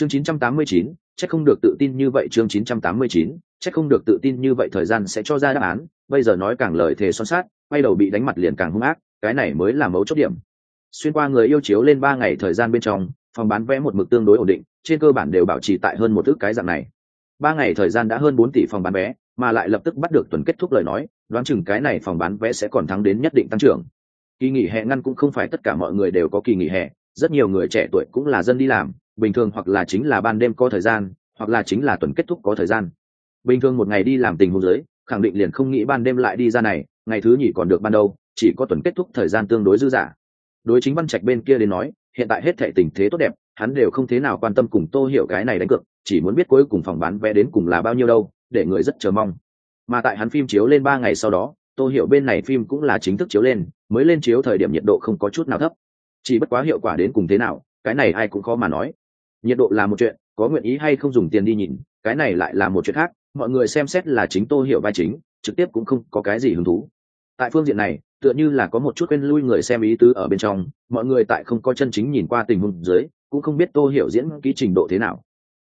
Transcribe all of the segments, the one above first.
chương 989, chắc không được tự tin như vậy. Chương 989, chắc không được tự tin như vậy. Thời gian sẽ cho ra đáp án. Bây giờ nói càng lời thề son sát quay đầu bị đánh mặt liền càng hung ác. Cái này mới là mấu chốt điểm. Xuyên qua người yêu chiếu lên ba ngày thời gian bên trong phòng bán vé một mực tương đối ổn định trên cơ bản đều bảo trì tại hơn một thứ cái dạng này. Ba ngày thời gian đã hơn bốn tỷ phòng bán vé mà lại lập tức bắt được tuần kết thúc lời nói đoán chừng cái này phòng bán vé sẽ còn thắng đến nhất định tăng trưởng. Kỳ nghỉ hè ngăn cũng không phải tất cả mọi người đều có kỳ nghỉ hè rất nhiều người trẻ tuổi cũng là dân đi làm bình thường hoặc là chính là ban đêm có thời gian, hoặc là chính là tuần kết thúc có thời gian. Bình thường một ngày đi làm tình huống giới khẳng định liền không nghĩ ban đêm lại đi ra này, ngày thứ nhỉ còn được ban đầu, chỉ có tuần kết thúc thời gian tương đối dư dả. Đối chính văn trạch bên kia đến nói, hiện tại hết thệ tình thế tốt đẹp, hắn đều không thế nào quan tâm cùng tô hiểu cái này đánh cược, chỉ muốn biết cuối cùng phòng bán vé đến cùng là bao nhiêu đâu, để người rất chờ mong. Mà tại hắn phim chiếu lên ba ngày sau đó, tô hiểu bên này phim cũng là chính thức chiếu lên, mới lên chiếu thời điểm nhiệt độ không có chút nào thấp. Chỉ bất quá hiệu quả đến cùng thế nào, cái này ai cũng khó mà nói nhiệt độ là một chuyện, có nguyện ý hay không dùng tiền đi nhìn, cái này lại là một chuyện khác, mọi người xem xét là chính tô hiểu vai chính, trực tiếp cũng không có cái gì hứng thú. Tại phương diện này, tựa như là có một chút quên lui người xem ý tứ ở bên trong, mọi người tại không có chân chính nhìn qua tình huống dưới, cũng không biết tô hiểu diễn kỹ trình độ thế nào.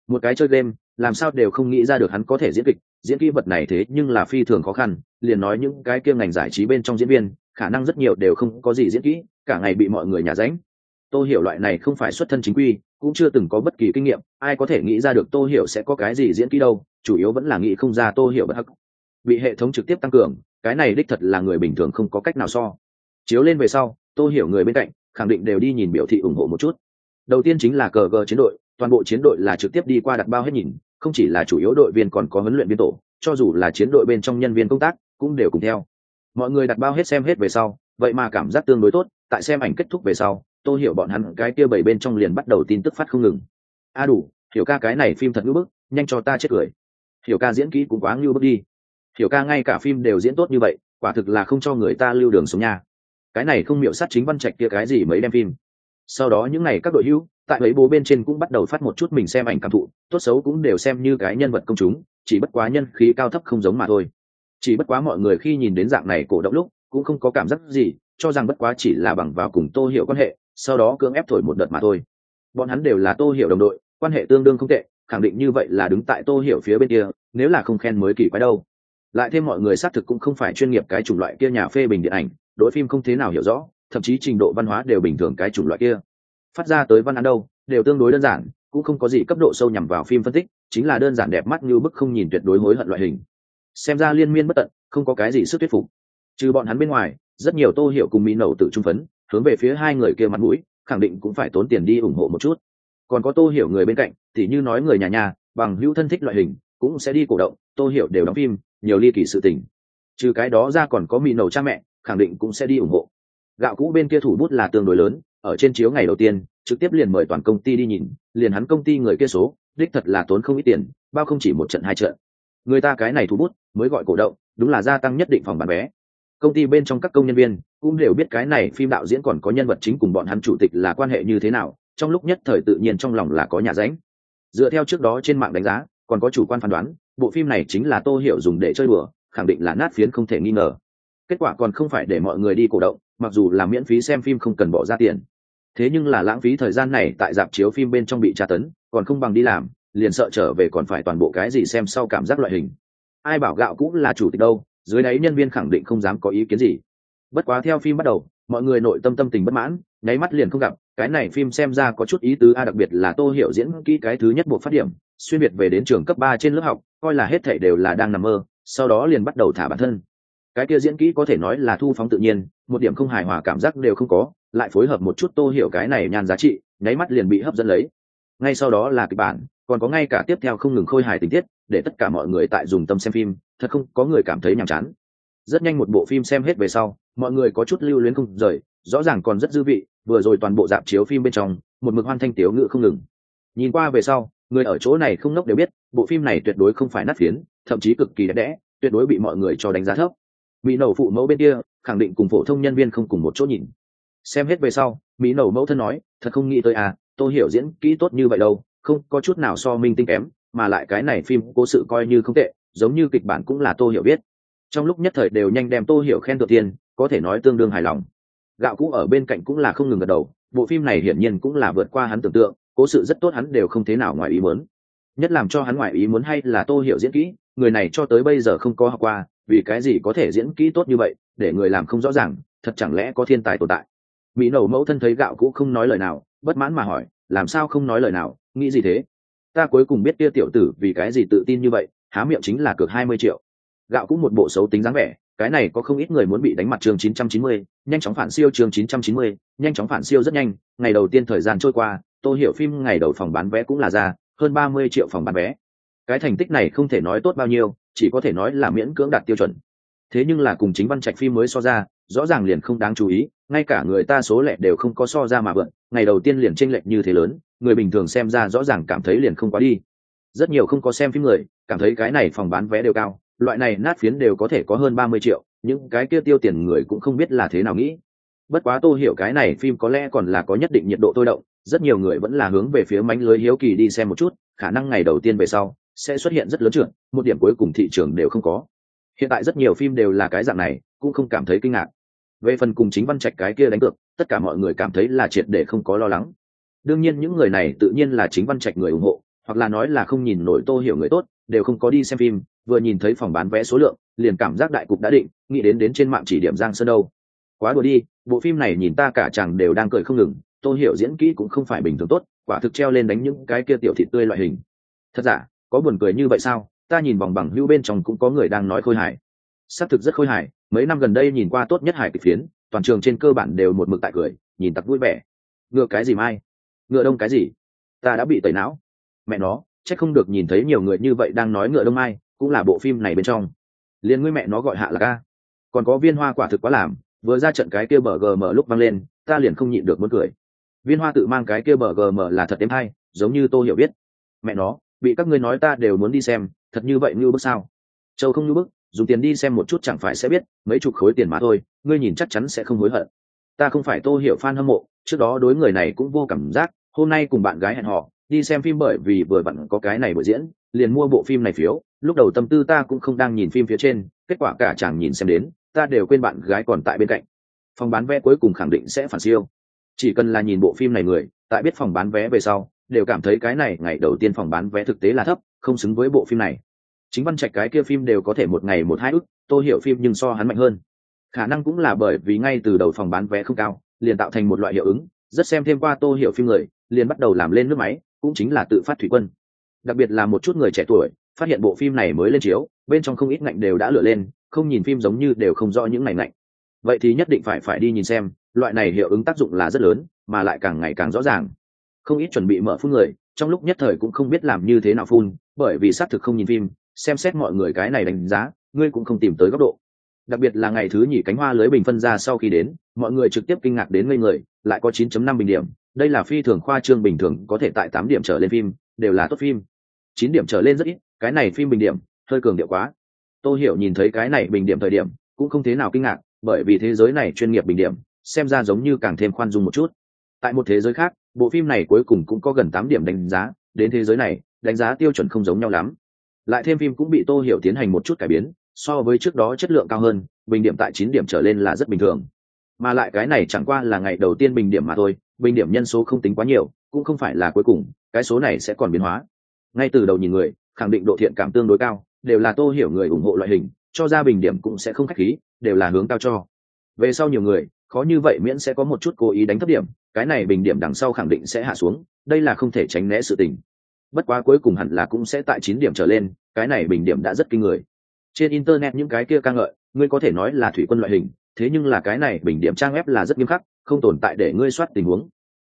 Một cái chơi game, làm sao đều không nghĩ ra được hắn có thể diễn kịch, diễn kỹ vật này thế nhưng là phi thường khó khăn, liền nói những cái kia ngành giải trí bên trong diễn viên, khả năng rất nhiều đều không có gì diễn kỹ, cả ngày bị mọi người nhà ránh tô hiểu loại này không phải xuất thân chính quy, cũng chưa từng có bất kỳ kinh nghiệm, ai có thể nghĩ ra được tô hiểu sẽ có cái gì diễn kỹ đâu, chủ yếu vẫn là nghĩ không ra tô hiểu bất hắc. Bị hệ thống trực tiếp tăng cường, cái này đích thật là người bình thường không có cách nào so. Chiếu lên về sau, tô hiểu người bên cạnh, khẳng định đều đi nhìn biểu thị ủng hộ một chút. Đầu tiên chính là cờ gờ chiến đội, toàn bộ chiến đội là trực tiếp đi qua đặt bao hết nhìn, không chỉ là chủ yếu đội viên còn có huấn luyện viên tổ, cho dù là chiến đội bên trong nhân viên công tác, cũng đều cùng theo. Mọi người đặt bao hết xem hết về sau, vậy mà cảm giác tương đối tốt, tại xem ảnh kết thúc về sau tôi hiểu bọn hắn cái kia bảy bên trong liền bắt đầu tin tức phát không ngừng. A đủ, hiểu ca cái này phim thật ngưỡng bức, nhanh cho ta chết cười. Hiểu ca diễn kỹ cũng quá ngưu bức đi. Hiểu ca ngay cả phim đều diễn tốt như vậy, quả thực là không cho người ta lưu đường sống nhà. cái này không miệu sát chính văn trạch kia cái gì mấy đem phim. Sau đó những ngày các đội hữu, tại ấy bố bên trên cũng bắt đầu phát một chút mình xem ảnh cảm thụ, tốt xấu cũng đều xem như cái nhân vật công chúng, chỉ bất quá nhân khí cao thấp không giống mà thôi. Chỉ bất quá mọi người khi nhìn đến dạng này cổ động lúc, cũng không có cảm giác gì, cho rằng bất quá chỉ là bằng vào cùng tô hiểu quan hệ sau đó cưỡng ép thổi một đợt mà thôi. Bọn hắn đều là tô hiểu đồng đội, quan hệ tương đương không tệ, khẳng định như vậy là đứng tại tô hiểu phía bên kia, nếu là không khen mới kỳ quái đâu. Lại thêm mọi người xác thực cũng không phải chuyên nghiệp cái chủng loại kia nhà phê bình điện ảnh đội phim không thế nào hiểu rõ, thậm chí trình độ văn hóa đều bình thường cái chủng loại kia. Phát ra tới văn án đâu, đều tương đối đơn giản, cũng không có gì cấp độ sâu nhằm vào phim phân tích, chính là đơn giản đẹp mắt như bức không nhìn tuyệt đối hối hận loại hình. Xem ra liên miên bất tận, không có cái gì sức thuyết phục. Trừ bọn hắn bên ngoài, rất nhiều tô hiểu cùng mỹ nầu tự trung phấn hướng về phía hai người kia mặt mũi, khẳng định cũng phải tốn tiền đi ủng hộ một chút. Còn có tô hiểu người bên cạnh, thì như nói người nhà nhà, bằng hữu thân thích loại hình, cũng sẽ đi cổ động, tô hiểu đều đóng phim, nhiều ly kỳ sự tình. Trừ cái đó ra còn có mỹ nầu cha mẹ, khẳng định cũng sẽ đi ủng hộ. Gạo cũ bên kia thủ bút là tương đối lớn, ở trên chiếu ngày đầu tiên, trực tiếp liền mời toàn công ty đi nhìn, liền hắn công ty người kia số, đích thật là tốn không ít tiền, bao không chỉ một trận hai trận. Người ta cái này thủ bút, mới gọi cổ động, đúng là gia tăng nhất định phòng bán vé công ty bên trong các công nhân viên cũng đều biết cái này phim đạo diễn còn có nhân vật chính cùng bọn hắn chủ tịch là quan hệ như thế nào, trong lúc nhất thời tự nhiên trong lòng là có nhà ránh. Dựa theo trước đó trên mạng đánh giá, còn có chủ quan phán đoán, bộ phim này chính là tô hiểu dùng để chơi đùa, khẳng định là nát phiến không thể nghi ngờ. Kết quả còn không phải để mọi người đi cổ động, mặc dù là miễn phí xem phim không cần bỏ ra tiền. Thế nhưng là lãng phí thời gian này tại dạp chiếu phim bên trong bị tra tấn, còn không bằng đi làm, liền sợ trở về còn phải toàn bộ cái gì xem sau cảm giác loại hình. Ai bảo gạo cũng là chủ tịch đâu dưới đáy nhân viên khẳng định không dám có ý kiến gì. Bất quá theo phim bắt đầu, mọi người nội tâm tâm tình bất mãn, nháy mắt liền không gặp. Cái này phim xem ra có chút ý tứ a, đặc biệt là tô hiểu diễn kỹ cái thứ nhất buộc phát điểm, xuyên biệt về đến trường cấp ba trên lớp học, coi là hết thảy đều là đang nằm mơ, sau đó liền bắt đầu thả bản thân. Cái kia diễn kỹ có thể nói là thu phóng tự nhiên, một điểm không hài hòa cảm giác đều không có, lại phối hợp một chút tô hiểu cái này nhan giá trị, nháy mắt liền bị hấp dẫn lấy. Ngay sau đó là kịch bản, còn có ngay cả tiếp theo không ngừng khôi hài tình tiết, để tất cả mọi người tại dùng tâm xem phim thật không có người cảm thấy nhàm chán. Rất nhanh một bộ phim xem hết về sau, mọi người có chút lưu luyến không rời, rõ ràng còn rất dư vị, vừa rồi toàn bộ dạp chiếu phim bên trong, một mực hoan thanh tiếu ngự không ngừng. Nhìn qua về sau, người ở chỗ này không nốc đều biết, bộ phim này tuyệt đối không phải nát phiến, thậm chí cực kỳ đẹp đẽ, tuyệt đối bị mọi người cho đánh giá thấp. Mỹ nầu phụ mẫu bên kia, khẳng định cùng phổ thông nhân viên không cùng một chỗ nhìn. Xem hết về sau, mỹ nầu mẫu thân nói, thật không nghĩ tới à tôi hiểu diễn kỹ tốt như vậy đâu, không có chút nào so minh tinh kém, mà lại cái này phim cố sự coi như không tệ giống như kịch bản cũng là tô hiểu biết trong lúc nhất thời đều nhanh đem tô hiểu khen thừa tiên, có thể nói tương đương hài lòng. Gạo cũ ở bên cạnh cũng là không ngừng gật đầu bộ phim này hiển nhiên cũng là vượt qua hắn tưởng tượng cố sự rất tốt hắn đều không thế nào ngoài ý muốn. Nhất làm cho hắn ngoài ý muốn hay là tô hiểu diễn kỹ người này cho tới bây giờ không có học qua vì cái gì có thể diễn kỹ tốt như vậy để người làm không rõ ràng thật chẳng lẽ có thiên tài tồn tại. Mỹ nầu mẫu thân thấy gạo cũ không nói lời nào bất mãn mà hỏi làm sao không nói lời nào? Nghĩ gì thế? Ta cuối cùng biết kia tiểu tử vì cái gì tự tin như vậy há miệng chính là cược hai mươi triệu gạo cũng một bộ xấu tính dáng vẻ cái này có không ít người muốn bị đánh mặt chương 990, nhanh chóng phản siêu chương 990, nhanh chóng phản siêu rất nhanh, ngày đầu tiên thời gian trôi qua, Tô Hiểu phim ngày đầu phòng bán vé cũng là ra, hơn 30 triệu phòng bán vé. Cái thành tích này không thể nói tốt bao nhiêu, chỉ có thể nói là miễn cưỡng đạt tiêu chuẩn. Thế nhưng là cùng chính văn trạch phim mới so ra, rõ ràng liền không đáng chú ý, ngay cả người ta số lẻ đều không có so ra mà vượn, ngày đầu tiên liền chênh lệch như thế lớn, người bình thường xem ra rõ ràng cảm thấy liền không quá đi. Rất nhiều không có xem phim người, cảm thấy cái này phòng bán vé đều cao, loại này nát phiến đều có thể có hơn ba mươi triệu những cái kia tiêu tiền người cũng không biết là thế nào nghĩ. Bất quá tô hiểu cái này phim có lẽ còn là có nhất định nhiệt độ tôi động rất nhiều người vẫn là hướng về phía mánh lưới hiếu kỳ đi xem một chút khả năng ngày đầu tiên về sau sẽ xuất hiện rất lớn trượt một điểm cuối cùng thị trường đều không có. Hiện tại rất nhiều phim đều là cái dạng này cũng không cảm thấy kinh ngạc. Về phần cùng chính văn trạch cái kia đánh cược tất cả mọi người cảm thấy là triệt để không có lo lắng. Đương nhiên những người này tự nhiên là chính văn trạch người ủng hộ hoặc là nói là không nhìn nổi tô hiểu người tốt đều không có đi xem phim, vừa nhìn thấy phòng bán vé số lượng, liền cảm giác đại cục đã định, nghĩ đến đến trên mạng chỉ điểm giang sơn đâu. Quá đùa đi, bộ phim này nhìn ta cả chàng đều đang cười không ngừng, tôi hiểu diễn kỹ cũng không phải bình thường tốt, quả thực treo lên đánh những cái kia tiểu thịt tươi loại hình. Thật giả, có buồn cười như vậy sao? Ta nhìn vòng bằng hữu bên trong cũng có người đang nói khôi hài. Xác thực rất khôi hài, mấy năm gần đây nhìn qua tốt nhất hài kịch phiến, toàn trường trên cơ bản đều một mực tại cười, nhìn tặc vui vẻ. Ngựa cái gì mai? Ngựa đông cái gì? Ta đã bị tẩy não. Mẹ nó chắc không được nhìn thấy nhiều người như vậy đang nói ngựa đông mai cũng là bộ phim này bên trong. Liền ngươi mẹ nó gọi hạ là ca còn có viên hoa quả thực quá làm, vừa ra trận cái kia bờ gm lúc văng lên, ta liền không nhịn được muốn cười. Viên hoa tự mang cái kia bờ gm là thật êm hay, giống như tô hiểu biết. Mẹ nó, bị các ngươi nói ta đều muốn đi xem, thật như vậy như bức sao? Châu không như bức dùng tiền đi xem một chút chẳng phải sẽ biết, mấy chục khối tiền mà thôi, ngươi nhìn chắc chắn sẽ không hối hận. Ta không phải tô hiểu fan hâm mộ, trước đó đối người này cũng vô cảm giác, hôm nay cùng bạn gái hẹn họ đi xem phim bởi vì vừa vặn có cái này buổi diễn, liền mua bộ phim này phiếu, lúc đầu tâm tư ta cũng không đang nhìn phim phía trên, kết quả cả chàng nhìn xem đến, ta đều quên bạn gái còn tại bên cạnh. Phòng bán vé cuối cùng khẳng định sẽ phản siêu. Chỉ cần là nhìn bộ phim này người, tại biết phòng bán vé về sau, đều cảm thấy cái này ngày đầu tiên phòng bán vé thực tế là thấp, không xứng với bộ phim này. Chính văn trạch cái kia phim đều có thể một ngày một hai ức, tôi hiểu phim nhưng so hắn mạnh hơn. Khả năng cũng là bởi vì ngay từ đầu phòng bán vé không cao, liền tạo thành một loại hiệu ứng, rất xem thêm qua tô hiểu phim người liền bắt đầu làm lên nước máy, cũng chính là tự phát thủy quân. Đặc biệt là một chút người trẻ tuổi, phát hiện bộ phim này mới lên chiếu, bên trong không ít ngạnh đều đã lựa lên, không nhìn phim giống như đều không rõ những ngày ngạnh. Vậy thì nhất định phải phải đi nhìn xem, loại này hiệu ứng tác dụng là rất lớn, mà lại càng ngày càng rõ ràng. Không ít chuẩn bị mở phun người, trong lúc nhất thời cũng không biết làm như thế nào phun, bởi vì xác thực không nhìn phim, xem xét mọi người cái này đánh giá, ngươi cũng không tìm tới góc độ. Đặc biệt là ngày thứ nhì cánh hoa lưới bình phân ra sau khi đến, mọi người trực tiếp kinh ngạc đến ngây người, lại có 9.5 bình điểm đây là phi thường khoa trương bình thường, có thể tại 8 điểm trở lên phim, đều là tốt phim. 9 điểm trở lên rất ít, cái này phim bình điểm, hơi cường điệu quá. Tôi hiểu nhìn thấy cái này bình điểm thời điểm, cũng không thế nào kinh ngạc, bởi vì thế giới này chuyên nghiệp bình điểm, xem ra giống như càng thêm khoan dung một chút. Tại một thế giới khác, bộ phim này cuối cùng cũng có gần 8 điểm đánh giá, đến thế giới này, đánh giá tiêu chuẩn không giống nhau lắm. Lại thêm phim cũng bị tô hiểu tiến hành một chút cải biến, so với trước đó chất lượng cao hơn, bình điểm tại chín điểm trở lên là rất bình thường. Mà lại cái này chẳng qua là ngày đầu tiên bình điểm mà thôi bình điểm nhân số không tính quá nhiều, cũng không phải là cuối cùng, cái số này sẽ còn biến hóa. Ngay từ đầu nhìn người, khẳng định độ thiện cảm tương đối cao, đều là tô hiểu người ủng hộ loại hình, cho ra bình điểm cũng sẽ không khách khí, đều là hướng cao cho. Về sau nhiều người, khó như vậy miễn sẽ có một chút cố ý đánh thấp điểm, cái này bình điểm đằng sau khẳng định sẽ hạ xuống, đây là không thể tránh né sự tình. Bất quá cuối cùng hẳn là cũng sẽ tại chín điểm trở lên, cái này bình điểm đã rất kinh người. Trên internet những cái kia ca ngợi, ngươi có thể nói là thủy quân loại hình, thế nhưng là cái này bình điểm trang web là rất nghiêm khắc không tồn tại để ngươi soát tình huống.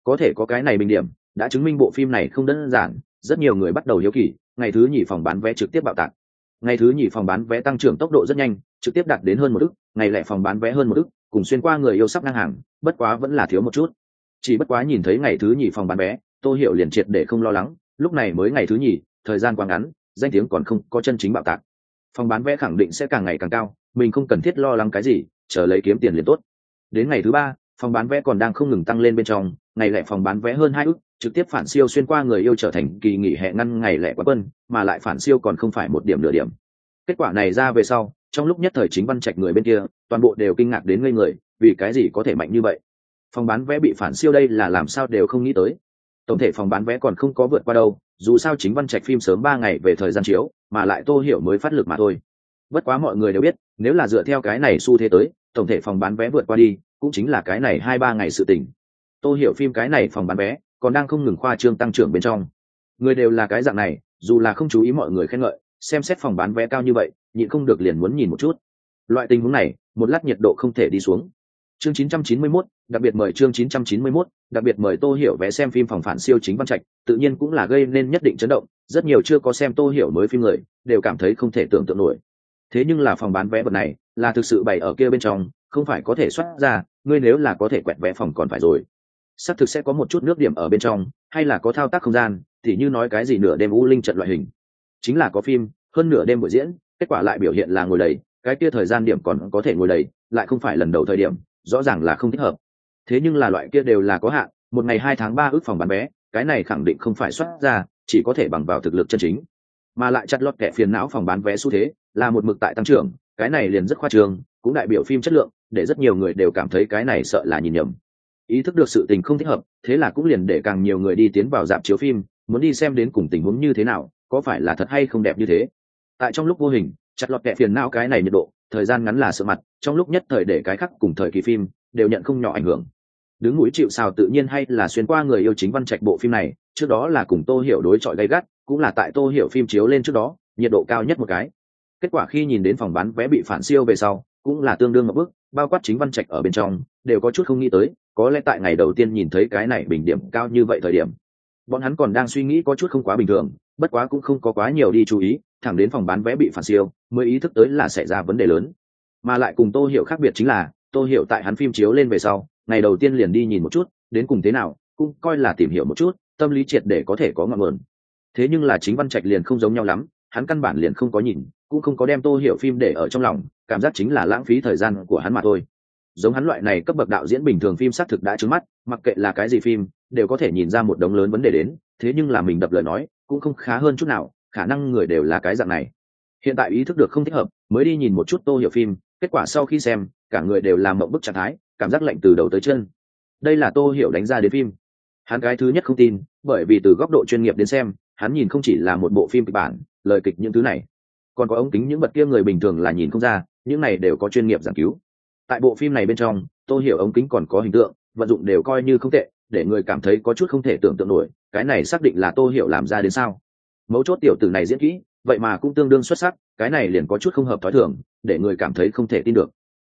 Có thể có cái này bình điểm, đã chứng minh bộ phim này không đơn giản, rất nhiều người bắt đầu hiếu kỳ, ngày thứ nhì phòng bán vé trực tiếp bạo tạc. Ngày thứ nhì phòng bán vé tăng trưởng tốc độ rất nhanh, trực tiếp đạt đến hơn một ức, ngày lẻ phòng bán vé hơn một ức, cùng xuyên qua người yêu sắp ngang hàng, bất quá vẫn là thiếu một chút. Chỉ bất quá nhìn thấy ngày thứ nhì phòng bán vé, tô hiểu liền triệt để không lo lắng, lúc này mới ngày thứ nhì, thời gian quá ngắn, danh tiếng còn không có chân chính bạo tạc. Phòng bán vé khẳng định sẽ càng ngày càng cao, mình không cần thiết lo lắng cái gì, chờ lấy kiếm tiền liền tốt. Đến ngày thứ ba phòng bán vé còn đang không ngừng tăng lên bên trong, ngày lẻ phòng bán vé hơn hai ức, trực tiếp phản siêu xuyên qua người yêu trở thành kỳ nghỉ hè ngăn ngày lẻ quá quân, mà lại phản siêu còn không phải một điểm nửa điểm. Kết quả này ra về sau, trong lúc nhất thời chính văn trạch người bên kia, toàn bộ đều kinh ngạc đến ngây người, vì cái gì có thể mạnh như vậy? Phòng bán vé bị phản siêu đây là làm sao đều không nghĩ tới. Tổng thể phòng bán vé còn không có vượt qua đâu, dù sao chính văn trạch phim sớm ba ngày về thời gian chiếu, mà lại tô hiểu mới phát lực mà thôi. Bất quá mọi người đều biết, nếu là dựa theo cái này xu thế tới, tổng thể phòng bán vé vượt qua đi cũng chính là cái này hai ba ngày sự tỉnh tô hiểu phim cái này phòng bán vé còn đang không ngừng khoa trương tăng trưởng bên trong. Người đều là cái dạng này dù là không chú ý mọi người khen ngợi xem xét phòng bán vé cao như vậy nhịn không được liền muốn nhìn một chút. Loại tình huống này một lát nhiệt độ không thể đi xuống. Chương 991, đặc biệt mời chương 991, đặc biệt mời tô hiểu vé xem phim phòng phản siêu chính văn trạch tự nhiên cũng là gây nên nhất định chấn động rất nhiều chưa có xem tô hiểu mới phim người đều cảm thấy không thể tưởng tượng nổi. Thế nhưng là phòng bán vé vật này là thực sự bày ở kia bên trong không phải có thể xuất ra, ngươi nếu là có thể quẹt vé phòng còn phải rồi. Xác thực sẽ có một chút nước điểm ở bên trong, hay là có thao tác không gian, thì như nói cái gì nửa đêm u linh trận loại hình. Chính là có phim, hơn nửa đêm buổi diễn, kết quả lại biểu hiện là ngồi đầy, cái kia thời gian điểm còn có thể ngồi đầy, lại không phải lần đầu thời điểm, rõ ràng là không thích hợp. Thế nhưng là loại kia đều là có hạn, một ngày hai tháng ba ước phòng bán vé, cái này khẳng định không phải xuất ra, chỉ có thể bằng vào thực lực chân chính. Mà lại chặt lọt kẻ phiền não phòng bán vé xu thế, là một mực tại tăng trưởng, cái này liền rất khoa trường cũng đại biểu phim chất lượng để rất nhiều người đều cảm thấy cái này sợ là nhìn nhầm. Ý thức được sự tình không thích hợp, thế là cũng liền để càng nhiều người đi tiến vào dạp chiếu phim, muốn đi xem đến cùng tình huống như thế nào, có phải là thật hay không đẹp như thế. Tại trong lúc vô hình, chặt lọt kẹ phiền não cái này nhiệt độ, thời gian ngắn là sợ mặt, trong lúc nhất thời để cái khác cùng thời kỳ phim, đều nhận không nhỏ ảnh hưởng. Đứng núi chịu xào tự nhiên hay là xuyên qua người yêu chính văn trạch bộ phim này, trước đó là cùng tô hiểu đối chọi gay gắt, cũng là tại tô hiểu phim chiếu lên trước đó, nhiệt độ cao nhất một cái. Kết quả khi nhìn đến phòng bán vé bị phản siêu về sau cũng là tương đương một bước, bao quát chính văn trạch ở bên trong, đều có chút không nghĩ tới, có lẽ tại ngày đầu tiên nhìn thấy cái này bình điểm cao như vậy thời điểm, bọn hắn còn đang suy nghĩ có chút không quá bình thường, bất quá cũng không có quá nhiều đi chú ý, thẳng đến phòng bán vé bị phản siêu, mới ý thức tới là xảy ra vấn đề lớn. Mà lại cùng tô hiểu khác biệt chính là, tô hiểu tại hắn phim chiếu lên về sau, ngày đầu tiên liền đi nhìn một chút, đến cùng thế nào, cũng coi là tìm hiểu một chút, tâm lý triệt để có thể có ngọn nguồn. Thế nhưng là chính văn trạch liền không giống nhau lắm, hắn căn bản liền không có nhìn cũng không có đem tô hiểu phim để ở trong lòng, cảm giác chính là lãng phí thời gian của hắn mà thôi. Giống hắn loại này cấp bậc đạo diễn bình thường phim xác thực đã trứng mắt, mặc kệ là cái gì phim, đều có thể nhìn ra một đống lớn vấn đề đến, thế nhưng là mình đập lời nói, cũng không khá hơn chút nào, khả năng người đều là cái dạng này. Hiện tại ý thức được không thích hợp, mới đi nhìn một chút tô hiểu phim, kết quả sau khi xem, cả người đều làm mộng bức trạng thái, cảm giác lạnh từ đầu tới chân. Đây là tô hiểu đánh ra đến phim. Hắn cái thứ nhất không tin, bởi vì từ góc độ chuyên nghiệp đến xem, hắn nhìn không chỉ là một bộ phim kịch bản, lời kịch những thứ này còn có ống kính những vật kia người bình thường là nhìn không ra, những này đều có chuyên nghiệp giảng cứu. Tại bộ phim này bên trong tô hiểu ống kính còn có hình tượng, vận dụng đều coi như không tệ, để người cảm thấy có chút không thể tưởng tượng nổi, cái này xác định là tô hiểu làm ra đến sao. Mấu chốt tiểu tử này diễn kỹ, vậy mà cũng tương đương xuất sắc, cái này liền có chút không hợp thói thường, để người cảm thấy không thể tin được.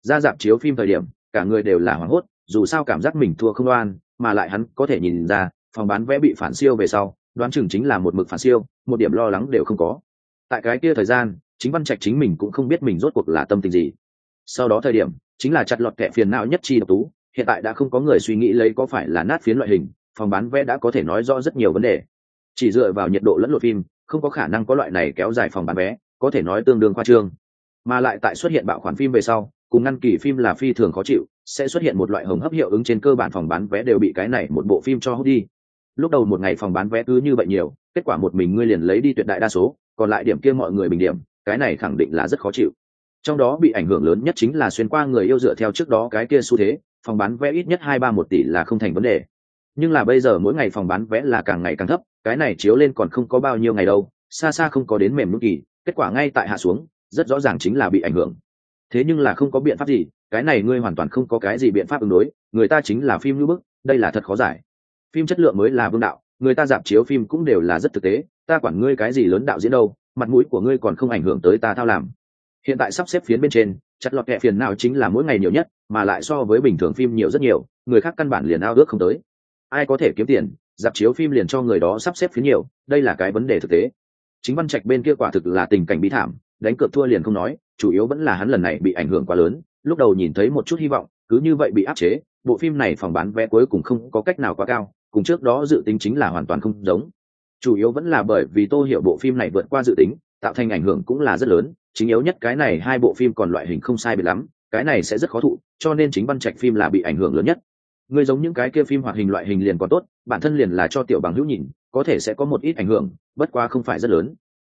Ra dạp chiếu phim thời điểm, cả người đều là hoảng hốt, dù sao cảm giác mình thua không đoan mà lại hắn có thể nhìn ra, phòng bán vé bị phản siêu về sau, đoán chừng chính là một mực phản siêu, một điểm lo lắng đều không có tại cái kia thời gian, chính văn trạch chính mình cũng không biết mình rốt cuộc là tâm tình gì. Sau đó thời điểm, chính là chặt lọt kẹ phiền não nhất chi độc tú, hiện tại đã không có người suy nghĩ lấy có phải là nát phiến loại hình, phòng bán vé đã có thể nói rõ rất nhiều vấn đề. Chỉ dựa vào nhiệt độ lẫn lộn phim, không có khả năng có loại này kéo dài phòng bán vé, có thể nói tương đương khoa trương. Mà lại tại xuất hiện bạo khoản phim về sau, cùng ngăn kỳ phim là phi thường khó chịu, sẽ xuất hiện một loại hồng hấp hiệu ứng trên cơ bản phòng bán vé đều bị cái này một bộ phim cho hút đi. Lúc đầu một ngày phòng bán vé cứ như vậy nhiều, kết quả một mình ngươi liền lấy đi tuyệt đại đa số còn lại điểm kia mọi người bình điểm, cái này khẳng định là rất khó chịu. Trong đó bị ảnh hưởng lớn nhất chính là xuyên qua người yêu dựa theo trước đó cái kia xu thế, phòng bán vé ít nhất hai ba một tỷ là không thành vấn đề. Nhưng là bây giờ mỗi ngày phòng bán vé là càng ngày càng thấp, cái này chiếu lên còn không có bao nhiêu ngày đâu, xa xa không có đến mềm nút kỳ, kết quả ngay tại hạ xuống, rất rõ ràng chính là bị ảnh hưởng. Thế nhưng là không có biện pháp gì, cái này ngươi hoàn toàn không có cái gì biện pháp ứng đối, người ta chính là phim như bức, đây là thật khó giải. Phim chất lượng mới là vương đạo, người ta dạp chiếu phim cũng đều là rất thực tế ta quản ngươi cái gì lớn đạo diễn đâu, mặt mũi của ngươi còn không ảnh hưởng tới ta thao làm. Hiện tại sắp xếp phiến bên trên chặt lọt kẹ phiền nào chính là mỗi ngày nhiều nhất, mà lại so với bình thường phim nhiều rất nhiều, người khác căn bản liền ao ước không tới. Ai có thể kiếm tiền, dạp chiếu phim liền cho người đó sắp xếp phiến nhiều, đây là cái vấn đề thực tế. Chính văn trạch bên kia quả thực là tình cảnh bí thảm, đánh cược thua liền không nói, chủ yếu vẫn là hắn lần này bị ảnh hưởng quá lớn, lúc đầu nhìn thấy một chút hy vọng, cứ như vậy bị áp chế, bộ phim này phòng bán vé cuối cùng không có cách nào quá cao, cùng trước đó dự tính chính là hoàn toàn không giống chủ yếu vẫn là bởi vì tô hiểu bộ phim này vượt qua dự tính, tạo thành ảnh hưởng cũng là rất lớn, chính yếu nhất cái này hai bộ phim còn loại hình không sai biệt lắm, cái này sẽ rất khó thụ, cho nên chính văn trạch phim là bị ảnh hưởng lớn nhất. Người giống những cái kia phim hoạt hình loại hình liền còn tốt, bản thân liền là cho tiểu bằng hữu nhìn, có thể sẽ có một ít ảnh hưởng, bất quá không phải rất lớn.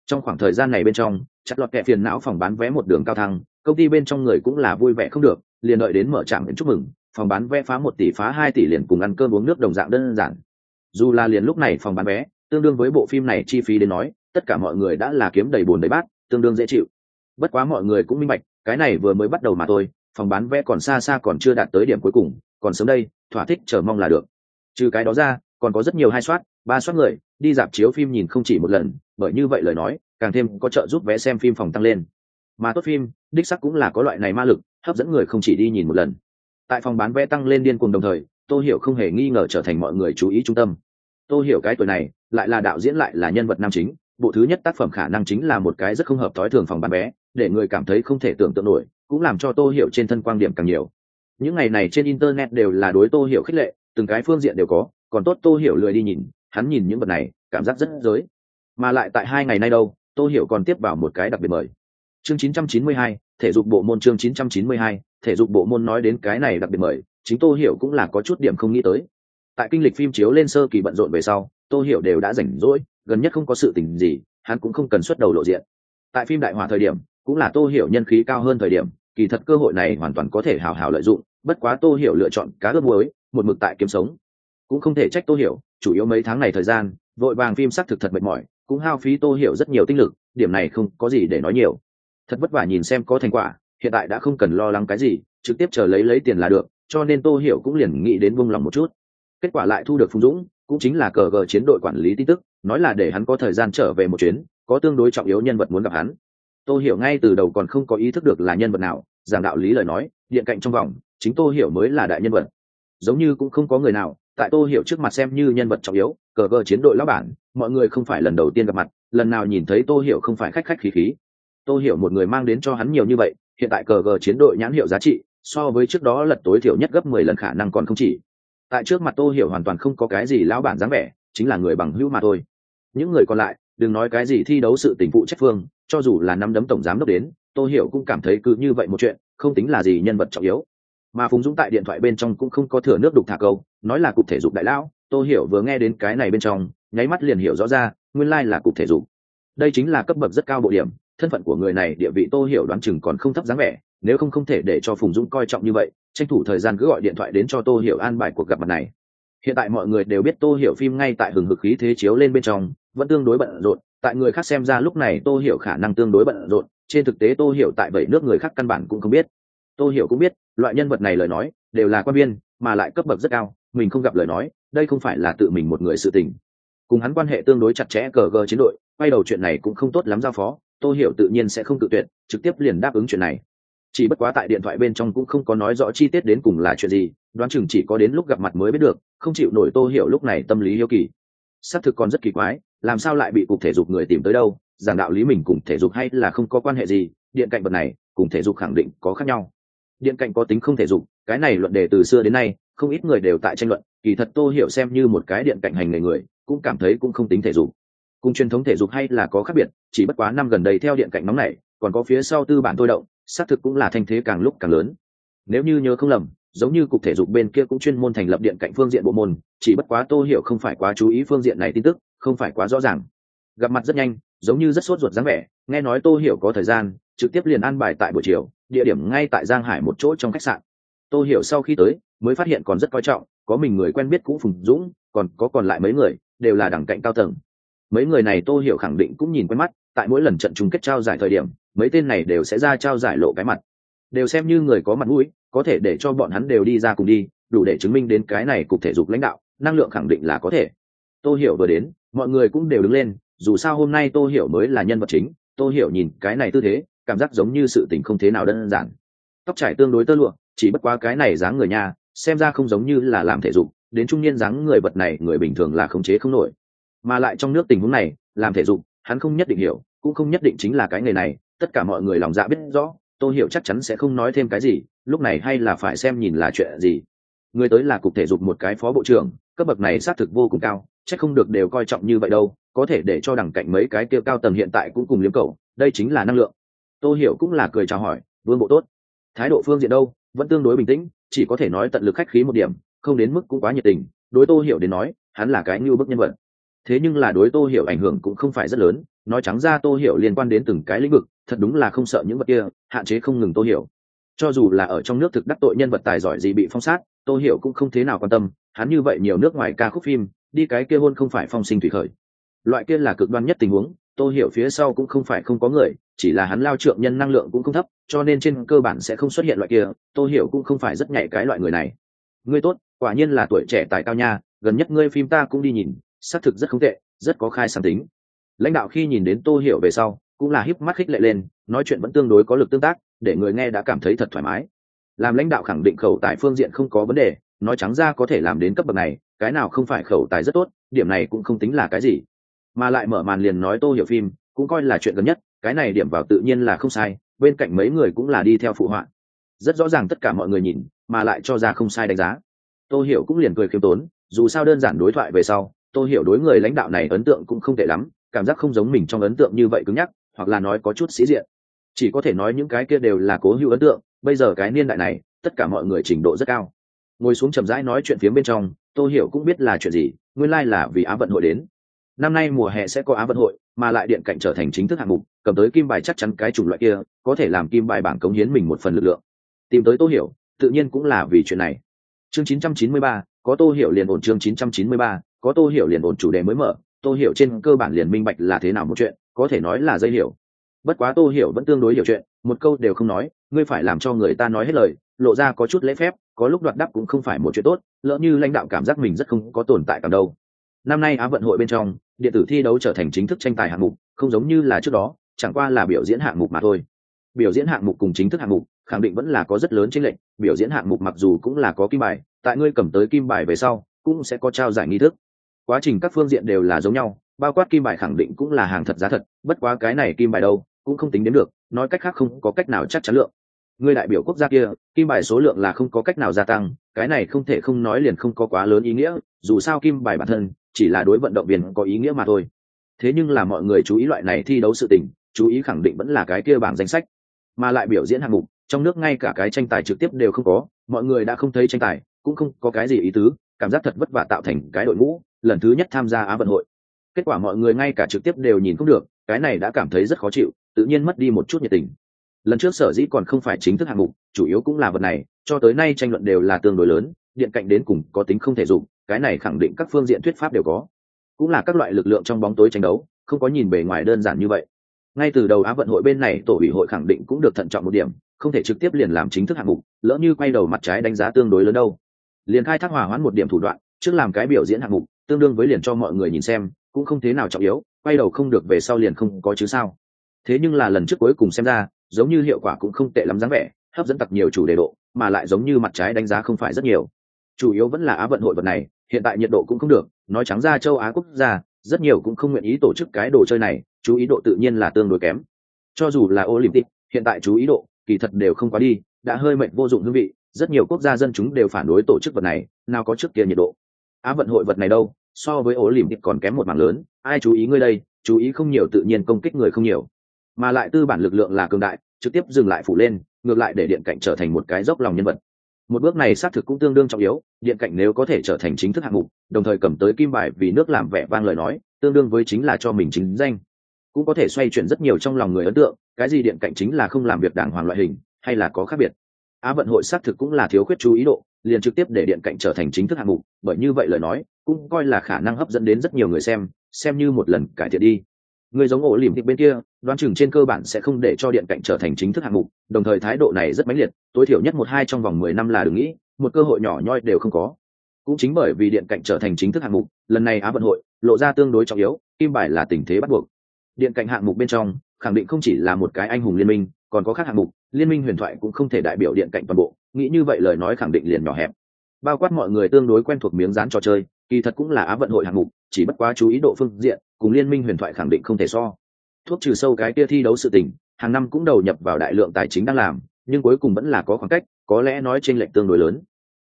Trong khoảng thời gian này bên trong chặt lọt kẹ phiền não phòng bán vé một đường cao thăng, công ty bên trong người cũng là vui vẻ không được, liền đợi đến mở trạm đến chúc mừng, phòng bán vé phá một tỷ phá hai tỷ liền cùng ăn cơm uống nước đồng dạng đơn giản. Dù là liền lúc này phòng bán vé tương đương với bộ phim này chi phí đến nói, tất cả mọi người đã là kiếm đầy bồn đầy bát, tương đương dễ chịu. Bất quá mọi người cũng minh bạch, cái này vừa mới bắt đầu mà thôi, phòng bán vé còn xa xa còn chưa đạt tới điểm cuối cùng, còn sớm đây, thỏa thích chờ mong là được. Trừ cái đó ra, còn có rất nhiều hai soát, ba soát người, đi dạp chiếu phim nhìn không chỉ một lần, bởi như vậy lời nói, càng thêm có trợ giúp vé xem phim phòng tăng lên. Mà tốt phim, đích sắc cũng là có loại này ma lực, hấp dẫn người không chỉ đi nhìn một lần. Tại phòng bán vé tăng lên điên cùng đồng thời, tô hiểu không hề nghi ngờ trở thành mọi người chú ý trung tâm. Tô hiểu cái tuổi này lại là đạo diễn lại là nhân vật nam chính bộ thứ nhất tác phẩm khả năng chính là một cái rất không hợp thói thường phòng bán vé để người cảm thấy không thể tưởng tượng nổi cũng làm cho tô hiểu trên thân quan điểm càng nhiều. Những ngày này trên internet đều là đối tô hiểu khích lệ từng cái phương diện đều có còn tốt tô hiểu lười đi nhìn hắn nhìn những vật này cảm giác rất giới mà lại tại hai ngày nay đâu tô hiểu còn tiếp vào một cái đặc biệt mời. Chương 992, thể dục bộ môn chương 992, thể dục bộ môn nói đến cái này đặc biệt mời chính tô hiểu cũng là có chút điểm không nghĩ tới. Tại kinh lịch phim chiếu lên sơ kỳ bận rộn về sau tô hiểu đều đã rảnh rỗi, gần nhất không có sự tình gì, hắn cũng không cần xuất đầu lộ diện. Tại phim đại hỏa thời điểm, cũng là tô hiểu nhân khí cao hơn thời điểm, kỳ thật cơ hội này hoàn toàn có thể hào hào lợi dụng, bất quá tô hiểu lựa chọn cá ướp muối, một mực tại kiếm sống. Cũng không thể trách tô hiểu, chủ yếu mấy tháng này thời gian, vội vàng phim sắc thực thật mệt mỏi, cũng hao phí tô hiểu rất nhiều tinh lực, điểm này không có gì để nói nhiều. Thật vất vả nhìn xem có thành quả, hiện tại đã không cần lo lắng cái gì, trực tiếp chờ lấy lấy tiền là được, cho nên tô hiểu cũng liền nghĩ đến buông lòng một chút. Kết quả lại thu được phùng dũng cũng chính là cờ gờ chiến đội quản lý tin tức, nói là để hắn có thời gian trở về một chuyến, có tương đối trọng yếu nhân vật muốn gặp hắn. Tô hiểu ngay từ đầu còn không có ý thức được là nhân vật nào, giảng đạo lý lời nói, điện cạnh trong vòng, chính tô hiểu mới là đại nhân vật. Giống như cũng không có người nào, tại tô hiểu trước mặt xem như nhân vật trọng yếu, cờ gờ chiến đội lão bản, mọi người không phải lần đầu tiên gặp mặt, lần nào nhìn thấy tô hiểu không phải khách khách khí khí. Tô hiểu một người mang đến cho hắn nhiều như vậy, hiện tại cờ gờ chiến đội nhãn hiệu giá trị, so với trước đó lật tối thiểu nhất gấp mười lần khả năng còn không chỉ tại trước mặt tô hiểu hoàn toàn không có cái gì lão bản dáng vẻ, chính là người bằng hữu mà thôi. Những người còn lại, đừng nói cái gì thi đấu sự tình vụ trách phương, cho dù là năm đấm tổng giám đốc đến, tô hiểu cũng cảm thấy cứ như vậy một chuyện, không tính là gì nhân vật trọng yếu. Mà phùng dũng tại điện thoại bên trong cũng không có thừa nước đục thả câu, nói là cục thể dục đại lão, tô hiểu vừa nghe đến cái này bên trong, nháy mắt liền hiểu rõ ra, nguyên lai là cục thể dục. Đây chính là cấp bậc rất cao bộ điểm, thân phận của người này địa vị tô hiểu đoán chừng còn không thấp dáng vẻ, nếu không không thể để cho phùng dũng coi trọng như vậy tranh thủ thời gian cứ gọi điện thoại đến cho tô hiểu an bài cuộc gặp mặt này. Hiện tại mọi người đều biết tô hiểu phim ngay tại hừng hực khí thế chiếu lên bên trong, vẫn tương đối bận rộn. Tại người khác xem ra lúc này tô hiểu khả năng tương đối bận rộn, trên thực tế tô hiểu tại bảy nước người khác căn bản cũng không biết. Tô hiểu cũng biết, loại nhân vật này lời nói, đều là quan viên, mà lại cấp bậc rất cao, mình không gặp lời nói, đây không phải là tự mình một người sự tình. Cùng hắn quan hệ tương đối chặt chẽ cờ gờ chiến đội, quay đầu chuyện này cũng không tốt lắm giao phó, tô hiểu tự nhiên sẽ không tự tuyệt, trực tiếp liền đáp ứng chuyện này chỉ bất quá tại điện thoại bên trong cũng không có nói rõ chi tiết đến cùng là chuyện gì, đoán chừng chỉ có đến lúc gặp mặt mới biết được, không chịu nổi tô hiểu lúc này tâm lý hiếu kỳ. Xác thực còn rất kỳ quái, làm sao lại bị cục thể dục người tìm tới đâu, giảng đạo lý mình cùng thể dục hay là không có quan hệ gì, điện cạnh vật này, cùng thể dục khẳng định có khác nhau. Điện cạnh có tính không thể dục, cái này luận đề từ xưa đến nay, không ít người đều tại tranh luận, kỳ thật tô hiểu xem như một cái điện cạnh hành nghề người, cũng cảm thấy cũng không tính thể dục. Cùng truyền thống thể dục hay là có khác biệt, chỉ bất quá năm gần đây theo điện cạnh nóng này, còn có phía sau tư bản tôi động xác thực cũng là thanh thế càng lúc càng lớn. Nếu như nhớ không lầm, giống như cục thể dục bên kia cũng chuyên môn thành lập điện cạnh phương diện bộ môn, chỉ bất quá tô hiểu không phải quá chú ý phương diện này tin tức, không phải quá rõ ràng. Gặp mặt rất nhanh, giống như rất sốt ruột dáng vẻ, nghe nói tô hiểu có thời gian, trực tiếp liền an bài tại buổi chiều, địa điểm ngay tại giang hải một chỗ trong khách sạn. Tô hiểu sau khi tới, mới phát hiện còn rất coi trọng, có mình người quen biết cũ phùng dũng, còn có còn lại mấy người, đều là đẳng cạnh cao tầng. Mấy người này tô hiểu khẳng định cũng nhìn quen mắt tại mỗi lần trận chung kết trao giải thời điểm, mấy tên này đều sẽ ra trao giải lộ cái mặt. Đều xem như người có mặt mũi, có thể để cho bọn hắn đều đi ra cùng đi, đủ để chứng minh đến cái này cục thể dục lãnh đạo, năng lượng khẳng định là có thể. Tô hiểu vừa đến, mọi người cũng đều đứng lên, dù sao hôm nay tô hiểu mới là nhân vật chính, tô hiểu nhìn cái này tư thế, cảm giác giống như sự tình không thế nào đơn giản. Tóc trải tương đối tơ lụa, chỉ bất quá cái này dáng người nha, xem ra không giống như là làm thể dục, đến trung niên dáng người vật này người bình thường là khống chế không nổi. Mà lại trong nước tình huống này, làm thể dục hắn không nhất định hiểu, cũng không nhất định chính là cái nghề này, tất cả mọi người lòng dạ biết rõ, tô hiểu chắc chắn sẽ không nói thêm cái gì, lúc này hay là phải xem nhìn là chuyện gì. Người tới là cục thể dục một cái phó bộ trưởng, cấp bậc này xác thực vô cùng cao, chắc không được đều coi trọng như vậy đâu, có thể để cho đẳng cạnh mấy cái kia cao tầng hiện tại cũng cùng liếm cầu đây chính là năng lượng. Tô hiểu cũng là cười chào hỏi, vương bộ tốt. Thái độ phương diện đâu, vẫn tương đối bình tĩnh, chỉ có thể nói tận lực khách khí một điểm, không đến mức cũng quá nhiệt tình. Đối tô hiểu đến nói, hắn là cái như bức nhân vật thế nhưng là đối tô hiểu ảnh hưởng cũng không phải rất lớn, nói trắng ra tô hiểu liên quan đến từng cái lĩnh vực, thật đúng là không sợ những vật kia, hạn chế không ngừng tô hiểu. Cho dù là ở trong nước thực đắc tội nhân vật tài giỏi gì bị phong sát, tô hiểu cũng không thế nào quan tâm, hắn như vậy nhiều nước ngoài ca khúc phim, đi cái kia hôn không phải phong sinh thủy khởi. Loại kia là cực đoan nhất tình huống, tô hiểu phía sau cũng không phải không có người, chỉ là hắn lao trượng nhân năng lượng cũng không thấp, cho nên trên cơ bản sẽ không xuất hiện loại kia, tô hiểu cũng không phải rất nhạy cái loại người này. Ngươi tốt, quả nhiên là tuổi trẻ tài cao nha, gần nhất ngươi phim ta cũng đi nhìn xác thực rất không tệ, rất có khai sáng tính. Lãnh đạo khi nhìn đến tô hiểu về sau, cũng là híp mắt khích lệ lên, nói chuyện vẫn tương đối có lực tương tác, để người nghe đã cảm thấy thật thoải mái. Làm lãnh đạo khẳng định khẩu tài phương diện không có vấn đề, nói trắng ra có thể làm đến cấp bậc này, cái nào không phải khẩu tài rất tốt, điểm này cũng không tính là cái gì. Mà lại mở màn liền nói tô hiểu phim, cũng coi là chuyện gần nhất, cái này điểm vào tự nhiên là không sai, bên cạnh mấy người cũng là đi theo phụ họa. Rất rõ ràng tất cả mọi người nhìn, mà lại cho ra không sai đánh giá. Tô hiểu cũng liền cười khiêm tốn, dù sao đơn giản đối thoại về sau Tôi hiểu đối người lãnh đạo này ấn tượng cũng không tệ lắm cảm giác không giống mình trong ấn tượng như vậy cứng nhắc hoặc là nói có chút sĩ diện. Chỉ có thể nói những cái kia đều là cố hữu ấn tượng bây giờ cái niên đại này tất cả mọi người trình độ rất cao. Ngồi xuống chậm rãi nói chuyện phía bên trong tôi hiểu cũng biết là chuyện gì nguyên lai là vì á vận hội đến. Năm nay mùa hè sẽ có á vận hội mà lại điện cạnh trở thành chính thức hạng mục cầm tới kim bài chắc chắn cái chủng loại kia có thể làm kim bài bảng cống hiến mình một phần lực lượng. Tìm tới tô hiểu tự nhiên cũng là vì chuyện này. Chương 993, có tô hiểu liền ổn chương 993, có tô hiểu liền ổn chủ đề mới mở, tô hiểu trên cơ bản liền minh bạch là thế nào một chuyện, có thể nói là dây hiểu. Bất quá tô hiểu vẫn tương đối hiểu chuyện, một câu đều không nói, ngươi phải làm cho người ta nói hết lời, lộ ra có chút lễ phép, có lúc đoạt đáp cũng không phải một chuyện tốt, lỡ như lãnh đạo cảm giác mình rất không có tồn tại cảm đâu. Năm nay á vận hội bên trong, điện tử thi đấu trở thành chính thức tranh tài hạng mục, không giống như là trước đó, chẳng qua là biểu diễn hạng mục mà thôi. Biểu diễn hạng mục cùng chính thức hạng mục, khẳng định vẫn là có rất lớn chênh lệch, biểu diễn hạng mục mặc dù cũng là có kim bài, tại ngươi cầm tới kim bài về sau, cũng sẽ có trao giải nghi thức quá trình các phương diện đều là giống nhau, bao quát kim bài khẳng định cũng là hàng thật giá thật, bất quá cái này kim bài đâu, cũng không tính đến được, nói cách khác không có cách nào chắc chắn lượng. Người đại biểu quốc gia kia, kim bài số lượng là không có cách nào gia tăng, cái này không thể không nói liền không có quá lớn ý nghĩa, dù sao kim bài bản thân, chỉ là đối vận động viên có ý nghĩa mà thôi. Thế nhưng là mọi người chú ý loại này thi đấu sự tình, chú ý khẳng định vẫn là cái kia bảng danh sách. Mà lại biểu diễn hạng mục, trong nước ngay cả cái tranh tài trực tiếp đều không có, mọi người đã không thấy tranh tài, cũng không có cái gì ý tứ, cảm giác thật vất vả tạo thành cái đội ngũ lần thứ nhất tham gia á vận hội. Kết quả mọi người ngay cả trực tiếp đều nhìn không được, cái này đã cảm thấy rất khó chịu, tự nhiên mất đi một chút nhiệt tình. Lần trước sở dĩ còn không phải chính thức hạng mục, chủ yếu cũng là vật này, cho tới nay tranh luận đều là tương đối lớn, điện cạnh đến cùng có tính không thể dùng, cái này khẳng định các phương diện thuyết pháp đều có. Cũng là các loại lực lượng trong bóng tối tranh đấu, không có nhìn bề ngoài đơn giản như vậy. Ngay từ đầu á vận hội bên này, tổ ủy hội khẳng định cũng được thận trọng một điểm, không thể trực tiếp liền làm chính thức hạng mục, lỡ như quay đầu mặt trái đánh giá tương đối lớn đâu. Liền khai thác hỏa hoãn một điểm thủ đoạn, trước làm cái biểu diễn hạng mục tương đương với liền cho mọi người nhìn xem, cũng không thế nào trọng yếu, quay đầu không được về sau liền không có chứ sao. Thế nhưng là lần trước cuối cùng xem ra, giống như hiệu quả cũng không tệ lắm dáng vẻ, hấp dẫn tặc nhiều chủ đề độ, mà lại giống như mặt trái đánh giá không phải rất nhiều. Chủ yếu vẫn là á vận hội vật này, hiện tại nhiệt độ cũng không được, nói trắng ra châu á quốc gia, rất nhiều cũng không nguyện ý tổ chức cái đồ chơi này, chú ý độ tự nhiên là tương đối kém. Cho dù là olympic, hiện tại chú ý độ, kỳ thật đều không quá đi, đã hơi mệnh vô dụng hương vị, rất nhiều quốc gia dân chúng đều phản đối tổ chức vật này, nào có trước kia nhiệt độ. Á vận hội vật này đâu? So với olympic còn kém một mảng lớn. Ai chú ý ngươi đây? Chú ý không nhiều tự nhiên công kích người không nhiều. Mà lại tư bản lực lượng là cường đại, trực tiếp dừng lại phủ lên, ngược lại để điện cạnh trở thành một cái dốc lòng nhân vật. Một bước này xác thực cũng tương đương trọng yếu, điện cạnh nếu có thể trở thành chính thức hạng mục, đồng thời cầm tới kim bài vì nước làm vẻ vang lời nói, tương đương với chính là cho mình chính danh. Cũng có thể xoay chuyển rất nhiều trong lòng người ấn tượng, cái gì điện cạnh chính là không làm việc đàng hoàng loại hình, hay là có khác biệt? Á vận hội xác thực cũng là thiếu khuyết chú ý độ, liền trực tiếp để điện cạnh trở thành chính thức hạng mục, bởi như vậy lời nói cũng coi là khả năng hấp dẫn đến rất nhiều người xem xem như một lần cải thiện đi. Người giống ổ lìm thịt bên kia, đoán chừng trên cơ bản sẽ không để cho điện cạnh trở thành chính thức hạng mục, đồng thời thái độ này rất mãnh liệt, tối thiểu nhất một hai trong vòng mười năm là đừng nghĩ, một cơ hội nhỏ nhoi đều không có. Cũng chính bởi vì điện cạnh trở thành chính thức hạng mục, lần này á vận hội lộ ra tương đối trọng yếu, kim bài là tình thế bắt buộc. Điện cạnh hạng mục bên trong, khẳng định không chỉ là một cái anh hùng liên minh, còn có khác hạng mục, liên minh huyền thoại cũng không thể đại biểu điện cạnh toàn bộ, nghĩ như vậy lời nói khẳng định liền nhỏ hẹp. Bao quát mọi người tương đối quen thuộc miếng dán trò chơi kỳ thật cũng là á vận hội hạng mục, chỉ bất quá chú ý độ phương diện, cùng liên minh huyền thoại khẳng định không thể so. Thuốc trừ sâu cái kia thi đấu sự tình, hàng năm cũng đầu nhập vào đại lượng tài chính đang làm, nhưng cuối cùng vẫn là có khoảng cách, có lẽ nói trên lệnh tương đối lớn.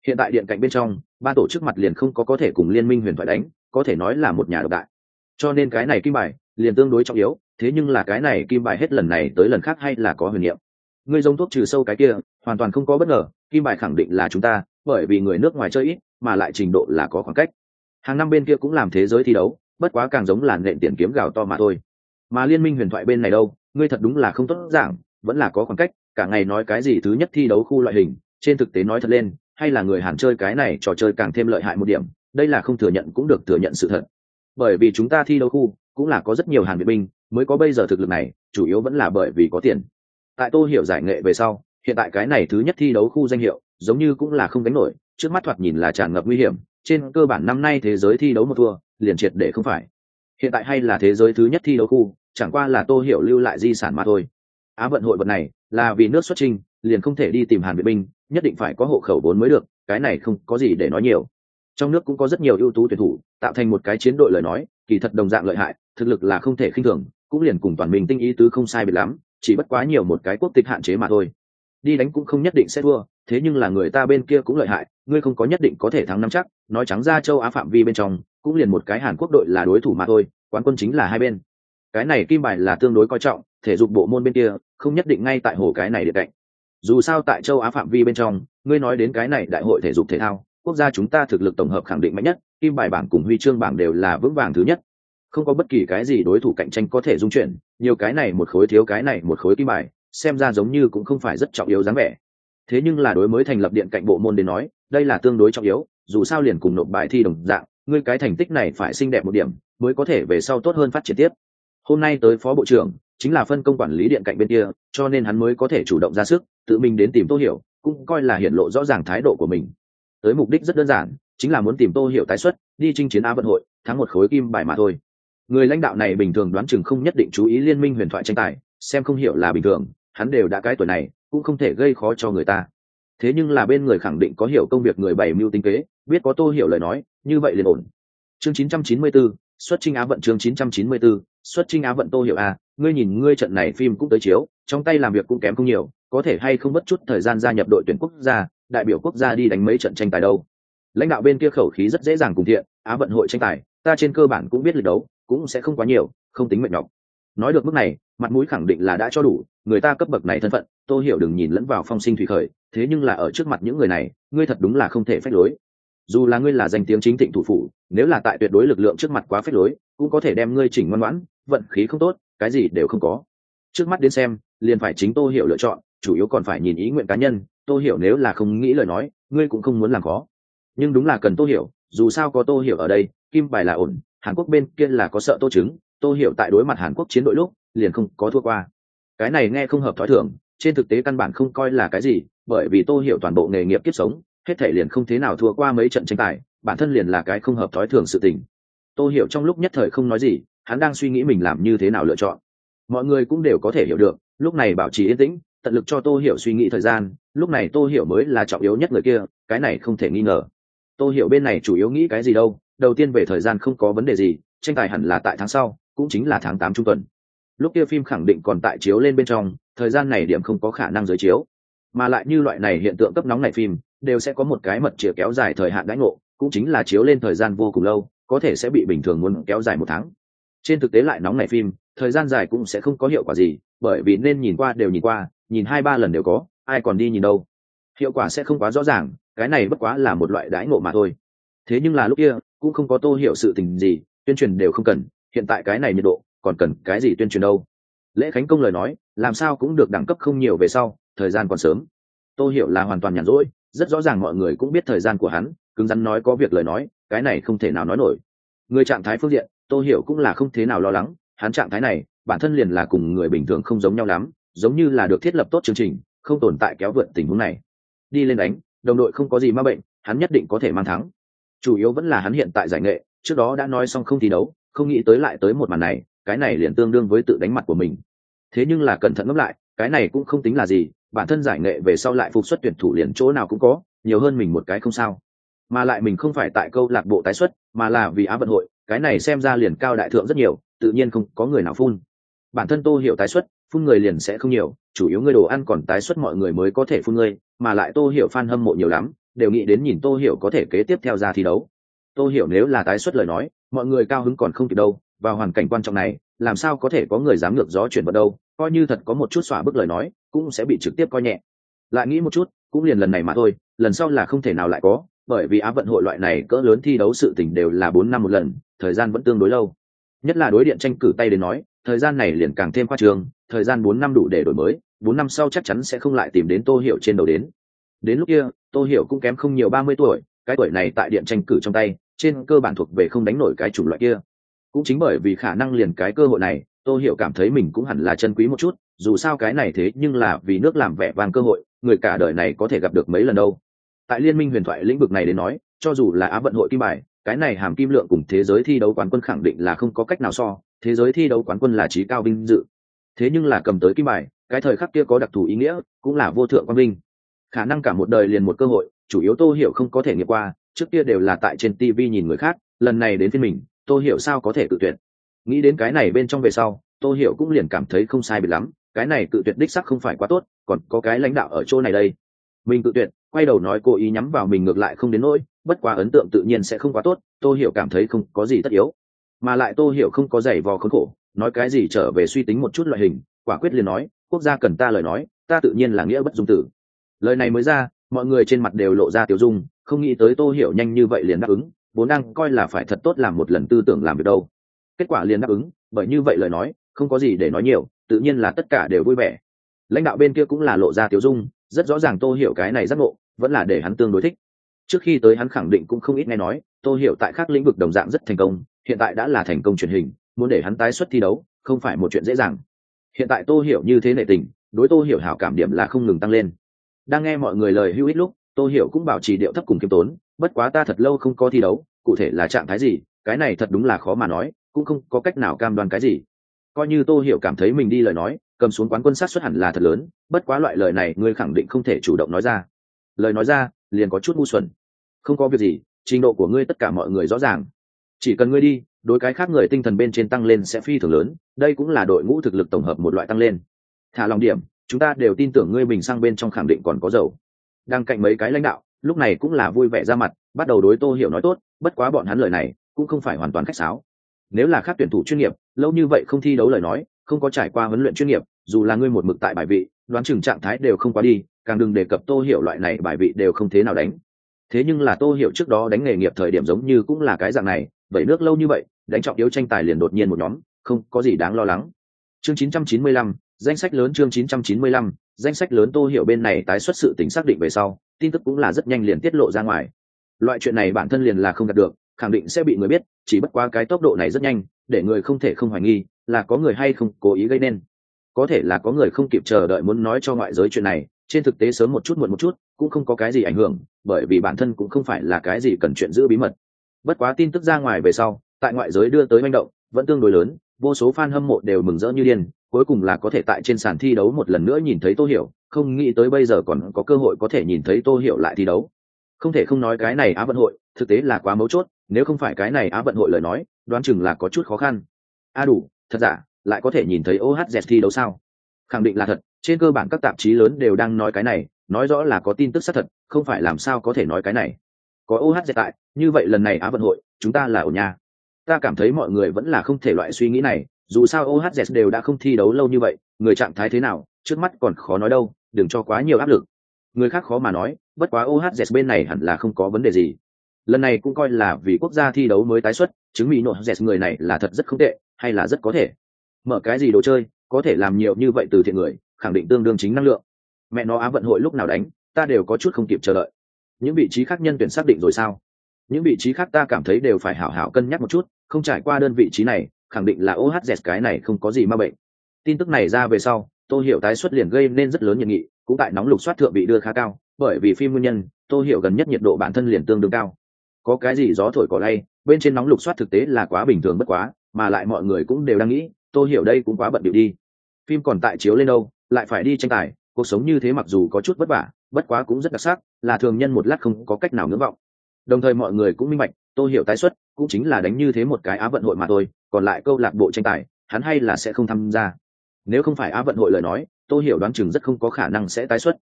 Hiện tại điện cạnh bên trong ban tổ chức mặt liền không có có thể cùng liên minh huyền thoại đánh, có thể nói là một nhà độc đại. Cho nên cái này kim bài, liền tương đối trọng yếu, thế nhưng là cái này kim bài hết lần này tới lần khác hay là có huyền niệm. Người giống thuốc trừ sâu cái kia, hoàn toàn không có bất ngờ, kim bài khẳng định là chúng ta, bởi vì người nước ngoài chơi ít, mà lại trình độ là có khoảng cách hàng năm bên kia cũng làm thế giới thi đấu, bất quá càng giống là nện tiền kiếm gào to mà thôi. Mà liên minh huyền thoại bên này đâu, ngươi thật đúng là không tốt giảng, vẫn là có khoảng cách, cả ngày nói cái gì thứ nhất thi đấu khu loại hình, trên thực tế nói thật lên, hay là người hàn chơi cái này trò chơi càng thêm lợi hại một điểm, đây là không thừa nhận cũng được thừa nhận sự thật. Bởi vì chúng ta thi đấu khu, cũng là có rất nhiều hàn viện binh, mới có bây giờ thực lực này, chủ yếu vẫn là bởi vì có tiền. Tại tô hiểu giải nghệ về sau, hiện tại cái này thứ nhất thi đấu khu danh hiệu, giống như cũng là không đánh nổi, trước mắt thoạt nhìn là tràn ngập nguy hiểm trên cơ bản năm nay thế giới thi đấu một thua, liền triệt để không phải. Hiện tại hay là thế giới thứ nhất thi đấu khu, chẳng qua là tô hiểu lưu lại di sản mà thôi. Á vận hội vật này, là vì nước xuất trình, liền không thể đi tìm hàn vệ binh nhất định phải có hộ khẩu vốn mới được, cái này không có gì để nói nhiều. Trong nước cũng có rất nhiều ưu tú tuyển thủ, tạo thành một cái chiến đội lời nói, kỳ thật đồng dạng lợi hại, thực lực là không thể khinh thường, cũng liền cùng toàn mình tinh ý tứ không sai biệt lắm, chỉ bất quá nhiều một cái quốc tịch hạn chế mà thôi. Đi đánh cũng không nhất định sẽ thua thế nhưng là người ta bên kia cũng lợi hại, ngươi không có nhất định có thể thắng năm chắc, nói trắng ra châu á phạm vi bên trong, cũng liền một cái hàn quốc đội là đối thủ mà thôi, quán quân chính là hai bên. Cái này kim bài là tương đối coi trọng, thể dục bộ môn bên kia, không nhất định ngay tại hồ cái này địa cạnh. Dù sao tại châu á phạm vi bên trong, ngươi nói đến cái này đại hội thể dục thể thao, quốc gia chúng ta thực lực tổng hợp khẳng định mạnh nhất, kim bài bảng cùng huy chương bảng đều là vững vàng thứ nhất. Không có bất kỳ cái gì đối thủ cạnh tranh có thể dung chuyển, nhiều cái này một khối thiếu cái này một khối kim bài, xem ra giống như cũng không phải rất trọng yếu dáng vẻ thế nhưng là đối mới thành lập điện cạnh bộ môn đến nói, đây là tương đối trọng yếu, dù sao liền cùng nộp bài thi đồng dạng, ngươi cái thành tích này phải xinh đẹp một điểm, mới có thể về sau tốt hơn phát triển tiếp. Hôm nay tới phó bộ trưởng, chính là phân công quản lý điện cạnh bên kia, cho nên hắn mới có thể chủ động ra sức, tự mình đến tìm tô hiểu, cũng coi là hiện lộ rõ ràng thái độ của mình. Tới mục đích rất đơn giản, chính là muốn tìm tô hiểu tái xuất, đi chinh chiến á vận hội, thắng một khối kim bài mà thôi. Người lãnh đạo này bình thường đoán chừng không nhất định chú ý liên minh huyền thoại tranh tài, xem không hiểu là bình thường, hắn đều đã cái tuổi này cũng không thể gây khó cho người ta. Thế nhưng là bên người khẳng định có hiểu công việc người bày mưu tinh kế biết có tô hiểu lời nói như vậy liền ổn. Chương 994, xuất trinh á vận chương 994, xuất trinh á vận tô hiểu à, ngươi nhìn ngươi trận này phim cũng tới chiếu trong tay làm việc cũng kém không nhiều có thể hay không mất chút thời gian gia nhập đội tuyển quốc gia đại biểu quốc gia đi đánh mấy trận tranh tài đâu. Lãnh đạo bên kia khẩu khí rất dễ dàng cùng thiện á vận hội tranh tài ta trên cơ bản cũng biết lịch đấu cũng sẽ không quá nhiều không tính mệt nhọc nói được mức này, mặt mũi khẳng định là đã cho đủ, người ta cấp bậc này thân phận, tô hiểu đừng nhìn lẫn vào phong sinh thủy khởi, thế nhưng là ở trước mặt những người này, ngươi thật đúng là không thể phép lối. Dù là ngươi là danh tiếng chính thịnh thủ phủ, nếu là tại tuyệt đối lực lượng trước mặt quá phép lối, cũng có thể đem ngươi chỉnh ngoan ngoãn, vận khí không tốt, cái gì đều không có. Trước mắt đến xem, liền phải chính tô hiểu lựa chọn, chủ yếu còn phải nhìn ý nguyện cá nhân, tô hiểu nếu là không nghĩ lời nói, ngươi cũng không muốn làm khó. Nhưng đúng là cần tô hiểu, dù sao có tô hiểu ở đây, kim bài là ổn, hàn quốc bên kia là có sợ tô chứng tô hiểu tại đối mặt hàn quốc chiến đội lúc, liền không có thua qua. Cái này nghe không hợp thói thường, trên thực tế căn bản không coi là cái gì, bởi vì tô hiểu toàn bộ nghề nghiệp kiếp sống, hết thể liền không thế nào thua qua mấy trận tranh tài, bản thân liền là cái không hợp thói thường sự tình. Tô hiểu trong lúc nhất thời không nói gì, hắn đang suy nghĩ mình làm như thế nào lựa chọn. Mọi người cũng đều có thể hiểu được, lúc này bảo trì yên tĩnh, tận lực cho tô hiểu suy nghĩ thời gian, lúc này tô hiểu mới là trọng yếu nhất người kia, cái này không thể nghi ngờ. Tô hiểu bên này chủ yếu nghĩ cái gì đâu, đầu tiên về thời gian không có vấn đề gì, tranh tài hẳn là tại tháng sau cũng chính là tháng tám trung tuần. Lúc kia phim khẳng định còn tại chiếu lên bên trong, thời gian này điểm không có khả năng giới chiếu. Mà lại như loại này hiện tượng cấp nóng này phim, đều sẽ có một cái mật chĩa kéo dài thời hạn đãi ngộ, cũng chính là chiếu lên thời gian vô cùng lâu, có thể sẽ bị bình thường muốn kéo dài một tháng. Trên thực tế lại nóng này phim, thời gian dài cũng sẽ không có hiệu quả gì, bởi vì nên nhìn qua đều nhìn qua, nhìn hai ba lần đều có, ai còn đi nhìn đâu. Hiệu quả sẽ không quá rõ ràng, cái này bất quá là một loại đãi ngộ mà thôi. Thế nhưng là lúc kia, cũng không có tô hiểu sự tình gì, tuyên truyền đều không cần hiện tại cái này nhiệt độ, còn cần cái gì tuyên truyền đâu? Lễ khánh công lời nói, làm sao cũng được đẳng cấp không nhiều về sau, thời gian còn sớm. Tôi hiểu là hoàn toàn nhàn rỗi, rất rõ ràng mọi người cũng biết thời gian của hắn, cứng rắn nói có việc lời nói, cái này không thể nào nói nổi. Người trạng thái phương diện tôi hiểu cũng là không thế nào lo lắng, hắn trạng thái này, bản thân liền là cùng người bình thường không giống nhau lắm, giống như là được thiết lập tốt chương trình, không tồn tại kéo vượt tình huống này. Đi lên đánh, đồng đội không có gì ma bệnh, hắn nhất định có thể mang thắng. Chủ yếu vẫn là hắn hiện tại giải nghệ, trước đó đã nói xong không thi đấu không nghĩ tới lại tới một màn này, cái này liền tương đương với tự đánh mặt của mình. Thế nhưng là cẩn thận ngẫm lại, cái này cũng không tính là gì, bản thân giải nghệ về sau lại phục xuất tuyển thủ liền chỗ nào cũng có, nhiều hơn mình một cái không sao. Mà lại mình không phải tại câu lạc bộ tái xuất, mà là vì á vận hội, cái này xem ra liền cao đại thượng rất nhiều, tự nhiên không có người nào phun. Bản thân tô hiểu tái xuất, phun người liền sẽ không nhiều, chủ yếu ngươi đồ ăn còn tái xuất mọi người mới có thể phun ngươi mà lại tô hiểu fan hâm mộ nhiều lắm, đều nghĩ đến nhìn tô hiểu có thể kế tiếp theo ra thi đấu tô hiểu nếu là tái xuất lời nói, mọi người cao hứng còn không kịp đâu, vào hoàn cảnh quan trọng này, làm sao có thể có người dám ngược gió chuyển vào đâu, coi như thật có một chút xỏa bức lời nói, cũng sẽ bị trực tiếp coi nhẹ. Lại nghĩ một chút, cũng liền lần này mà thôi, lần sau là không thể nào lại có, bởi vì á vận hội loại này cỡ lớn thi đấu sự tình đều là bốn năm một lần, thời gian vẫn tương đối lâu. Nhất là đối điện tranh cử tay đến nói, thời gian này liền càng thêm khoa trường thời gian bốn năm đủ để đổi mới, bốn năm sau chắc chắn sẽ không lại tìm đến tô hiểu trên đầu đến. Đến lúc kia, tô hiểu cũng kém không nhiều ba mươi tuổi, cái tuổi này tại điện tranh cử trong tay trên cơ bản thuộc về không đánh nổi cái chủng loại kia. Cũng chính bởi vì khả năng liền cái cơ hội này, tô hiểu cảm thấy mình cũng hẳn là chân quý một chút, dù sao cái này thế nhưng là vì nước làm vẻ vang cơ hội, người cả đời này có thể gặp được mấy lần đâu. Tại liên minh huyền thoại lĩnh vực này đến nói, cho dù là á vận hội kim bài, cái này hàm kim lượng cùng thế giới thi đấu quán quân khẳng định là không có cách nào so, thế giới thi đấu quán quân là trí cao vinh dự. Thế nhưng là cầm tới kim bài, cái thời khắc kia có đặc thù ý nghĩa, cũng là vô thượng quang vinh. Khả năng cả một đời liền một cơ hội, chủ yếu tô hiểu không có thể nghiệm qua trước kia đều là tại trên tv nhìn người khác, lần này đến phiên mình, tô hiểu sao có thể tự tuyệt? Nghĩ đến cái này bên trong về sau, tô hiểu cũng liền cảm thấy không sai biệt lắm, cái này tự tuyệt đích sắc không phải quá tốt, còn có cái lãnh đạo ở chỗ này đây. Mình tự tuyệt, quay đầu nói cố ý nhắm vào mình ngược lại không đến nỗi, bất quá ấn tượng tự nhiên sẽ không quá tốt, tô hiểu cảm thấy không có gì tất yếu. Mà lại tô hiểu không có giày vò khốn khổ, nói cái gì trở về suy tính một chút loại hình, quả quyết liền nói, quốc gia cần ta lời nói, ta tự nhiên là nghĩa bất dung tử. Lời này mới ra, mọi người trên mặt đều lộ ra tiểu dung không nghĩ tới tô hiểu nhanh như vậy liền đáp ứng, vốn đang coi là phải thật tốt làm một lần tư tưởng làm việc đâu. Kết quả liền đáp ứng, bởi như vậy lời nói, không có gì để nói nhiều, tự nhiên là tất cả đều vui vẻ. Lãnh đạo bên kia cũng là lộ ra tiểu dung, rất rõ ràng tô hiểu cái này giác ngộ, vẫn là để hắn tương đối thích. Trước khi tới hắn khẳng định cũng không ít nghe nói, tô hiểu tại các lĩnh vực đồng dạng rất thành công, hiện tại đã là thành công truyền hình, muốn để hắn tái xuất thi đấu, không phải một chuyện dễ dàng. Hiện tại tô hiểu như thế nệ tình, đối tô hiểu hảo cảm điểm là không ngừng tăng lên. Đang nghe mọi người lời hữu ích lúc tô hiểu cũng bảo trì điệu thấp cùng kiêm tốn, bất quá ta thật lâu không có thi đấu, cụ thể là trạng thái gì, cái này thật đúng là khó mà nói, cũng không có cách nào cam đoan cái gì. Coi như tô hiểu cảm thấy mình đi lời nói, cầm xuống quán quân sát xuất hẳn là thật lớn, bất quá loại lời này ngươi khẳng định không thể chủ động nói ra. Lời nói ra, liền có chút ngu xuẩn. Không có việc gì, trình độ của ngươi tất cả mọi người rõ ràng. Chỉ cần ngươi đi, đối cái khác người tinh thần bên trên tăng lên sẽ phi thường lớn, đây cũng là đội ngũ thực lực tổng hợp một loại tăng lên. Thả lòng điểm, chúng ta đều tin tưởng ngươi bình sang bên trong khẳng định còn có dầu đang cạnh mấy cái lãnh đạo lúc này cũng là vui vẻ ra mặt bắt đầu đối tô hiểu nói tốt bất quá bọn hắn lời này cũng không phải hoàn toàn khách sáo. Nếu là khác tuyển thủ chuyên nghiệp lâu như vậy không thi đấu lời nói không có trải qua huấn luyện chuyên nghiệp dù là ngươi một mực tại bài vị đoán chừng trạng thái đều không quá đi càng đừng đề cập tô hiểu loại này bài vị đều không thế nào đánh. Thế nhưng là tô hiểu trước đó đánh nghề nghiệp thời điểm giống như cũng là cái dạng này vậy nước lâu như vậy đánh trọng yếu tranh tài liền đột nhiên một nhóm không có gì đáng lo lắng. Chương 995, danh sách lớn chương 995, danh sách lớn tô hiểu bên này tái xuất sự tính xác định về sau tin tức cũng là rất nhanh liền tiết lộ ra ngoài. Loại chuyện này bản thân liền là không đạt được khẳng định sẽ bị người biết chỉ bất qua cái tốc độ này rất nhanh để người không thể không hoài nghi là có người hay không cố ý gây nên. Có thể là có người không kịp chờ đợi muốn nói cho ngoại giới chuyện này trên thực tế sớm một chút muộn một chút cũng không có cái gì ảnh hưởng bởi vì bản thân cũng không phải là cái gì cần chuyện giữ bí mật. Bất quá tin tức ra ngoài về sau tại ngoại giới đưa tới manh động vẫn tương đối lớn vô số fan hâm mộ đều mừng rỡ như điên, cuối cùng là có thể tại trên sàn thi đấu một lần nữa nhìn thấy tô hiểu, không nghĩ tới bây giờ còn có cơ hội có thể nhìn thấy tô hiểu lại thi đấu. Không thể không nói cái này á vận hội, thực tế là quá mấu chốt, nếu không phải cái này á vận hội lời nói, đoán chừng là có chút khó khăn. A đủ, thật giả, lại có thể nhìn thấy ohz thi đấu sao? Khẳng định là thật, trên cơ bản các tạp chí lớn đều đang nói cái này, nói rõ là có tin tức xác thật, không phải làm sao có thể nói cái này. Có ohz tại, như vậy lần này á vận hội, chúng ta là ở nhà ta cảm thấy mọi người vẫn là không thể loại suy nghĩ này, dù sao ohz đều đã không thi đấu lâu như vậy, người trạng thái thế nào, trước mắt còn khó nói đâu, đừng cho quá nhiều áp lực. Người khác khó mà nói, bất quá ohz bên này hẳn là không có vấn đề gì. Lần này cũng coi là vì quốc gia thi đấu mới tái xuất, chứng minh nội z người này là thật rất không tệ, hay là rất có thể. Mở cái gì đồ chơi, có thể làm nhiều như vậy từ thiện người, khẳng định tương đương chính năng lượng. Mẹ nó á vận hội lúc nào đánh, ta đều có chút không kịp chờ đợi. Những vị trí khác nhân tuyển xác định rồi sao? Những vị trí khác ta cảm thấy đều phải hảo hảo cân nhắc một chút không trải qua đơn vị trí này, khẳng định là ohz cái này không có gì ma bệnh. Tin tức này ra về sau, tô hiểu tái xuất liền gây nên rất lớn nhiệt nghị, cũng tại nóng lục soát thượng bị đưa khá cao, bởi vì phim nguyên nhân, tô hiểu gần nhất nhiệt độ bản thân liền tương đương cao. Có cái gì gió thổi cỏ lay, bên trên nóng lục soát thực tế là quá bình thường bất quá, mà lại mọi người cũng đều đang nghĩ, tô hiểu đây cũng quá bận điệu đi. Phim còn tại chiếu lên đâu, lại phải đi tranh tài, cuộc sống như thế mặc dù có chút vất vả, bất quá cũng rất đặc sắc, là thường nhân một lát không có cách nào ngưỡng vọng. Đồng thời mọi người cũng minh bạch, tô hiểu tái xuất cũng chính là đánh như thế một cái á vận hội mà thôi, còn lại câu lạc bộ tranh tài, hắn hay là sẽ không tham gia. Nếu không phải á vận hội lời nói, tô hiểu đoán chừng rất không có khả năng sẽ tái xuất.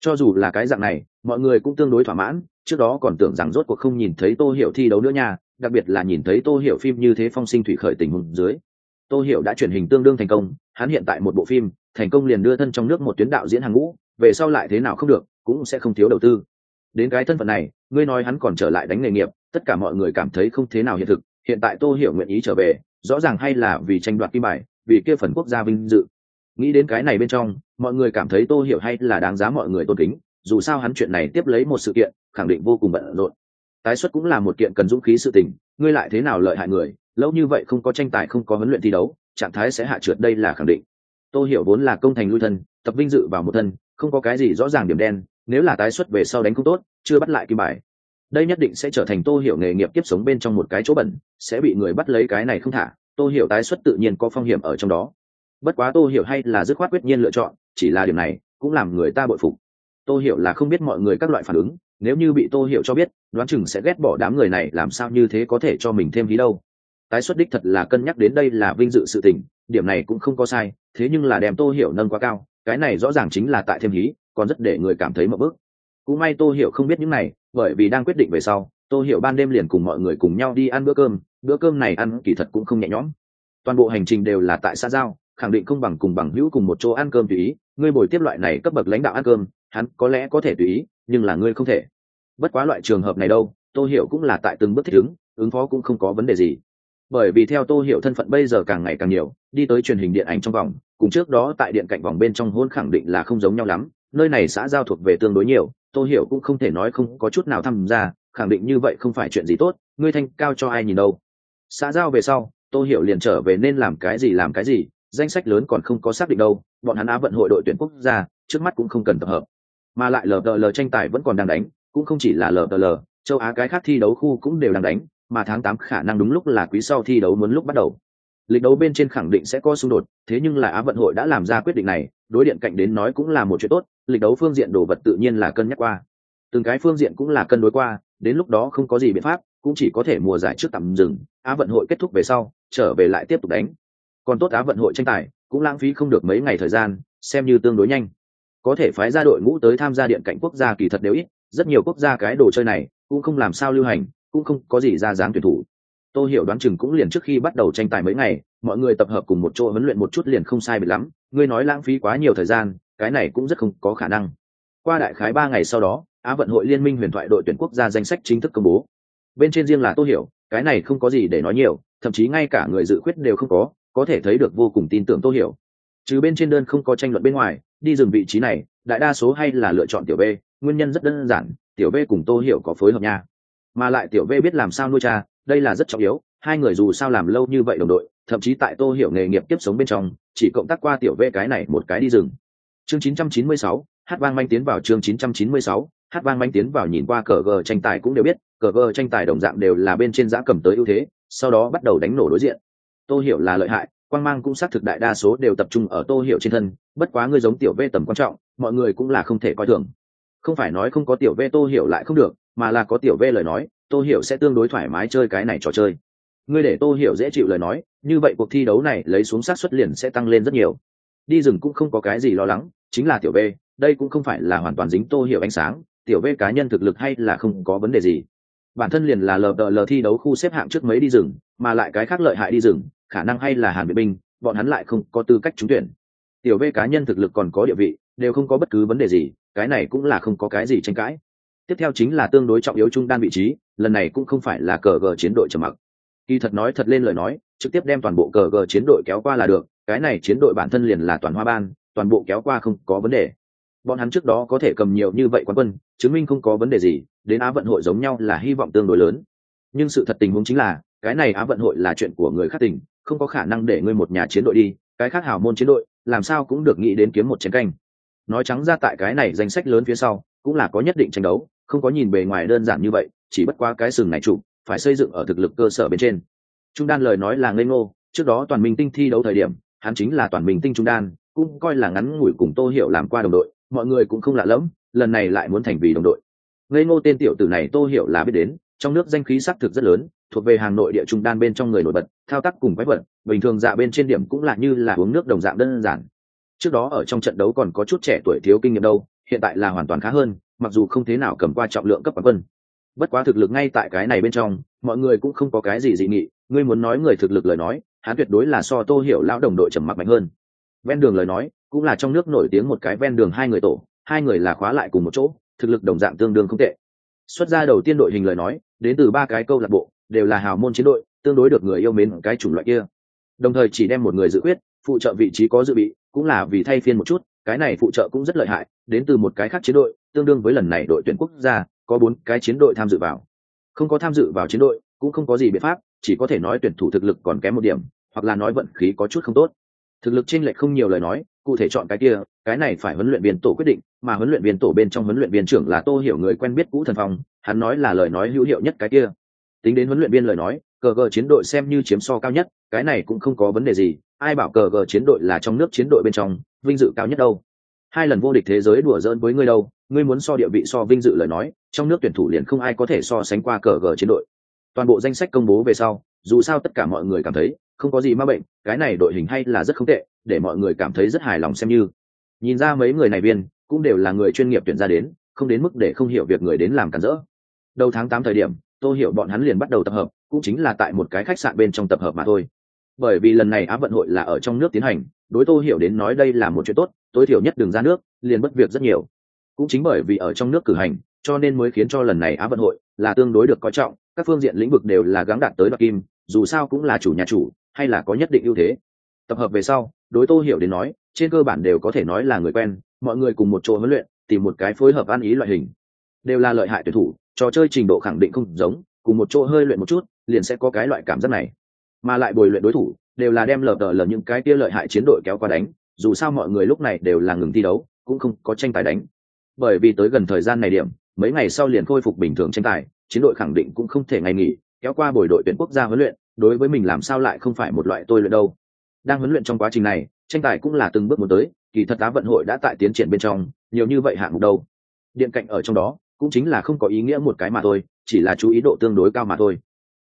Cho dù là cái dạng này, mọi người cũng tương đối thỏa mãn, trước đó còn tưởng rằng rốt cuộc không nhìn thấy tô hiểu thi đấu nữa nha, đặc biệt là nhìn thấy tô hiểu phim như thế phong sinh thủy khởi tình hùng dưới. Tô hiểu đã chuyển hình tương đương thành công, hắn hiện tại một bộ phim, thành công liền đưa thân trong nước một tuyến đạo diễn hàng ngũ, về sau lại thế nào không được, cũng sẽ không thiếu đầu tư đến cái thân phận này, ngươi nói hắn còn trở lại đánh nghề nghiệp, tất cả mọi người cảm thấy không thế nào hiện thực, hiện tại tô hiểu nguyện ý trở về, rõ ràng hay là vì tranh đoạt kim bài, vì kia phần quốc gia vinh dự. Nghĩ đến cái này bên trong, mọi người cảm thấy tô hiểu hay là đáng giá mọi người tôn kính, dù sao hắn chuyện này tiếp lấy một sự kiện, khẳng định vô cùng bận rộn. Tái xuất cũng là một kiện cần dũng khí sự tình, ngươi lại thế nào lợi hại người, lâu như vậy không có tranh tài, không có huấn luyện thi đấu, trạng thái sẽ hạ trượt đây là khẳng định. Tô hiểu vốn là công thành lui thân, tập vinh dự vào một thân, không có cái gì rõ ràng điểm đen nếu là tái xuất về sau đánh không tốt, chưa bắt lại kim bài, đây nhất định sẽ trở thành tô hiểu nghề nghiệp tiếp sống bên trong một cái chỗ bẩn, sẽ bị người bắt lấy cái này không thả. Tô hiểu tái xuất tự nhiên có phong hiểm ở trong đó. Bất quá tô hiểu hay là dứt khoát quyết nhiên lựa chọn, chỉ là điểm này, cũng làm người ta bội phục. Tô hiểu là không biết mọi người các loại phản ứng, nếu như bị tô hiểu cho biết, đoán chừng sẽ ghét bỏ đám người này, làm sao như thế có thể cho mình thêm hí đâu. Tái xuất đích thật là cân nhắc đến đây là vinh dự sự tình, điểm này cũng không có sai, thế nhưng là đem tô hiểu nâng quá cao, cái này rõ ràng chính là tại thêm hí còn rất để người cảm thấy mập bức cũng may tô hiểu không biết những này, bởi vì đang quyết định về sau, tô hiểu ban đêm liền cùng mọi người cùng nhau đi ăn bữa cơm. Bữa cơm này ăn kỳ thật cũng không nhẹ nhõm. Toàn bộ hành trình đều là tại xã giao, khẳng định không bằng cùng bằng hữu cùng một chỗ ăn cơm tùy ý. Ngươi bồi tiếp loại này cấp bậc lãnh đạo ăn cơm, hắn có lẽ có thể tùy ý, nhưng là ngươi không thể. Bất quá loại trường hợp này đâu, tô hiểu cũng là tại từng bước thích ứng ứng phó cũng không có vấn đề gì. Bởi vì theo tô hiểu thân phận bây giờ càng ngày càng nhiều, đi tới truyền hình điện ảnh trong vòng, cùng trước đó tại điện cạnh vòng bên trong hôn khẳng định là không giống nhau lắm nơi này xã giao thuộc về tương đối nhiều, tô hiểu cũng không thể nói không có chút nào tham gia, khẳng định như vậy không phải chuyện gì tốt, ngươi thanh cao cho ai nhìn đâu. Xã giao về sau, tô hiểu liền trở về nên làm cái gì làm cái gì, danh sách lớn còn không có xác định đâu, bọn hắn á vận hội đội tuyển quốc gia, trước mắt cũng không cần tập hợp. Mà lại lờ lờ tranh tài vẫn còn đang đánh, cũng không chỉ là lờ lờ châu á cái khác thi đấu khu cũng đều đang đánh, mà tháng tám khả năng đúng lúc là quý sau thi đấu muốn lúc bắt đầu. Lịch đấu bên trên khẳng định sẽ có xung đột, thế nhưng là á vận hội đã làm ra quyết định này, đối điện cạnh đến nói cũng là một chuyện tốt lịch đấu phương diện đồ vật tự nhiên là cân nhắc qua. Từng cái phương diện cũng là cân đối qua, đến lúc đó không có gì biện pháp, cũng chỉ có thể mùa giải trước tạm dừng, á vận hội kết thúc về sau, trở về lại tiếp tục đánh. Còn tốt á vận hội tranh tài, cũng lãng phí không được mấy ngày thời gian, xem như tương đối nhanh. Có thể phái ra đội ngũ tới tham gia điện cạnh quốc gia kỳ thật đều ít, rất nhiều quốc gia cái đồ chơi này cũng không làm sao lưu hành, cũng không có gì ra dáng tuyển thủ. Tôi hiểu đoán chừng cũng liền trước khi bắt đầu tranh tài mấy ngày, mọi người tập hợp cùng một chỗ huấn luyện một chút liền không sai bị lắm, ngươi nói lãng phí quá nhiều thời gian cái này cũng rất không có khả năng. Qua đại khái ba ngày sau đó, á vận hội liên minh huyền thoại đội tuyển quốc gia danh sách chính thức công bố. Bên trên riêng là tô hiểu, cái này không có gì để nói nhiều, thậm chí ngay cả người dự khuyết đều không có có thể thấy được vô cùng tin tưởng tô hiểu. Trừ bên trên đơn không có tranh luận bên ngoài, đi dừng vị trí này, đại đa số hay là lựa chọn tiểu b, nguyên nhân rất đơn giản, tiểu b cùng tô hiểu có phối hợp nha. Mà lại tiểu b biết làm sao nuôi cha, đây là rất trọng yếu, hai người dù sao làm lâu như vậy đồng đội, thậm chí tại tô hiểu nghề nghiệp tiếp sống bên trong, chỉ cộng tác qua tiểu v cái này một cái đi rừng chương 996, hát vang manh tiến vào chương 996, hát vang manh tiến vào nhìn qua cờ gờ tranh tài cũng đều biết cờ gờ tranh tài đồng dạng đều là bên trên giã cầm tới ưu thế sau đó bắt đầu đánh nổ đối diện. Tô hiểu là lợi hại quang mang cũng xác thực đại đa số đều tập trung ở tô hiểu trên thân bất quá ngươi giống tiểu v tầm quan trọng mọi người cũng là không thể coi thường. Không phải nói không có tiểu v tô hiểu lại không được mà là có tiểu v lời nói tô hiểu sẽ tương đối thoải mái chơi cái này trò chơi. Ngươi để tô hiểu dễ chịu lời nói như vậy cuộc thi đấu này lấy xuống sát xuất liền sẽ tăng lên rất nhiều đi rừng cũng không có cái gì lo lắng, chính là tiểu v đây cũng không phải là hoàn toàn dính tô hiểu ánh sáng, tiểu v cá nhân thực lực hay là không có vấn đề gì. Bản thân liền là lờ đờ lờ thi đấu khu xếp hạng trước mấy đi rừng, mà lại cái khác lợi hại đi rừng, khả năng hay là hàn vệ binh, bọn hắn lại không có tư cách trúng tuyển. Tiểu v cá nhân thực lực còn có địa vị, đều không có bất cứ vấn đề gì, cái này cũng là không có cái gì tranh cãi. Tiếp theo chính là tương đối trọng yếu trung đan vị trí, lần này cũng không phải là cờ gờ chiến đội trầm mặc. Kỳ thật nói thật lên lời nói, trực tiếp đem toàn bộ cờ gờ chiến đội kéo qua là được cái này chiến đội bản thân liền là toàn hoa ban toàn bộ kéo qua không có vấn đề. Bọn hắn trước đó có thể cầm nhiều như vậy quán quân chứng minh không có vấn đề gì đến á vận hội giống nhau là hy vọng tương đối lớn. Nhưng sự thật tình huống chính là cái này á vận hội là chuyện của người khác tỉnh, không có khả năng để ngươi một nhà chiến đội đi cái khác hào môn chiến đội làm sao cũng được nghĩ đến kiếm một chiến canh. Nói trắng ra tại cái này danh sách lớn phía sau cũng là có nhất định tranh đấu không có nhìn bề ngoài đơn giản như vậy chỉ bất qua cái sừng này trụ phải xây dựng ở thực lực cơ sở bên trên. Trung đan lời nói là ngây ngô trước đó toàn minh tinh thi đấu thời điểm hắn chính là toàn mình tinh trung đan, cũng coi là ngắn ngủi cùng tô hiểu làm qua đồng đội, mọi người cũng không lạ lẫm, lần này lại muốn thành vì đồng đội. Ngây ngô tên tiểu tử này tô hiểu là biết đến, trong nước danh khí xác thực rất lớn, thuộc về hàng nội địa trung đan bên trong người nổi bật, thao tác cùng quái vật, bình thường dạ bên trên điểm cũng là như là uống nước đồng dạng đơn giản. Trước đó ở trong trận đấu còn có chút trẻ tuổi thiếu kinh nghiệm đâu, hiện tại là hoàn toàn khá hơn, mặc dù không thế nào cầm qua trọng lượng cấp quán quân. Bất quá thực lực ngay tại cái này bên trong, mọi người cũng không có cái gì dị nghị, ngươi muốn nói người thực lực lời nói hắn tuyệt đối là so tô hiểu lão đồng đội trầm mặc mạnh hơn. Ven đường lời nói, cũng là trong nước nổi tiếng một cái ven đường hai người tổ, hai người là khóa lại cùng một chỗ, thực lực đồng dạng tương đương không tệ. Xuất ra đầu tiên đội hình lời nói, đến từ ba cái câu lạc bộ, đều là hào môn chiến đội, tương đối được người yêu mến cái chủng loại kia. Đồng thời chỉ đem một người dự quyết phụ trợ vị trí có dự bị, cũng là vì thay phiên một chút, cái này phụ trợ cũng rất lợi hại, đến từ một cái khác chiến đội, tương đương với lần này đội tuyển quốc gia, có bốn cái chiến đội tham dự vào. Không có tham dự vào chiến đội, cũng không có gì biện pháp chỉ có thể nói tuyển thủ thực lực còn kém một điểm, hoặc là nói vận khí có chút không tốt. Thực lực chênh lệch không nhiều lời nói, cụ thể chọn cái kia, cái này phải huấn luyện viên tổ quyết định, mà huấn luyện viên tổ bên trong huấn luyện viên trưởng là tô hiểu người quen biết cũ thần phong, hắn nói là lời nói hữu hiệu nhất cái kia. Tính đến huấn luyện viên lời nói, cờ gờ chiến đội xem như chiếm so cao nhất, cái này cũng không có vấn đề gì, ai bảo cờ gờ chiến đội là trong nước chiến đội bên trong, vinh dự cao nhất đâu. Hai lần vô địch thế giới đùa giỡn với ngươi đâu, ngươi muốn so địa vị so vinh dự lời nói, trong nước tuyển thủ liền không ai có thể so sánh qua cờ gờ chiến đội toàn bộ danh sách công bố về sau, dù sao tất cả mọi người cảm thấy không có gì ma bệnh, cái này đội hình hay là rất không tệ, để mọi người cảm thấy rất hài lòng xem như. Nhìn ra mấy người này viên cũng đều là người chuyên nghiệp tuyển ra đến, không đến mức để không hiểu việc người đến làm cản rỡ. Đầu tháng tám thời điểm, tôi hiểu bọn hắn liền bắt đầu tập hợp, cũng chính là tại một cái khách sạn bên trong tập hợp mà thôi. Bởi vì lần này á vận hội là ở trong nước tiến hành, đối tô hiểu đến nói đây là một chuyện tốt, tối thiểu nhất đường ra nước, liền bất việc rất nhiều. Cũng chính bởi vì ở trong nước cử hành, cho nên mới khiến cho lần này á vận hội là tương đối được coi trọng các phương diện lĩnh vực đều là gắng đạt tới đoạt kim, dù sao cũng là chủ nhà chủ, hay là có nhất định ưu thế. Tập hợp về sau, đối tô hiểu đến nói, trên cơ bản đều có thể nói là người quen, mọi người cùng một chỗ huấn luyện, tìm một cái phối hợp ăn ý loại hình. Đều là lợi hại tuyển thủ, trò chơi trình độ khẳng định không giống, cùng một chỗ hơi luyện một chút, liền sẽ có cái loại cảm giác này. Mà lại bồi luyện đối thủ, đều là đem lờ đờ lờ những cái kia lợi hại chiến đội kéo qua đánh, dù sao mọi người lúc này đều là ngừng thi đấu, cũng không có tranh tài đánh. Bởi vì tới gần thời gian này điểm, mấy ngày sau liền khôi phục bình thường tranh tài chiến đội khẳng định cũng không thể ngày nghỉ, kéo qua buổi đội tuyển quốc gia huấn luyện, đối với mình làm sao lại không phải một loại tôi luyện đâu. Đang huấn luyện trong quá trình này, tranh tài cũng là từng bước một tới, kỳ thật á vận hội đã tại tiến triển bên trong, nhiều như vậy hạng mục đâu. Điện cạnh ở trong đó, cũng chính là không có ý nghĩa một cái mà thôi, chỉ là chú ý độ tương đối cao mà thôi.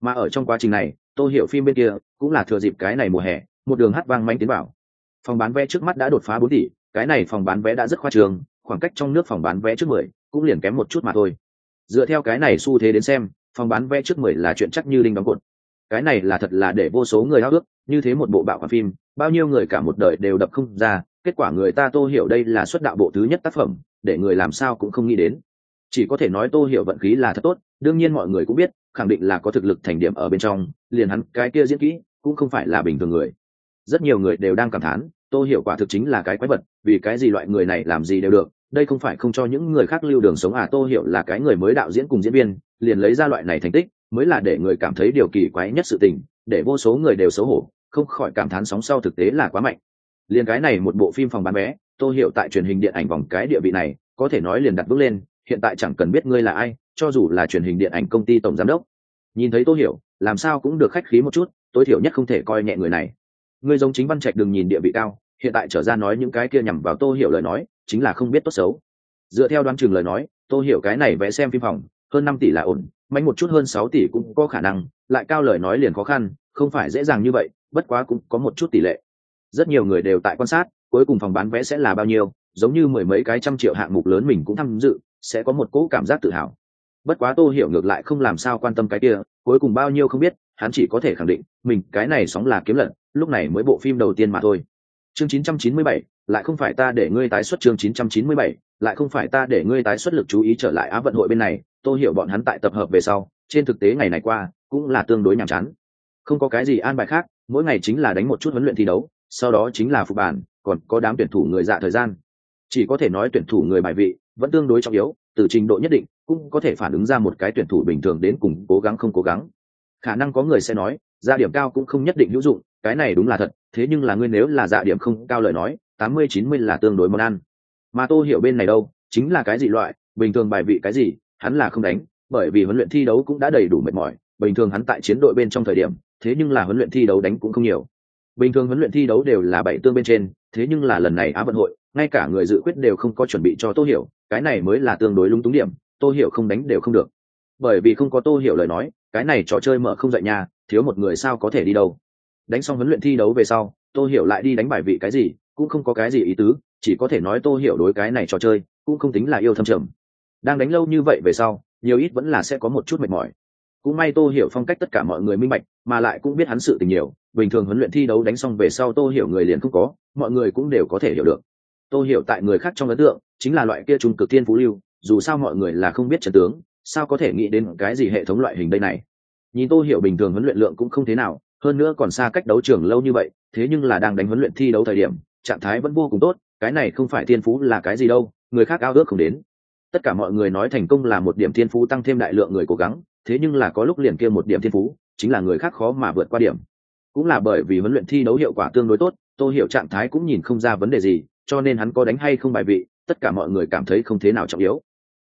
Mà ở trong quá trình này tôi hiểu phim bên kia, cũng là thừa dịp cái này mùa hè, một đường hát vang manh tiến vào. Phòng bán vé trước mắt đã đột phá bốn tỷ, cái này phòng bán vé đã rất khoa trường, khoảng cách trong nước phòng bán vé trước mười cũng liền kém một chút mà thôi dựa theo cái này xu thế đến xem, phòng bán vé trước mười là chuyện chắc như đinh đóng cột. Cái này là thật là để vô số người háo ước, như thế một bộ bạo khoản phim, bao nhiêu người cả một đời đều đập không ra, kết quả người ta tô hiểu đây là xuất đạo bộ thứ nhất tác phẩm, để người làm sao cũng không nghĩ đến. Chỉ có thể nói tô hiểu vận khí là thật tốt, đương nhiên mọi người cũng biết, khẳng định là có thực lực thành điểm ở bên trong, liền hắn, cái kia diễn kỹ, cũng không phải là bình thường người. Rất nhiều người đều đang cảm thán, tô hiểu quả thực chính là cái quái vật, vì cái gì loại người này làm gì đều được đây không phải không cho những người khác lưu đường sống à tô hiểu là cái người mới đạo diễn cùng diễn viên, liền lấy ra loại này thành tích, mới là để người cảm thấy điều kỳ quái nhất sự tình, để vô số người đều xấu hổ, không khỏi cảm thán sóng sau thực tế là quá mạnh. Liền cái này một bộ phim phòng bán vé, tô hiểu tại truyền hình điện ảnh vòng cái địa vị này, có thể nói liền đặt bước lên, hiện tại chẳng cần biết ngươi là ai, cho dù là truyền hình điện ảnh công ty tổng giám đốc. Nhìn thấy tô hiểu, làm sao cũng được khách khí một chút, tối thiểu nhất không thể coi nhẹ người này. Ngươi giống chính văn trạch đừng nhìn địa vị cao hiện tại trở ra nói những cái kia nhằm vào tô hiểu lời nói, chính là không biết tốt xấu. Dựa theo đoán chừng lời nói, tô hiểu cái này vẽ xem phim phòng, hơn năm tỷ là ổn, mạnh một chút hơn sáu tỷ cũng có khả năng, lại cao lời nói liền khó khăn, không phải dễ dàng như vậy, bất quá cũng có một chút tỷ lệ. Rất nhiều người đều tại quan sát, cuối cùng phòng bán vé sẽ là bao nhiêu, giống như mười mấy cái trăm triệu hạng mục lớn mình cũng tham dự, sẽ có một cỗ cảm giác tự hào. Bất quá tô hiểu ngược lại không làm sao quan tâm cái kia, cuối cùng bao nhiêu không biết, hắn chỉ có thể khẳng định, mình cái này sóng là kiếm lận, lúc này mới bộ phim đầu tiên mà thôi chương 997, lại không phải ta để ngươi tái xuất chương 997, lại không phải ta để ngươi tái xuất lực chú ý trở lại á vận hội bên này tôi hiểu bọn hắn tại tập hợp về sau trên thực tế ngày này qua cũng là tương đối nhàm chán. Không có cái gì an bài khác mỗi ngày chính là đánh một chút huấn luyện thi đấu sau đó chính là phục bản còn có đám tuyển thủ người dạ thời gian. Chỉ có thể nói tuyển thủ người bài vị vẫn tương đối trọng yếu từ trình độ nhất định cũng có thể phản ứng ra một cái tuyển thủ bình thường đến cùng cố gắng không cố gắng. Khả năng có người sẽ nói ra điểm cao cũng không nhất định hữu dụng cái này đúng là thật thế nhưng là ngươi nếu là dạ điểm không cao lời nói, tám mươi, chín mươi là tương đối món ăn. Mà tô hiểu bên này đâu, chính là cái gì loại, bình thường bài vị cái gì, hắn là không đánh, bởi vì huấn luyện thi đấu cũng đã đầy đủ mệt mỏi, bình thường hắn tại chiến đội bên trong thời điểm, thế nhưng là huấn luyện thi đấu đánh cũng không nhiều. Bình thường huấn luyện thi đấu đều là bảy tương bên trên, thế nhưng là lần này á vận hội, ngay cả người dự quyết đều không có chuẩn bị cho tô hiểu, cái này mới là tương đối lung túng điểm, tô hiểu không đánh đều không được. Bởi vì không có tô hiểu lời nói, cái này trò chơi mở không dậy nhà thiếu một người sao có thể đi đâu đánh xong huấn luyện thi đấu về sau, tô hiểu lại đi đánh bài vị cái gì, cũng không có cái gì ý tứ, chỉ có thể nói tô hiểu đối cái này trò chơi, cũng không tính là yêu thâm trầm. Đang đánh lâu như vậy về sau, nhiều ít vẫn là sẽ có một chút mệt mỏi. Cũng may tô hiểu phong cách tất cả mọi người minh bạch, mà lại cũng biết hắn sự tình nhiều, bình thường huấn luyện thi đấu đánh xong về sau tô hiểu người liền không có, mọi người cũng đều có thể hiểu được. Tô hiểu tại người khác trong ấn tượng, chính là loại kia trung cực thiên phú lưu, dù sao mọi người là không biết trận tướng, sao có thể nghĩ đến cái gì hệ thống loại hình đây này. Nhìn tô hiểu bình thường huấn luyện lượng cũng không thế nào hơn nữa còn xa cách đấu trường lâu như vậy, thế nhưng là đang đánh huấn luyện thi đấu thời điểm, trạng thái vẫn vô cùng tốt, cái này không phải thiên phú là cái gì đâu, người khác ao ước không đến. Tất cả mọi người nói thành công là một điểm thiên phú tăng thêm đại lượng người cố gắng, thế nhưng là có lúc liền kia một điểm thiên phú, chính là người khác khó mà vượt qua điểm. Cũng là bởi vì huấn luyện thi đấu hiệu quả tương đối tốt, tô hiểu trạng thái cũng nhìn không ra vấn đề gì, cho nên hắn có đánh hay không bài vị, tất cả mọi người cảm thấy không thế nào trọng yếu.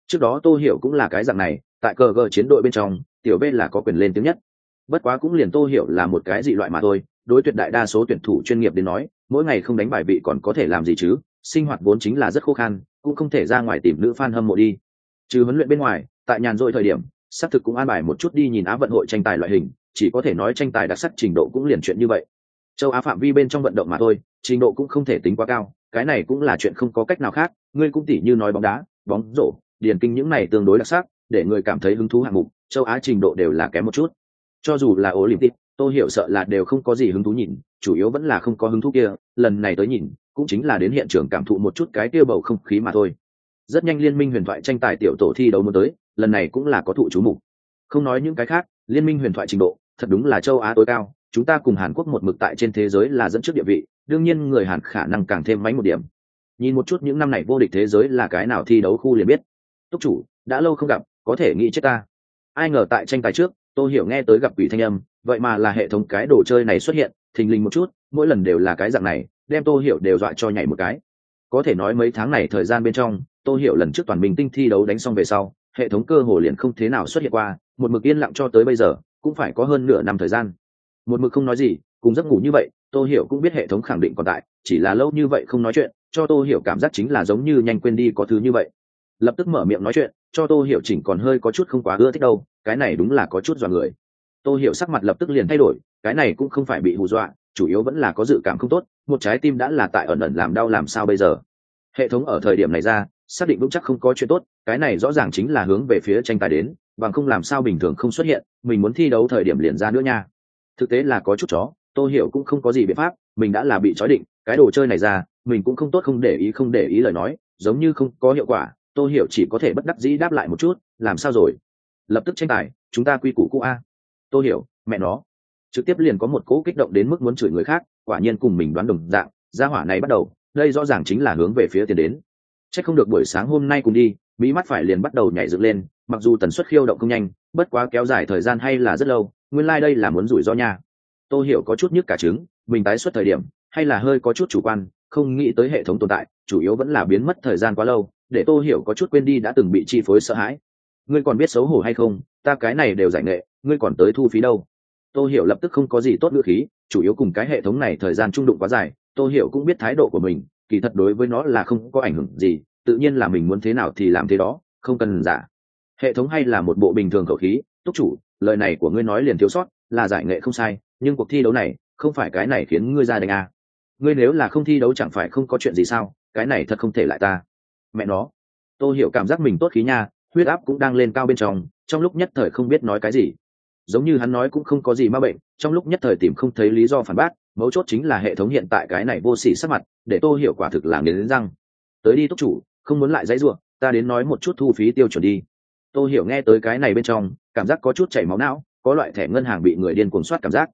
Trước đó tô hiểu cũng là cái dạng này, tại cờ gờ chiến đội bên trong, tiểu b là có quyền lên tiếng nhất bất quá cũng liền tô hiểu là một cái dị loại mà thôi, đối tuyệt đại đa số tuyển thủ chuyên nghiệp đến nói, mỗi ngày không đánh bài vị còn có thể làm gì chứ, sinh hoạt vốn chính là rất khô khan, cũng không thể ra ngoài tìm nữ fan hâm mộ đi. Trừ huấn luyện bên ngoài, tại nhàn rỗi thời điểm, xác thực cũng an bài một chút đi nhìn á vận hội tranh tài loại hình, chỉ có thể nói tranh tài đặc sắc trình độ cũng liền chuyện như vậy. Châu á phạm vi bên trong vận động mà thôi, trình độ cũng không thể tính quá cao, cái này cũng là chuyện không có cách nào khác, ngươi cũng tỉ như nói bóng đá, bóng rổ, điền kinh những này tương đối đặc sắc, để người cảm thấy hứng thú hạng mục, châu á trình độ đều là kém một chút cho dù là olympic tôi hiểu sợ là đều không có gì hứng thú nhìn, chủ yếu vẫn là không có hứng thú kia, lần này tới nhìn, cũng chính là đến hiện trường cảm thụ một chút cái tiêu bầu không khí mà thôi. Rất nhanh liên minh huyền thoại tranh tài tiểu tổ thi đấu muốn tới, lần này cũng là có thụ chú mục. Không nói những cái khác, liên minh huyền thoại trình độ, thật đúng là châu á tối cao, chúng ta cùng hàn quốc một mực tại trên thế giới là dẫn trước địa vị, đương nhiên người hàn khả năng càng thêm máy một điểm. Nhìn một chút những năm này vô địch thế giới là cái nào thi đấu khu liền biết. Túc chủ, đã lâu không gặp, có thể nghĩ chết ta. Ai ngờ tại tranh tài trước tôi hiểu nghe tới gặp quỷ thanh âm, vậy mà là hệ thống cái đồ chơi này xuất hiện, thình lình một chút, mỗi lần đều là cái dạng này, đem tô hiểu đều dọa cho nhảy một cái. Có thể nói mấy tháng này thời gian bên trong, tô hiểu lần trước toàn bình tinh thi đấu đánh xong về sau, hệ thống cơ hồ liền không thế nào xuất hiện qua, một mực yên lặng cho tới bây giờ, cũng phải có hơn nửa năm thời gian. Một mực không nói gì, cùng giấc ngủ như vậy, tô hiểu cũng biết hệ thống khẳng định còn tại, chỉ là lâu như vậy không nói chuyện, cho tô hiểu cảm giác chính là giống như nhanh quên đi có thứ như vậy. Lập tức mở miệng nói chuyện, cho tô hiểu chỉnh còn hơi có chút không quá ưa thích đâu cái này đúng là có chút dọa người. Tô hiểu sắc mặt lập tức liền thay đổi, cái này cũng không phải bị hù dọa, chủ yếu vẫn là có dự cảm không tốt, một trái tim đã là tại ẩn ẩn làm đau làm sao bây giờ. Hệ thống ở thời điểm này ra, xác định vững chắc không có chuyện tốt, cái này rõ ràng chính là hướng về phía tranh tài đến, bằng không làm sao bình thường không xuất hiện, mình muốn thi đấu thời điểm liền ra nữa nha. Thực tế là có chút chó, tô hiểu cũng không có gì biện pháp, mình đã là bị trói định, cái đồ chơi này ra, mình cũng không tốt không để ý không để ý lời nói, giống như không có hiệu quả, tô hiểu chỉ có thể bất đắc dĩ đáp lại một chút, làm sao rồi? Lập tức tranh tài, chúng ta quy củ cũ a. Tôi hiểu, mẹ nó. Trực tiếp liền có một cỗ kích động đến mức muốn chửi người khác, quả nhiên cùng mình đoán đồng dạng, gia hỏa này bắt đầu, đây rõ ràng chính là hướng về phía tiền đến. Chắc không được buổi sáng hôm nay cùng đi, mỹ mắt phải liền bắt đầu nhảy dựng lên, mặc dù tần suất khiêu động không nhanh, bất quá kéo dài thời gian hay là rất lâu, nguyên lai、like、đây là muốn rủi ro nha. Tôi hiểu có chút nhức cả trứng, mình tái xuất thời điểm, hay là hơi có chút chủ quan, không nghĩ tới hệ thống tồn tại, chủ yếu vẫn là biến mất thời gian quá lâu, để tôi hiểu có chút quên đi đã từng bị chi phối sợ hãi ngươi còn biết xấu hổ hay không, ta cái này đều giải nghệ, ngươi còn tới thu phí đâu. Tôi hiểu lập tức không có gì tốt ngữ khí, chủ yếu cùng cái hệ thống này thời gian trung đụng quá dài tôi hiểu cũng biết thái độ của mình, kỳ thật đối với nó là không có ảnh hưởng gì, tự nhiên là mình muốn thế nào thì làm thế đó, không cần giả. Hệ thống hay là một bộ bình thường khẩu khí, túc chủ, lời này của ngươi nói liền thiếu sót, là giải nghệ không sai, nhưng cuộc thi đấu này, không phải cái này khiến ngươi ra đánh à. ngươi nếu là không thi đấu chẳng phải không có chuyện gì sao, cái này thật không thể lại ta. Mẹ nó. Tôi hiểu cảm giác mình tốt khí nha huyết áp cũng đang lên cao bên trong trong lúc nhất thời không biết nói cái gì. Giống như hắn nói cũng không có gì ma bệnh, trong lúc nhất thời tìm không thấy lý do phản bác, mấu chốt chính là hệ thống hiện tại cái này vô s ỉ sắc mặt, để tô hiểu quả thực là đến răng. Tới đi túc chủ, không muốn lại dãy ruộng ta đến nói một chút thu phí tiêu chuẩn đi. Tô hiểu nghe tới cái này bên trong, cảm giác có chút chảy máu não, có loại thẻ ngân hàng bị người điên cuồng soát cảm giác.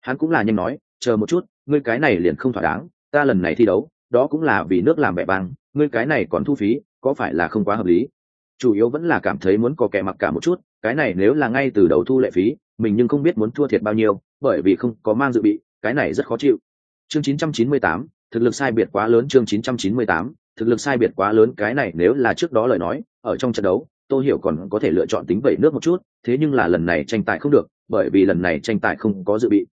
Hắn cũng là nhanh nói, chờ một chút, ngươi cái này liền không thỏa đáng, ta lần này thi đấu, đó cũng là vì nước làm vẻ vang ngươi cái này còn thu phí, có phải là không quá hợp lý? Chủ yếu vẫn là cảm thấy muốn có kẻ mặc cả một chút cái này nếu là ngay từ đầu thu lệ phí mình nhưng không biết muốn thua thiệt bao nhiêu bởi vì không có mang dự bị cái này rất khó chịu. Chương 998, thực lực sai biệt quá lớn chương 998, thực lực sai biệt quá lớn cái này nếu là trước đó lời nói ở trong trận đấu tôi hiểu còn có thể lựa chọn tính vẩy nước một chút thế nhưng là lần này tranh tài không được bởi vì lần này tranh tài không có dự bị.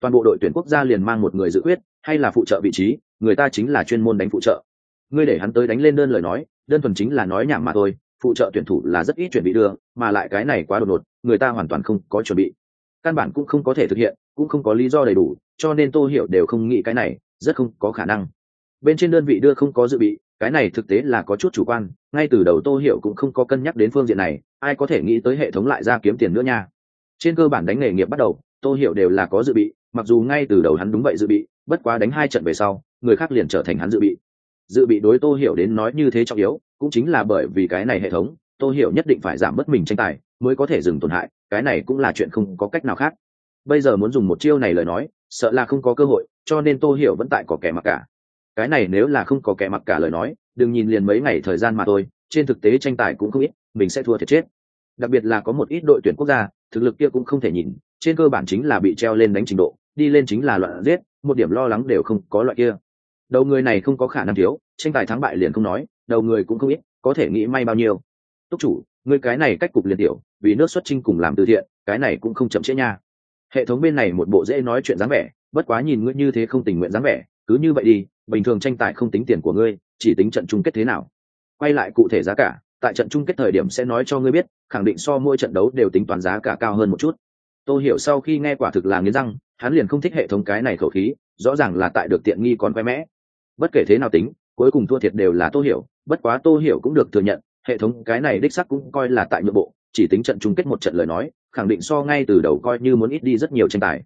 Toàn bộ đội tuyển quốc gia liền mang một người dự quyết hay là phụ trợ vị trí người ta chính là chuyên môn đánh phụ trợ. Ngươi để hắn tới đánh lên đơn lời nói đơn thuần chính là nói nhảm mà thôi phụ trợ tuyển thủ là rất ít chuẩn bị đưa, mà lại cái này quá đột ngột, người ta hoàn toàn không có chuẩn bị. Căn bản cũng không có thể thực hiện, cũng không có lý do đầy đủ, cho nên tô hiểu đều không nghĩ cái này, rất không có khả năng. Bên trên đơn vị đưa không có dự bị, cái này thực tế là có chút chủ quan, ngay từ đầu tô hiểu cũng không có cân nhắc đến phương diện này, ai có thể nghĩ tới hệ thống lại ra kiếm tiền nữa nha. Trên cơ bản đánh nghề nghiệp bắt đầu, tô hiểu đều là có dự bị, mặc dù ngay từ đầu hắn đúng vậy dự bị, bất quá đánh hai trận về sau, người khác liền trở thành hắn dự bị dự bị đối tô hiểu đến nói như thế trọng yếu, cũng chính là bởi vì cái này hệ thống, tô hiểu nhất định phải giảm bớt mình tranh tài, mới có thể dừng tổn hại, cái này cũng là chuyện không có cách nào khác. Bây giờ muốn dùng một chiêu này lời nói, sợ là không có cơ hội, cho nên tô hiểu vẫn tại có kẻ mặc cả. Cái này nếu là không có kẻ mặc cả lời nói, đừng nhìn liền mấy ngày thời gian mà thôi, trên thực tế tranh tài cũng không ít, mình sẽ thua thiệt chết. Đặc biệt là có một ít đội tuyển quốc gia, thực lực kia cũng không thể nhìn, trên cơ bản chính là bị treo lên đánh trình độ, đi lên chính là loạn giết, một điểm lo lắng đều không có loại kia đầu người này không có khả năng thiếu, tranh tài thắng bại liền không nói, đầu người cũng không ít, có thể nghĩ may bao nhiêu. Túc chủ người cái này cách cục liền tiểu, vì nước xuất trinh cùng làm từ thiện, cái này cũng không chậm trễ nha. Hệ thống bên này một bộ dễ nói chuyện dáng vẻ, bất quá nhìn ngươi như thế không tình nguyện dáng vẻ, cứ như vậy đi, bình thường tranh tài không tính tiền của ngươi, chỉ tính trận chung kết thế nào. Quay lại cụ thể giá cả, tại trận chung kết thời điểm sẽ nói cho ngươi biết, khẳng định so mỗi trận đấu đều tính toán giá cả cao hơn một chút. Tôi hiểu sau khi nghe quả thực là nghiến răng, hắn liền không thích hệ thống cái này khẩu khí, rõ ràng là tại được tiện nghi còn quay mẽ bất kể thế nào tính, cuối cùng thua thiệt đều là tô hiểu, bất quá tô hiểu cũng được thừa nhận, hệ thống cái này đích sắc cũng coi là tại nội bộ, chỉ tính trận chung kết một trận lời nói, khẳng định so ngay từ đầu coi như muốn ít đi rất nhiều tranh tài.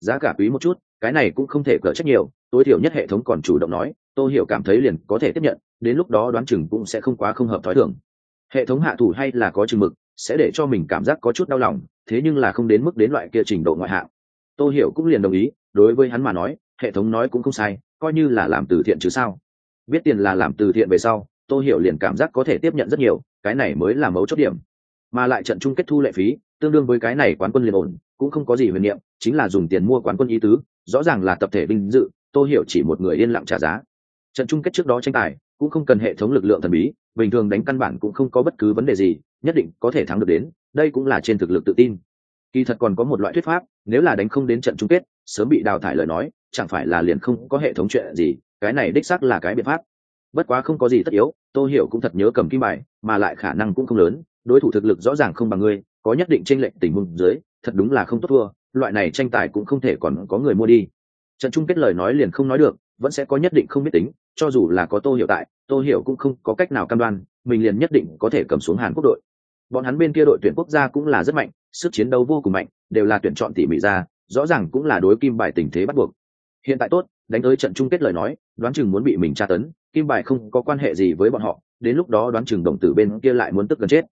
Giá cả quý một chút, cái này cũng không thể cỡ trách nhiều, tối thiểu nhất hệ thống còn chủ động nói, tô hiểu cảm thấy liền có thể tiếp nhận, đến lúc đó đoán chừng cũng sẽ không quá không hợp thói thường. Hệ thống hạ thủ hay là có chừng mực, sẽ để cho mình cảm giác có chút đau lòng, thế nhưng là không đến mức đến loại kia trình độ ngoại hạng. Tô hiểu cũng liền đồng ý, đối với hắn mà nói, hệ thống nói cũng không sai coi như là làm từ thiện chứ sao? Biết tiền là làm từ thiện về sau, tô hiểu liền cảm giác có thể tiếp nhận rất nhiều, cái này mới là mấu chốt điểm. Mà lại trận chung kết thu lệ phí, tương đương với cái này quán quân liền ổn, cũng không có gì huyền niệm, chính là dùng tiền mua quán quân ý tứ, rõ ràng là tập thể vinh dự, tô hiểu chỉ một người yên lặng trả giá. Trận chung kết trước đó tranh tài, cũng không cần hệ thống lực lượng thần bí, bình thường đánh căn bản cũng không có bất cứ vấn đề gì, nhất định có thể thắng được đến, đây cũng là trên thực lực tự tin. Kỳ thật còn có một loại thuyết pháp, nếu là đánh không đến trận chung kết, sớm bị đào thải lời nói chẳng phải là liền không có hệ thống chuyện gì, cái này đích xác là cái biện pháp. Bất quá không có gì tất yếu, tô hiểu cũng thật nhớ cầm kim bài, mà lại khả năng cũng không lớn, đối thủ thực lực rõ ràng không bằng ngươi, có nhất định tranh lệch tình huống dưới, thật đúng là không tốt thua, loại này tranh tài cũng không thể còn có người mua đi. Trận chung kết lời nói liền không nói được, vẫn sẽ có nhất định không biết tính, cho dù là có tô hiểu tại, tô hiểu cũng không có cách nào cam đoan, mình liền nhất định có thể cầm xuống hàn quốc đội. Bọn hắn bên kia đội tuyển quốc gia cũng là rất mạnh, sức chiến đấu vô cùng mạnh, đều là tuyển chọn tỉ mỉ ra, rõ ràng cũng là đối kim bài tình thế bắt buộc hiện tại tốt, đánh tới trận chung kết lời nói, đoán chừng muốn bị mình tra tấn, kim bài không có quan hệ gì với bọn họ, đến lúc đó đoán chừng đồng tử bên kia lại muốn tức gần chết.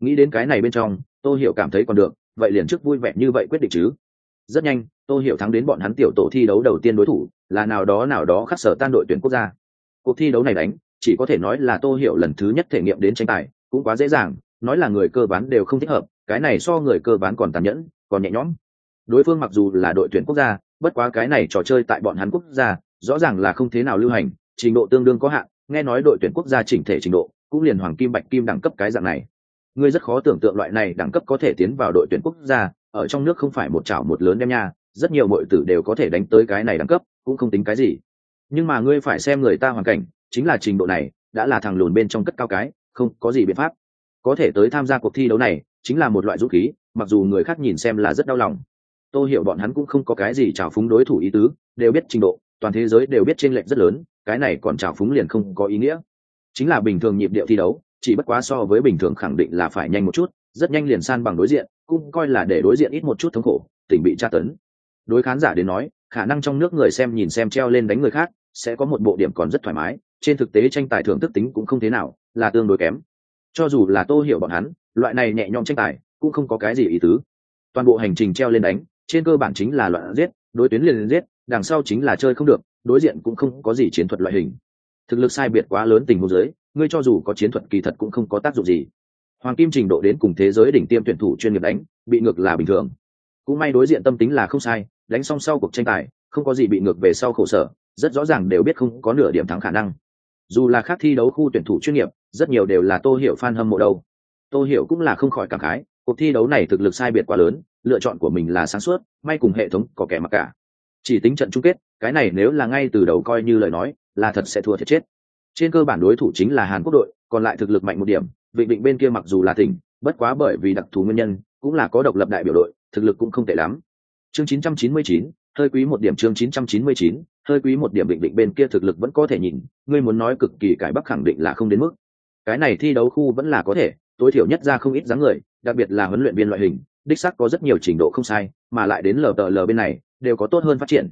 Nghĩ đến cái này bên trong, tô hiểu cảm thấy còn được, vậy liền trước vui vẻ như vậy quyết định chứ. Rất nhanh, tô hiểu thắng đến bọn hắn tiểu tổ thi đấu đầu tiên đối thủ, là nào đó nào đó khắc sở tan đội tuyển quốc gia. Cuộc thi đấu này đánh, chỉ có thể nói là tô hiểu lần thứ nhất thể nghiệm đến tranh tài, cũng quá dễ dàng, nói là người cơ bán đều không thích hợp, cái này so người cơ bán còn tàn nhẫn, còn nhẹ nhõm. Đối phương mặc dù là đội tuyển quốc gia bất quá cái này trò chơi tại bọn hắn quốc gia, rõ ràng là không thế nào lưu hành, trình độ tương đương có hạn, nghe nói đội tuyển quốc gia chỉnh thể trình độ, cũng liền hoàng kim, bạch kim đẳng cấp cái dạng này. Ngươi rất khó tưởng tượng loại này đẳng cấp có thể tiến vào đội tuyển quốc gia, ở trong nước không phải một chảo một lớn đem nha, rất nhiều mọi tử đều có thể đánh tới cái này đẳng cấp, cũng không tính cái gì. Nhưng mà ngươi phải xem người ta hoàn cảnh, chính là trình độ này, đã là thằng lùn bên trong cất cao cái, không có gì biện pháp. Có thể tới tham gia cuộc thi đấu này, chính là một loại dũng khí, mặc dù người khác nhìn xem là rất đau lòng tôi hiểu bọn hắn cũng không có cái gì trào phúng đối thủ ý tứ, đều biết trình độ, toàn thế giới đều biết t r ê n lệch rất lớn, cái này còn trào phúng liền không có ý nghĩa. Chính là bình thường nhịp điệu thi đấu, chỉ bất quá so với bình thường khẳng định là phải nhanh một chút, rất nhanh liền san bằng đối diện, cũng coi là để đối diện ít một chút thống khổ tỉnh bị tra tấn. Đối khán giả đến nói, khả năng trong nước người xem nhìn xem treo lên đánh người khác, sẽ có một bộ điểm còn rất thoải mái, trên thực tế tranh tài thưởng thức tính cũng không thế nào, là tương đối kém. Cho dù là tô hiểu bọn hắn, loại này nhẹ nhõm tranh tài, cũng không có cái gì ý tứ. Toàn bộ hành trình treo lên đánh trên cơ bản chính là loạn giết, đối tuyến liền giết, đằng sau chính là chơi không được, đối diện cũng không có gì chiến thuật loại hình. Thực lực sai biệt quá lớn tình huống giới ngươi cho dù có chiến thuật kỳ thật cũng không có tác dụng gì. Hoàng kim trình độ đến cùng thế giới đỉnh tiêm tuyển thủ chuyên nghiệp đánh, bị ngược là bình thường. Cũng may đối diện tâm tính là không sai, đánh xong sau cuộc tranh tài, không có gì bị ngược về sau khổ sở, rất rõ ràng đều biết không có nửa điểm thắng khả năng. Dù là khác thi đấu khu tuyển thủ chuyên nghiệp, rất nhiều đều là tô hiểu fan hâm mộ đâu. Tô hiểu cũng là không khỏi cảm khái, cuộc thi đấu này thực lực sai biệt quá lớn lựa chọn của mình là sáng suốt may cùng hệ thống có kẻ mặc cả. Chỉ tính trận chung kết cái này nếu là ngay từ đầu coi như lời nói là thật sẽ thua thiệt chết. Trên cơ bản đối thủ chính là hàn quốc đội còn lại thực lực mạnh một điểm vịnh Định bên kia mặc dù là tỉnh bất quá bởi vì đặc thù nguyên nhân cũng là có độc lập đại biểu đội thực lực cũng không tệ lắm. Chương 999, hơi quý một điểm chương 999, hơi quý một điểm định định bên kia thực lực vẫn có thể nhìn ngươi muốn nói cực kỳ cải bắc khẳng định là không đến mức. Cái này thi đấu khu vẫn là có thể tối thiểu nhất ra không ít dáng người đặc biệt là huấn luyện viên loại hình đích sắc có rất nhiều trình độ không sai, mà lại đến lờ tờ lờ bên này, đều có tốt hơn phát triển.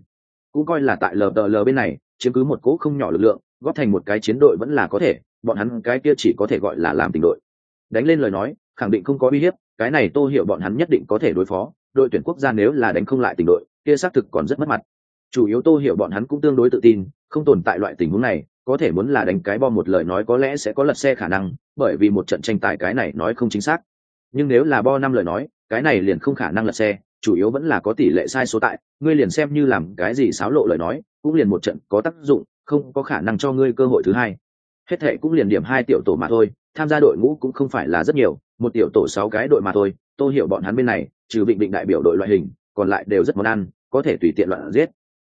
Cũng coi là tại lờ tờ lờ bên này, chiếm cứ một cỗ không nhỏ lực lượng, góp thành một cái chiến đội vẫn là có thể, bọn hắn cái kia chỉ có thể gọi là làm tình đội. Đánh lên lời nói, khẳng định không có uy hiếp, cái này tô hiểu bọn hắn nhất định có thể đối phó, đội tuyển quốc gia nếu là đánh không lại tình đội, kia xác thực còn rất mất mặt. Chủ yếu tô hiểu bọn hắn cũng tương đối tự tin, không tồn tại loại tình huống này, có thể muốn là đánh cái bom một lời nói có lẽ sẽ có lật xe khả năng, bởi vì một trận tranh tài cái này nói không chính xác. Nhưng nếu là bo năm lời nói cái này liền không khả năng lật xe, chủ yếu vẫn là có tỷ lệ sai số tại, ngươi liền xem như làm cái gì xáo lộ lời nói, cũng liền một trận có tác dụng, không có khả năng cho ngươi cơ hội thứ hai. Hết thệ cũng liền điểm hai tiểu tổ mà thôi, tham gia đội ngũ cũng không phải là rất nhiều, một tiểu tổ sáu cái đội mà thôi, tôi hiểu bọn hắn bên này, trừ vịnh định đại biểu đội loại hình, còn lại đều rất món ăn, có thể tùy tiện loạn giết.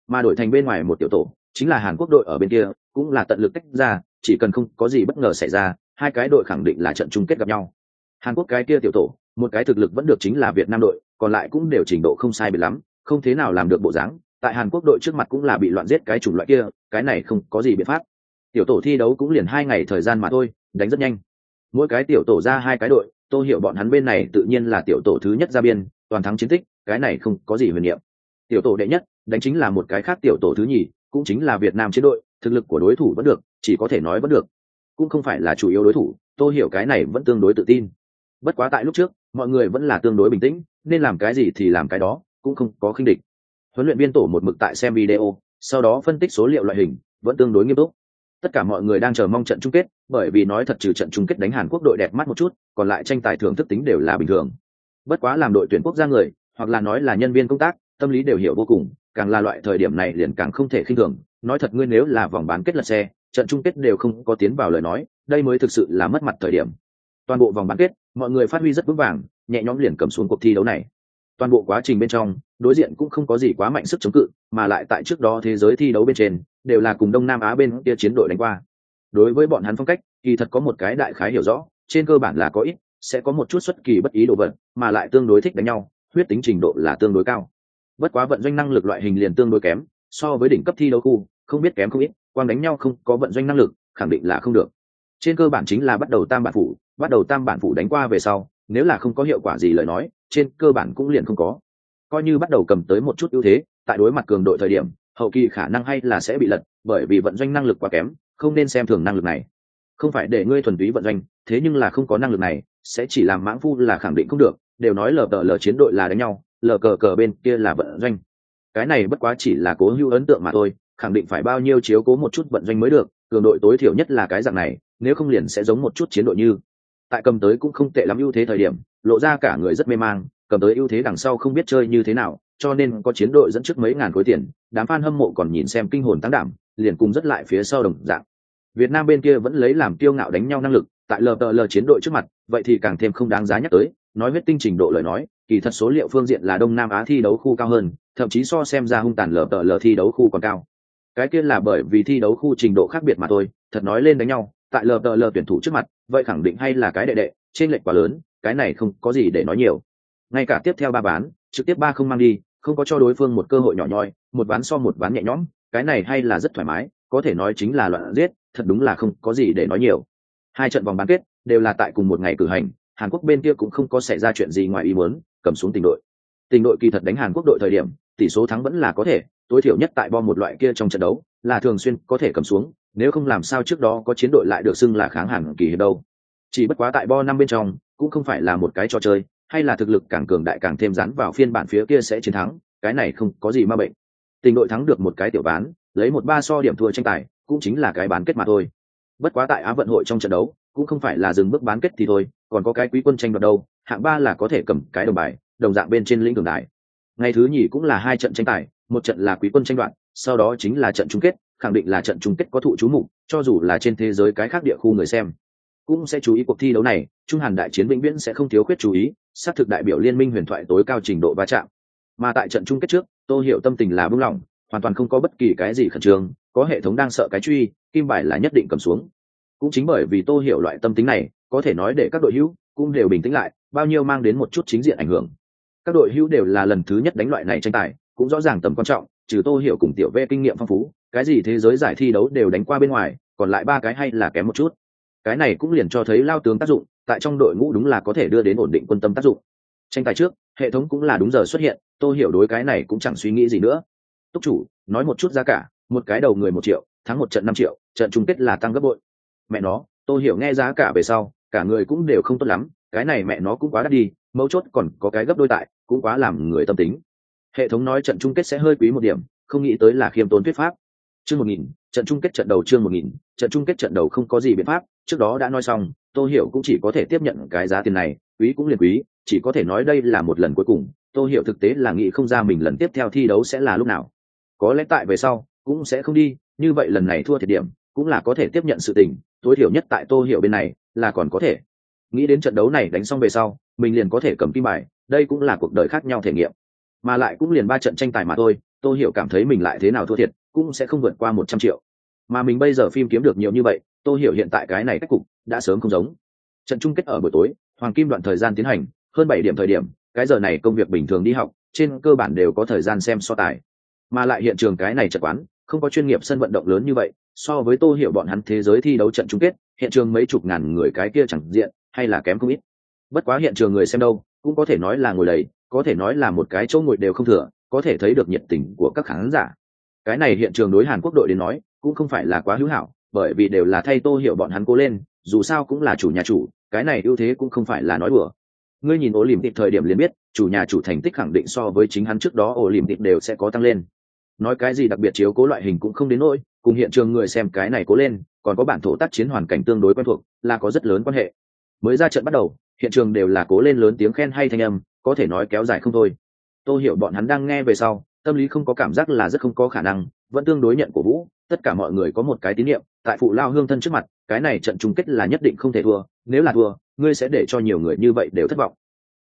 Mà đổi thành bên ngoài một tiểu tổ, chính là hàn quốc đội ở bên kia, cũng là tận lực tách ra, chỉ cần không có gì bất ngờ xảy ra, hai cái đội khẳng định là trận chung kết gặp nhau. Hàn quốc cái kia tiểu tổ một cái thực lực vẫn được chính là việt nam đội, còn lại cũng đều trình độ không sai biệt lắm, không thế nào làm được bộ dáng. Tại hàn quốc đội trước mặt cũng là bị loạn giết cái chủng loại kia, cái này không có gì biện pháp. Tiểu tổ thi đấu cũng liền hai ngày thời gian mà thôi, đánh rất nhanh. Mỗi cái tiểu tổ ra hai cái đội, tôi hiểu bọn hắn bên này tự nhiên là tiểu tổ thứ nhất ra biên, toàn thắng chiến tích, cái này không có gì huyền niệm. Tiểu tổ đệ nhất, đánh chính là một cái khác tiểu tổ thứ nhì, cũng chính là việt nam chiến đội, thực lực của đối thủ vẫn được, chỉ có thể nói vẫn được. Cũng không phải là chủ yếu đối thủ, tôi hiểu cái này vẫn tương đối tự tin bất quá tại lúc trước, mọi người vẫn là tương đối bình tĩnh, nên làm cái gì thì làm cái đó, cũng không có khinh địch. Huấn luyện viên tổ một mực tại xem video, sau đó phân tích số liệu loại hình, vẫn tương đối nghiêm túc. Tất cả mọi người đang chờ mong trận chung kết, bởi vì nói thật trừ trận chung kết đánh hàn quốc đội đẹp mắt một chút, còn lại tranh tài thưởng thức tính đều là bình thường. Bất quá làm đội tuyển quốc gia người, hoặc là nói là nhân viên công tác, tâm lý đều hiểu vô cùng, càng là loại thời điểm này liền càng không thể khinh thường. Nói thật ngươi nếu là vòng bán kết lật xe, trận chung kết đều không có tiến vào lời nói, đây mới thực sự là mất mặt thời điểm. Toàn bộ vòng bán kết mọi người phát huy rất vững vàng, nhẹ nhõm liền cầm xuống cuộc thi đấu này. Toàn bộ quá trình bên trong, đối diện cũng không có gì quá mạnh sức chống cự, mà lại tại trước đó thế giới thi đấu bên trên, đều là cùng đông nam á bên kia chiến đội đánh qua. Đối với bọn hắn phong cách, kỳ thật có một cái đại khái hiểu rõ, trên cơ bản là có ít, sẽ có một chút xuất kỳ bất ý đồ vật, mà lại tương đối thích đánh nhau, huyết tính trình độ là tương đối cao. Bất quá vận doanh năng lực loại hình liền tương đối kém, so với đỉnh cấp thi đấu khu, không biết kém không ít, quang đánh nhau không có vận doanh năng lực, khẳng định là không được. Trên cơ bản chính là bắt đầu tam bản phủ bắt đầu tam bản phủ đánh qua về sau, nếu là không có hiệu quả gì lời nói, trên cơ bản cũng liền không có. Coi như bắt đầu cầm tới một chút ưu thế, tại đối mặt cường đội thời điểm, hậu kỳ khả năng hay là sẽ bị lật, bởi vì vận doanh năng lực quá kém, không nên xem thường năng lực này. Không phải để ngươi thuần túy vận doanh, thế nhưng là không có năng lực này, sẽ chỉ làm mãng phu là khẳng định không được, đều nói lờ tờ lờ chiến đội là đánh nhau, lờ cờ cờ bên kia là vận doanh. Cái này bất quá chỉ là cố hữu ấn tượng mà thôi, khẳng định phải bao nhiêu chiếu cố một chút vận doanh mới được, cường đội tối thiểu nhất là cái dạng này, nếu không liền sẽ giống một chút chiến đội như tại cầm tới cũng không tệ lắm ưu thế thời điểm, lộ ra cả người rất mê mang, cầm tới ưu thế đằng sau không biết chơi như thế nào, cho nên có chiến đội dẫn trước mấy ngàn khối tiền, đám f a n hâm mộ còn nhìn xem kinh hồn tăng đảm, liền cùng rất lại phía sau đồng dạng. Việt nam bên kia vẫn lấy làm kiêu ngạo đánh nhau năng lực, tại lờ tờ lờ chiến đội trước mặt, vậy thì càng thêm không đáng giá nhắc tới, nói huyết tinh trình độ lời nói, kỳ thật số liệu phương diện là đông nam á thi đấu khu cao hơn, thậm chí so xem ra hung tàn lờ tờ lờ thi đấu khu còn cao. Cái kia là bởi vì thi đấu khu trình độ khác biệt mà thôi, thật nói lên đánh nhau, tại lờ tờ lờ tuyển thủ trước mặt vậy khẳng định hay là cái đệ đệ trên lệch quá lớn, cái này không có gì để nói nhiều. Ngay cả tiếp theo ba bán trực tiếp ba không mang đi, không có cho đối phương một cơ hội nhỏ nhoi, một ván so một ván nhẹ nhõm, cái này hay là rất thoải mái, có thể nói chính là loạn giết, thật đúng là không có gì để nói nhiều. Hai trận vòng bán kết đều là tại cùng một ngày cử hành, hàn quốc bên kia cũng không có xảy ra chuyện gì ngoài ý muốn, cầm xuống tình đội. Tình đội kỳ thật đánh hàn quốc đội thời điểm, tỷ số thắng vẫn là có thể, tối thiểu nhất tại bom một loại kia trong trận đấu, là thường xuyên có thể cầm xuống nếu không làm sao trước đó có chiến đội lại được xưng là kháng hàn kỳ hiệp đâu? Chỉ bất quá tại bo năm bên trong, cũng không phải là một cái trò chơi, hay là thực lực càng cường đại càng thêm rắn vào phiên bản phía kia sẽ chiến thắng, cái này không có gì ma bệnh. Tình đội thắng được một cái tiểu bán, lấy một ba so điểm thua tranh tài, cũng chính là cái bán kết mà thôi. Bất quá tại á vận hội trong trận đấu, cũng không phải là dừng bước bán kết thì thôi, còn có cái quý quân tranh đoạt đâu, hạng ba là có thể cầm cái đồng bài, đồng dạng bên trên lĩnh cường đại. Ngày thứ nhì cũng là hai trận tranh tài, một trận là quý quân tranh đoạt, sau đó chính là trận chung kết khẳng định là trận chung kết có thụ chú mục, cho dù là trên thế giới cái khác địa khu người xem cũng sẽ chú ý cuộc thi đấu này, trung hàn đại chiến vĩnh viễn sẽ không thiếu khuyết chú ý, xác thực đại biểu liên minh huyền thoại tối cao trình độ va chạm. Mà tại trận chung kết trước, tô hiểu tâm tình là buông lỏng, hoàn toàn không có bất kỳ cái gì khẩn trương, có hệ thống đang sợ cái truy, kim bài là nhất định cầm xuống. Cũng chính bởi vì tô hiểu loại tâm tính này, có thể nói để các đội hữu cũng đều bình tĩnh lại, bao nhiêu mang đến một chút chính diện ảnh hưởng. Các đội hữu đều là lần thứ nhất đánh loại này tranh tài, cũng rõ ràng tầm quan trọng trừ tô hiểu cùng tiểu ve kinh nghiệm phong phú, cái gì thế giới giải thi đấu đều đánh qua bên ngoài, còn lại ba cái hay là kém một chút. Cái này cũng liền cho thấy lao tướng tác dụng, tại trong đội ngũ đúng là có thể đưa đến ổn định quân tâm tác dụng. Tranh tài trước, hệ thống cũng là đúng giờ xuất hiện tôi hiểu đối cái này cũng chẳng suy nghĩ gì nữa. Túc chủ, nói một chút giá cả, một cái đầu người một triệu, thắng một trận năm triệu, trận chung kết là tăng gấp bội. Mẹ nó tôi hiểu nghe giá cả về sau, cả người cũng đều không tốt lắm, cái này mẹ nó cũng quá đắt đi, mấu chốt còn có cái gấp đôi tại, cũng quá làm người tâm tính hệ thống nói trận chung kết sẽ hơi quý một điểm, không nghĩ tới là khiêm tốn thuyết pháp. Chương một nghìn, trận chung kết trận đầu chương một nghìn, trận chung kết trận đầu không có gì biện pháp, trước đó đã nói xong, tô hiểu cũng chỉ có thể tiếp nhận cái giá tiền này, quý cũng liền quý, chỉ có thể nói đây là một lần cuối cùng, tô hiểu thực tế là nghĩ không ra mình lần tiếp theo thi đấu sẽ là lúc nào. Có lẽ tại về sau, cũng sẽ không đi, như vậy lần này thua thiệt điểm, cũng là có thể tiếp nhận sự tình, tối thiểu nhất tại tô hiểu bên này, là còn có thể. Nghĩ đến trận đấu này đánh xong về sau, mình liền có thể cầm kim bài, đây cũng là cuộc đời khác nhau thể nghiệm mà lại cũng liền ba trận tranh tài mà thôi, tô hiểu cảm thấy mình lại thế nào thua thiệt, cũng sẽ không vượt qua một trăm triệu. Mà mình bây giờ phim kiếm được nhiều như vậy, tô hiểu hiện tại cái này cách cục đã sớm không giống. Trận chung kết ở buổi tối, hoàng kim đoạn thời gian tiến hành, hơn bảy điểm thời điểm, cái giờ này công việc bình thường đi học, trên cơ bản đều có thời gian xem so tài. Mà lại hiện trường cái này chật quán, không có chuyên nghiệp sân vận động lớn như vậy, so với tô hiểu bọn hắn thế giới thi đấu trận chung kết, hiện trường mấy chục ngàn người cái kia chẳng diện, hay là kém không ít. Bất quá hiện trường người xem đâu, cũng có thể nói là ngồi đầy có thể nói là một cái chỗ ngồi đều không thừa, có thể thấy được nhiệt tình của các khán giả. Cái này hiện trường đối hàn quốc đội đến nói, cũng không phải là quá hữu hảo, bởi vì đều là thay tô hiểu bọn hắn cố lên, dù sao cũng là chủ nhà chủ, cái này ưu thế cũng không phải là nói đùa. Ngươi nhìn ổ lìm tịp thời điểm liền biết, chủ nhà chủ thành tích khẳng định so với chính hắn trước đó ổ lìm tịp đều sẽ có tăng lên. Nói cái gì đặc biệt chiếu cố loại hình cũng không đến nỗi, cùng hiện trường người xem cái này cố lên, còn có bản thổ tác chiến hoàn cảnh tương đối quen thuộc, là có rất lớn quan hệ. Mới ra trận bắt đầu, hiện trường đều là cố lên lớn tiếng khen hay thanh âm có thể nói kéo dài không thôi. Tôi hiểu bọn hắn đang nghe về sau, tâm lý không có cảm giác là rất không có khả năng, vẫn tương đối nhận của vũ, tất cả mọi người có một cái tín nhiệm, tại phụ lao hương thân trước mặt, cái này trận chung kết là nhất định không thể thua, nếu là thua, ngươi sẽ để cho nhiều người như vậy đều thất vọng.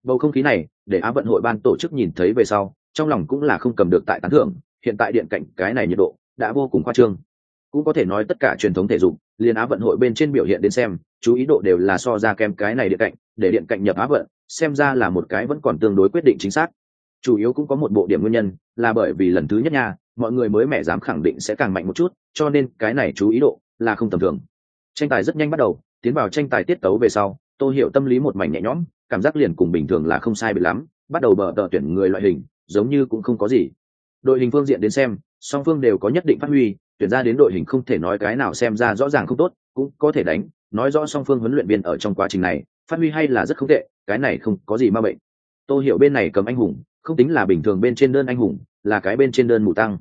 Bầu không khí này, để á vận hội ban tổ chức nhìn thấy về sau, trong lòng cũng là không cầm được tại tán thưởng, hiện tại điện cạnh cái này nhiệt độ đã vô cùng khoa trương. Cũng có thể nói tất cả truyền thống thể dục liên á vận hội bên trên biểu hiện đến xem, chú ý độ đều là so ra kèm cái này điện cạnh, để điện cạnh nhập á vận xem ra là một cái vẫn còn tương đối quyết định chính xác. Chủ yếu cũng có một bộ điểm nguyên nhân, là bởi vì lần thứ nhất nha, mọi người mới mẻ dám khẳng định sẽ càng mạnh một chút, cho nên cái này chú ý độ là không tầm thường. Tranh tài rất nhanh bắt đầu, tiến vào tranh tài tiết tấu về sau tôi hiểu tâm lý một mảnh nhẹ nhõm, cảm giác liền cùng bình thường là không sai bị lắm, bắt đầu bờ tờ tuyển người loại hình, giống như cũng không có gì. Đội hình phương diện đến xem, song phương đều có nhất định phát huy, tuyển ra đến đội hình không thể nói cái nào xem ra rõ ràng không tốt, cũng có thể đánh, nói rõ song phương huấn luyện viên ở trong quá trình này, phát huy hay là rất không tệ cái này không có gì ma bệnh. Tôi hiểu bên này cầm anh hùng, không tính là bình thường bên trên đơn anh hùng, là cái bên trên đơn mù tăng.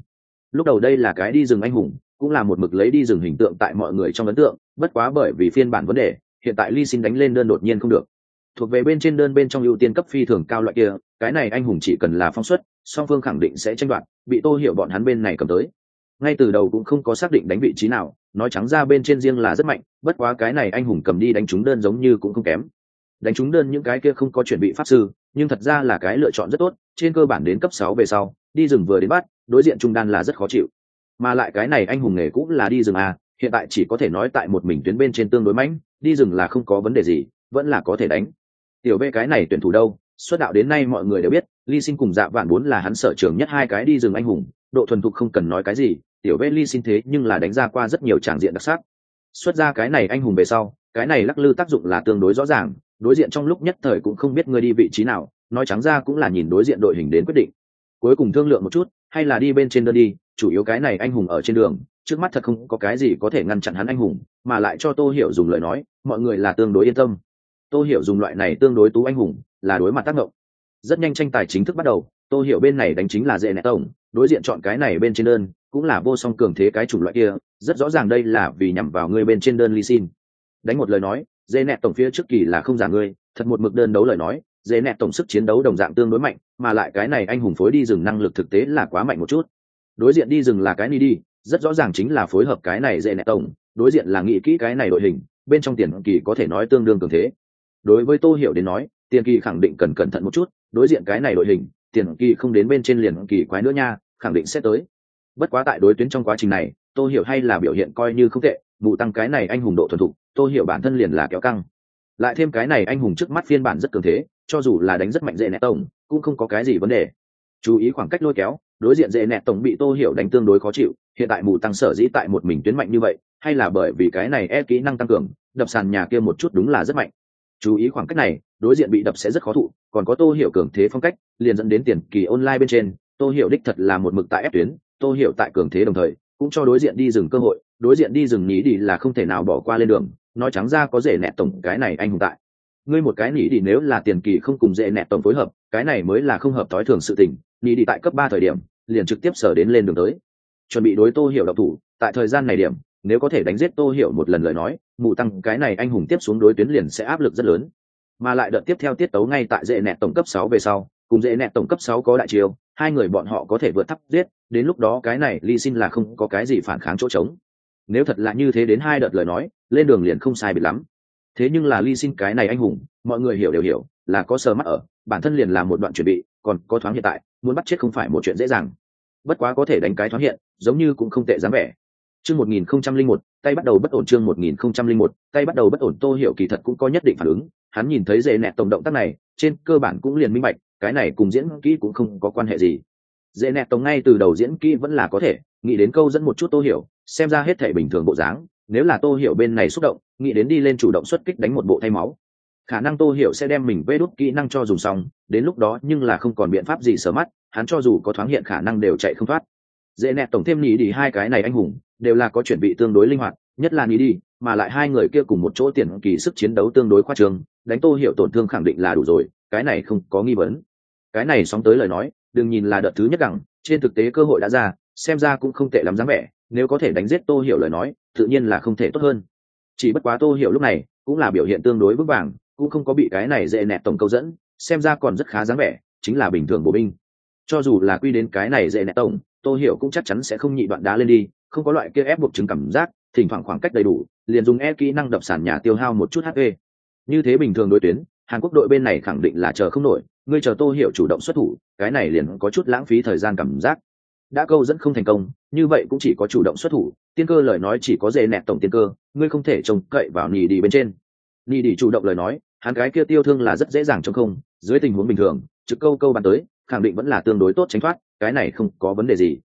Lúc đầu đây là cái đi rừng anh hùng, cũng là một mực lấy đi rừng hình tượng tại mọi người trong ấn tượng, bất quá bởi vì phiên bản vấn đề, hiện tại ly xin đánh lên đơn đột nhiên không được. Thuộc về bên trên đơn bên trong ưu tiên cấp phi thường cao loại kia, cái này anh hùng chỉ cần là phong suất song phương khẳng định sẽ tranh đoạt, bị tô hiểu bọn hắn bên này cầm tới. Ngay từ đầu cũng không có xác định đánh vị trí nào, nói trắng ra bên trên riêng là rất mạnh, bất quá cái này anh hùng cầm đi đánh trúng đơn giống như cũng không kém đánh trúng đơn những cái kia không có chuẩn bị pháp sư, nhưng thật ra là cái lựa chọn rất tốt, trên cơ bản đến cấp sáu về sau, đi rừng vừa đến bắt, đối diện trung đan là rất khó chịu. Mà lại cái này anh hùng nghề cũng là đi rừng à hiện tại chỉ có thể nói tại một mình tuyến bên trên tương đối mạnh đi rừng là không có vấn đề gì, vẫn là có thể đánh. Tiểu bê cái này tuyển thủ đâu, xuất đạo đến nay mọi người đều biết, ly sinh cùng dạ vạn bốn là hắn sở trường nhất hai cái đi rừng anh hùng, độ thuần thục không cần nói cái gì, tiểu bê ly sinh thế nhưng là đánh ra qua rất nhiều tràng diện đặc sắc. Xuất ra cái này anh hùng về sau, cái này lắc lư tác dụng là tương đối rõ ràng đối diện trong lúc nhất thời cũng không biết ngươi đi vị trí nào, nói trắng ra cũng là nhìn đối diện đội hình đến quyết định. Cuối cùng thương lượng một chút, hay là đi bên trên đơn đi, chủ yếu cái này anh hùng ở trên đường, trước mắt thật không có cái gì có thể ngăn chặn hắn anh hùng, mà lại cho tô hiểu dùng lời nói, mọi người là tương đối yên tâm. Tô hiểu dùng loại này tương đối tú anh hùng, là đối mặt tác động. Rất nhanh tranh tài chính thức bắt đầu, tô hiểu bên này đánh chính là dễ nẹ tổng, đối diện chọn cái này bên trên đơn, cũng là vô song cường thế cái chủng loại kia, rất rõ ràng đây là vì nhằm vào người bên trên đơn ly xin. Đánh một lời nói dễ nẹ tổng phía trước kỳ là không giả ngươi, thật một mực đơn đấu lời nói dễ nẹ tổng sức chiến đấu đồng dạng tương đối mạnh, mà lại cái này anh hùng phối đi rừng năng lực thực tế là quá mạnh một chút. Đối diện đi rừng là cái ni đi, rất rõ ràng chính là phối hợp cái này dễ nẹ tổng, đối diện là nghĩ kỹ cái này đội hình, bên trong tiền kỳ có thể nói tương đương cường thế. Đối với tô hiểu đến nói, tiền kỳ khẳng định cần cẩn thận một chút, đối diện cái này đội hình, tiền kỳ không đến bên trên liền kỳ quái nữa nha, khẳng định sẽ tới. Bất quá tại đối tuyến trong quá trình này, tô hiểu hay là biểu hiện coi như không tệ vụ tăng cái này anh hùng độ thuần thục tô hiểu bản thân liền là kéo căng. Lại thêm cái này anh hùng trước mắt phiên bản rất cường thế, cho dù là đánh rất mạnh dễ nẹt tổng, cũng không có cái gì vấn đề. Chú ý khoảng cách lôi kéo, đối diện dễ nẹt tổng bị tô hiểu đánh tương đối khó chịu, hiện tại mù tăng sở dĩ tại một mình tuyến mạnh như vậy, hay là bởi vì cái này ép kỹ năng tăng cường, đập sàn nhà kia một chút đúng là rất mạnh. Chú ý khoảng cách này, đối diện bị đập sẽ rất khó thụ, còn có tô hiểu cường thế phong cách, liền dẫn đến tiền kỳ online bên trên, tô hiểu đích thật là một mực tại ép tuyến, tô hiểu tại cường thế đồng thời, cũng cho đối diện đi dừng cơ hội, đối diện đi dừng nhí đi là không thể nào bỏ qua lên đường nói trắng ra có dễ nẹt tổng cái này anh hùng tại. Ngươi một cái nỉ đi nếu là tiền kỳ không cùng dễ nẹt tổng phối hợp, cái này mới là không hợp thói thường sự tình, nỉ đi tại cấp ba thời điểm, liền trực tiếp sở đến lên đường tới. Chuẩn bị đối tô hiểu độc thủ, tại thời gian này điểm, nếu có thể đánh giết tô hiểu một lần lời nói mụ tăng cái này anh hùng tiếp xuống đối tuyến liền sẽ áp lực rất lớn. Mà lại đợt tiếp theo tiết tấu ngay tại dễ nẹt tổng cấp sáu về sau, cùng dễ nẹt tổng cấp sáu có đại chiều hai người bọn họ có thể vượt thấp giết, đến lúc đó cái này ly xin là không có cái gì phản kháng chỗ trống. Nếu thật là như thế đến hai đợt lời nói lên đường liền không sai biệt lắm. Thế nhưng là ly xin cái này anh hùng, mọi người hiểu đều hiểu, là có sờ mắt ở, bản thân liền là một đoạn chuẩn bị, còn có thoáng hiện tại, muốn bắt chết không phải một chuyện dễ dàng. Bất quá có thể đánh cái thoáng hiện, giống như cũng không tệ dáng vẻ. Chương một nghìn không trăm linh một, tay bắt đầu bất ổn chương một nghìn không trăm linh một, tay bắt đầu bất ổn tô hiểu kỳ thật cũng có nhất định phản ứng, hắn nhìn thấy dễ nẹt tổng động tác này, trên cơ bản cũng liền minh bạch, cái này cùng diễn kỹ cũng không có quan hệ gì. Dễ nẹt tổng ngay từ đầu diễn kỹ vẫn là có thể, nghĩ đến câu dẫn một chút tô hiểu, xem ra hết thể bình thường bộ dáng nếu là tô hiểu bên này xúc động, nghĩ đến đi lên chủ động xuất kích đánh một bộ thay máu. Khả năng tô hiểu sẽ đem mình vê đốt kỹ năng cho dùng xong, đến lúc đó nhưng là không còn biện pháp gì sờ mắt, hắn cho dù có thoáng hiện khả năng đều chạy không thoát. Dễ nẹt tổng thêm nhì đi hai cái này anh hùng, đều là có chuẩn bị tương đối linh hoạt, nhất là nhì đi mà lại hai người kia cùng một chỗ tiền kỳ sức chiến đấu tương đối khoa trường đánh tô hiểu tổn thương khẳng định là đủ rồi, cái này không có nghi vấn. Cái này sóng tới lời nói, đừng nhìn là đợt thứ nhất đẳng, trên thực tế cơ hội đã ra, xem ra cũng không tệ lắm dáng vẻ nếu có thể đánh giết tô hiểu lời nói, tự nhiên là không thể tốt hơn. Chỉ bất quá tô hiểu lúc này cũng là biểu hiện tương đối vững vàng, cũng không có bị cái này dễ nẹt tổng câu dẫn, xem ra còn rất khá dáng vẻ, chính là bình thường bộ binh. Cho dù là quy đến cái này dễ nẹt tổng, tô hiểu cũng chắc chắn sẽ không nhị đoạn đá lên đi, không có loại kia ép buộc chứng cảm giác, thỉnh thoảng khoảng cách đầy đủ, liền dùng e kỹ năng đập sàn nhà tiêu hao một chút hp như thế bình thường đối tuyến, hàn quốc đội bên này khẳng định là chờ không nổi, ngươi chờ tô hiểu chủ động xuất thủ, cái này liền có chút lãng phí thời gian cảm giác đã câu dẫn không thành công, như vậy cũng chỉ có chủ động xuất thủ, tiên cơ lời nói chỉ có dễ nẹt tổng tiên cơ, ngươi không thể trông cậy vào nỉ đi bên trên. Nỉ đi chủ động lời nói, hắn gái kia tiêu thương là rất dễ dàng trong không, dưới tình huống bình thường, trực câu câu bàn tới, khẳng định vẫn là tương đối tốt tránh thoát, cái này không có vấn đề gì.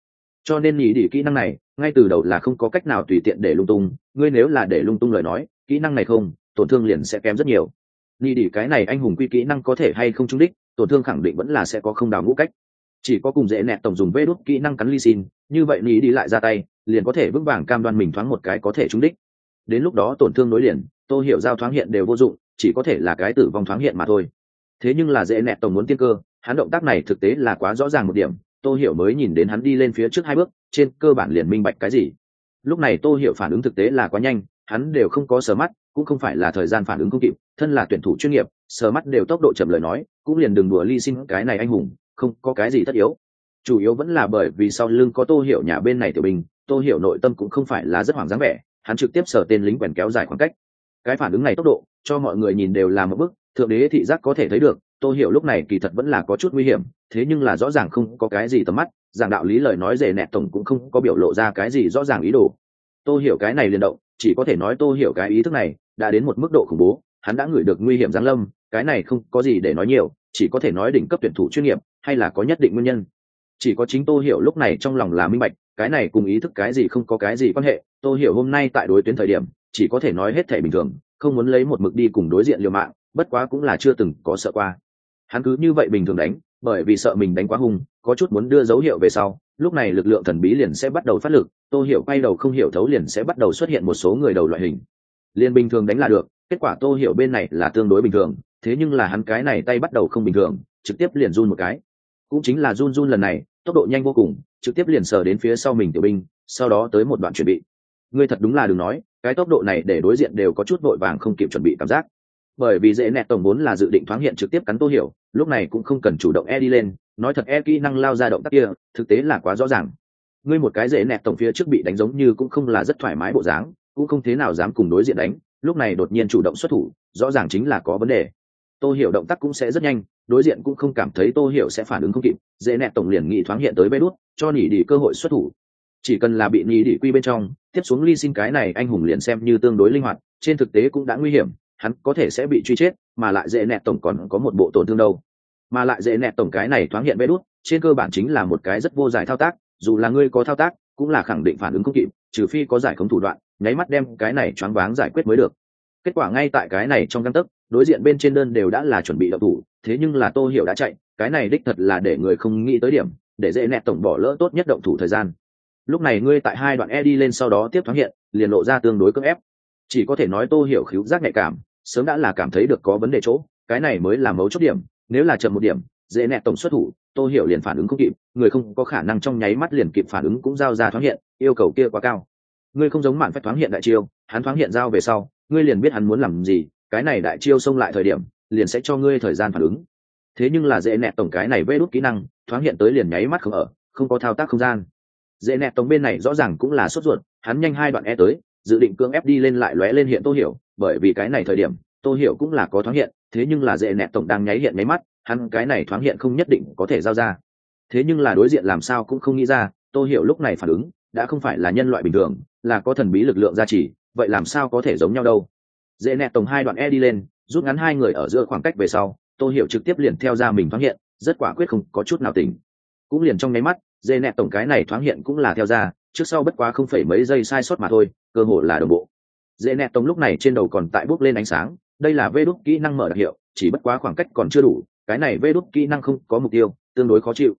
Cho nên nỉ đi kỹ năng này, ngay từ đầu là không có cách nào tùy tiện để lung tung, ngươi nếu là để lung tung lời nói, kỹ năng này không, tổn thương liền sẽ kém rất nhiều. Nỉ đi cái này anh hùng quy kỹ năng có thể hay không trung đích, tổn thương khẳng định vẫn là sẽ có không đào ngũ cách chỉ có cùng dễ nẹt tổng dùng vê đốt kỹ năng cắn ly xin, như vậy ní đi lại ra tay, liền có thể vững vàng cam đoan mình thoáng một cái có thể trúng đích. Đến lúc đó tổn thương nối liền, tô hiểu giao thoáng hiện đều vô dụng, chỉ có thể là cái tử vong thoáng hiện mà thôi. Thế nhưng là dễ nẹt tổng muốn tiên cơ, hắn động tác này thực tế là quá rõ ràng một điểm, tô hiểu mới nhìn đến hắn đi lên phía trước hai bước, trên cơ bản liền minh bạch cái gì. Lúc này tô hiểu phản ứng thực tế là quá nhanh, hắn đều không có sờ mắt, cũng không phải là thời gian phản ứng không kịp, thân là tuyển thủ chuyên nghiệp, sờ mắt đều tốc độ chậm lời nói, cũng liền đừng đùa ly xin cái này anh hùng không có cái gì tất yếu. Chủ yếu vẫn là bởi vì sau lưng có tô hiểu nhà bên này tiểu bình tô hiểu nội tâm cũng không phải là rất hoảng dáng vẻ, hắn trực tiếp sở tên lính quèn kéo dài khoảng cách. Cái phản ứng này tốc độ, cho mọi người nhìn đều là một bước, thượng đế thị giác có thể thấy được, tô hiểu lúc này kỳ thật vẫn là có chút nguy hiểm, thế nhưng là rõ ràng không có cái gì tầm mắt, giảng đạo lý lời nói dề nẹt tổng cũng không có biểu lộ ra cái gì rõ ràng ý đồ. Tô hiểu cái này liền động, chỉ có thể nói tô hiểu cái ý thức này đã đến một mức độ khủng bố, hắn đã ngửi được nguy hiểm giáng lâm, cái này không có gì để nói nhiều, chỉ có thể nói đỉnh cấp tuyển thủ chuyên nghiệp hay là có nhất định nguyên nhân? Chỉ có chính tô hiểu lúc này trong lòng là minh bạch, cái này cùng ý thức cái gì không có cái gì quan hệ, tô hiểu hôm nay tại đối tuyến thời điểm, chỉ có thể nói hết thể bình thường, không muốn lấy một mực đi cùng đối diện liều mạng, bất quá cũng là chưa từng có sợ qua. Hắn cứ như vậy bình thường đánh, bởi vì sợ mình đánh quá hung, có chút muốn đưa dấu hiệu về sau, lúc này lực lượng thần bí liền sẽ bắt đầu phát lực, tô hiểu quay đầu không hiểu thấu liền sẽ bắt đầu xuất hiện một số người đầu loại hình. Liền bình thường đánh là được, kết quả tô hiểu bên này là tương đối bình thường, thế nhưng là hắn cái này tay bắt đầu không bình thường, trực tiếp liền run một cái cũng chính là run run lần này, tốc độ nhanh vô cùng, trực tiếp liền sờ đến phía sau mình tiểu binh, sau đó tới một đoạn chuẩn bị. Ngươi thật đúng là đừng nói, cái tốc độ này để đối diện đều có chút vội vàng không kịp chuẩn bị cảm giác. Bởi vì dễ nẹt tổng vốn là dự định thoáng hiện trực tiếp cắn tô hiểu, lúc này cũng không cần chủ động e đi lên, nói thật e kỹ năng lao ra động tác kia, thực tế là quá rõ ràng. Ngươi một cái dễ nẹt tổng phía trước bị đánh giống như cũng không là rất thoải mái bộ dáng, cũng không thế nào dám cùng đối diện đánh, lúc này đột nhiên chủ động xuất thủ, rõ ràng chính là có vấn đề tô hiểu động tác cũng sẽ rất nhanh, đối diện cũng không cảm thấy tô hiểu sẽ phản ứng không kịp, dễ nẹt tổng liền nghị thoáng hiện tới bê đút cho nỉ đi cơ hội xuất thủ. Chỉ cần là bị nỉ đi quy bên trong, tiếp xuống ly xin cái này anh hùng liền xem như tương đối linh hoạt, trên thực tế cũng đã nguy hiểm, hắn có thể sẽ bị truy chết, mà lại dễ nẹt tổng còn có một bộ tổn thương đâu. Mà lại dễ nẹt tổng cái này thoáng hiện bê đút trên cơ bản chính là một cái rất vô giải thao tác, dù là ngươi có thao tác, cũng là khẳng định phản ứng không kịp, trừ phi có giải khống thủ đoạn, nháy mắt đem cái này choáng váng giải quyết mới được. Kết quả ngay tại cái này trong căn tấc đối diện bên trên đơn đều đã là chuẩn bị đậu thủ, thế nhưng là tô hiểu đã chạy, cái này đích thật là để người không nghĩ tới điểm, để dễ nẹt tổng bỏ lỡ tốt nhất động thủ thời gian. Lúc này ngươi tại hai đoạn e đi lên sau đó tiếp thoáng hiện, liền lộ ra tương đối cưỡng ép. Chỉ có thể nói tô hiểu khíu giác nhạy cảm, sớm đã là cảm thấy được có vấn đề chỗ, cái này mới là mấu chốt điểm, nếu là chậm một điểm, dễ nẹ tổng xuất thủ, tô hiểu liền phản ứng không kịp, người không có khả năng trong nháy mắt liền kịp phản ứng cũng giao ra thoáng hiện, yêu cầu kia quá cao. Ngươi không giống mạn phách thoáng hiện đại chiêu, hắn thoáng hiện giao về sau, ngươi liền biết hắn muốn làm gì cái này đại chiêu xông lại thời điểm, liền sẽ cho ngươi thời gian phản ứng. Thế nhưng là dễ nẹ tổng cái này vê đốt kỹ năng, thoáng hiện tới liền nháy mắt không ở, không có thao tác không gian. Dễ nẹ tổng bên này rõ ràng cũng là sốt ruột, hắn nhanh hai đoạn e tới, dự định cưỡng ép đi lên lại lóe lên hiện tô hiểu, bởi vì cái này thời điểm, tô hiểu cũng là có thoáng hiện, thế nhưng là dễ nẹ tổng đang nháy hiện nháy mắt, hắn cái này thoáng hiện không nhất định có thể giao ra. Thế nhưng là đối diện làm sao cũng không nghĩ ra, tô hiểu lúc này phản ứng, đã không phải là nhân loại bình thường, là có thần bí lực lượng gia trì, vậy làm sao có thể giống nhau đâu? Dễ nẹ tổng hai đoạn e đi lên, rút ngắn hai người ở giữa khoảng cách về sau, tô hiểu trực tiếp liền theo ra mình thoáng hiện, rất quả quyết không có chút nào tỉnh. Cũng liền trong nháy mắt, dễ nẹ tổng cái này thoáng hiện cũng là theo ra, trước sau bất quá không phải mấy giây sai sót mà thôi, cơ hội là đồng bộ. Dễ nẹ tổng lúc này trên đầu còn tại bốc lên ánh sáng, đây là vê đúc kỹ năng mở đặc hiệu, chỉ bất quá khoảng cách còn chưa đủ, cái này vê đúc kỹ năng không có mục tiêu, tương đối khó chịu.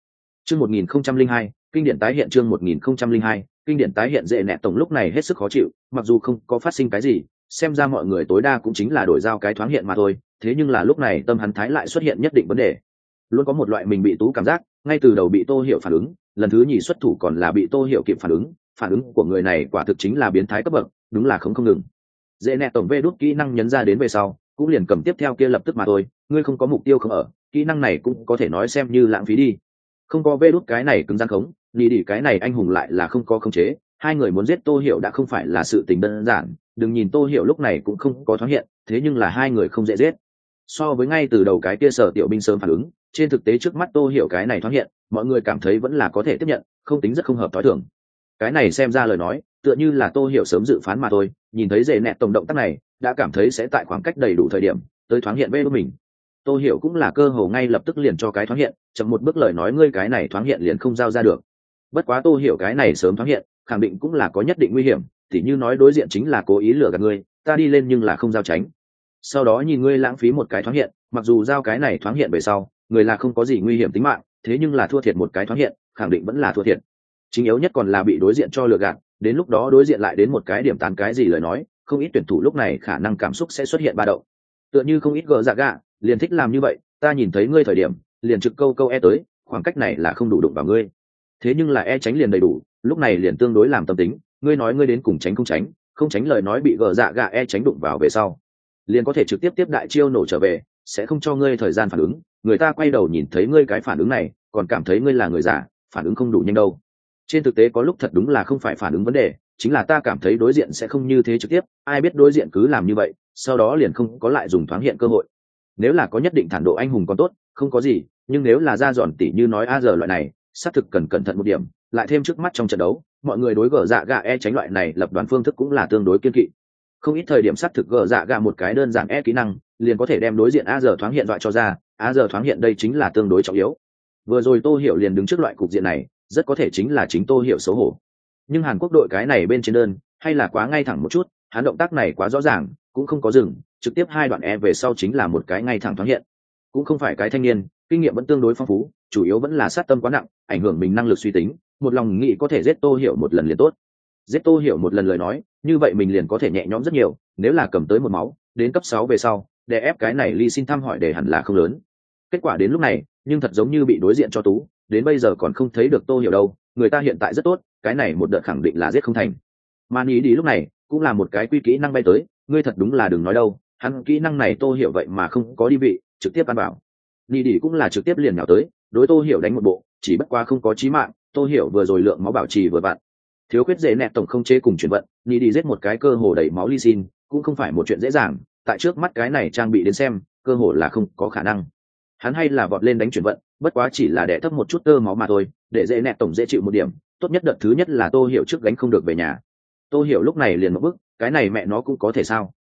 Chương một nghìn không trăm linh hai, kinh điển tái hiện chương một nghìn không trăm linh hai, kinh điển tái hiện dễ nẹ tổng lúc này hết sức khó chịu, mặc dù không có phát sinh cái gì xem ra mọi người tối đa cũng chính là đổi giao cái thoáng hiện mà thôi, thế nhưng là lúc này tâm hắn thái lại xuất hiện nhất định vấn đề. Luôn có một loại mình bị tú cảm giác, ngay từ đầu bị tô hiểu phản ứng, lần thứ nhì xuất thủ còn là bị tô hiểu kịp phản ứng phản ứng của người này quả thực chính là biến thái cấp bậc, đúng là không không ngừng. Dễ nẹ tổng vê đút kỹ năng nhấn ra đến về sau, cũng liền cầm tiếp theo kia lập tức mà thôi, ngươi không có mục tiêu không ở, kỹ năng này cũng có thể nói xem như lãng phí đi. Không có vê đút cái này cứng gian khống, đi đi cái này anh hùng lại là không có khống chế hai người muốn giết tô hiểu đã không phải là sự tình đơn giản, đừng nhìn tô hiểu lúc này cũng không có thoáng hiện, thế nhưng là hai người không dễ giết. So với ngay từ đầu cái kia sở tiểu binh sớm phản ứng, trên thực tế trước mắt tô hiểu cái này thoáng hiện, mọi người cảm thấy vẫn là có thể tiếp nhận, không tính rất không hợp t h i thường. Cái này xem ra lời nói, tựa như là tô hiểu sớm dự phán mà thôi, nhìn thấy dề nẹt tổng động tác này, đã cảm thấy sẽ tại khoảng cách đầy đủ thời điểm, tới thoáng hiện với mình. Tô hiểu cũng là cơ hồ ngay lập tức liền cho cái thoáng hiện, chậm một bước lời nói ngươi cái này thoáng hiện liền không giao ra được. Bất quá tô hiểu cái này sớm thoáng hiện khẳng định cũng là có nhất định nguy hiểm thì như nói đối diện chính là cố ý lừa gạt ngươi, ta đi lên nhưng là không giao tránh. Sau đó nhìn ngươi lãng phí một cái thoáng hiện, mặc dù giao cái này thoáng hiện về sau, người là không có gì nguy hiểm tính mạng, thế nhưng là thua thiệt một cái thoáng hiện, khẳng định vẫn là thua thiệt. Chính yếu nhất còn là bị đối diện cho lừa gạt, đến lúc đó đối diện lại đến một cái điểm tán cái gì lời nói, không ít tuyển thủ lúc này khả năng cảm xúc sẽ xuất hiện ba đậu tựa như không ít gờ dạ gạ, liền thích làm như vậy, ta nhìn thấy ngươi thời điểm, liền trực câu câu e tới, khoảng cách này là không đủ đụng vào ngươi. Thế nhưng là e tránh liền đầy đủ lúc này liền tương đối làm tâm tính, ngươi nói ngươi đến cùng tránh không tránh không tránh lời nói bị gờ dạ gà e tránh đụng vào về sau, liền có thể trực tiếp tiếp đại chiêu nổ trở về, sẽ không cho ngươi thời gian phản ứng. Người ta quay đầu nhìn thấy ngươi cái phản ứng này, còn cảm thấy ngươi là người giả, phản ứng không đủ nhanh đâu. Trên thực tế có lúc thật đúng là không phải phản ứng vấn đề, chính là ta cảm thấy đối diện sẽ không như thế trực tiếp, ai biết đối diện cứ làm như vậy, sau đó liền không có lại dùng thoáng hiện cơ hội. Nếu là có nhất định thản độ anh hùng còn tốt, không có gì, nhưng nếu là ra dọn tỉ như nói a giờ loại này xác thực cần cẩn thận một điểm, lại thêm trước mắt trong trận đấu, mọi người đối gờ dạ gà e tránh loại này lập đoàn phương thức cũng là tương đối kiên kỵ. Không ít thời điểm xác thực gờ dạ gà một cái đơn giản e kỹ năng, liền có thể đem đối diện a giờ thoáng hiện loại cho ra, a giờ thoáng hiện đây chính là tương đối trọng yếu. Vừa rồi tô hiểu liền đứng trước loại cục diện này, rất có thể chính là chính tô hiểu xấu hổ. Nhưng hàn quốc đội cái này bên trên đơn, hay là quá ngay thẳng một chút, hắn động tác này quá rõ ràng, cũng không có dừng, trực tiếp hai đoạn e về sau chính là một cái ngay thẳng thoáng hiện. Cũng không phải cái thanh niên kinh nghiệm vẫn tương đối phong phú, chủ yếu vẫn là sát tâm quá nặng, ảnh hưởng mình năng lực suy tính, một lòng nghĩ có thể giết tô hiểu một lần liền tốt. Giết tô hiểu một lần lời nói, như vậy mình liền có thể nhẹ nhõm rất nhiều, nếu là cầm tới một máu, đến cấp sáu về sau, để ép cái này ly xin thăm hỏi để hẳn là không lớn. Kết quả đến lúc này, nhưng thật giống như bị đối diện cho tú, đến bây giờ còn không thấy được tô hiểu đâu, người ta hiện tại rất tốt, cái này một đợt khẳng định là giết không thành. Man ý đi lúc này, cũng là một cái quy kỹ năng bay tới, ngươi thật đúng là đừng nói đâu, hắn kỹ năng này tô hiểu vậy mà không có đi vị, trực tiếp ăn bảo đi đi cũng là trực tiếp liền nhào tới, đối tô hiểu đánh một bộ, chỉ bất qua không có chí mạng, tô hiểu vừa rồi lượng máu bảo trì vừa vặn. Thiếu khuyết dễ nẹt tổng không chế cùng chuyển vận đi đi giết một cái cơ hồ đầy máu ly xin, cũng không phải một chuyện dễ dàng, tại trước mắt cái này trang bị đến xem, cơ hồ là không có khả năng. Hắn hay là vọt lên đánh chuyển vận, bất quá chỉ là để thấp một chút tơ máu mà thôi, để dễ nẹt tổng dễ chịu một điểm, tốt nhất đợt thứ nhất là tô hiểu trước gánh không được về nhà. Tô hiểu lúc này liền một bức cái này mẹ nó cũng có thể sao?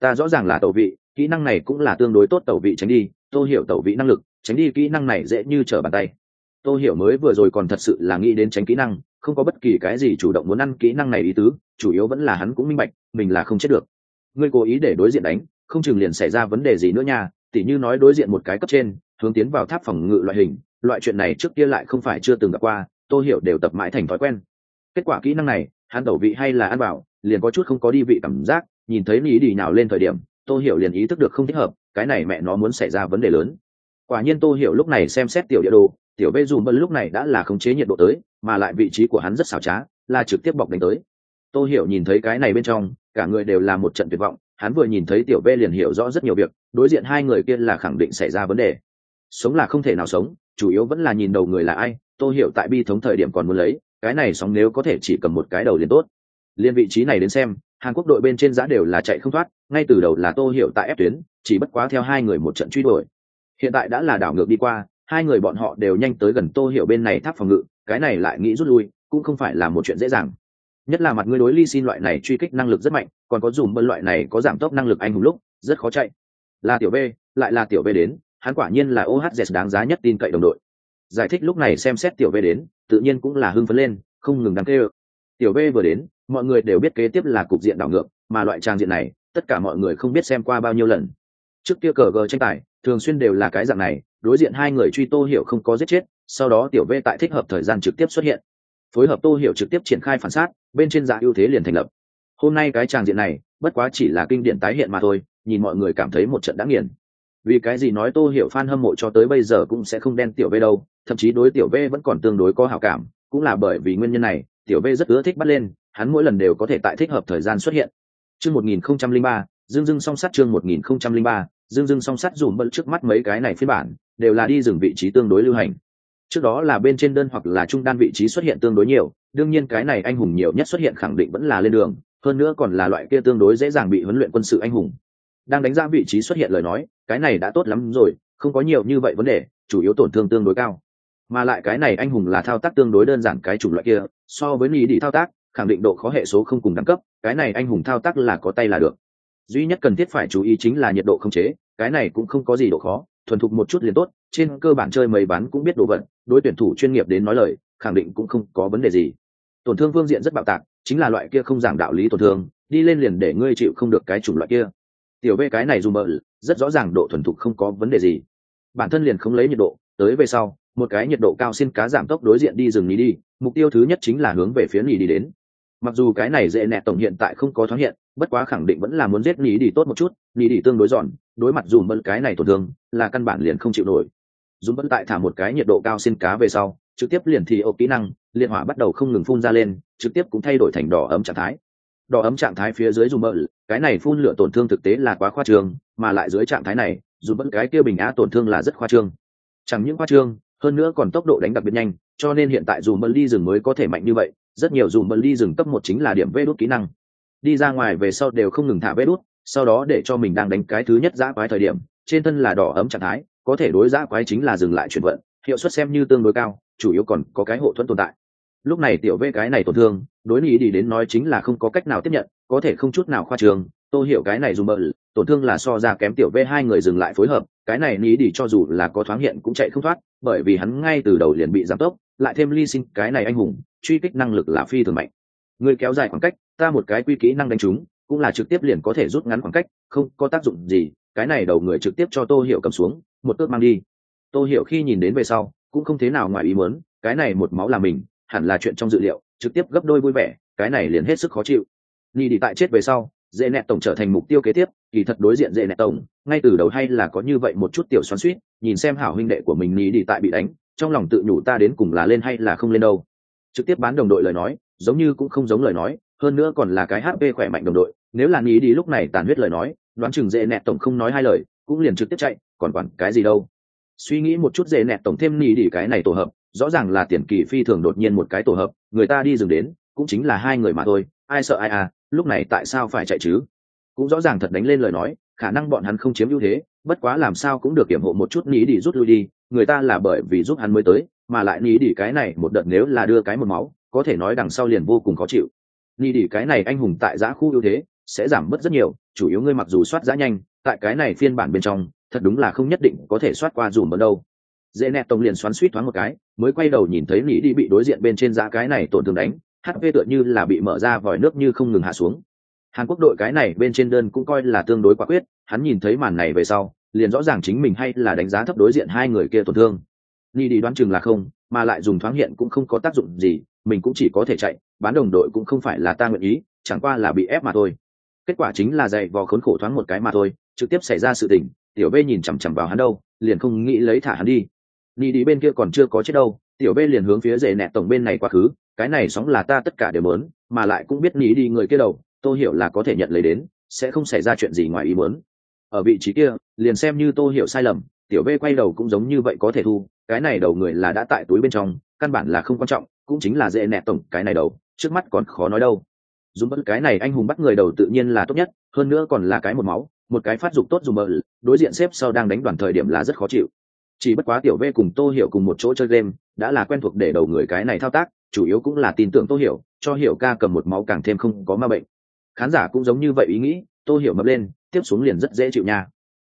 Ta rõ ràng là tẩu vị, kỹ năng này cũng là tương đối tốt tẩu vị tránh đi Tôi hiểu tẩu vị năng lực, tránh đi kỹ năng này dễ như trở bàn tay. Tôi hiểu mới vừa rồi còn thật sự là nghĩ đến tránh kỹ năng, không có bất kỳ cái gì chủ động muốn ăn kỹ năng này ý tứ, chủ yếu vẫn là hắn cũng minh bạch, mình là không chết được. Ngươi cố ý để đối diện đánh, không chừng liền xảy ra vấn đề gì nữa nha, tỉ như nói đối diện một cái cấp trên, hướng tiến vào tháp phòng ngự loại hình, loại chuyện này trước kia lại không phải chưa từng gặp qua tôi hiểu đều tập mãi thành thói quen. Kết quả kỹ năng này, hắn tẩu vị hay là ăn bảo liền có chút không có đi vị cảm giác, nhìn thấy lý đi nào lên thời điểm tôi hiểu liền ý thức được không thích hợp cái này mẹ nó muốn xảy ra vấn đề lớn. Quả nhiên tô hiểu lúc này xem xét tiểu địa đồ, tiểu bê dùm bân lúc này đã là khống chế nhiệt độ tới, mà lại vị trí của hắn rất xảo trá, là trực tiếp bọc đánh tới. Tô hiểu nhìn thấy cái này bên trong, cả người đều là một trận tuyệt vọng, hắn vừa nhìn thấy tiểu bê liền hiểu rõ rất nhiều việc, đối diện hai người kia là khẳng định xảy ra vấn đề. Sống là không thể nào sống, chủ yếu vẫn là nhìn đầu người là ai, tô hiểu tại bi thống thời điểm còn muốn lấy, cái này sóng nếu có thể chỉ cầm một cái đầu liền tốt. Liên vị trí này đến xem, hàn quốc đội bên trên giá đều là chạy không thoát, ngay từ đầu là tô hiểu tại ép tuyến chỉ bất quá theo hai người một trận truy đuổi. Hiện tại đã là đảo ngược đi qua, hai người bọn họ đều nhanh tới gần tô hiểu bên này tháp phòng ngự, cái này lại nghĩ rút lui, cũng không phải là một chuyện dễ dàng. Nhất là mặt ngươi đối ly xin loại này truy kích năng lực rất mạnh, còn có dùng bân loại này có giảm tốc năng lực anh hùng lúc, rất khó chạy. Là tiểu b, lại là tiểu b đến, hắn quả nhiên là ohz đáng giá nhất tin cậy đồng đội. Giải thích lúc này xem xét tiểu b đến, tự nhiên cũng là hưng phấn lên, không ngừng đáng kê tiểu b vừa đến, mọi người đều biết kế tiếp là cục diện đảo ngược, mà loại trang diện này, tất cả mọi người không biết xem qua bao nhiêu lần trước kia cờ gờ tranh tài, thường xuyên đều là cái dạng này, đối diện hai người truy tô hiểu không có giết chết, sau đó tiểu v tại thích hợp thời gian trực tiếp xuất hiện. Phối hợp tô hiểu trực tiếp triển khai phản sát, bên trên dạ ưu thế liền thành lập. Hôm nay cái tràng diện này, bất quá chỉ là kinh điển tái hiện mà thôi, nhìn mọi người cảm thấy một trận đã nghiền. Vì cái gì nói tô hiểu fan hâm mộ cho tới bây giờ cũng sẽ không đen tiểu v đâu, thậm chí đối tiểu v vẫn còn tương đối có hảo cảm, cũng là bởi vì nguyên nhân này, tiểu v rất ưa thích bắt lên, hắn mỗi lần đều có thể tại thích hợp thời gian xuất hiện. Chương một nghìn không trăm linh ba, dương dưng song sát chương một nghìn không trăm linh ba dương dưng song sắt dùm bận trước mắt mấy cái này phiên bản, đều là đi dừng vị trí tương đối lưu hành. Trước đó là bên trên đơn hoặc là trung đan vị trí xuất hiện tương đối nhiều, đương nhiên cái này anh hùng nhiều nhất xuất hiện khẳng định vẫn là lên đường, hơn nữa còn là loại kia tương đối dễ dàng bị huấn luyện quân sự anh hùng. Đang đánh giá vị trí xuất hiện lời nói, cái này đã tốt lắm rồi, không có nhiều như vậy vấn đề, chủ yếu tổn thương tương đối cao. Mà lại cái này anh hùng là thao tác tương đối đơn giản cái chủng loại kia, so với lý đi thao tác, khẳng định độ khó hệ số không cùng đẳng cấp, cái này anh hùng thao tác là có tay là được duy nhất cần thiết phải chú ý chính là nhiệt độ không chế, cái này cũng không có gì độ khó, thuần thục một chút liền tốt, trên cơ bản chơi mấy bán cũng biết đồ vật, đối tuyển thủ chuyên nghiệp đến nói lời, khẳng định cũng không có vấn đề gì. Tổn thương phương diện rất bạo tạc, chính là loại kia không giảng đạo lý tổn thương, đi lên liền để ngươi chịu không được cái chủng loại kia. Tiểu v cái này dù mờ rất rõ ràng độ thuần thục không có vấn đề gì. Bản thân liền không lấy nhiệt độ, tới về sau, một cái nhiệt độ cao xin cá giảm tốc đối diện đi rừng ní đi, mục tiêu thứ nhất chính là hướng về phía nỉ đi đến. Mặc dù cái này dễ nẹt tổng hiện tại không có thoáng hiện bất quá khẳng định vẫn là muốn giết nỉ đi tốt một chút nỉ đi tương đối giòn, đối mặt dùm bân cái này tổn thương, là căn bản liền không chịu nổi. Dùm bân tại thả một cái nhiệt độ cao xin cá về sau, trực tiếp liền thì ô kỹ năng, liên hỏa bắt đầu không ngừng phun ra lên, trực tiếp cũng thay đổi thành đỏ ấm trạng thái. Đỏ ấm trạng thái phía dưới dùm bân, cái này phun lửa tổn thương thực tế là quá khoa trương, mà lại dưới trạng thái này dù vẫn cái kia bình á tổn thương là rất khoa trương. Chẳng những khoa trương, hơn nữa còn tốc độ đánh đặc biệt nhanh, cho nên hiện tại dù mân ly rừng mới có thể mạnh như vậy, rất nhiều dù mân ly rừng cấp một chính là điểm vê đốt kỹ năng đi ra ngoài về sau đều không ngừng thả vết đút sau đó để cho mình đang đánh cái thứ nhất giã quái thời điểm, trên thân là đỏ ấm trạng thái, có thể đối giã quái chính là dừng lại chuyển vận, hiệu suất xem như tương đối cao, chủ yếu còn có cái hộ thuẫn tồn tại. Lúc này tiểu vê cái này tổn thương, đối lý đi đến nói chính là không có cách nào tiếp nhận, có thể không chút nào khoa trường, tôi hiểu cái này dù mờ, tổn thương là so ra kém tiểu v hai người dừng lại phối hợp, cái này lý đi cho dù là có thoáng hiện cũng chạy không thoát, bởi vì hắn ngay từ đầu liền bị giảm tốc, lại thêm ly sinh cái này anh hùng, truy kích năng lực là phi thường mạnh. Người kéo dài khoảng cách ta một cái quy kỹ năng đánh chúng cũng là trực tiếp liền có thể rút ngắn khoảng cách, không có tác dụng gì, cái này đầu người trực tiếp cho tô hiểu cầm xuống, một tước mang đi. Tô hiểu khi nhìn đến về sau, cũng không thế nào ngoài ý muốn, cái này một máu là mình, hẳn là chuyện trong dự liệu, trực tiếp gấp đôi vui vẻ, cái này liền hết sức khó chịu. Ni đi tại chết về sau, dễ nẹt tổng trở thành mục tiêu kế tiếp, kỳ thật đối diện dễ nẹt tổng, ngay từ đầu hay là có như vậy một chút tiểu xoắn suýt nhìn xem hảo huynh đệ của mình ni đi tại bị đánh, trong lòng tự nhủ ta đến cùng là lên hay là không lên đâu. Trực tiếp bán đồng đội lời nói, giống như cũng không giống lời nói hơn nữa còn là cái hp khỏe mạnh đồng đội, nếu là ni đi lúc này tàn huyết lời nói, đoán chừng dễ nẹt tổng không nói hai lời, cũng liền trực tiếp chạy, còn quản cái gì đâu. Suy nghĩ một chút dễ nẹt tổng thêm ni đi cái này tổ hợp, rõ ràng là tiền kỳ phi thường đột nhiên một cái tổ hợp, người ta đi dừng đến, cũng chính là hai người mà thôi, ai sợ ai à lúc này tại sao phải chạy chứ? Cũng rõ ràng thật đánh lên lời nói, khả năng bọn hắn không chiếm ưu thế, bất quá làm sao cũng được kiểm hộ một chút ní đi rút lui đi, người ta là bởi vì giúp hắn mới tới, mà lại ní đi cái này một đợt nếu là đưa cái một máu, có thể nói đằng sau liền vô cùng khó chịu đi đi cái này anh hùng tại giã khu ưu thế, sẽ giảm bớt rất nhiều, chủ yếu ngươi mặc dù soát giã nhanh, tại cái này phiên bản bên trong, thật đúng là không nhất định có thể soát qua dùm bớt đâu. Dễ nẹt tông liền xoắn suýt thoáng một cái, mới quay đầu nhìn thấy ní đi bị đối diện bên trên giã cái này tổn thương đánh hp tựa như là bị mở ra vòi nước như không ngừng hạ xuống. Hàn quốc đội cái này bên trên đơn cũng coi là tương đối quả quyết, hắn nhìn thấy màn này về sau, liền rõ ràng chính mình hay là đánh giá thấp đối diện hai người kia tổn thương. Ni đi đoán chừng là không mà lại dùng thoáng hiện cũng không có tác dụng gì, mình cũng chỉ có thể chạy, bán đồng đội cũng không phải là ta nguyện ý, chẳng qua là bị ép mà thôi. Kết quả chính là dạy vò khốn khổ thoáng một cái mà thôi, trực tiếp xảy ra sự tình, tiểu b nhìn chằm chằm vào hắn đâu, liền không nghĩ lấy thả hắn đi. Đi đi bên kia còn chưa có chết đâu, tiểu b liền hướng phía dễ nẹt tổng bên này quá khứ, cái này sóng là ta tất cả đều muốn, mà lại cũng biết nghĩ đi người kia đầu tôi hiểu là có thể nhận lấy đến, sẽ không xảy ra chuyện gì ngoài ý muốn. Ở vị trí kia, liền xem như tô hiểu sai lầm, tiểu b quay đầu cũng giống như vậy có thể thu cái này đầu người là đã tại túi bên trong, căn bản là không quan trọng, cũng chính là dễ nẹt tổng cái này đầu, trước mắt còn khó nói đâu. Dùng bất cái này anh hùng bắt người đầu tự nhiên là tốt nhất, hơn nữa còn là cái một máu, một cái phát dục tốt dùng bờ đối diện xếp sau đang đánh đoàn thời điểm là rất khó chịu. Chỉ bất quá tiểu v cùng tô hiểu cùng một chỗ chơi game, đã là quen thuộc để đầu người cái này thao tác, chủ yếu cũng là tin tưởng tô hiểu, cho hiểu ca cầm một máu càng thêm không có ma bệnh. Khán giả cũng giống như vậy ý nghĩ, tô hiểu mập lên, tiếp xuống liền rất dễ chịu nha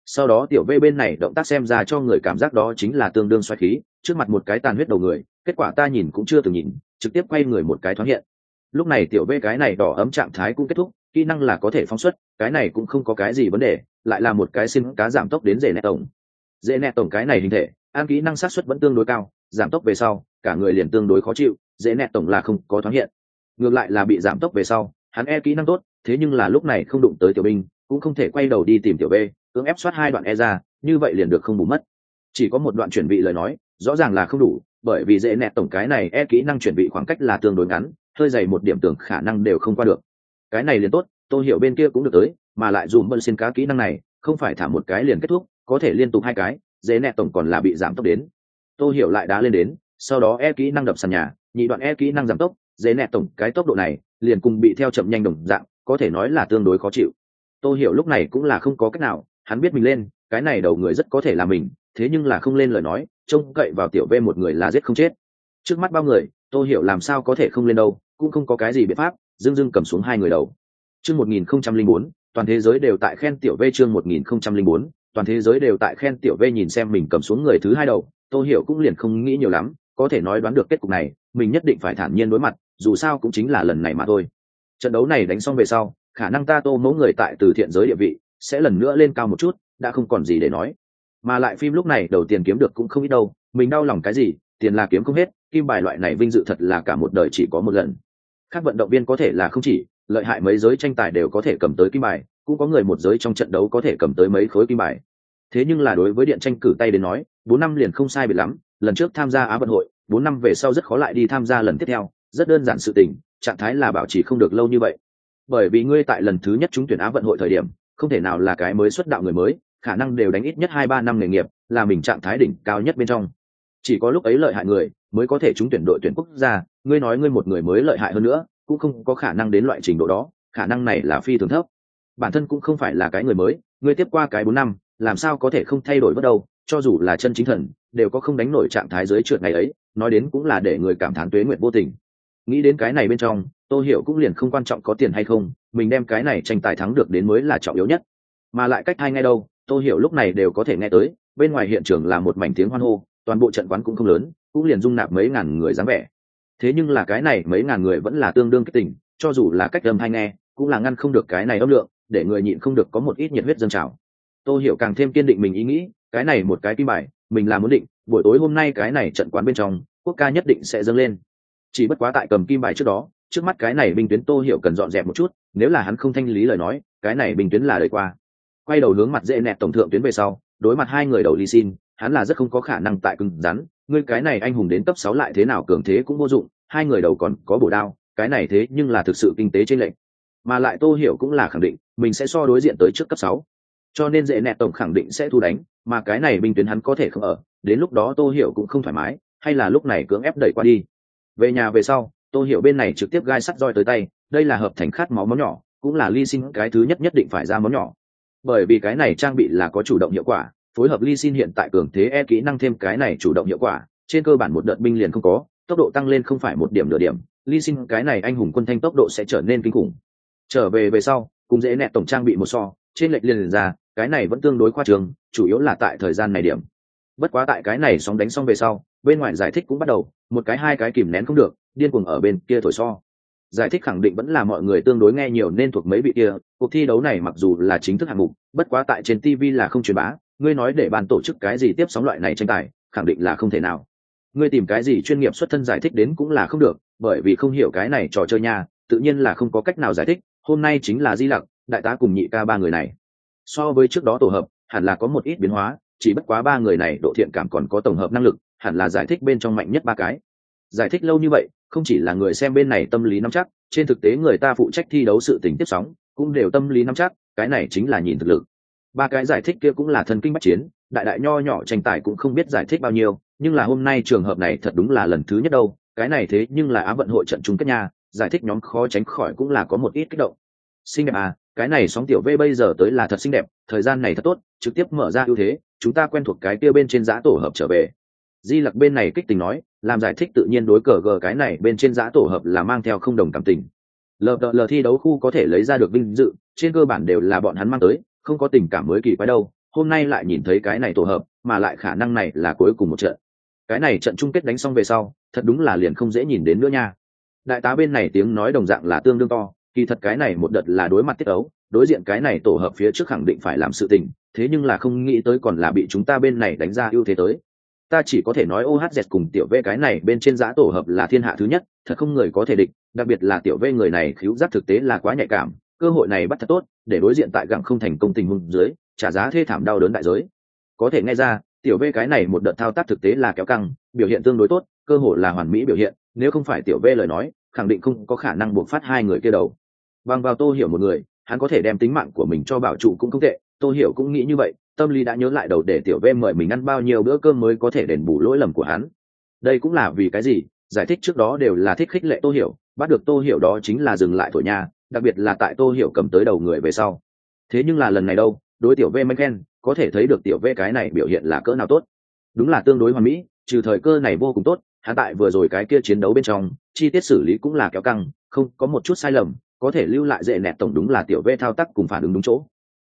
sau đó tiểu v bên này động tác xem ra cho người cảm giác đó chính là tương đương xoay khí, trước mặt một cái tàn huyết đầu người, kết quả ta nhìn cũng chưa từng nhìn, trực tiếp quay người một cái thoáng hiện. Lúc này tiểu v cái này đỏ ấm trạng thái cũng kết thúc, kỹ năng là có thể phóng xuất, cái này cũng không có cái gì vấn đề, lại là một cái xin cá giảm tốc đến dễ nẹt tổng. Dễ nẹt tổng cái này hình thể, an kỹ năng sát xuất vẫn tương đối cao, giảm tốc về sau, cả người liền tương đối khó chịu dễ nẹt tổng là không có thoáng hiện. Ngược lại là bị giảm tốc về sau, hắn e kỹ năng tốt, thế nhưng là lúc này không đụng tới tiểu binh, cũng không thể quay đầu đi tìm tiểu b cưỡng ép soát hai đoạn e ra, như vậy liền được không bù mất. Chỉ có một đoạn chuẩn bị lời nói, rõ ràng là không đủ, bởi vì dễ nẹt tổng cái này e kỹ năng chuẩn bị khoảng cách là tương đối ngắn, hơi dày một điểm tưởng khả năng đều không qua được. Cái này liền tốt, tôi hiểu bên kia cũng được tới, mà lại dùm bân xin cá kỹ năng này, không phải thả một cái liền kết thúc, có thể liên tục hai cái, dễ nẹt tổng còn là bị giảm tốc đến. Tôi hiểu lại đá lên đến, sau đó e kỹ năng đập sàn nhà, nhị đoạn e kỹ năng giảm tốc, dễ nẹt tổng cái tốc độ này, liền cùng bị theo chậm nhanh đồng dạng, có thể nói là tương đối khó chịu. Tôi hiểu lúc này cũng là không có cách nào hắn biết mình lên, cái này đầu người rất có thể là mình, thế nhưng là không lên lời nói, trông cậy vào tiểu v một người là giết không chết. Trước mắt bao người tôi hiểu làm sao có thể không lên đâu, cũng không có cái gì biện pháp, dưng dưng cầm xuống hai người đầu. Chương một nghìn không trăm linh bốn, toàn thế giới đều tại khen tiểu v chương một nghìn không trăm linh bốn, toàn thế giới đều tại khen tiểu v nhìn xem mình cầm xuống người thứ hai đầu tôi hiểu cũng liền không nghĩ nhiều lắm, có thể nói đoán được kết cục này, mình nhất định phải thản nhiên đối mặt, dù sao cũng chính là lần này mà thôi. Trận đấu này đánh xong về sau, khả năng ta tô mẫu người tại từ thiện giới địa vị sẽ lần nữa lên cao một chút, đã không còn gì để nói. Mà lại phim lúc này đầu tiền kiếm được cũng không ít đâu, mình đau lòng cái gì, tiền là kiếm không hết, kim bài loại này vinh dự thật là cả một đời chỉ có một lần. Các vận động viên có thể là không chỉ, lợi hại mấy giới tranh tài đều có thể cầm tới kim bài, cũng có người một giới trong trận đấu có thể cầm tới mấy khối kim bài. Thế nhưng là đối với điện tranh cử tay đến nói, bốn năm liền không sai biệt lắm, lần trước tham gia á vận hội, bốn năm về sau rất khó lại đi tham gia lần tiếp theo, rất đơn giản sự tình, trạng thái là bảo trì không được lâu như vậy. Bởi vì ngươi tại lần thứ nhất trúng tuyển á vận hội thời điểm không thể nào là cái mới xuất đạo người mới, khả năng đều đánh ít nhất hai ba năm nghề nghiệp, là mình trạng thái đỉnh cao nhất bên trong. Chỉ có lúc ấy lợi hại người mới có thể trúng tuyển đội tuyển quốc gia, ngươi nói ngươi một người mới lợi hại hơn nữa, cũng không có khả năng đến loại trình độ đó, khả năng này là phi thường thấp. Bản thân cũng không phải là cái người mới, ngươi tiếp qua cái bốn năm, làm sao có thể không thay đổi bất đâu, cho dù là chân chính thần, đều có không đánh nổi trạng thái dưới trượt ngày ấy, nói đến cũng là để người cảm thán tuế nguyện vô tình. Nghĩ đến cái này bên trong tôi hiểu cũng liền không quan trọng có tiền hay không mình đem cái này tranh tài thắng được đến mới là trọng yếu nhất. Mà lại cách hai ngay đâu tôi hiểu lúc này đều có thể nghe tới, bên ngoài hiện trường là một mảnh tiếng hoan hô, toàn bộ trận quán cũng không lớn, cũng liền dung nạp mấy ngàn người dáng vẻ. Thế nhưng là cái này mấy ngàn người vẫn là tương đương kích tình, cho dù là cách âm hay nghe, cũng là ngăn không được cái này âm lượng, để người nhịn không được có một ít nhiệt huyết dâng trào. Tôi hiểu càng thêm kiên định mình ý nghĩ, cái này một cái kim bài, mình làm muốn định, buổi tối hôm nay cái này trận quán bên trong, quốc ca nhất định sẽ dâng lên. Chỉ bất quá tại cầm kim bài trước đó trước mắt cái này binh tuyến tô hiểu cần dọn dẹp một chút, nếu là hắn không thanh lý lời nói, cái này binh tuyến là đời qua. Quay đầu hướng mặt dễ nẹt tổng thượng tuyến về sau, đối mặt hai người đầu ly xin, hắn là rất không có khả năng tại cứng rắn. Ngươi cái này anh hùng đến cấp sáu lại thế nào cường thế cũng vô dụng, hai người đầu còn có bổ đao, cái này thế nhưng là thực sự kinh tế trên lệnh mà lại tô hiểu cũng là khẳng định, mình sẽ so đối diện tới trước cấp sáu. Cho nên dễ nẹt tổng khẳng định sẽ thu đánh, mà cái này binh tuyến hắn có thể không ở, đến lúc đó tô hiểu cũng không thoải mái, hay là lúc này cưỡng ép đẩy qua đi. Về nhà về sau tô hiểu bên này trực tiếp gai sắt roi tới tay đây là hợp thành khát máu máu nhỏ cũng là ly xin cái thứ nhất nhất định phải ra máu nhỏ. Bởi vì cái này trang bị là có chủ động hiệu quả phối hợp ly xin hiện tại cường thế e kỹ năng thêm cái này chủ động hiệu quả trên cơ bản một đợt binh liền không có tốc độ tăng lên không phải một điểm nửa điểm ly xin cái này anh hùng quân thanh tốc độ sẽ trở nên kinh khủng. Trở về về sau cũng dễ nẹt tổng trang bị một so trên lệch liền, liền ra cái này vẫn tương đối khoa trường chủ yếu là tại thời gian này điểm. Bất quá tại cái này sóng đánh xong về sau bên ngoài giải thích cũng bắt đầu một cái hai cái kìm nén không được điên cuồng ở bên kia thổi so. Giải thích khẳng định vẫn là mọi người tương đối nghe nhiều nên thuộc mấy vị kia, cuộc thi đấu này mặc dù là chính thức hạng mục, bất quá tại trên tv là không truyền bá, ngươi nói để bàn tổ chức cái gì tiếp sóng loại này tranh tài, khẳng định là không thể nào. Ngươi tìm cái gì chuyên nghiệp xuất thân giải thích đến cũng là không được, bởi vì không hiểu cái này trò chơi nha, tự nhiên là không có cách nào giải thích, hôm nay chính là di lặc, đại tá cùng nhị ca ba người này. So với trước đó tổ hợp, hẳn là có một ít biến hóa, chỉ bất quá ba người này độ thiện cảm còn có tổng hợp năng lực, hẳn là giải thích bên trong mạnh nhất ba cái. Giải thích lâu như vậy không chỉ là người xem bên này tâm lý nắm chắc, trên thực tế người ta phụ trách thi đấu sự tình tiếp sóng, cũng đều tâm lý nắm chắc, cái này chính là nhìn thực lực. Ba cái giải thích kia cũng là thần kinh bắt chiến, đại đại nho nhỏ tranh tài cũng không biết giải thích bao nhiêu, nhưng là hôm nay trường hợp này thật đúng là lần thứ nhất đâu, cái này thế nhưng là á vận hội trận chung kết nha, giải thích nhóm khó tránh khỏi cũng là có một ít kích động. Xinh đẹp à cái này sóng tiểu v bây giờ tới là thật xinh đẹp, thời gian này thật tốt, trực tiếp mở ra ưu thế, chúng ta quen thuộc cái kia bên trên giá tổ hợp trở về di lặc bên này kích tình nói, làm giải thích tự nhiên đối cờ gờ cái này bên trên giã tổ hợp là mang theo không đồng cảm tình. Lờ đợ lờ thi đấu khu có thể lấy ra được vinh dự, trên cơ bản đều là bọn hắn mang tới, không có tình cảm mới kỳ quái đâu, hôm nay lại nhìn thấy cái này tổ hợp, mà lại khả năng này là cuối cùng một trận. Cái này trận chung kết đánh xong về sau, thật đúng là liền không dễ nhìn đến nữa nha. Đại tá bên này tiếng nói đồng dạng là tương đương to, kỳ thật cái này một đợt là đối mặt tiết ấu, đối diện cái này tổ hợp phía trước khẳng định phải làm sự tình, thế nhưng là không nghĩ tới còn là bị chúng ta bên này đánh ra ưu thế tới ta chỉ có thể nói ohz cùng tiểu v cái này bên trên giá tổ hợp là thiên hạ thứ nhất, thật không người có thể địch, đặc biệt là tiểu v người này khiếu giác thực tế là quá nhạy cảm, cơ hội này bắt thật tốt, để đối diện tại gặng không thành công tình huống dưới, trả giá thê thảm đau đớn đại giới. Có thể nghe ra, tiểu v cái này một đợt thao tác thực tế là kéo căng, biểu hiện tương đối tốt, cơ hội là hoàn mỹ biểu hiện, nếu không phải tiểu v lời nói, khẳng định không có khả năng buộc phát hai người kia đầu. Bằng vào tô hiểu một người, hắn có thể đem tính mạng của mình cho bảo trụ cũng không tệ, tô hiểu cũng nghĩ như vậy tâm lý đã nhớ lại đầu để tiểu v mời mình ăn bao nhiêu bữa cơm mới có thể đền bù lỗi lầm của hắn. Đây cũng là vì cái gì? Giải thích trước đó đều là thích khích lệ tô hiểu, bắt được tô hiểu đó chính là dừng lại thổi nhà, đặc biệt là tại tô hiểu cầm tới đầu người về sau. Thế nhưng là lần này đâu, đối tiểu v mạnh khen, có thể thấy được tiểu v cái này biểu hiện là cỡ nào tốt. Đúng là tương đối hoàn mỹ, trừ thời cơ này vô cùng tốt, hắn tại vừa rồi cái kia chiến đấu bên trong, chi tiết xử lý cũng là kéo căng, không, có một chút sai lầm, có thể lưu lại dễ nẹt tổng đúng là tiểu v thao tác cùng phản ứng đúng chỗ.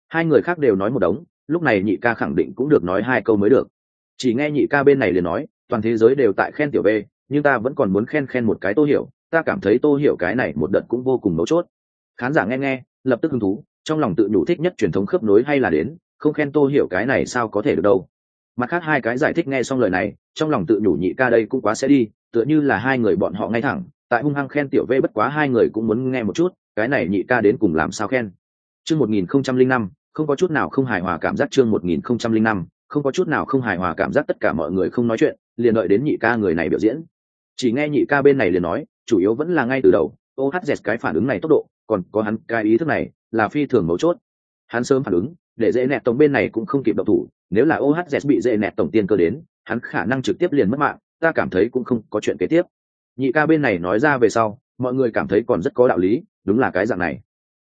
Hai người khác đều nói một đống lúc này nhị ca khẳng định cũng được nói hai câu mới được. Chỉ nghe nhị ca bên này liền nói, toàn thế giới đều tại khen tiểu b nhưng ta vẫn còn muốn khen khen một cái tô hiểu, ta cảm thấy tô hiểu cái này một đợt cũng vô cùng mấu chốt. Khán giả nghe nghe, lập tức hứng thú, trong lòng tự nhủ thích nhất truyền thống khớp nối hay là đến, không khen tô hiểu cái này sao có thể được đâu. Mặt khác hai cái giải thích nghe xong lời này, trong lòng tự nhủ nhị ca đây cũng quá sẽ đi, tựa như là hai người bọn họ ngay thẳng, tại hung hăng khen tiểu v bất quá hai người cũng muốn nghe một chút, cái này nhị ca đến cùng làm sao khen. Chương một nghìn không trăm linh năm không có chút nào không hài hòa cảm giác chương một nghìn không trăm linh năm, không có chút nào không hài hòa cảm giác tất cả mọi người không nói chuyện, liền đợi đến nhị ca người này biểu diễn. Chỉ nghe nhị ca bên này liền nói, chủ yếu vẫn là ngay từ đầu ohz cái phản ứng này tốc độ, còn có hắn cái ý thức này là phi thường mấu chốt. Hắn sớm phản ứng, để dễ nẹt tổng bên này cũng không kịp độc thủ, nếu là ohz bị dễ nẹt tổng tiên cơ đến, hắn khả năng trực tiếp liền mất mạng, ta cảm thấy cũng không có chuyện kế tiếp. Nhị ca bên này nói ra về sau, mọi người cảm thấy còn rất có đạo lý, đúng là cái dạng này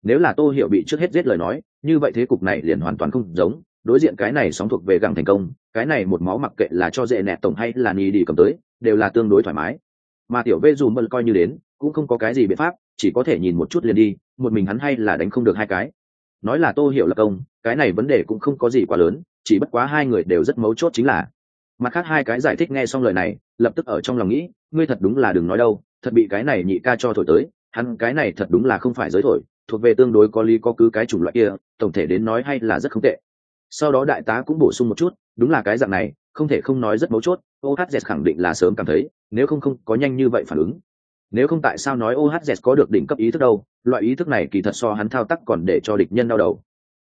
nếu là tô hiểu bị trước hết giết lời nói, như vậy thế cục này liền hoàn toàn không giống. Đối diện cái này sóng thuộc về gặng thành công, cái này một máu mặc kệ là cho dễ nẹt tổng hay là ni đi cầm tới, đều là tương đối thoải mái. Mà tiểu vê dù mân coi như đến, cũng không có cái gì biện pháp, chỉ có thể nhìn một chút liền đi, một mình hắn hay là đánh không được hai cái. Nói là tô hiểu là công, cái này vấn đề cũng không có gì quá lớn, chỉ bất quá hai người đều rất mấu chốt chính là. Mặt khác hai cái giải thích nghe xong lời này, lập tức ở trong lòng nghĩ, ngươi thật đúng là đừng nói đâu, thật bị cái này nhị ca cho thổi tới, hắn cái này thật đúng là không phải giới thổi thuộc về tương đối có lý có cứ cái chủng loại kia, tổng thể đến nói hay là rất không tệ. Sau đó đại tá cũng bổ sung một chút, đúng là cái dạng này, không thể không nói rất mấu chốt ohz khẳng định là sớm cảm thấy, nếu không không có nhanh như vậy phản ứng. Nếu không tại sao nói ohz có được đỉnh cấp ý thức đâu, loại ý thức này kỳ thật so hắn thao tác còn để cho địch nhân đau đầu.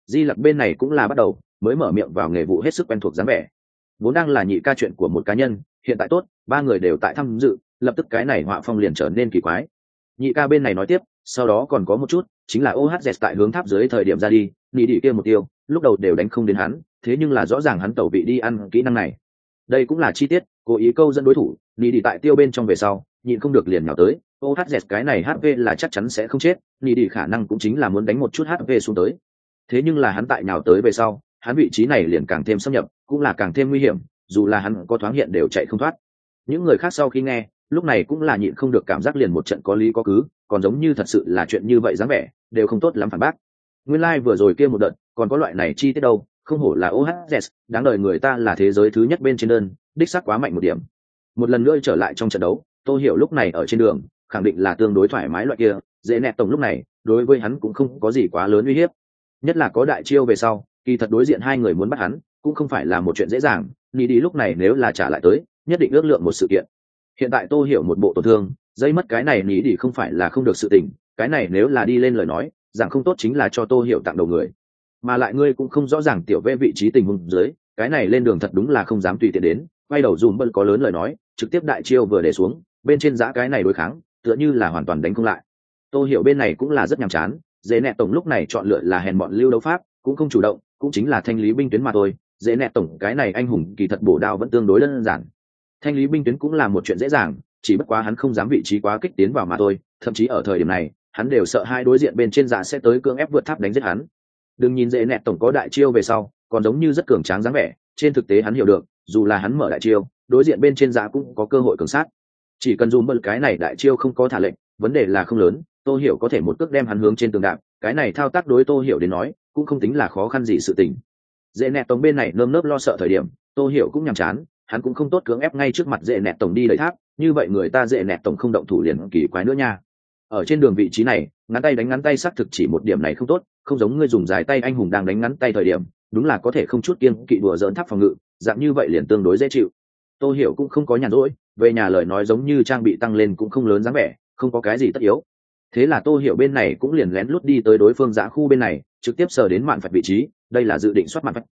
Di lặc bên này cũng là bắt đầu, mới mở miệng vào nghề vụ hết sức quen thuộc dáng vẻ. Vốn đang là nhị ca chuyện của một cá nhân, hiện tại tốt, ba người đều tại tham dự, lập tức cái này họa phong liền trở nên kỳ quái. Nhị ca bên này nói tiếp, sau đó còn có một chút chính là ohz tại hướng tháp dưới thời điểm ra đi đi đi kia một tiêu, lúc đầu đều đánh không đến hắn, thế nhưng là rõ ràng hắn tẩu vị đi ăn kỹ năng này. Đây cũng là chi tiết, cố ý câu dẫn đối thủ đi đi tại tiêu bên trong về sau, nhịn không được liền nhào tới ohz cái này hp là chắc chắn sẽ không chết đi đi khả năng cũng chính là muốn đánh một chút hp xuống tới. Thế nhưng là hắn tại nhào tới về sau, hắn vị trí này liền càng thêm xâm nhập, cũng là càng thêm nguy hiểm, dù là hắn có thoáng hiện đều chạy không thoát. Những người khác sau khi nghe lúc này cũng là nhịn không được cảm giác liền một trận có lý có cứ, còn giống như thật sự là chuyện như vậy dáng vẻ, đều không tốt lắm phản bác. Nguyên lai、like、vừa rồi kia một đợt, còn có loại này chi tiết đâu, không hổ là ohz đáng đời người ta là thế giới thứ nhất bên trên đơn, đích sắc quá mạnh một điểm. Một lần nữa trở lại trong trận đấu tôi hiểu lúc này ở trên đường, khẳng định là tương đối thoải mái loại kia, dễ nẹt tổng lúc này, đối với hắn cũng không có gì quá lớn uy hiếp. Nhất là có đại chiêu về sau, kỳ thật đối diện hai người muốn bắt hắn, cũng không phải là một chuyện dễ dàng ni đi lúc này nếu là trả lại tới, nhất định ước lượng một sự kiện hiện tại tô hiểu một bộ tổn thương, dây mất cái này nghĩ đi không phải là không được sự tình, cái này nếu là đi lên lời nói, rằng không tốt chính là cho tô hiểu tặng đầu người. Mà lại ngươi cũng không rõ ràng tiểu vệ vị trí tình huống dưới, cái này lên đường thật đúng là không dám tùy tiện đến, quay đầu dùm bận có lớn lời nói, trực tiếp đại chiêu vừa để xuống, bên trên giã cái này đối kháng, tựa như là hoàn toàn đánh không lại. Tôi hiểu bên này cũng là rất nhàm chán, dễ nẹ tổng lúc này chọn lựa là hèn bọn lưu đấu pháp, cũng không chủ động, cũng chính là thanh lý binh tuyến mà thôi. Dễ nẹ tổng cái này anh hùng kỳ thật bổ đao vẫn tương đối đơn giản thanh lý binh tuyến cũng là một chuyện dễ dàng, chỉ bất quá hắn không dám vị trí quá kích tiến vào mà thôi, thậm chí ở thời điểm này, hắn đều sợ hai đối diện bên trên giả sẽ tới cưỡng ép vượt tháp đánh giết hắn. Đừng nhìn dễ nẹt tổng có đại chiêu về sau, còn giống như rất cường tráng dáng vẻ, trên thực tế hắn hiểu được, dù là hắn mở đại chiêu, đối diện bên trên giả cũng có cơ hội cường sát. Chỉ cần dùng bật cái này đại chiêu không có thả lệnh, vấn đề là không lớn, tô hiểu có thể một cước đem hắn hướng trên tường đạp, cái này thao tác đối tô hiểu đến nói, cũng không tính là khó khăn gì sự tình. Dễ nẹt tổng bên này nơm nớp lo sợ thời điểm, tô hiểu cũng nhàm chán hắn cũng không tốt cưỡng ép ngay trước mặt dễ nẹt tổng đi đẩy tháp, như vậy người ta dễ nẹt tổng không động thủ liền kỳ quái nữa nha. Ở trên đường vị trí này, ngắn tay đánh ngắn tay xác thực chỉ một điểm này không tốt, không giống ngươi dùng dài tay anh hùng đang đánh ngắn tay thời điểm, đúng là có thể không chút kiên kỵ đùa dỡn tháp phòng ngự, dạng như vậy liền tương đối dễ chịu. Tô hiểu cũng không có nhàn rỗi, về nhà lời nói giống như trang bị tăng lên cũng không lớn dáng vẻ, không có cái gì tất yếu. Thế là tô hiểu bên này cũng liền lén lút đi tới đối phương giã khu bên này, trực tiếp sờ đến mạn phạch vị trí, đây là dự định soát mạn phạch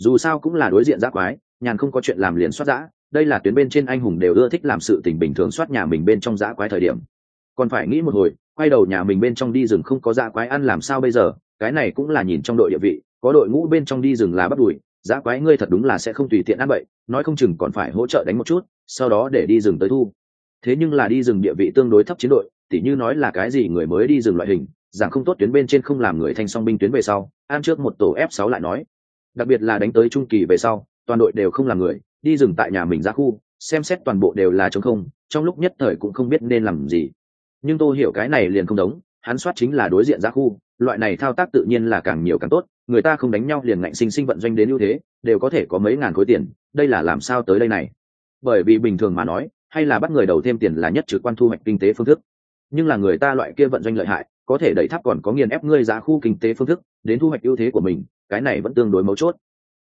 dù sao cũng là đối diện giã quái nhàn không có chuyện làm liền soát giã đây là tuyến bên trên anh hùng đều ưa thích làm sự tình bình thường soát nhà mình bên trong giã quái thời điểm. Còn phải nghĩ một hồi, quay đầu nhà mình bên trong đi rừng không có giã quái ăn làm sao bây giờ, cái này cũng là nhìn trong đội địa vị, có đội ngũ bên trong đi rừng là bắt đùi giã quái ngươi thật đúng là sẽ không tùy tiện ăn bậy, nói không chừng còn phải hỗ trợ đánh một chút, sau đó để đi rừng tới thu. Thế nhưng là đi rừng địa vị tương đối thấp chiến đội, tỉ như nói là cái gì người mới đi rừng loại hình rằng không tốt tuyến bên trên không làm người thanh song binh tuyến về sau, ăn trước một tổ f 6 lại nói. Đặc biệt là đánh tới trung kỳ về sau toàn đội đều không làm người, đi dừng tại nhà mình ra khu, xem xét toàn bộ đều là chống không, trong lúc nhất thời cũng không biết nên làm gì. Nhưng tôi hiểu cái này liền không đống, hắn soát chính là đối diện ra khu, loại này thao tác tự nhiên là càng nhiều càng tốt, người ta không đánh nhau liền ngạnh sinh sinh vận doanh đến ưu thế, đều có thể có mấy ngàn khối tiền, đây là làm sao tới đây này? Bởi vì bình thường mà nói, hay là bắt người đầu thêm tiền là nhất trực quan thu hoạch kinh tế phương thức. Nhưng là người ta loại kia vận doanh lợi hại, có thể đẩy tháp còn có nghiền ép ngươi giá khu kinh tế phương thức, đến thu hoạch ưu thế của mình, cái này vẫn tương đối mấu chốt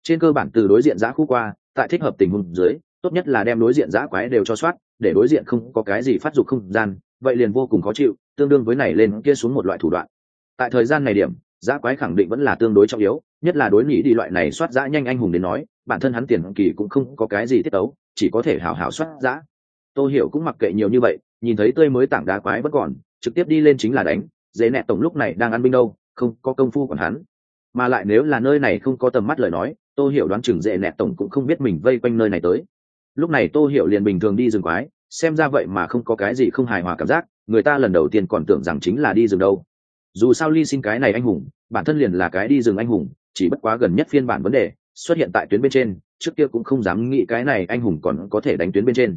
trên cơ bản từ đối diện giã khu qua, tại thích hợp tình huống dưới, tốt nhất là đem đối diện giã quái đều cho soát, để đối diện không có cái gì phát dục không gian, vậy liền vô cùng khó chịu, tương đương với này lên kia xuống một loại thủ đoạn. Tại thời gian này điểm, giã quái khẳng định vẫn là tương đối trọng yếu, nhất là đối nghĩ đi loại này soát giã nhanh anh hùng đến nói, bản thân hắn tiền kỳ cũng không có cái gì tiết tấu, chỉ có thể hào hào soát giã. Tô hiểu cũng mặc kệ nhiều như vậy, nhìn thấy tươi mới tảng đá quái vẫn còn, trực tiếp đi lên chính là đánh, dễ nẹ tổng lúc này đang ăn binh đâu, không có công phu còn hắn. Mà lại nếu là nơi này không có tầm mắt lời nói tô hiểu đoán chừng dễ nẹ tổng cũng không biết mình vây quanh nơi này tới. Lúc này tô hiểu liền bình thường đi rừng quái, xem ra vậy mà không có cái gì không hài hòa cảm giác, người ta lần đầu tiên còn tưởng rằng chính là đi rừng đâu. Dù sao ly xin cái này anh hùng, bản thân liền là cái đi rừng anh hùng, chỉ bất quá gần nhất phiên bản vấn đề, xuất hiện tại tuyến bên trên, trước kia cũng không dám nghĩ cái này anh hùng còn có thể đánh tuyến bên trên.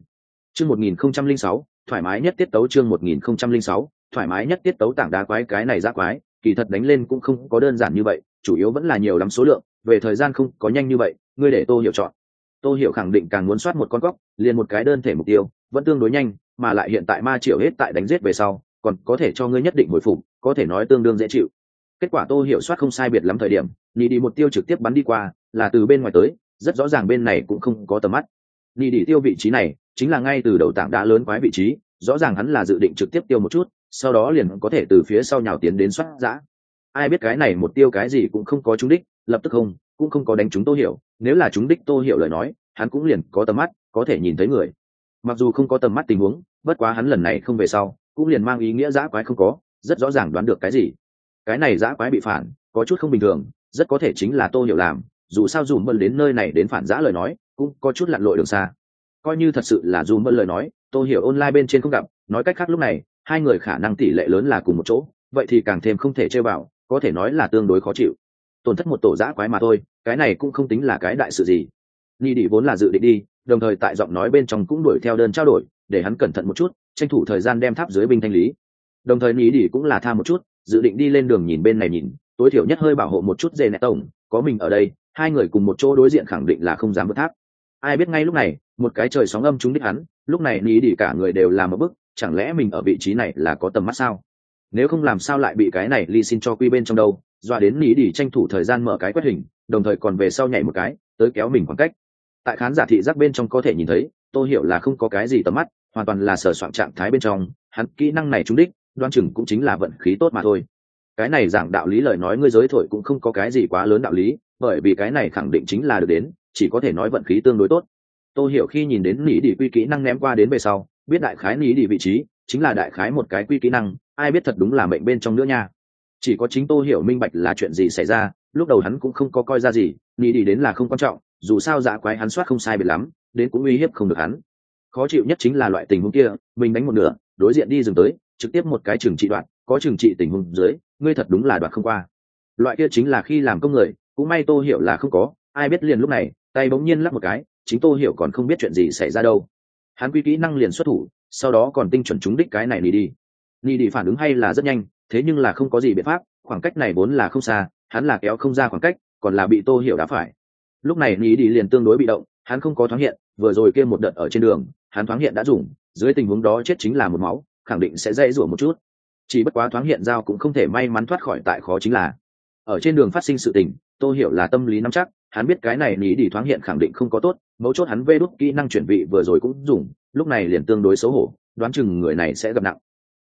Chương một nghìn không trăm linh sáu, thoải mái nhất tiết tấu chương một nghìn không trăm linh sáu, thoải mái nhất tiết tấu tảng đá quái cái này ra quái, kỳ thật đánh lên cũng không có đơn giản như vậy, chủ yếu vẫn là nhiều lắm số lượng về thời gian không có nhanh như vậy, ngươi để tô hiểu chọn. Tô hiểu khẳng định càng muốn soát một con cóc liền một cái đơn thể mục tiêu, vẫn tương đối nhanh, mà lại hiện tại ma triệu hết tại đánh giết về sau, còn có thể cho ngươi nhất định hồi phục, có thể nói tương đương dễ chịu. Kết quả tô hiểu soát không sai biệt lắm thời điểm nhị đi một tiêu trực tiếp bắn đi qua, là từ bên ngoài tới, rất rõ ràng bên này cũng không có tầm mắt. Nhị đi tiêu vị trí này, chính là ngay từ đầu tảng đá lớn quái vị trí, rõ ràng hắn là dự định trực tiếp tiêu một chút, sau đó liền có thể từ phía sau nhào tiến đến soát giã. Ai biết cái này một tiêu cái gì cũng không có trúng đích lập tức không, cũng không có đánh chúng tô hiểu, nếu là chúng đích tô hiểu lời nói, hắn cũng liền có tầm mắt, có thể nhìn thấy người. Mặc dù không có tầm mắt tình huống, bất quá hắn lần này không về sau, cũng liền mang ý nghĩa giã quái không có, rất rõ ràng đoán được cái gì. Cái này giã quái bị phản, có chút không bình thường, rất có thể chính là tô hiểu làm, dù sao dù mân đến nơi này đến phản giã lời nói, cũng có chút lặn lội đường xa. Coi như thật sự là dù mân lời nói, tô hiểu online bên trên không gặp, nói cách khác lúc này, hai người khả năng tỷ lệ lớn là cùng một chỗ, vậy thì càng thêm không thể chơi vào, có thể nói là tương đối khó chịu tổn thất một tổ giã quái mà thôi, cái này cũng không tính là cái đại sự gì. Ni đi vốn là dự định đi, đồng thời tại giọng nói bên trong cũng đuổi theo đơn trao đổi, để hắn cẩn thận một chút, tranh thủ thời gian đem tháp dưới binh thanh lý. Đồng thời ni đi cũng là tha một chút, dự định đi lên đường nhìn bên này nhìn, tối thiểu nhất hơi bảo hộ một chút dê nẹ tổng, có mình ở đây, hai người cùng một chỗ đối diện khẳng định là không dám vượt tháp. Ai biết ngay lúc này, một cái trời sóng âm trúng đích hắn, lúc này ni đi cả người đều làm một bức, chẳng lẽ mình ở vị trí này là có tầm mắt sao? Nếu không làm sao lại bị cái này ly xin cho quy bên trong đâu? Dọa đến nỉ đi tranh thủ thời gian mở cái quét hình, đồng thời còn về sau nhảy một cái, tới kéo mình khoảng cách. Tại khán giả thị giác bên trong có thể nhìn thấy tôi hiểu là không có cái gì tầm mắt, hoàn toàn là sở soạn trạng thái bên trong, hắn kỹ năng này trúng đích, đoan chừng cũng chính là vận khí tốt mà thôi. Cái này giảng đạo lý lời nói ngươi giới thổi cũng không có cái gì quá lớn đạo lý, bởi vì cái này khẳng định chính là được đến, chỉ có thể nói vận khí tương đối tốt. Tôi hiểu khi nhìn đến nỉ đi quy kỹ năng ném qua đến về sau, biết đại khái nỉ đi vị trí, chính là đại khái một cái quy kỹ năng, ai biết thật đúng là mệnh bên trong nữa nha chỉ có chính tô hiểu minh bạch là chuyện gì xảy ra, lúc đầu hắn cũng không có coi ra gì, nghĩ đi đến là không quan trọng, dù sao dạ quái hắn soát không sai biệt lắm, đến cũng uy hiếp không được hắn. Khó chịu nhất chính là loại tình huống kia, mình đánh một nửa, đối diện đi dừng tới, trực tiếp một cái trừng trị đoạn, có trừng trị tình huống dưới, ngươi thật đúng là đoạn không qua. Loại kia chính là khi làm công người, cũng may tô hiểu là không có, ai biết liền lúc này, tay bỗng nhiên lắc một cái, chính tô hiểu còn không biết chuyện gì xảy ra đâu. Hắn quy kỹ năng liền xuất thủ, sau đó còn tinh chuẩn trúng đích cái này đi đi. Đi đi phản ứng hay là rất nhanh thế nhưng là không có gì biện pháp, khoảng cách này vốn là không xa, hắn là kéo không ra khoảng cách, còn là bị tô hiểu đá phải. Lúc này ní đi liền tương đối bị động, hắn không có thoáng hiện, vừa rồi kia một đợt ở trên đường, hắn thoáng hiện đã dùng, dưới tình huống đó chết chính là một máu, khẳng định sẽ dây rủa một chút. Chỉ bất quá thoáng hiện dao cũng không thể may mắn thoát khỏi tại khó chính là. Ở trên đường phát sinh sự tình, tô hiểu là tâm lý nắm chắc, hắn biết cái này ní đi thoáng hiện khẳng định không có tốt, mấu chốt hắn vê đốt kỹ năng chuyển vị vừa rồi cũng dùng, lúc này liền tương đối xấu hổ, đoán chừng người này sẽ gặp nặng.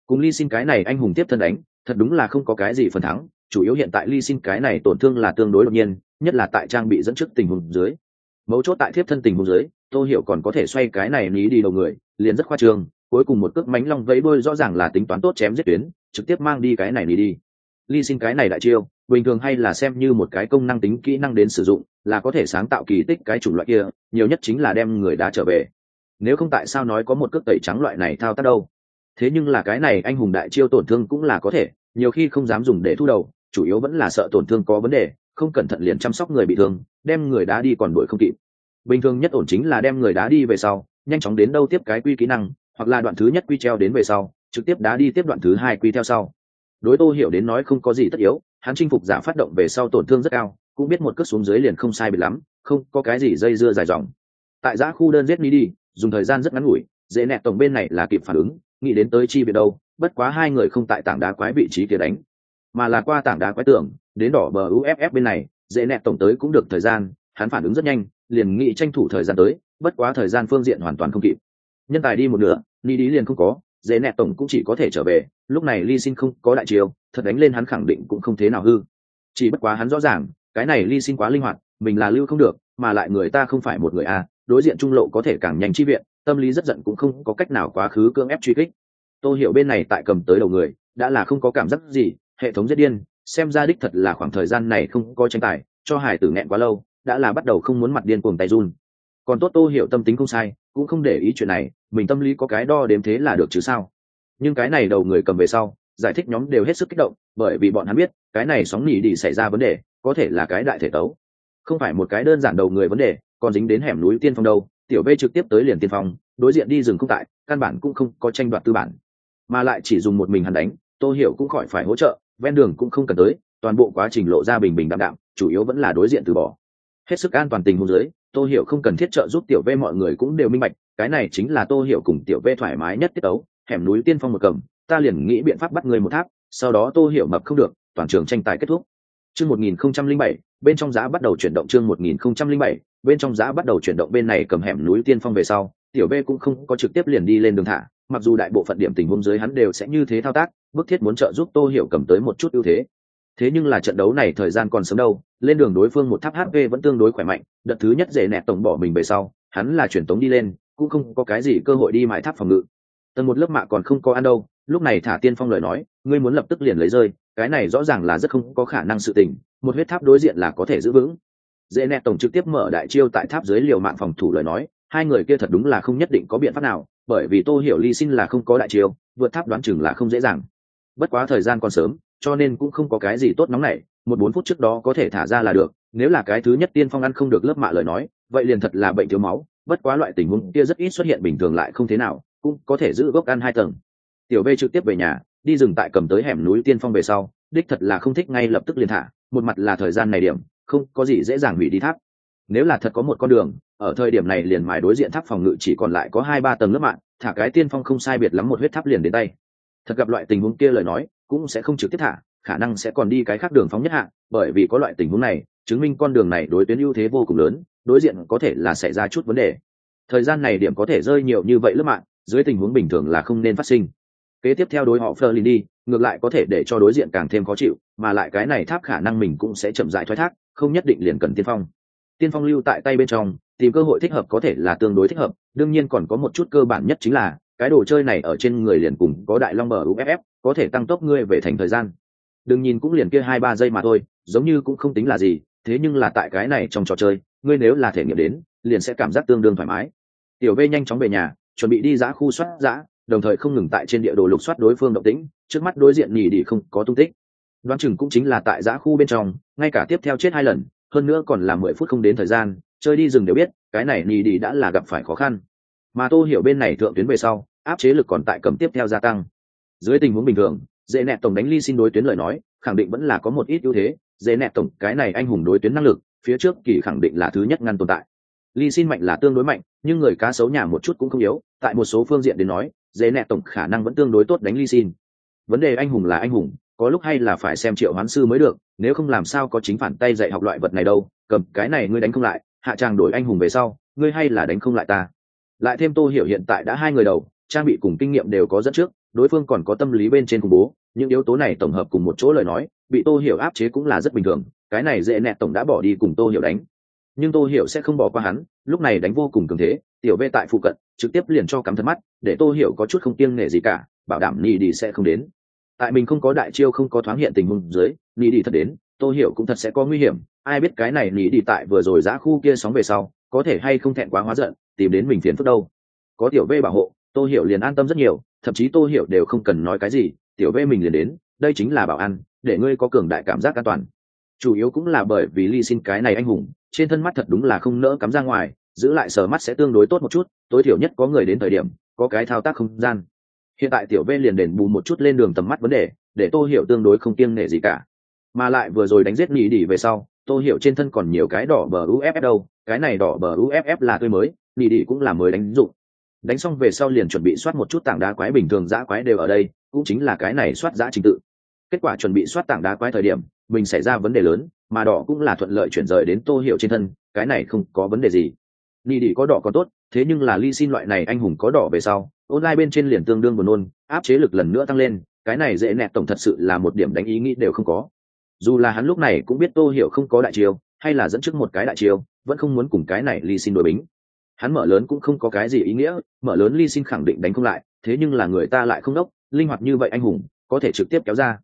Cùng ly xin cái này anh hùng tiếp thân đánh thật đúng là không có cái gì phần thắng, chủ yếu hiện tại ly xin cái này tổn thương là tương đối đột nhiên, nhất là tại trang bị dẫn trước tình huống dưới. Mấu chốt tại thiếp thân tình huống dưới tôi hiểu còn có thể xoay cái này ní đi đầu người, liền rất khoa trương, cuối cùng một cước mánh long vẫy đôi rõ ràng là tính toán tốt chém giết tuyến, trực tiếp mang đi cái này ní đi. Ly xin cái này đại chiêu, bình thường hay là xem như một cái công năng tính kỹ năng đến sử dụng, là có thể sáng tạo kỳ tích cái chủng loại kia, nhiều nhất chính là đem người đã trở về. Nếu không tại sao nói có một cước tẩy trắng loại này thao tác đâu? Thế nhưng là cái này anh hùng đại chiêu tổn thương cũng là có thể, nhiều khi không dám dùng để thu đầu, chủ yếu vẫn là sợ tổn thương có vấn đề, không cẩn thận liền chăm sóc người bị thương, đem người đá đi còn đuổi không kịp. Bình thường nhất ổn chính là đem người đá đi về sau, nhanh chóng đến đâu tiếp cái quy kỹ năng, hoặc là đoạn thứ nhất quy treo đến về sau, trực tiếp đá đi tiếp đoạn thứ hai quy theo sau. Đối tô hiểu đến nói không có gì tất yếu, hắn chinh phục giả phát động về sau tổn thương rất cao, cũng biết một cước xuống dưới liền không sai biệt lắm, không có cái gì dây dưa dài dòng. Tại giã khu đơn giết mi đi dùng thời gian rất ngắn ngủi, dễ nẹt tổng bên này là kịp phản ứng nghĩ đến tới chi viện đâu, bất quá hai người không tại tảng đá quái vị trí kia đánh, mà là qua tảng đá quái tưởng, đến đỏ bờ uff bên này, dễ nẹt tổng tới cũng được thời gian, hắn phản ứng rất nhanh, liền nghĩ tranh thủ thời gian tới, bất quá thời gian phương diện hoàn toàn không kịp. Nhân tài đi một nửa, ni đi liền không có, dễ nẹt tổng cũng chỉ có thể trở về, lúc này ly xin không có đại chiều thật đánh lên hắn khẳng định cũng không thế nào hư. Chỉ bất quá hắn rõ ràng, cái này ly xin quá linh hoạt, mình là lưu không được, mà lại người ta không phải một người a, đối diện trung lộ có thể càng nhanh chi viện tâm lý rất giận cũng không có cách nào quá khứ cưỡng ép truy kích. Tôi hiểu bên này tại cầm tới đầu người, đã là không có cảm giác gì, hệ thống giết điên, xem ra đích thật là khoảng thời gian này không có tranh tài, cho hải tử nghẹn quá lâu, đã là bắt đầu không muốn mặt điên cuồng tay run. Còn tốt tô hiểu tâm tính không sai, cũng không để ý chuyện này, mình tâm lý có cái đo đếm thế là được chứ sao. Nhưng cái này đầu người cầm về sau, giải thích nhóm đều hết sức kích động, bởi vì bọn hắn biết, cái này sóng nỉ đi xảy ra vấn đề, có thể là cái đại thể tấu. Không phải một cái đơn giản đầu người vấn đề, còn dính đến hẻm núi tiên phong đâu tiểu v trực tiếp tới liền tiên phong đối diện đi rừng không tại căn bản cũng không có tranh đoạt tư bản. Mà lại chỉ dùng một mình hắn đánh tô hiểu cũng khỏi phải hỗ trợ ven đường cũng không cần tới toàn bộ quá trình lộ ra bình bình đạm đạm chủ yếu vẫn là đối diện từ bỏ. Hết sức an toàn tình huống dưới tô hiểu không cần thiết trợ giúp tiểu v mọi người cũng đều minh bạch cái này chính là tô hiểu cùng tiểu v thoải mái nhất tiết ấu hẻm núi tiên phong một cầm ta liền nghĩ biện pháp bắt người một tháp sau đó tô hiểu mập không được toàn trường tranh tài kết thúc. Chương 1007, bên trong giá bắt đầu chuyển động chương 1007, bên trong giã bắt đầu chuyển động bên này cầm hẻm núi tiên phong về sau, tiểu b cũng không có trực tiếp liền đi lên đường thả, mặc dù đại bộ phận điểm tình huống dưới hắn đều sẽ như thế thao tác, bức thiết muốn trợ giúp tô hiểu cầm tới một chút ưu thế. Thế nhưng là trận đấu này thời gian còn sớm đâu, lên đường đối phương một tháp hp vẫn tương đối khỏe mạnh, đợt thứ nhất dễ nẹt tổng bỏ mình về sau, hắn là chuyển tống đi lên, cũng không có cái gì cơ hội đi mãi tháp phòng ngự. Tầng một lớp mạ còn không có ăn đâu, lúc này thả tiên phong lời nói, ngươi muốn lập tức liền lấy rơi, cái này rõ ràng là rất không có khả năng sự tình, một huyết tháp đối diện là có thể giữ vững dễ nẹ tổng trực tiếp mở đại chiêu tại tháp dưới liều mạng phòng thủ lời nói, hai người kia thật đúng là không nhất định có biện pháp nào, bởi vì tô hiểu ly xin là không có đại chiêu, vượt tháp đoán chừng là không dễ dàng. Bất quá thời gian còn sớm, cho nên cũng không có cái gì tốt nóng này một bốn phút trước đó có thể thả ra là được, nếu là cái thứ nhất tiên phong ăn không được lớp mạ lời nói, vậy liền thật là bệnh thiếu máu, bất quá loại tình huống kia rất ít xuất hiện bình thường lại không thế nào, cũng có thể giữ gốc ăn hai tầng. Tiểu v trực tiếp về nhà, đi rừng tại cầm tới hẻm núi tiên phong về sau, đích thật là không thích ngay lập tức liền thả, một mặt là thời gian này điểm không có gì dễ dàng hủy đi tháp. Nếu là thật có một con đường, ở thời điểm này liền mài đối diện tháp phòng ngự chỉ còn lại có hai ba tầng lớp mạng, thả cái tiên phong không sai biệt lắm một huyết tháp liền đến tay. Thật gặp loại tình huống kia lời nói, cũng sẽ không trực tiếp thả, khả năng sẽ còn đi cái khác đường phóng nhất hạ bởi vì có loại tình huống này, chứng minh con đường này đối tuyến ưu thế vô cùng lớn, đối diện có thể là xảy ra chút vấn đề. Thời gian này điểm có thể rơi nhiều như vậy lớp mạng, dưới tình huống bình thường là không nên phát sinh. Kế tiếp theo đối họ Fleur đi ngược lại có thể để cho đối diện càng thêm khó chịu mà lại cái này tháp khả năng mình cũng sẽ chậm dại thoái thác, không nhất định liền cần tiên phong. Tiên phong lưu tại tay bên trong, tìm cơ hội thích hợp có thể là tương đối thích hợp, đương nhiên còn có một chút cơ bản nhất chính là, cái đồ chơi này ở trên người liền cùng có đại long bờ uff có thể tăng tốc ngươi về thành thời gian. Đừng nhìn cũng liền kia hai ba giây mà thôi, giống như cũng không tính là gì, thế nhưng là tại cái này trong trò chơi, ngươi nếu là thể nghiệm đến, liền sẽ cảm giác tương đương thoải mái. Tiểu v nhanh chóng về nhà, chuẩn bị đi giã khu soát giã, đồng thời không ngừng tại trên địa đồ lục soát đối phương động tĩnh, trước mắt đối diện nhì đi không có tung tích đoán chừng cũng chính là tại giã khu bên trong, ngay cả tiếp theo chết hai lần, hơn nữa còn là mười phút không đến thời gian, chơi đi rừng đều biết, cái này nhì đi đã là gặp phải khó khăn. Mà tô hiểu bên này thượng tuyến về sau, áp chế lực còn tại cầm tiếp theo gia tăng. Dưới tình huống bình thường, dễ nẹt tổng đánh ly xin đối tuyến lời nói, khẳng định vẫn là có một ít ưu thế. Dễ nẹt tổng, cái này anh hùng đối tuyến năng lực, phía trước kỳ khẳng định là thứ nhất ngăn tồn tại. Ly xin mạnh là tương đối mạnh, nhưng người cá xấu nhà một chút cũng không yếu, tại một số phương diện đến nói, dễ nẹt tổng khả năng vẫn tương đối tốt đánh ly xin. Vấn đề anh hùng là anh hùng có lúc hay là phải xem triệu hoán sư mới được, nếu không làm sao có chính phản tay dạy học loại vật này đâu, cầm, cái này ngươi đánh không lại, hạ tràng đổi anh hùng về sau, ngươi hay là đánh không lại ta. Lại thêm tô hiểu hiện tại đã hai người đầu, trang bị cùng kinh nghiệm đều có dẫn trước, đối phương còn có tâm lý bên trên khủng bố, những yếu tố này tổng hợp cùng một chỗ lời nói, bị tô hiểu áp chế cũng là rất bình thường, cái này dễ nẹt tổng đã bỏ đi cùng tô hiểu đánh. Nhưng tô hiểu sẽ không bỏ qua hắn, lúc này đánh vô cùng cường thế, tiểu v tại phụ cận, trực tiếp liền cho cắm thật mắt, để tô hiểu có chút không kiêng nể gì cả, bảo đảm ni đi sẽ không đến tại mình không có đại chiêu không có thoáng hiện tình huống dưới nỉ đi thật đến, tô hiểu cũng thật sẽ có nguy hiểm. Ai biết cái này nỉ đi tại vừa rồi giã khu kia sóng về sau, có thể hay không thẹn quá hóa giận, tìm đến mình phiền phức đâu. Có tiểu v bảo hộ, tô hiểu liền an tâm rất nhiều, thậm chí tô hiểu đều không cần nói cái gì, tiểu v mình liền đến, đây chính là bảo an, để ngươi có cường đại cảm giác an toàn. Chủ yếu cũng là bởi vì ly xin cái này anh hùng, trên thân mắt thật đúng là không nỡ cắm ra ngoài, giữ lại sờ mắt sẽ tương đối tốt một chút, tối thiểu nhất có người đến thời điểm, có cái thao tác không gian hiện tại tiểu v liền đền bù một chút lên đường tầm mắt vấn đề, để tô hiểu tương đối không kiêng nể gì cả. Mà lại vừa rồi đánh giết nhị đỉ về sau, tô hiểu trên thân còn nhiều cái đỏ bờ uff đâu, cái này đỏ bờ uff là tươi mới nhị đỉ cũng là mới đánh dụng. Đánh xong về sau liền chuẩn bị soát một chút tảng đá quái bình thường giã quái đều ở đây, cũng chính là cái này soát giã trình tự. Kết quả chuẩn bị soát tảng đá quái thời điểm, mình xảy ra vấn đề lớn, mà đỏ cũng là thuận lợi chuyển rời đến tô hiệu trên thân, cái này không có vấn đề gì. Ni đi có đỏ có tốt thế nhưng là ly xin loại này anh hùng có đỏ về sau, online bên trên liền tương đương buồn nôn, áp chế lực lần nữa tăng lên, cái này dễ nẹt tổng thật sự là một điểm đánh ý nghĩ đều không có. Dù là hắn lúc này cũng biết tô hiểu không có đại chiêu, hay là dẫn trước một cái đại chiêu, vẫn không muốn cùng cái này ly xin đối bính. Hắn mở lớn cũng không có cái gì ý nghĩa, mở lớn ly xin khẳng định đánh không lại, thế nhưng là người ta lại không đốc, linh hoạt như vậy anh hùng, có thể trực tiếp kéo ra.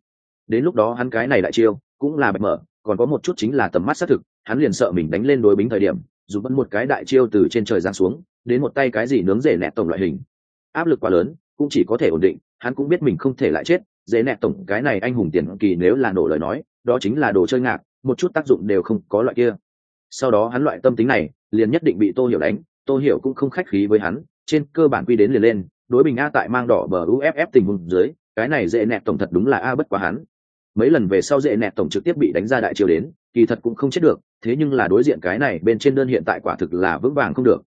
Đến lúc đó hắn cái này đại chiêu cũng là bạch mở, còn có một chút chính là tầm mắt xác thực, hắn liền sợ mình đánh lên đối bính thời điểm dù vẫn một cái đại chiêu từ trên trời giáng xuống, đến một tay cái gì nướng rể nẹt tổng loại hình. Áp lực quá lớn, cũng chỉ có thể ổn định, hắn cũng biết mình không thể lại chết dễ nẹt tổng cái này anh hùng tiền kỳ nếu là nổ lời nói, đó chính là đồ chơi ngạc, một chút tác dụng đều không có loại kia. Sau đó hắn loại tâm tính này, liền nhất định bị tô hiểu đánh, tô hiểu cũng không khách khí với hắn, trên cơ bản quy đến liền lên, đối bình a tại mang đỏ bờ uff tình huống dưới, cái này dễ nẹt tổng thật đúng là a bất quá hắn mấy lần về sau dễ nẹt tổng trực tiếp bị đánh ra đại triều đến, kỳ thật cũng không chết được, thế nhưng là đối diện cái này bên trên đơn hiện tại quả thực là vững vàng không được.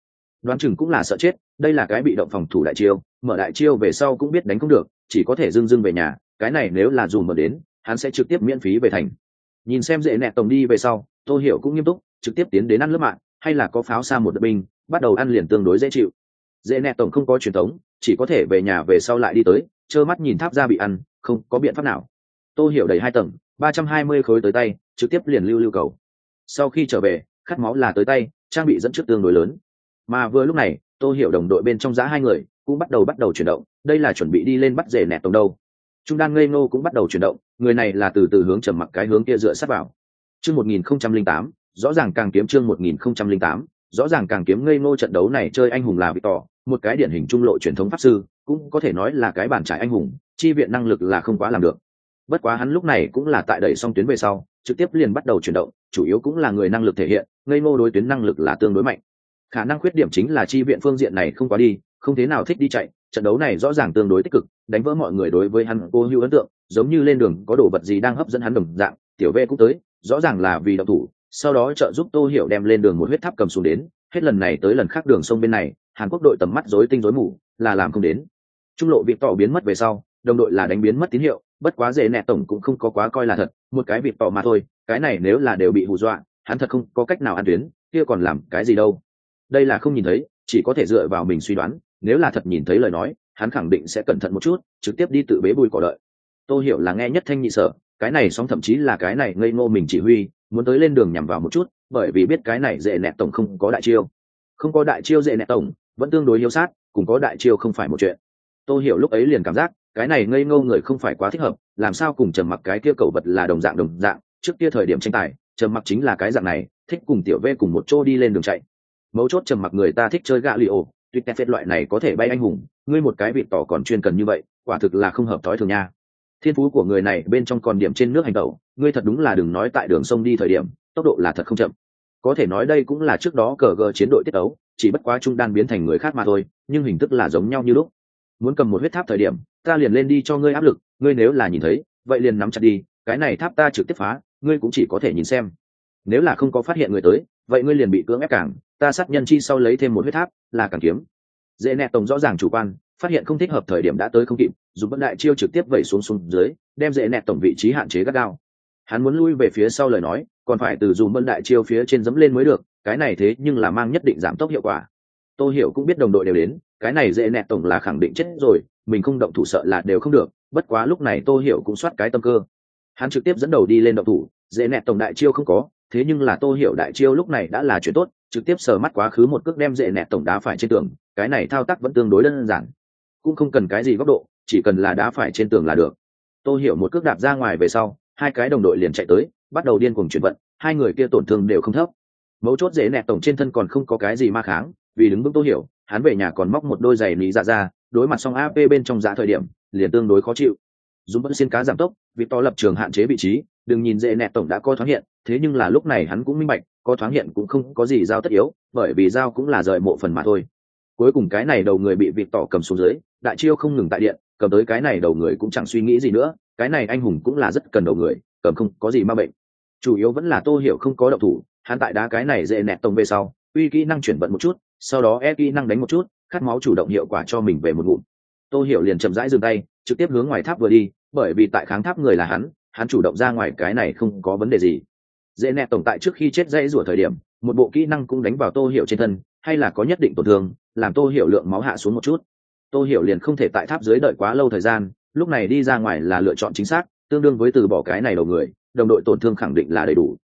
Đoán chừng cũng là sợ chết, đây là cái bị động phòng thủ đại chiêu, mở đại chiêu về sau cũng biết đánh không được, chỉ có thể dưng dưng về nhà, cái này nếu là dùm mở đến, hắn sẽ trực tiếp miễn phí về thành. Nhìn xem dễ nẹt tổng đi về sau, tô hiểu cũng nghiêm túc, trực tiếp tiến đến ăn lớp mạng, hay là có pháo xa một đợt binh, bắt đầu ăn liền tương đối dễ chịu. Dễ nẹt tổng không có truyền thống, chỉ có thể về nhà về sau lại đi tới, trơ mắt nhìn tháp ra bị ăn, không có biện pháp nào tô hiểu đầy hai tầng, ba trăm hai mươi khối tới tay, trực tiếp liền lưu lưu cầu. Sau khi trở về, khát máu là tới tay, trang bị dẫn trước tương đối lớn. Mà vừa lúc này, tô hiểu đồng đội bên trong giá hai người cũng bắt đầu bắt đầu chuyển động, đây là chuẩn bị đi lên bắt rể nẹt tổng đâu. Trung đan ngây ngô cũng bắt đầu chuyển động, người này là từ từ hướng trầm mặc cái hướng kia dựa sát vào. Chương một nghìn không trăm linh tám, rõ ràng càng kiếm chương một nghìn không trăm linh tám, rõ ràng càng kiếm ngây ngô trận đấu này chơi anh hùng là vị tỏ, một cái điển hình trung lộ truyền thống pháp sư, cũng có thể nói là cái bàn trải anh hùng, chi viện năng lực là không quá làm được bất quá hắn lúc này cũng là tại đẩy xong tuyến về sau, trực tiếp liền bắt đầu chuyển động, chủ yếu cũng là người năng lực thể hiện, ngây ngô đối tuyến năng lực là tương đối mạnh. Khả năng khuyết điểm chính là chi viện phương diện này không quá đi, không thế nào thích đi chạy, trận đấu này rõ ràng tương đối tích cực, đánh vỡ mọi người đối với hắn cô hữu ấn tượng, giống như lên đường có đồ vật gì đang hấp dẫn hắn đồng dạng, tiểu v cũng tới, rõ ràng là vì đậu thủ, sau đó trợ giúp tô hiểu đem lên đường một huyết tháp cầm xuống đến, hết lần này tới lần khác đường sông bên này, hàn quốc đội tầm mắt rối tinh rối mù, là làm không đến. Trung lộ bị tỏ biến mất về sau, đồng đội là đánh biến mất tín hiệu bất quá dễ nẹ tổng cũng không có quá coi là thật, một cái vịt tỏ mà thôi, cái này nếu là đều bị hù dọa, hắn thật không có cách nào ăn tuyến, kia còn làm cái gì đâu. Đây là không nhìn thấy, chỉ có thể dựa vào mình suy đoán, nếu là thật nhìn thấy lời nói, hắn khẳng định sẽ cẩn thận một chút, trực tiếp đi tự bế bùi cỏ đợi. Tôi hiểu là nghe nhất thanh nhị sở, cái này song thậm chí là cái này ngây ngô mình chỉ huy, muốn tới lên đường nhằm vào một chút, bởi vì biết cái này dễ nẹt tổng không có đại chiêu. Không có đại chiêu dễ nẹt tổng, vẫn tương đối hiếu sát cùng có đại chiêu không phải một chuyện. Tôi hiểu lúc ấy liền cảm giác cái này ngây ngô người không phải quá thích hợp, làm sao cùng trầm mặc cái kia cầu vật là đồng dạng đồng dạng, trước kia thời điểm tranh tài, trầm mặc chính là cái dạng này, thích cùng tiểu v cùng một chỗ đi lên đường chạy. Mấu chốt trầm mặc người ta thích chơi gạ li ô tuyệt tép phết loại này có thể bay anh hùng, ngươi một cái vịt tỏ còn chuyên cần như vậy, quả thực là không hợp thói thường nha. Thiên phú của người này bên trong còn điểm trên nước hành tẩu, ngươi thật đúng là đừng nói tại đường sông đi thời điểm, tốc độ là thật không chậm. Có thể nói đây cũng là trước đó cờ gờ chiến đội tiết ấu chỉ bất quá trung đan biến thành người khác mà thôi, nhưng hình thức là giống nhau như lúc. Muốn cầm một huyết tháp thời điểm ta liền lên đi cho ngươi áp lực, ngươi nếu là nhìn thấy, vậy liền nắm chặt đi, cái này tháp ta trực tiếp phá, ngươi cũng chỉ có thể nhìn xem. Nếu là không có phát hiện người tới, vậy ngươi liền bị cưỡng ép cảng ta sát nhân chi sau lấy thêm một huyết tháp, là càng kiếm. Dễ nẹ tổng rõ ràng chủ quan, phát hiện không thích hợp thời điểm đã tới không kịp dùng vẫn đại chiêu trực tiếp vẩy xuống xuống dưới, đem dễ nẹt tổng vị trí hạn chế gắt gao. Hắn muốn lui về phía sau lời nói, còn phải từ dùng mân đại chiêu phía trên dẫm lên mới được, cái này thế nhưng là mang nhất định giảm tốc hiệu quả. Tôi hiểu cũng biết đồng đội đều đến, cái này dễ nẹt tổng là khẳng định chết rồi mình không động thủ sợ là đều không được, bất quá lúc này tô hiểu cũng soát cái tâm cơ. Hắn trực tiếp dẫn đầu đi lên động thủ, dễ nẹt tổng đại chiêu không có, thế nhưng là tô hiểu đại chiêu lúc này đã là chuyện tốt, trực tiếp sờ mắt quá khứ một cước đem dễ nẹt tổng đá phải trên tường, cái này thao tác vẫn tương đối đơn giản. Cũng không cần cái gì góc độ, chỉ cần là đá phải trên tường là được. Tô hiểu một cước đạp ra ngoài về sau, hai cái đồng đội liền chạy tới, bắt đầu điên cuồng chuyển vận, hai người kia tổn thương đều không thấp. Mấu chốt dễ nẹt tổng trên thân còn không có cái gì ma kháng, vì đứng vững tô hiểu, hắn về nhà còn móc một đôi giày lý dạ ra đối mặt xong ap bên trong giá thời điểm, liền tương đối khó chịu. Dũng vẫn xin cá giảm tốc, vì to lập trường hạn chế vị trí, đừng nhìn dễ nẹt tổng đã có thoáng hiện, thế nhưng là lúc này hắn cũng minh bạch, có thoáng hiện cũng không có gì giao tất yếu, bởi vì giao cũng là rời mộ phần mà thôi. Cuối cùng cái này đầu người bị vịt tỏ cầm xuống dưới, đại chiêu không ngừng tại điện, cầm tới cái này đầu người cũng chẳng suy nghĩ gì nữa, cái này anh hùng cũng là rất cần đầu người, cầm không có gì ma bệnh. Chủ yếu vẫn là tô hiểu không có động thủ, hắn tại đá cái này dễ nẹt tổng về sau, uy kỹ năng chuyển vận một chút, sau đó e kỹ năng đánh một chút khát máu chủ động hiệu quả cho mình về một ngụm. Tô hiểu liền chậm rãi dừng tay, trực tiếp hướng ngoài tháp vừa đi, bởi vì tại kháng tháp người là hắn hắn chủ động ra ngoài cái này không có vấn đề gì. Dễ nẹt tổng tại trước khi chết dãy rủa thời điểm, một bộ kỹ năng cũng đánh vào tô hiểu trên thân, hay là có nhất định tổn thương, làm tô hiểu lượng máu hạ xuống một chút. Tô hiểu liền không thể tại tháp dưới đợi quá lâu thời gian, lúc này đi ra ngoài là lựa chọn chính xác, tương đương với từ bỏ cái này đầu người, đồng đội tổn thương khẳng định là đầy đủ.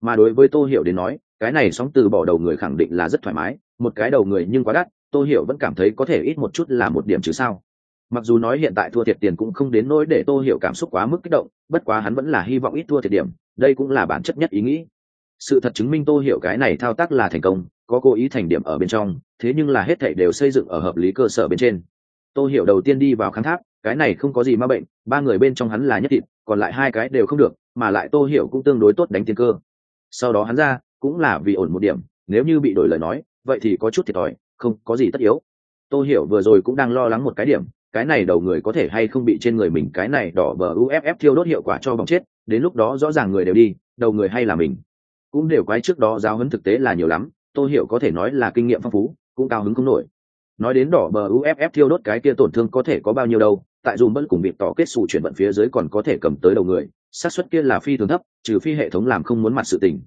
Mà đối với tô hiểu đến nói, cái này sóng từ bỏ đầu người khẳng định là rất thoải mái, một cái đầu người nhưng quá đắt tô hiểu vẫn cảm thấy có thể ít một chút là một điểm chứ sao. Mặc dù nói hiện tại thua thiệt tiền cũng không đến nỗi để tô hiểu cảm xúc quá mức kích động, bất quá hắn vẫn là hy vọng ít thua thiệt điểm, đây cũng là bản chất nhất ý nghĩ. Sự thật chứng minh tô hiểu cái này thao tác là thành công, có cố ý thành điểm ở bên trong, thế nhưng là hết thảy đều xây dựng ở hợp lý cơ sở bên trên. Tô hiểu đầu tiên đi vào kháng tháp, cái này không có gì ma bệnh, ba người bên trong hắn là nhất thịt, còn lại hai cái đều không được, mà lại tô hiểu cũng tương đối tốt đánh tiền cơ. Sau đó hắn ra, cũng là vì ổn một điểm, nếu như bị đổi lời nói, vậy thì có chút thiệt thòi không có gì tất yếu. Tô hiểu vừa rồi cũng đang lo lắng một cái điểm, cái này đầu người có thể hay không bị trên người mình cái này đỏ bờ uff thiêu đốt hiệu quả cho vòng chết, đến lúc đó rõ ràng người đều đi, đầu người hay là mình. Cũng đều quái trước đó giáo huấn thực tế là nhiều lắm, tô hiểu có thể nói là kinh nghiệm phong phú, cũng cao hứng không nổi. Nói đến đỏ bờ uff thiêu đốt cái kia tổn thương có thể có bao nhiêu đâu, tại dùng bất cùng bị tỏ kết xù chuyển vận phía dưới còn có thể cầm tới đầu người, xác suất kia là phi thường thấp, trừ phi hệ thống làm không muốn mặt sự tình.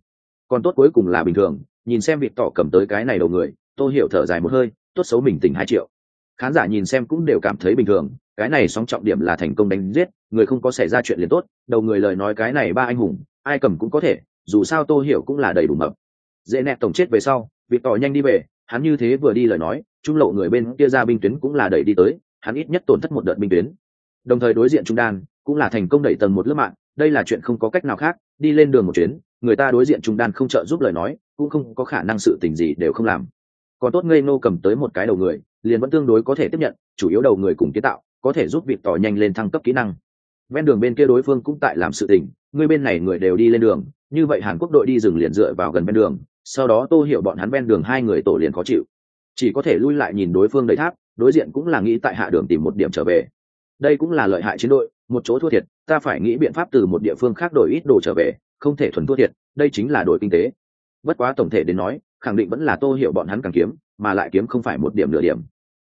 Còn tốt cuối cùng là bình thường, nhìn xem bị tỏ cầm tới cái này đầu người tôi hiểu thở dài một hơi, tốt xấu mình tỉnh hai triệu. Khán giả nhìn xem cũng đều cảm thấy bình thường, cái này song trọng điểm là thành công đánh giết, người không có xảy ra chuyện liền tốt, đầu người lời nói cái này ba anh hùng, ai cầm cũng có thể, dù sao tô hiểu cũng là đầy đủ mập. Dễ nẹt tổng chết về sau vì tỏ nhanh đi về, hắn như thế vừa đi lời nói, trung lộ người bên kia ra binh tuyến cũng là đẩy đi tới, hắn ít nhất tổn thất một đợt binh tuyến. Đồng thời đối diện trung đan, cũng là thành công đẩy tầng một lớp mạng, đây là chuyện không có cách nào khác, đi lên đường một chuyến, người ta đối diện trung đan không trợ giúp lời nói, cũng không có khả năng sự tình gì đều không làm còn tốt ngây nô cầm tới một cái đầu người, liền vẫn tương đối có thể tiếp nhận, chủ yếu đầu người cùng kiến tạo, có thể giúp vịt tỏ nhanh lên thăng cấp kỹ năng. Ven đường bên kia đối phương cũng tại làm sự tình, người bên này người đều đi lên đường, như vậy hàn quốc đội đi rừng liền dựa vào gần ven đường, sau đó tô hiểu bọn hắn ven đường hai người tổ liền khó chịu. Chỉ có thể lui lại nhìn đối phương đầy tháp, đối diện cũng là nghĩ tại hạ đường tìm một điểm trở về. Đây cũng là lợi hại chiến đội, một chỗ thua thiệt, ta phải nghĩ biện pháp từ một địa phương khác đổi ít đồ trở về, không thể thuần thua thiệt, đây chính là đổi kinh tế. Bất quá tổng thể đến nói khẳng định vẫn là tô hiểu bọn hắn càng kiếm, mà lại kiếm không phải một điểm nửa điểm.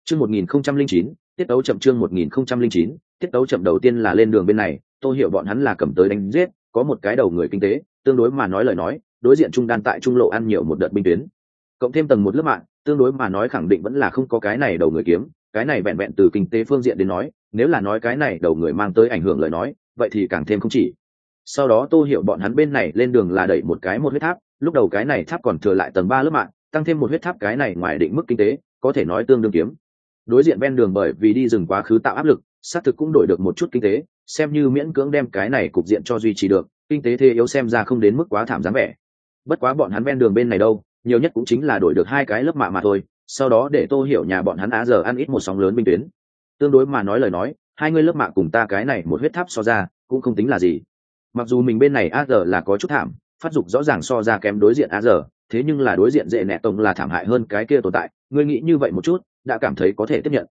Chương một nghìn không trăm linh chín, tiết tấu chậm chương một nghìn không trăm linh chín, tiết tấu chậm đầu tiên là lên đường bên này, tô hiểu bọn hắn là cầm tới đánh giết, có một cái đầu người kinh tế, tương đối mà nói lời nói, đối diện trung đan tại trung lộ ăn nhiều một đợt binh tuyến. Cộng thêm tầng một lớp mạng, tương đối mà nói khẳng định vẫn là không có cái này đầu người kiếm, cái này vẹn vẹn từ kinh tế phương diện đến nói, nếu là nói cái này đầu người mang tới ảnh hưởng lời nói, vậy thì càng thêm không chỉ. Sau đó tô hiểu bọn hắn bên này lên đường là đẩy một cái một huyết tháp lúc đầu cái này tháp còn thừa lại tầng ba lớp mạng, tăng thêm một huyết tháp cái này ngoài định mức kinh tế, có thể nói tương đương kiếm. Đối diện ven đường bởi vì đi rừng quá khứ tạo áp lực, xác thực cũng đổi được một chút kinh tế, xem như miễn cưỡng đem cái này cục diện cho duy trì được, kinh tế thế yếu xem ra không đến mức quá thảm dáng vẻ. Bất quá bọn hắn ven đường bên này đâu, nhiều nhất cũng chính là đổi được hai cái lớp mạ mà thôi, sau đó để tô hiểu nhà bọn hắn á giờ ăn ít một sóng lớn binh tuyến. Tương đối mà nói lời nói, hai người lớp mạ cùng ta cái này một huyết tháp so ra, cũng không tính là gì. Mặc dù mình bên này á giờ là có chút thảm phát dục rõ ràng so ra kém đối diện a giờ thế nhưng là đối diện dễ nẹ tổng là thảm hại hơn cái kia tồn tại, ngươi nghĩ như vậy một chút, đã cảm thấy có thể tiếp nhận.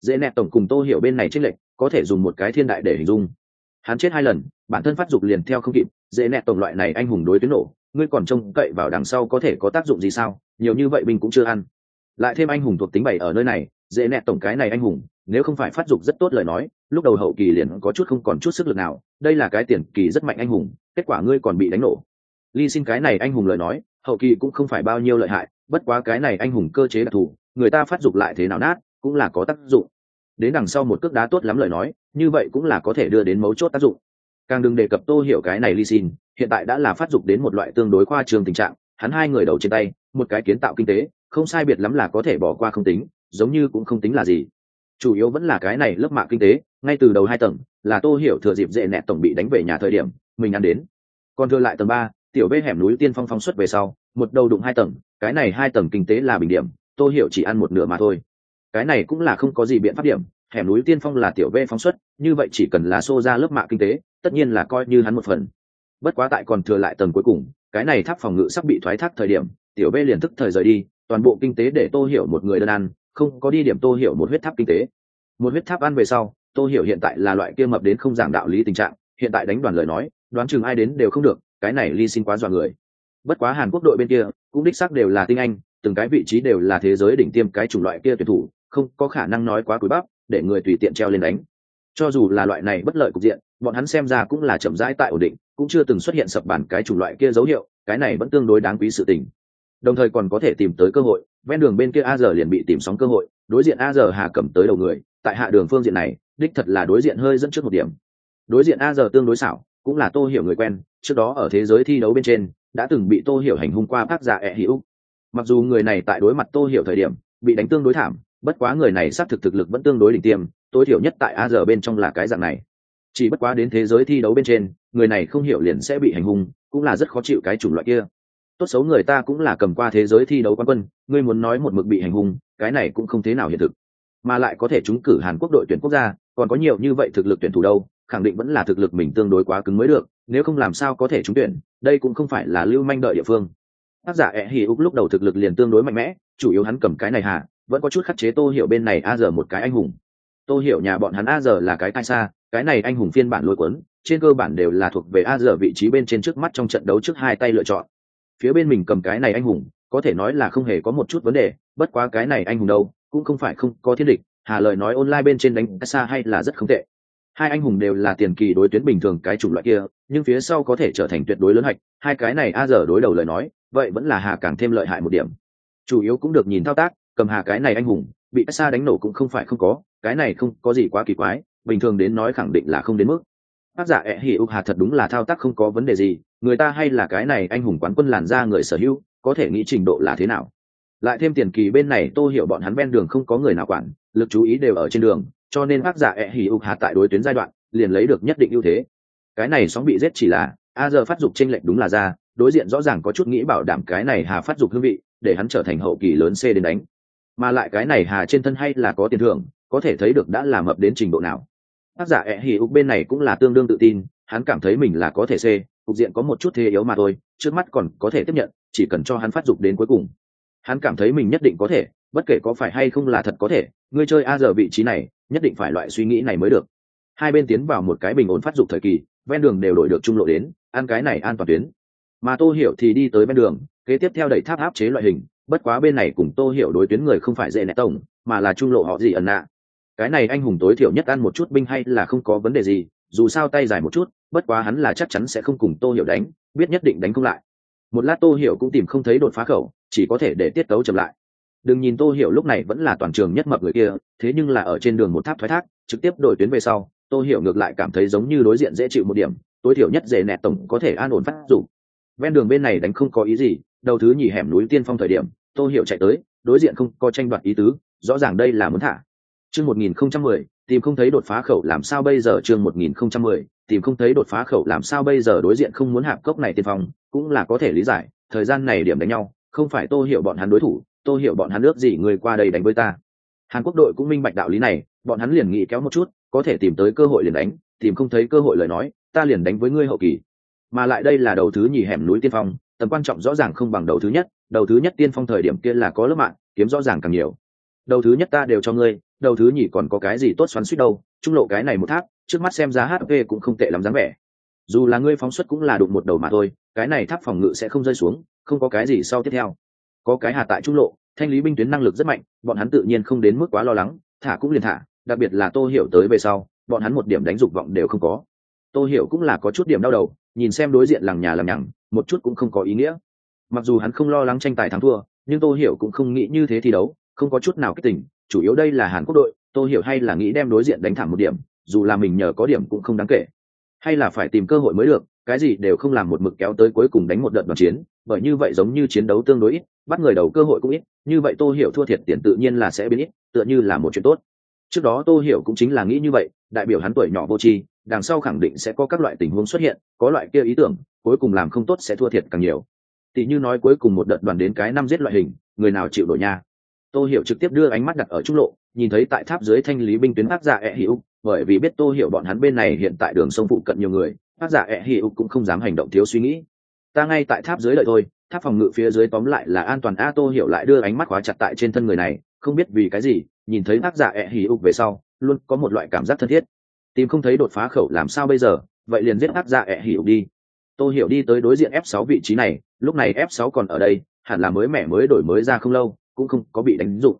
Dễ nẹ tổng cùng tô hiểu bên này trích lệnh có thể dùng một cái thiên đại để hình dung. Hắn chết hai lần, bản thân phát dục liền theo không kịp dễ nẹ tổng loại này anh hùng đối tuyến nổ, ngươi còn trông cậy vào đằng sau có thể có tác dụng gì sao? Nhiều như vậy mình cũng chưa ăn. Lại thêm anh hùng thuộc tính bảy ở nơi này dễ nẹ tổng cái này anh hùng, nếu không phải phát dục rất tốt lời nói, lúc đầu hậu kỳ liền có chút không còn chút sức lực nào, đây là cái tiền kỳ rất mạnh anh hùng, kết quả ngươi còn bị đánh nổ ly xin cái này anh hùng lời nói, hậu kỳ cũng không phải bao nhiêu lợi hại, bất quá cái này anh hùng cơ chế đặc thù, người ta phát dục lại thế nào nát, cũng là có tác dụng. Đến đằng sau một cước đá tốt lắm lời nói, như vậy cũng là có thể đưa đến mấu chốt tác dụng. Càng đừng đề cập tô hiểu cái này ly xin, hiện tại đã là phát dục đến một loại tương đối khoa trường tình trạng, hắn hai người đầu trên tay, một cái kiến tạo kinh tế, không sai biệt lắm là có thể bỏ qua không tính, giống như cũng không tính là gì. Chủ yếu vẫn là cái này lớp mạng kinh tế, ngay từ đầu hai tầng, là tô hiểu thừa dịp dễ nẹt tổng bị đánh về nhà thời điểm, mình ăn đến. Còn thừa lại tầng ba tiểu bê hẻm núi tiên phong phong xuất về sau, một đầu đụng hai tầng, cái này hai tầng kinh tế là bình điểm tôi hiểu chỉ ăn một nửa mà thôi. Cái này cũng là không có gì biện pháp điểm, hẻm núi tiên phong là tiểu bê phóng xuất, như vậy chỉ cần là xô ra lớp mạ kinh tế, tất nhiên là coi như hắn một phần. Bất quá tại còn thừa lại tầng cuối cùng, cái này tháp phòng ngự sắp bị thoái thác thời điểm, tiểu bê liền thức thời rời đi, toàn bộ kinh tế để tô hiểu một người đơn ăn, không có đi điểm tô hiểu một huyết tháp kinh tế. Một huyết tháp ăn về sau, tô hiểu hiện tại là loại kia mập đến không giảng đạo lý tình trạng, hiện tại đánh đoàn lời nói, đoán chừng ai đến đều không được cái này ly xin quá dọa người. Bất quá hàn quốc đội bên kia, cũng đích xác đều là tinh anh, từng cái vị trí đều là thế giới đỉnh tiêm cái chủng loại kia tuyển thủ, không có khả năng nói quá cúi bắp, để người tùy tiện treo lên đánh. Cho dù là loại này bất lợi cục diện, bọn hắn xem ra cũng là chậm rãi tại ổn định, cũng chưa từng xuất hiện sập bản cái chủng loại kia dấu hiệu, cái này vẫn tương đối đáng quý sự tình. Đồng thời còn có thể tìm tới cơ hội, ven đường bên kia a giờ liền bị tìm sóng cơ hội, đối diện a giờ hà cầm tới đầu người, tại hạ đường phương diện này, đích thật là đối diện hơi dẫn trước một điểm. Đối diện a giờ tương đối xảo cũng là tô hiểu người quen, trước đó ở thế giới thi đấu bên trên, đã từng bị tô hiểu hành hung qua bác giả ẹ hữu mặc dù người này tại đối mặt tô hiểu thời điểm, bị đánh tương đối thảm, bất quá người này xác thực thực lực vẫn tương đối đỉnh tiêm, tối thiểu nhất tại a giờ bên trong là cái dạng này. Chỉ bất quá đến thế giới thi đấu bên trên, người này không hiểu liền sẽ bị hành hung, cũng là rất khó chịu cái chủng loại kia. Tốt xấu người ta cũng là cầm qua thế giới thi đấu quan quân, ngươi muốn nói một mực bị hành hung, cái này cũng không thế nào hiện thực. Mà lại có thể trúng cử hàn quốc đội tuyển quốc gia, còn có nhiều như vậy thực lực tuyển thủ đâu? Khẳng định vẫn là thực lực mình tương đối quá cứng mới được, nếu không làm sao có thể trúng tuyển, đây cũng không phải là lưu manh đợi địa phương. Tác giả ẹ hì úc lúc đầu thực lực liền tương đối mạnh mẽ, chủ yếu hắn cầm cái này hà, vẫn có chút khắc chế tô hiểu bên này a giờ một cái anh hùng. Tô hiểu nhà bọn hắn a giờ là cái tai xa, cái này anh hùng phiên bản lôi cuốn, trên cơ bản đều là thuộc về a giờ vị trí bên trên trước mắt trong trận đấu trước hai tay lựa chọn. Phía bên mình cầm cái này anh hùng, có thể nói là không hề có một chút vấn đề, bất quá cái này anh hùng đâu, cũng không phải không có thiên địch, hà lời nói online bên trên đánh xa hay là rất không tệ hai anh hùng đều là tiền kỳ đối tuyến bình thường cái chủng loại kia, nhưng phía sau có thể trở thành tuyệt đối lớn hạch. Hai cái này a giờ đối đầu lời nói, vậy vẫn là hà càng thêm lợi hại một điểm. Chủ yếu cũng được nhìn thao tác, cầm hà cái này anh hùng, bị xa đánh nổ cũng không phải không có, cái này không có gì quá kỳ quái, bình thường đến nói khẳng định là không đến mức. Tác giả ẹ hỉ ục hà thật đúng là thao tác không có vấn đề gì, người ta hay là cái này anh hùng quán quân làn ra người sở hữu, có thể nghĩ trình độ là thế nào. Lại thêm tiền kỳ bên này, tô hiểu bọn hắn ven đường không có người nào quản, lực chú ý đều ở trên đường cho nên tác giả ẹ hỉ ục hạt tại đối tuyến giai đoạn liền lấy được nhất định ưu thế. Cái này sóng bị giết chỉ là, a giờ phát dục tranh lệch đúng là ra, đối diện rõ ràng có chút nghĩ bảo đảm cái này hà phát dục hương vị, để hắn trở thành hậu kỳ lớn c đến đánh. Mà lại cái này hà trên thân hay là có tiền thưởng, có thể thấy được đã làm mập đến trình độ nào. Tác giả ẹ hì ục bên này cũng là tương đương tự tin, hắn cảm thấy mình là có thể c, cục diện có một chút thế yếu mà thôi, trước mắt còn có thể tiếp nhận, chỉ cần cho hắn phát dục đến cuối cùng hắn cảm thấy mình nhất định có thể, bất kể có phải hay không là thật có thể, ngươi chơi a giờ vị trí này, nhất định phải loại suy nghĩ này mới được. Hai bên tiến vào một cái bình ổn phát dục thời kỳ, ven đường đều đổi được trung lộ đến, ăn cái này an toàn tuyến. Mà tô hiểu thì đi tới ven đường, kế tiếp theo đẩy tháp áp chế loại hình, bất quá bên này cùng tô hiểu đối tuyến người không phải dễ nẹ tổng, mà là trung lộ họ gì ẩn nạ. Cái này anh hùng tối thiểu nhất ăn một chút binh hay là không có vấn đề gì, dù sao tay dài một chút, bất quá hắn là chắc chắn sẽ không cùng tô hiểu đánh, biết nhất định đánh không lại. Một lát tô hiểu cũng tìm không thấy đột phá khẩu chỉ có thể để tiết tấu chậm lại. Đừng nhìn tô hiểu lúc này vẫn là toàn trường nhất mập người kia, thế nhưng là ở trên đường một tháp thoái thác, trực tiếp đổi tuyến về sau, tô hiểu ngược lại cảm thấy giống như đối diện dễ chịu một điểm, tối thiểu nhất dễ nẹt tổng có thể an ổn phát dụng ven đường bên này đánh không có ý gì, đầu thứ nhì hẻm núi tiên phong thời điểm, tô hiểu chạy tới, đối diện không có tranh đoạt ý tứ, rõ ràng đây là muốn thả. Chương một nghìn không trăm mười, tìm không thấy đột phá khẩu làm sao bây giờ? Chương một nghìn không trăm mười, tìm không thấy đột phá khẩu làm sao bây giờ? Đối diện không muốn hạp cốc này tiên phong, cũng là có thể lý giải, thời gian này điểm đánh nhau không phải tô hiểu bọn hắn đối thủ, tô hiểu bọn hắn nước gì người qua đây đánh với ta. Hàn quốc đội cũng minh bạch đạo lý này, bọn hắn liền nghĩ kéo một chút, có thể tìm tới cơ hội liền đánh, tìm không thấy cơ hội lời nói, ta liền đánh với ngươi hậu kỳ. Mà lại đây là đầu thứ nhì hẻm núi tiên phong, tầm quan trọng rõ ràng không bằng đầu thứ nhất, đầu thứ nhất tiên phong thời điểm kia là có lớp mạng, kiếm rõ ràng càng nhiều. Đầu thứ nhất ta đều cho ngươi, đầu thứ nhì còn có cái gì tốt xoắn suýt đâu, trung lộ cái này một tháp, trước mắt xem giá hp cũng không tệ lắm dáng vẻ. Dù là ngươi phóng xuất cũng là đụng một đầu mà thôi, cái này tháp phòng ngự sẽ không rơi xuống không có cái gì sau tiếp theo. Có cái hà tại trung lộ, thanh lý binh tuyến năng lực rất mạnh, bọn hắn tự nhiên không đến mức quá lo lắng, thả cũng liền thả, đặc biệt là tô hiểu tới về sau, bọn hắn một điểm đánh dục vọng đều không có. Tô hiểu cũng là có chút điểm đau đầu, nhìn xem đối diện làng nhà làm nhằng, một chút cũng không có ý nghĩa. Mặc dù hắn không lo lắng tranh tài thắng thua, nhưng tô hiểu cũng không nghĩ như thế thi đấu, không có chút nào kích tỉnh chủ yếu đây là hàn quốc đội, tô hiểu hay là nghĩ đem đối diện đánh thẳng một điểm, dù là mình nhờ có điểm cũng không đáng kể. Hay là phải tìm cơ hội mới được cái gì đều không làm một mực kéo tới cuối cùng đánh một đợt đoàn chiến, bởi như vậy giống như chiến đấu tương đối ít, bắt người đầu cơ hội cũng ít, như vậy tô hiểu thua thiệt tiền tự nhiên là sẽ biến ít, tựa như là một chuyện tốt. Trước đó tô hiểu cũng chính là nghĩ như vậy, đại biểu hắn tuổi nhỏ vô tri, đằng sau khẳng định sẽ có các loại tình huống xuất hiện, có loại kia ý tưởng, cuối cùng làm không tốt sẽ thua thiệt càng nhiều. Tỷ như nói cuối cùng một đợt đoàn đến cái năm giết loại hình, người nào chịu đổi nha? Tô hiểu trực tiếp đưa ánh mắt đặt ở trung lộ, nhìn thấy tại tháp dưới thanh lý binh tuyến ác giả e hữu, bởi vì biết tô hiểu bọn hắn bên này hiện tại đường sông phụ cận nhiều người ác giả ẹ hữu cũng không dám hành động thiếu suy nghĩ. Ta ngay tại tháp dưới lợi thôi, tháp phòng ngự phía dưới tóm lại là an toàn. A tô hiểu lại đưa ánh mắt khóa chặt tại trên thân người này, không biết vì cái gì, nhìn thấy ác giả ẹ hữu về sau, luôn có một loại cảm giác thân thiết. Tìm không thấy đột phá khẩu làm sao bây giờ, vậy liền giết ác giả ẹ hữu đi. Tô hiểu đi tới đối diện f 6 vị trí này, lúc này f 6 còn ở đây, hẳn là mới mẻ mới đổi mới ra không lâu, cũng không có bị đánh dụng.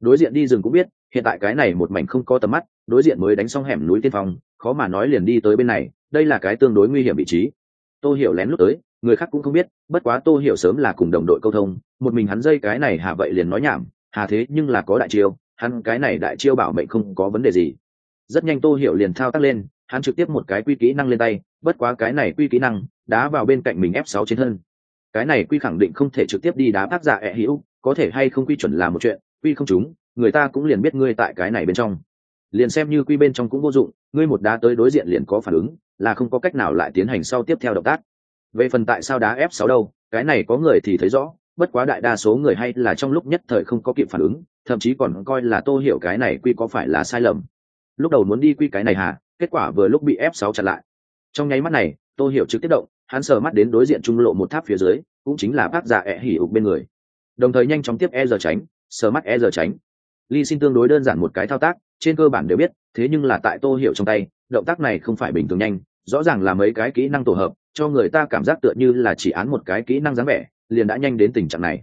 Đối diện đi rừng cũng biết, hiện tại cái này một mảnh không có tầm mắt, đối diện mới đánh xong hẻm núi tiên phong, khó mà nói liền đi tới bên này đây là cái tương đối nguy hiểm vị trí. Tô hiểu lén lút tới, người khác cũng không biết, bất quá tô hiểu sớm là cùng đồng đội câu thông, một mình hắn dây cái này hà vậy liền nói nhảm, hà thế nhưng là có đại chiêu, hắn cái này đại chiêu bảo mệnh không có vấn đề gì. Rất nhanh tô hiểu liền thao tác lên, hắn trực tiếp một cái quy kỹ năng lên tay, bất quá cái này quy kỹ năng, đá vào bên cạnh mình ép sáu trên thân. Cái này quy khẳng định không thể trực tiếp đi đá tác giả ẹ hữu, có thể hay không quy chuẩn là một chuyện, quy không chúng người ta cũng liền biết ngươi tại cái này bên trong. Liền xem như quy bên trong cũng vô dụng, ngươi một đá tới đối diện liền có phản ứng là không có cách nào lại tiến hành sau tiếp theo động tác. Về phần tại sao đá f sáu đâu, cái này có người thì thấy rõ, bất quá đại đa số người hay là trong lúc nhất thời không có kịp phản ứng, thậm chí còn coi là tô hiểu cái này quy có phải là sai lầm. Lúc đầu muốn đi quy cái này hả, kết quả vừa lúc bị f sáu chặn lại. Trong nháy mắt này, tô hiểu trực tiếp động, hắn sờ mắt đến đối diện trung lộ một tháp phía dưới, cũng chính là bác giả ẹ hỉ ục bên người. Đồng thời nhanh chóng tiếp e giờ tránh, sờ mắt e giờ tránh. Ly xin tương đối đơn giản một cái thao tác, trên cơ bản đều biết, thế nhưng là tại tô hiểu trong tay, động tác này không phải bình thường nhanh rõ ràng là mấy cái kỹ năng tổ hợp, cho người ta cảm giác tựa như là chỉ án một cái kỹ năng dáng vẻ, liền đã nhanh đến tình trạng này.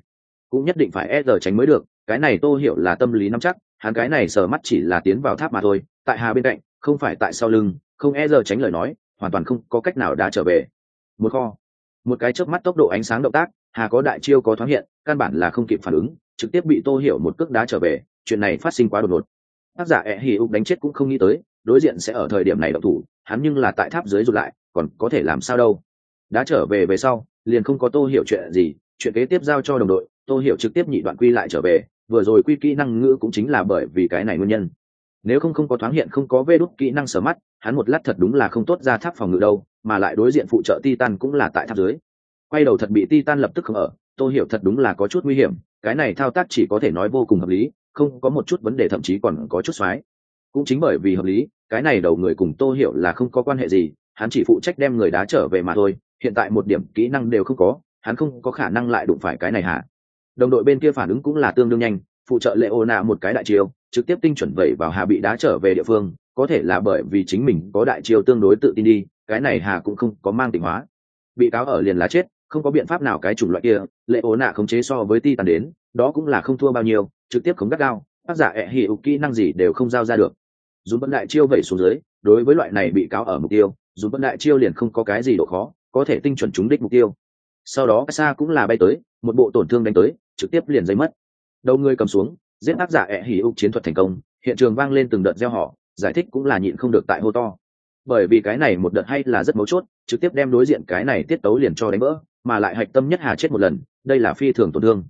Cũng nhất định phải e giờ tránh mới được, cái này tô hiểu là tâm lý nắm chắc, hắn cái này sờ mắt chỉ là tiến vào tháp mà thôi, tại hà bên cạnh, không phải tại sau lưng, không e giờ tránh lời nói, hoàn toàn không có cách nào đã trở về. Một kho, một cái chớp mắt tốc độ ánh sáng động tác, hà có đại chiêu có thoáng hiện, căn bản là không kịp phản ứng, trực tiếp bị tô hiểu một cước đá trở về, chuyện này phát sinh quá đột ngột. Tác giả e ẹ hì ục đánh chết cũng không nghĩ tới, đối diện sẽ ở thời điểm này độc thủ hắn nhưng là tại tháp dưới rụt lại, còn có thể làm sao đâu. Đã trở về về sau, liền không có tô hiểu chuyện gì, chuyện kế tiếp giao cho đồng đội, tô hiểu trực tiếp nhị đoạn quy lại trở về, vừa rồi quy kỹ năng ngữ cũng chính là bởi vì cái này nguyên nhân. Nếu không không có thoáng hiện không có vê đốt kỹ năng sở mắt, hắn một lát thật đúng là không tốt ra tháp phòng ngự đâu, mà lại đối diện phụ trợ titan cũng là tại tháp dưới. Quay đầu thật bị titan lập tức không ở, tô hiểu thật đúng là có chút nguy hiểm, cái này thao tác chỉ có thể nói vô cùng hợp lý, không có một chút vấn đề thậm chí còn có chút xoái. Cũng chính bởi vì hợp lý cái này đầu người cùng tô hiểu là không có quan hệ gì, hắn chỉ phụ trách đem người đá trở về mà thôi, hiện tại một điểm kỹ năng đều không có, hắn không có khả năng lại đụng phải cái này hả? Đồng đội bên kia phản ứng cũng là tương đương nhanh, phụ trợ lệ ô nạ một cái đại chiêu, trực tiếp tinh chuẩn vẩy vào hà bị đá trở về địa phương, có thể là bởi vì chính mình có đại chiêu tương đối tự tin đi, cái này hà cũng không có mang tỉnh hóa. Bị cáo ở liền lá chết, không có biện pháp nào cái chủng loại kia lệ ố nạ khống chế so với ti tàn đến, đó cũng là không thua bao nhiêu, trực tiếp khống gắt gao, tác giả ẹ hỉ kỹ năng gì đều không giao ra được dù vẫn đại chiêu vẩy xuống dưới, đối với loại này bị cáo ở mục tiêu dù vẫn đại chiêu liền không có cái gì độ khó, có thể tinh chuẩn trúng đích mục tiêu. Sau đó xa cũng là bay tới, một bộ tổn thương đánh tới, trực tiếp liền dây mất. Đầu người cầm xuống, giết tác giả ẹ hỉ ục chiến thuật thành công, hiện trường vang lên từng đợt gieo họ, giải thích cũng là nhịn không được tại hô to. Bởi vì cái này một đợt hay là rất mấu chốt, trực tiếp đem đối diện cái này tiết tấu liền cho đánh vỡ, mà lại hạch tâm nhất hà chết một lần, đây là phi thường tổn thương.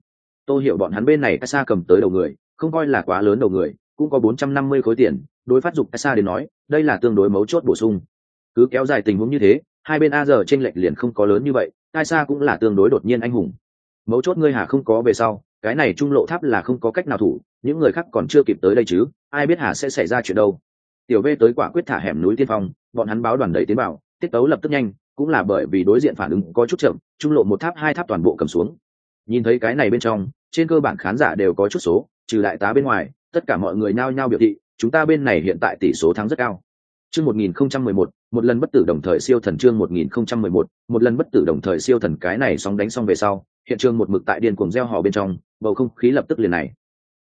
Tôi hiểu bọn hắn bên này xa cầm tới đầu người, không coi là quá lớn đầu người, cũng có bốn trăm năm mươi khối tiền đối phát dục xa đến nói, đây là tương đối mấu chốt bổ sung. Cứ kéo dài tình huống như thế, hai bên a giờ t r ê n lệch liền không có lớn như vậy ai xa cũng là tương đối đột nhiên anh hùng. Mấu chốt ngươi hà không có về sau, cái này trung lộ tháp là không có cách nào thủ, những người khác còn chưa kịp tới đây chứ, ai biết hà sẽ xảy ra chuyện đâu. Tiểu v tới quả quyết thả hẻm núi tiên phong, bọn hắn báo đoàn đẩy tiến bảo tiết tấu lập tức nhanh, cũng là bởi vì đối diện phản ứng có chút chậm, trung lộ một tháp, hai tháp toàn bộ cầm xuống. Nhìn thấy cái này bên trong, trên cơ bản khán giả đều có chút số, trừ đại tá bên ngoài, tất cả mọi người nao nhao biểu thị chúng ta bên này hiện tại tỷ số thắng rất cao. Chương 1011, một lần bất tử đồng thời siêu thần chương 1011, một lần bất tử đồng thời siêu thần cái này sóng đánh xong về sau hiện trường một mực tại điên cuồng gieo hò bên trong bầu không khí lập tức liền này.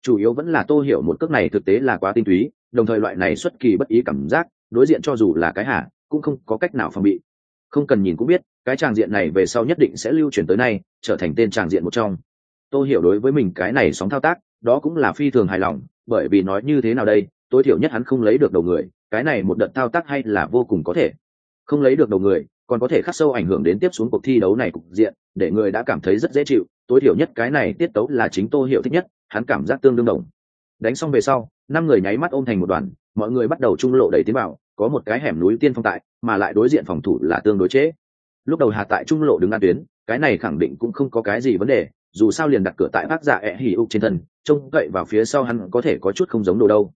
Chủ yếu vẫn là tô hiểu một cước này thực tế là quá tinh túy đồng thời loại này xuất kỳ bất ý cảm giác đối diện cho dù là cái hạ cũng không có cách nào phòng bị. Không cần nhìn cũng biết cái tràng diện này về sau nhất định sẽ lưu truyền tới nay trở thành tên tràng diện một trong. Tô hiểu đối với mình cái này sóng thao tác đó cũng là phi thường hài lòng bởi vì nói như thế nào đây tối thiểu nhất hắn không lấy được đầu người, cái này một đợt thao tác hay là vô cùng có thể. Không lấy được đầu người, còn có thể khắc sâu ảnh hưởng đến tiếp xuống cuộc thi đấu này cục diện, để người đã cảm thấy rất dễ chịu, tối thiểu nhất cái này tiết tấu là chính tô hiểu thích nhất, hắn cảm giác tương đương đồng. Đánh xong về sau, năm người nháy mắt ôm thành một đoàn, mọi người bắt đầu trung lộ đẩy tiến bảo có một cái hẻm núi tiên phong tại, mà lại đối diện phòng thủ là tương đối chế. lúc đầu hà tại trung lộ đứng an tuyến, cái này khẳng định cũng không có cái gì vấn đề, dù sao liền đặt cửa tại bác giả ẹ hỉ ục trên thân, trông cậy vào phía sau hắn có thể có chút không giống đồ đâu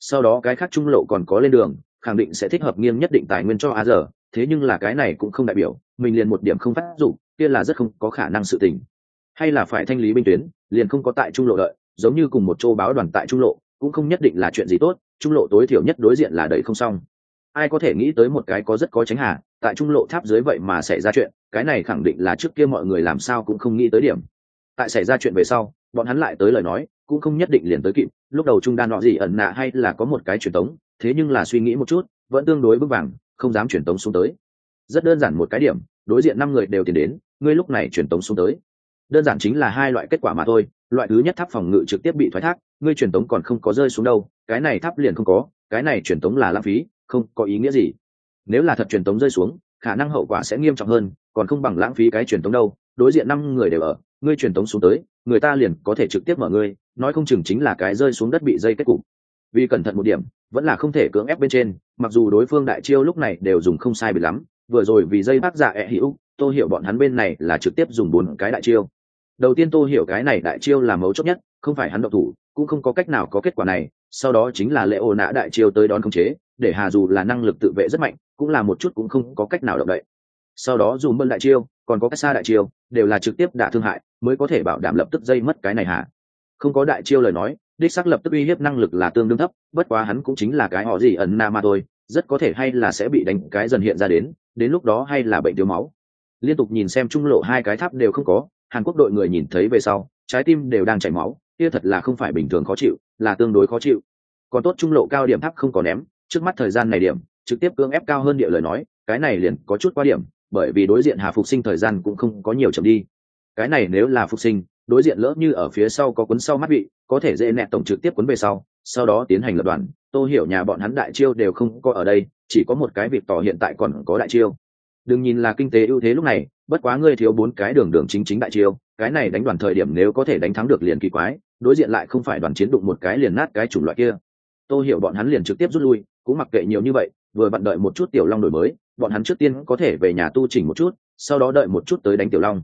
sau đó cái khác trung lộ còn có lên đường, khẳng định sẽ thích hợp nghiêm nhất định tài nguyên cho a giờ thế nhưng là cái này cũng không đại biểu, mình liền một điểm không phát dụng, kia là rất không có khả năng sự tình. Hay là phải thanh lý binh tuyến, liền không có tại trung lộ đợi, giống như cùng một châu báo đoàn tại trung lộ, cũng không nhất định là chuyện gì tốt, trung lộ tối thiểu nhất đối diện là đẩy không xong. Ai có thể nghĩ tới một cái có rất có tránh hà, tại trung lộ tháp dưới vậy mà xảy ra chuyện, cái này khẳng định là trước kia mọi người làm sao cũng không nghĩ tới điểm. Tại xảy ra chuyện về sau, bọn hắn lại tới lời nói cũng không nhất định liền tới kịp, lúc đầu trung đan nọ gì ẩn nạ hay là có một cái truyền tống, thế nhưng là suy nghĩ một chút, vẫn tương đối vững vàng, không dám truyền tống xuống tới. Rất đơn giản một cái điểm, đối diện năm người đều tiến đến, ngươi lúc này truyền tống xuống tới. Đơn giản chính là hai loại kết quả mà thôi, loại thứ nhất tháp phòng ngự trực tiếp bị thoái thác, ngươi truyền tống còn không có rơi xuống đâu, cái này tháp liền không có, cái này truyền tống là lãng phí, không có ý nghĩa gì. Nếu là thật truyền tống rơi xuống, khả năng hậu quả sẽ nghiêm trọng hơn, còn không bằng lãng phí cái truyền tống đâu, đối diện năm người đều ở ngươi truyền tống xuống tới, người ta liền có thể trực tiếp mở ngươi, nói không chừng chính là cái rơi xuống đất bị dây kết cục. Vì cẩn thận một điểm, vẫn là không thể cưỡng ép bên trên, mặc dù đối phương đại chiêu lúc này đều dùng không sai bị lắm, vừa rồi vì dây bác giả ẹ hữu tôi hiểu bọn hắn bên này là trực tiếp dùng bốn cái đại chiêu. Đầu tiên tôi hiểu cái này đại chiêu là mấu chốt nhất, không phải hắn độc thủ, cũng không có cách nào có kết quả này, sau đó chính là lệ ô nã đại chiêu tới đón khống chế, để hà dù là năng lực tự vệ rất mạnh, cũng là một chút cũng không có cách nào động đậy. Sau đó dù mân đại chiêu còn có cách xa đại chiêu, đều là trực tiếp đả thương hại, mới có thể bảo đảm lập tức dây mất cái này hả? Không có đại chiêu lời nói, đích xác lập tức uy hiếp năng lực là tương đương thấp, bất quá hắn cũng chính là cái họ gì ẩn na mà thôi, rất có thể hay là sẽ bị đánh cái dần hiện ra đến đến lúc đó hay là bệnh thiếu máu. Liên tục nhìn xem trung lộ hai cái tháp đều không có, hàn quốc đội người nhìn thấy về sau, trái tim đều đang chảy máu, kia thật là không phải bình thường khó chịu, là tương đối khó chịu. Còn tốt trung lộ cao điểm tháp không có ném, trước mắt thời gian này điểm, trực tiếp cưỡng ép cao hơn địa lời nói, cái này liền có chút quá điểm bởi vì đối diện hà phục sinh thời gian cũng không có nhiều chậm đi. Cái này nếu là phục sinh, đối diện lỡ như ở phía sau có cuốn sau mắt vị có thể dễ nẹt tổng trực tiếp cuốn về sau sau đó tiến hành lập đoàn. Tô hiểu nhà bọn hắn đại chiêu đều không có ở đây, chỉ có một cái việc tỏ hiện tại còn có đại chiêu. Đừng nhìn là kinh tế ưu thế lúc này, bất quá ngươi thiếu bốn cái đường đường chính chính đại chiêu, cái này đánh đoàn thời điểm nếu có thể đánh thắng được liền kỳ quái, đối diện lại không phải đoàn chiến đụng một cái liền nát cái chủng loại kia. Tô hiểu bọn hắn liền trực tiếp rút lui, cũng mặc kệ nhiều như vậy vừa vặn đợi một chút tiểu long đổi mới, bọn hắn trước tiên có thể về nhà tu chỉnh một chút, sau đó đợi một chút tới đánh tiểu long.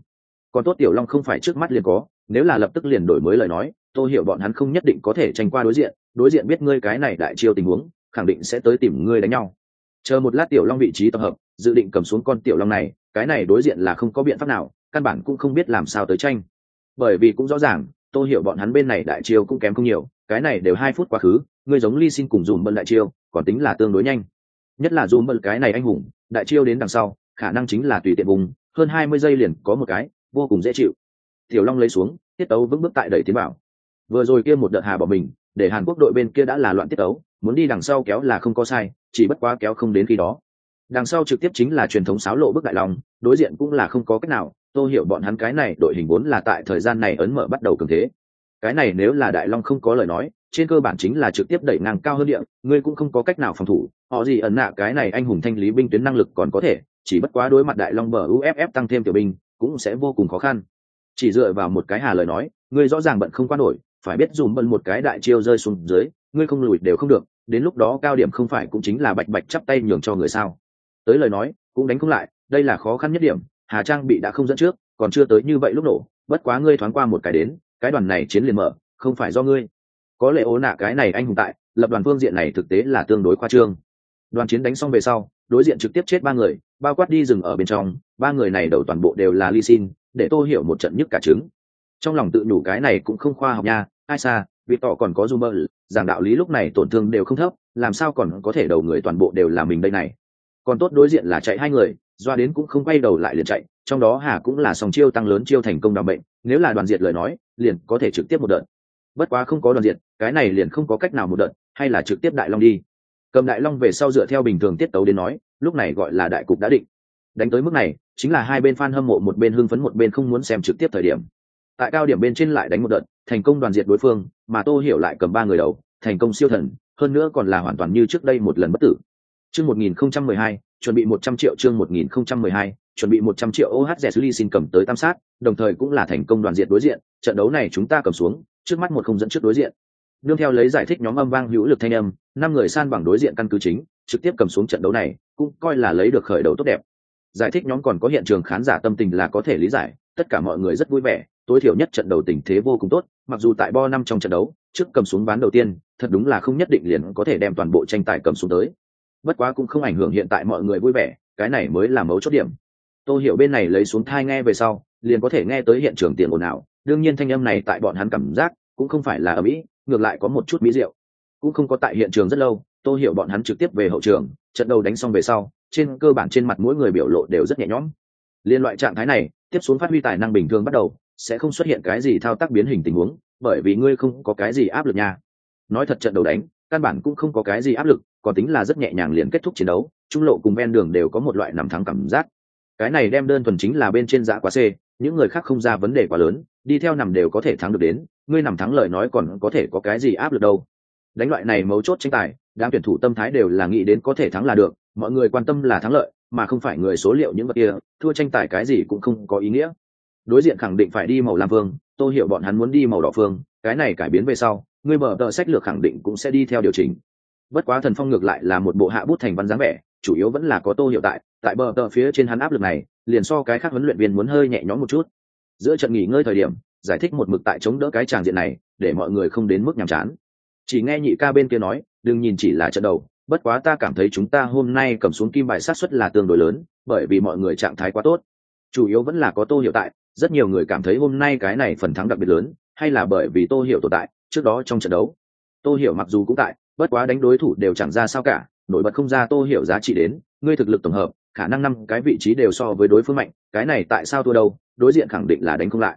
Còn tốt tiểu long không phải trước mắt liền có, nếu là lập tức liền đổi mới lời nói, tôi hiểu bọn hắn không nhất định có thể tranh qua đối diện đối diện biết ngươi cái này đại chiêu tình huống, khẳng định sẽ tới tìm ngươi đánh nhau. Chờ một lát tiểu long vị trí tập hợp, dự định cầm xuống con tiểu long này, cái này đối diện là không có biện pháp nào, căn bản cũng không biết làm sao tới tranh. Bởi vì cũng rõ ràng, tôi hiểu bọn hắn bên này đại chiêu cũng kém không nhiều, cái này đều hai phút quá khứ, ngươi giống ly xin cùng dùm bận đại chiêu, còn tính là tương đối nhanh nhất là dùm bật cái này anh hùng, đại chiêu đến đằng sau, khả năng chính là tùy tiện vùng, hơn hai mươi giây liền có một cái, vô cùng dễ chịu. Tiểu long lấy xuống, tiết tấu vững bước tại đẩy tiến bảo. Vừa rồi kia một đợt hà bỏ mình, để hàn quốc đội bên kia đã là loạn tiết tấu, muốn đi đằng sau kéo là không có sai, chỉ bất quá kéo không đến khi đó. Đằng sau trực tiếp chính là truyền thống sáo lộ bước đại long đối diện cũng là không có cách nào tôi hiểu bọn hắn cái này đội hình vốn là tại thời gian này ấn mở bắt đầu cường thế. Cái này nếu là đại long không có lời nói trên cơ bản chính là trực tiếp đẩy ngang cao hơn địa, ngươi cũng không có cách nào phòng thủ, họ gì ẩn nạ, cái này anh hùng thanh lý binh tuyến năng lực còn có thể, chỉ bất quá đối mặt đại long bờ uff tăng thêm tiểu binh, cũng sẽ vô cùng khó khăn. Chỉ dựa vào một cái hà lời nói, ngươi rõ ràng bận không qua nổi, phải biết dùm bận một cái đại chiêu rơi xuống dưới, ngươi không lùi đều không được, đến lúc đó cao điểm không phải cũng chính là bạch bạch chắp tay nhường cho người sao. Tới lời nói, cũng đánh không lại, đây là khó khăn nhất điểm, hà trang bị đã không dẫn trước, còn chưa tới như vậy lúc nổ, bất quá ngươi thoáng qua một cái đến, cái đoàn này chiến liền mở, không phải do ngươi có lẽ ố nạ cái này anh hùng tại lập đoàn phương diện này thực tế là tương đối khoa trương đoàn chiến đánh xong về sau đối diện trực tiếp chết ba người bao quát đi rừng ở bên trong ba người này đầu toàn bộ đều là ly xin để tô hiểu một trận nhức cả trứng trong lòng tự nhủ cái này cũng không khoa học nha ai xa vì tỏ còn có Zoomer, giảng đạo lý lúc này tổn thương đều không thấp, làm sao còn có thể đầu người toàn bộ đều là mình đây này. Còn tốt đối diện là chạy hai người, doa đến cũng không quay đầu lại liền chạy, trong đó Hà cũng là song chiêu tăng lớn chiêu thành công đảm bệnh, nếu là đoàn diệt lời nói, liền có thể trực tiếp một đợt. Bất quá không có đoàn diệt, cái này liền không có cách nào một đợt, hay là trực tiếp đại long đi. Cầm đại long về sau dựa theo bình thường tiết tấu đến nói, lúc này gọi là đại cục đã định. Đánh tới mức này, chính là hai bên fan hâm mộ một bên hưng phấn một bên không muốn xem trực tiếp thời điểm tại cao điểm bên trên lại đánh một đợt thành công đoàn diệt đối phương mà tô hiểu lại cầm ba người đầu thành công siêu thần hơn nữa còn là hoàn toàn như trước đây một lần bất tử chương một nghìn không trăm mười hai chuẩn bị một trăm triệu chương một nghìn không trăm mười hai chuẩn bị một trăm triệu ohz ly xin cầm tới tam sát đồng thời cũng là thành công đoàn diệt đối diện trận đấu này chúng ta cầm xuống trước mắt một không dẫn trước đối diện. Đương theo lấy giải thích nhóm âm vang hữu lực thanh âm, năm người san bằng đối diện căn cứ chính, trực tiếp cầm xuống trận đấu này, cũng coi là lấy được khởi đầu tốt đẹp. Giải thích nhóm còn có hiện trường khán giả tâm tình là có thể lý giải, tất cả mọi người rất vui vẻ, tối thiểu nhất trận đầu tình thế vô cùng tốt, mặc dù tại bo năm trong trận đấu, trước cầm xuống ván đầu tiên, thật đúng là không nhất định liền có thể đem toàn bộ tranh tài cầm xuống tới. Bất quá cũng không ảnh hưởng hiện tại mọi người vui vẻ, cái này mới là mấu chốt điểm. Tôi hiểu bên này lấy xuống thai nghe về sau, liền có thể nghe tới hiện trường tiền ồn ào đương nhiên thanh âm này tại bọn hắn cảm giác cũng không phải là ở mỹ ngược lại có một chút mỹ diệu. Cũng không có tại hiện trường rất lâu tôi hiểu bọn hắn trực tiếp về hậu trường, trận đầu đánh xong về sau, trên cơ bản trên mặt mỗi người biểu lộ đều rất nhẹ nhõm. Liên loại trạng thái này, tiếp xuống phát huy tài năng bình thường bắt đầu, sẽ không xuất hiện cái gì thao tác biến hình tình huống, bởi vì ngươi không có cái gì áp lực nha. Nói thật trận đầu đánh, căn bản cũng không có cái gì áp lực, còn tính là rất nhẹ nhàng liền kết thúc chiến đấu, trung lộ cùng ven đường đều có một loại nằm thắng cảm giác. Cái này đem đơn thuần chính là bên trên dạ quá c những người khác không ra vấn đề quá lớn, đi theo nằm đều có thể thắng được đến, ngươi nằm thắng lời nói còn có thể có cái gì áp lực đâu. Đánh loại này mấu chốt tranh tài, đám tuyển thủ tâm thái đều là nghĩ đến có thể thắng là được, mọi người quan tâm là thắng lợi, mà không phải người số liệu những vật kia, thua tranh tài cái gì cũng không có ý nghĩa. Đối diện khẳng định phải đi màu lam phương tôi hiểu bọn hắn muốn đi màu đỏ phương cái này cải biến về sau người mở tờ sách lược khẳng định cũng sẽ đi theo điều chỉnh. Bất quá thần phong ngược lại là một bộ hạ bút thành văn dáng vẻ, chủ yếu vẫn là có tô hiệu tại tại bờ tờ phía trên hắn áp lực này liền so cái khác huấn luyện viên muốn hơi nhẹ nhõm một chút. Giữa trận nghỉ ngơi thời điểm, giải thích một mực tại chống đỡ cái tràng diện này, để mọi người không đến mức nhàm chán. Chỉ nghe nhị ca bên kia nói, đừng nhìn chỉ là trận đầu, bất quá ta cảm thấy chúng ta hôm nay cầm xuống kim bài sát xuất là tương đối lớn, bởi vì mọi người trạng thái quá tốt. Chủ yếu vẫn là có tô hiệu tại, rất nhiều người cảm thấy hôm nay cái này phần thắng đặc biệt lớn, hay là bởi vì tô hiểu tồn tại, trước đó trong trận đấu. Tô hiểu mặc dù cũng tại, bất quá đánh đối thủ đều chẳng ra sao cả, nổi bật không ra tô hiểu giá trị đến, ngươi thực lực tổng hợp khả năng năm cái vị trí đều so với đối phương mạnh, cái này tại sao thua đâu, đối diện khẳng định là đánh không lại.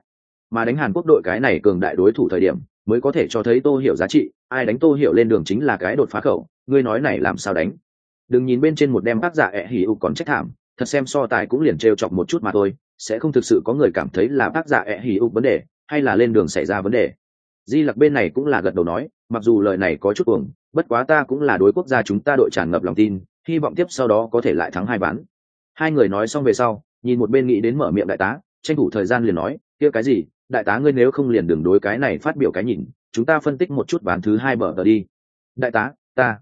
Mà đánh hàn quốc đội cái này cường đại đối thủ thời điểm, mới có thể cho thấy tô hiểu giá trị, ai đánh tô hiểu lên đường chính là cái đột phá khẩu, ngươi nói này làm sao đánh. Đừng nhìn bên trên một đem bác giả ẹ hỉ ục còn trách thảm, thật xem so tài cũng liền trêu chọc một chút mà thôi, sẽ không thực sự có người cảm thấy là bác giả ẹ hỉ vấn đề, hay là lên đường xảy ra vấn đề. Di lặc bên này cũng là gật đầu nói, mặc dù lời này có chút uổng bất quá ta cũng là đối quốc gia chúng ta đội tràn ngập lòng tin hy vọng tiếp sau đó có thể lại thắng hai ván. Hai người nói xong về sau, nhìn một bên nghĩ đến mở miệng đại tá, tranh thủ thời gian liền nói, kia cái gì? Đại tá ngươi nếu không liền đường đối cái này phát biểu cái nhìn, chúng ta phân tích một chút ván thứ hai bờ tờ đi. Đại tá, ta.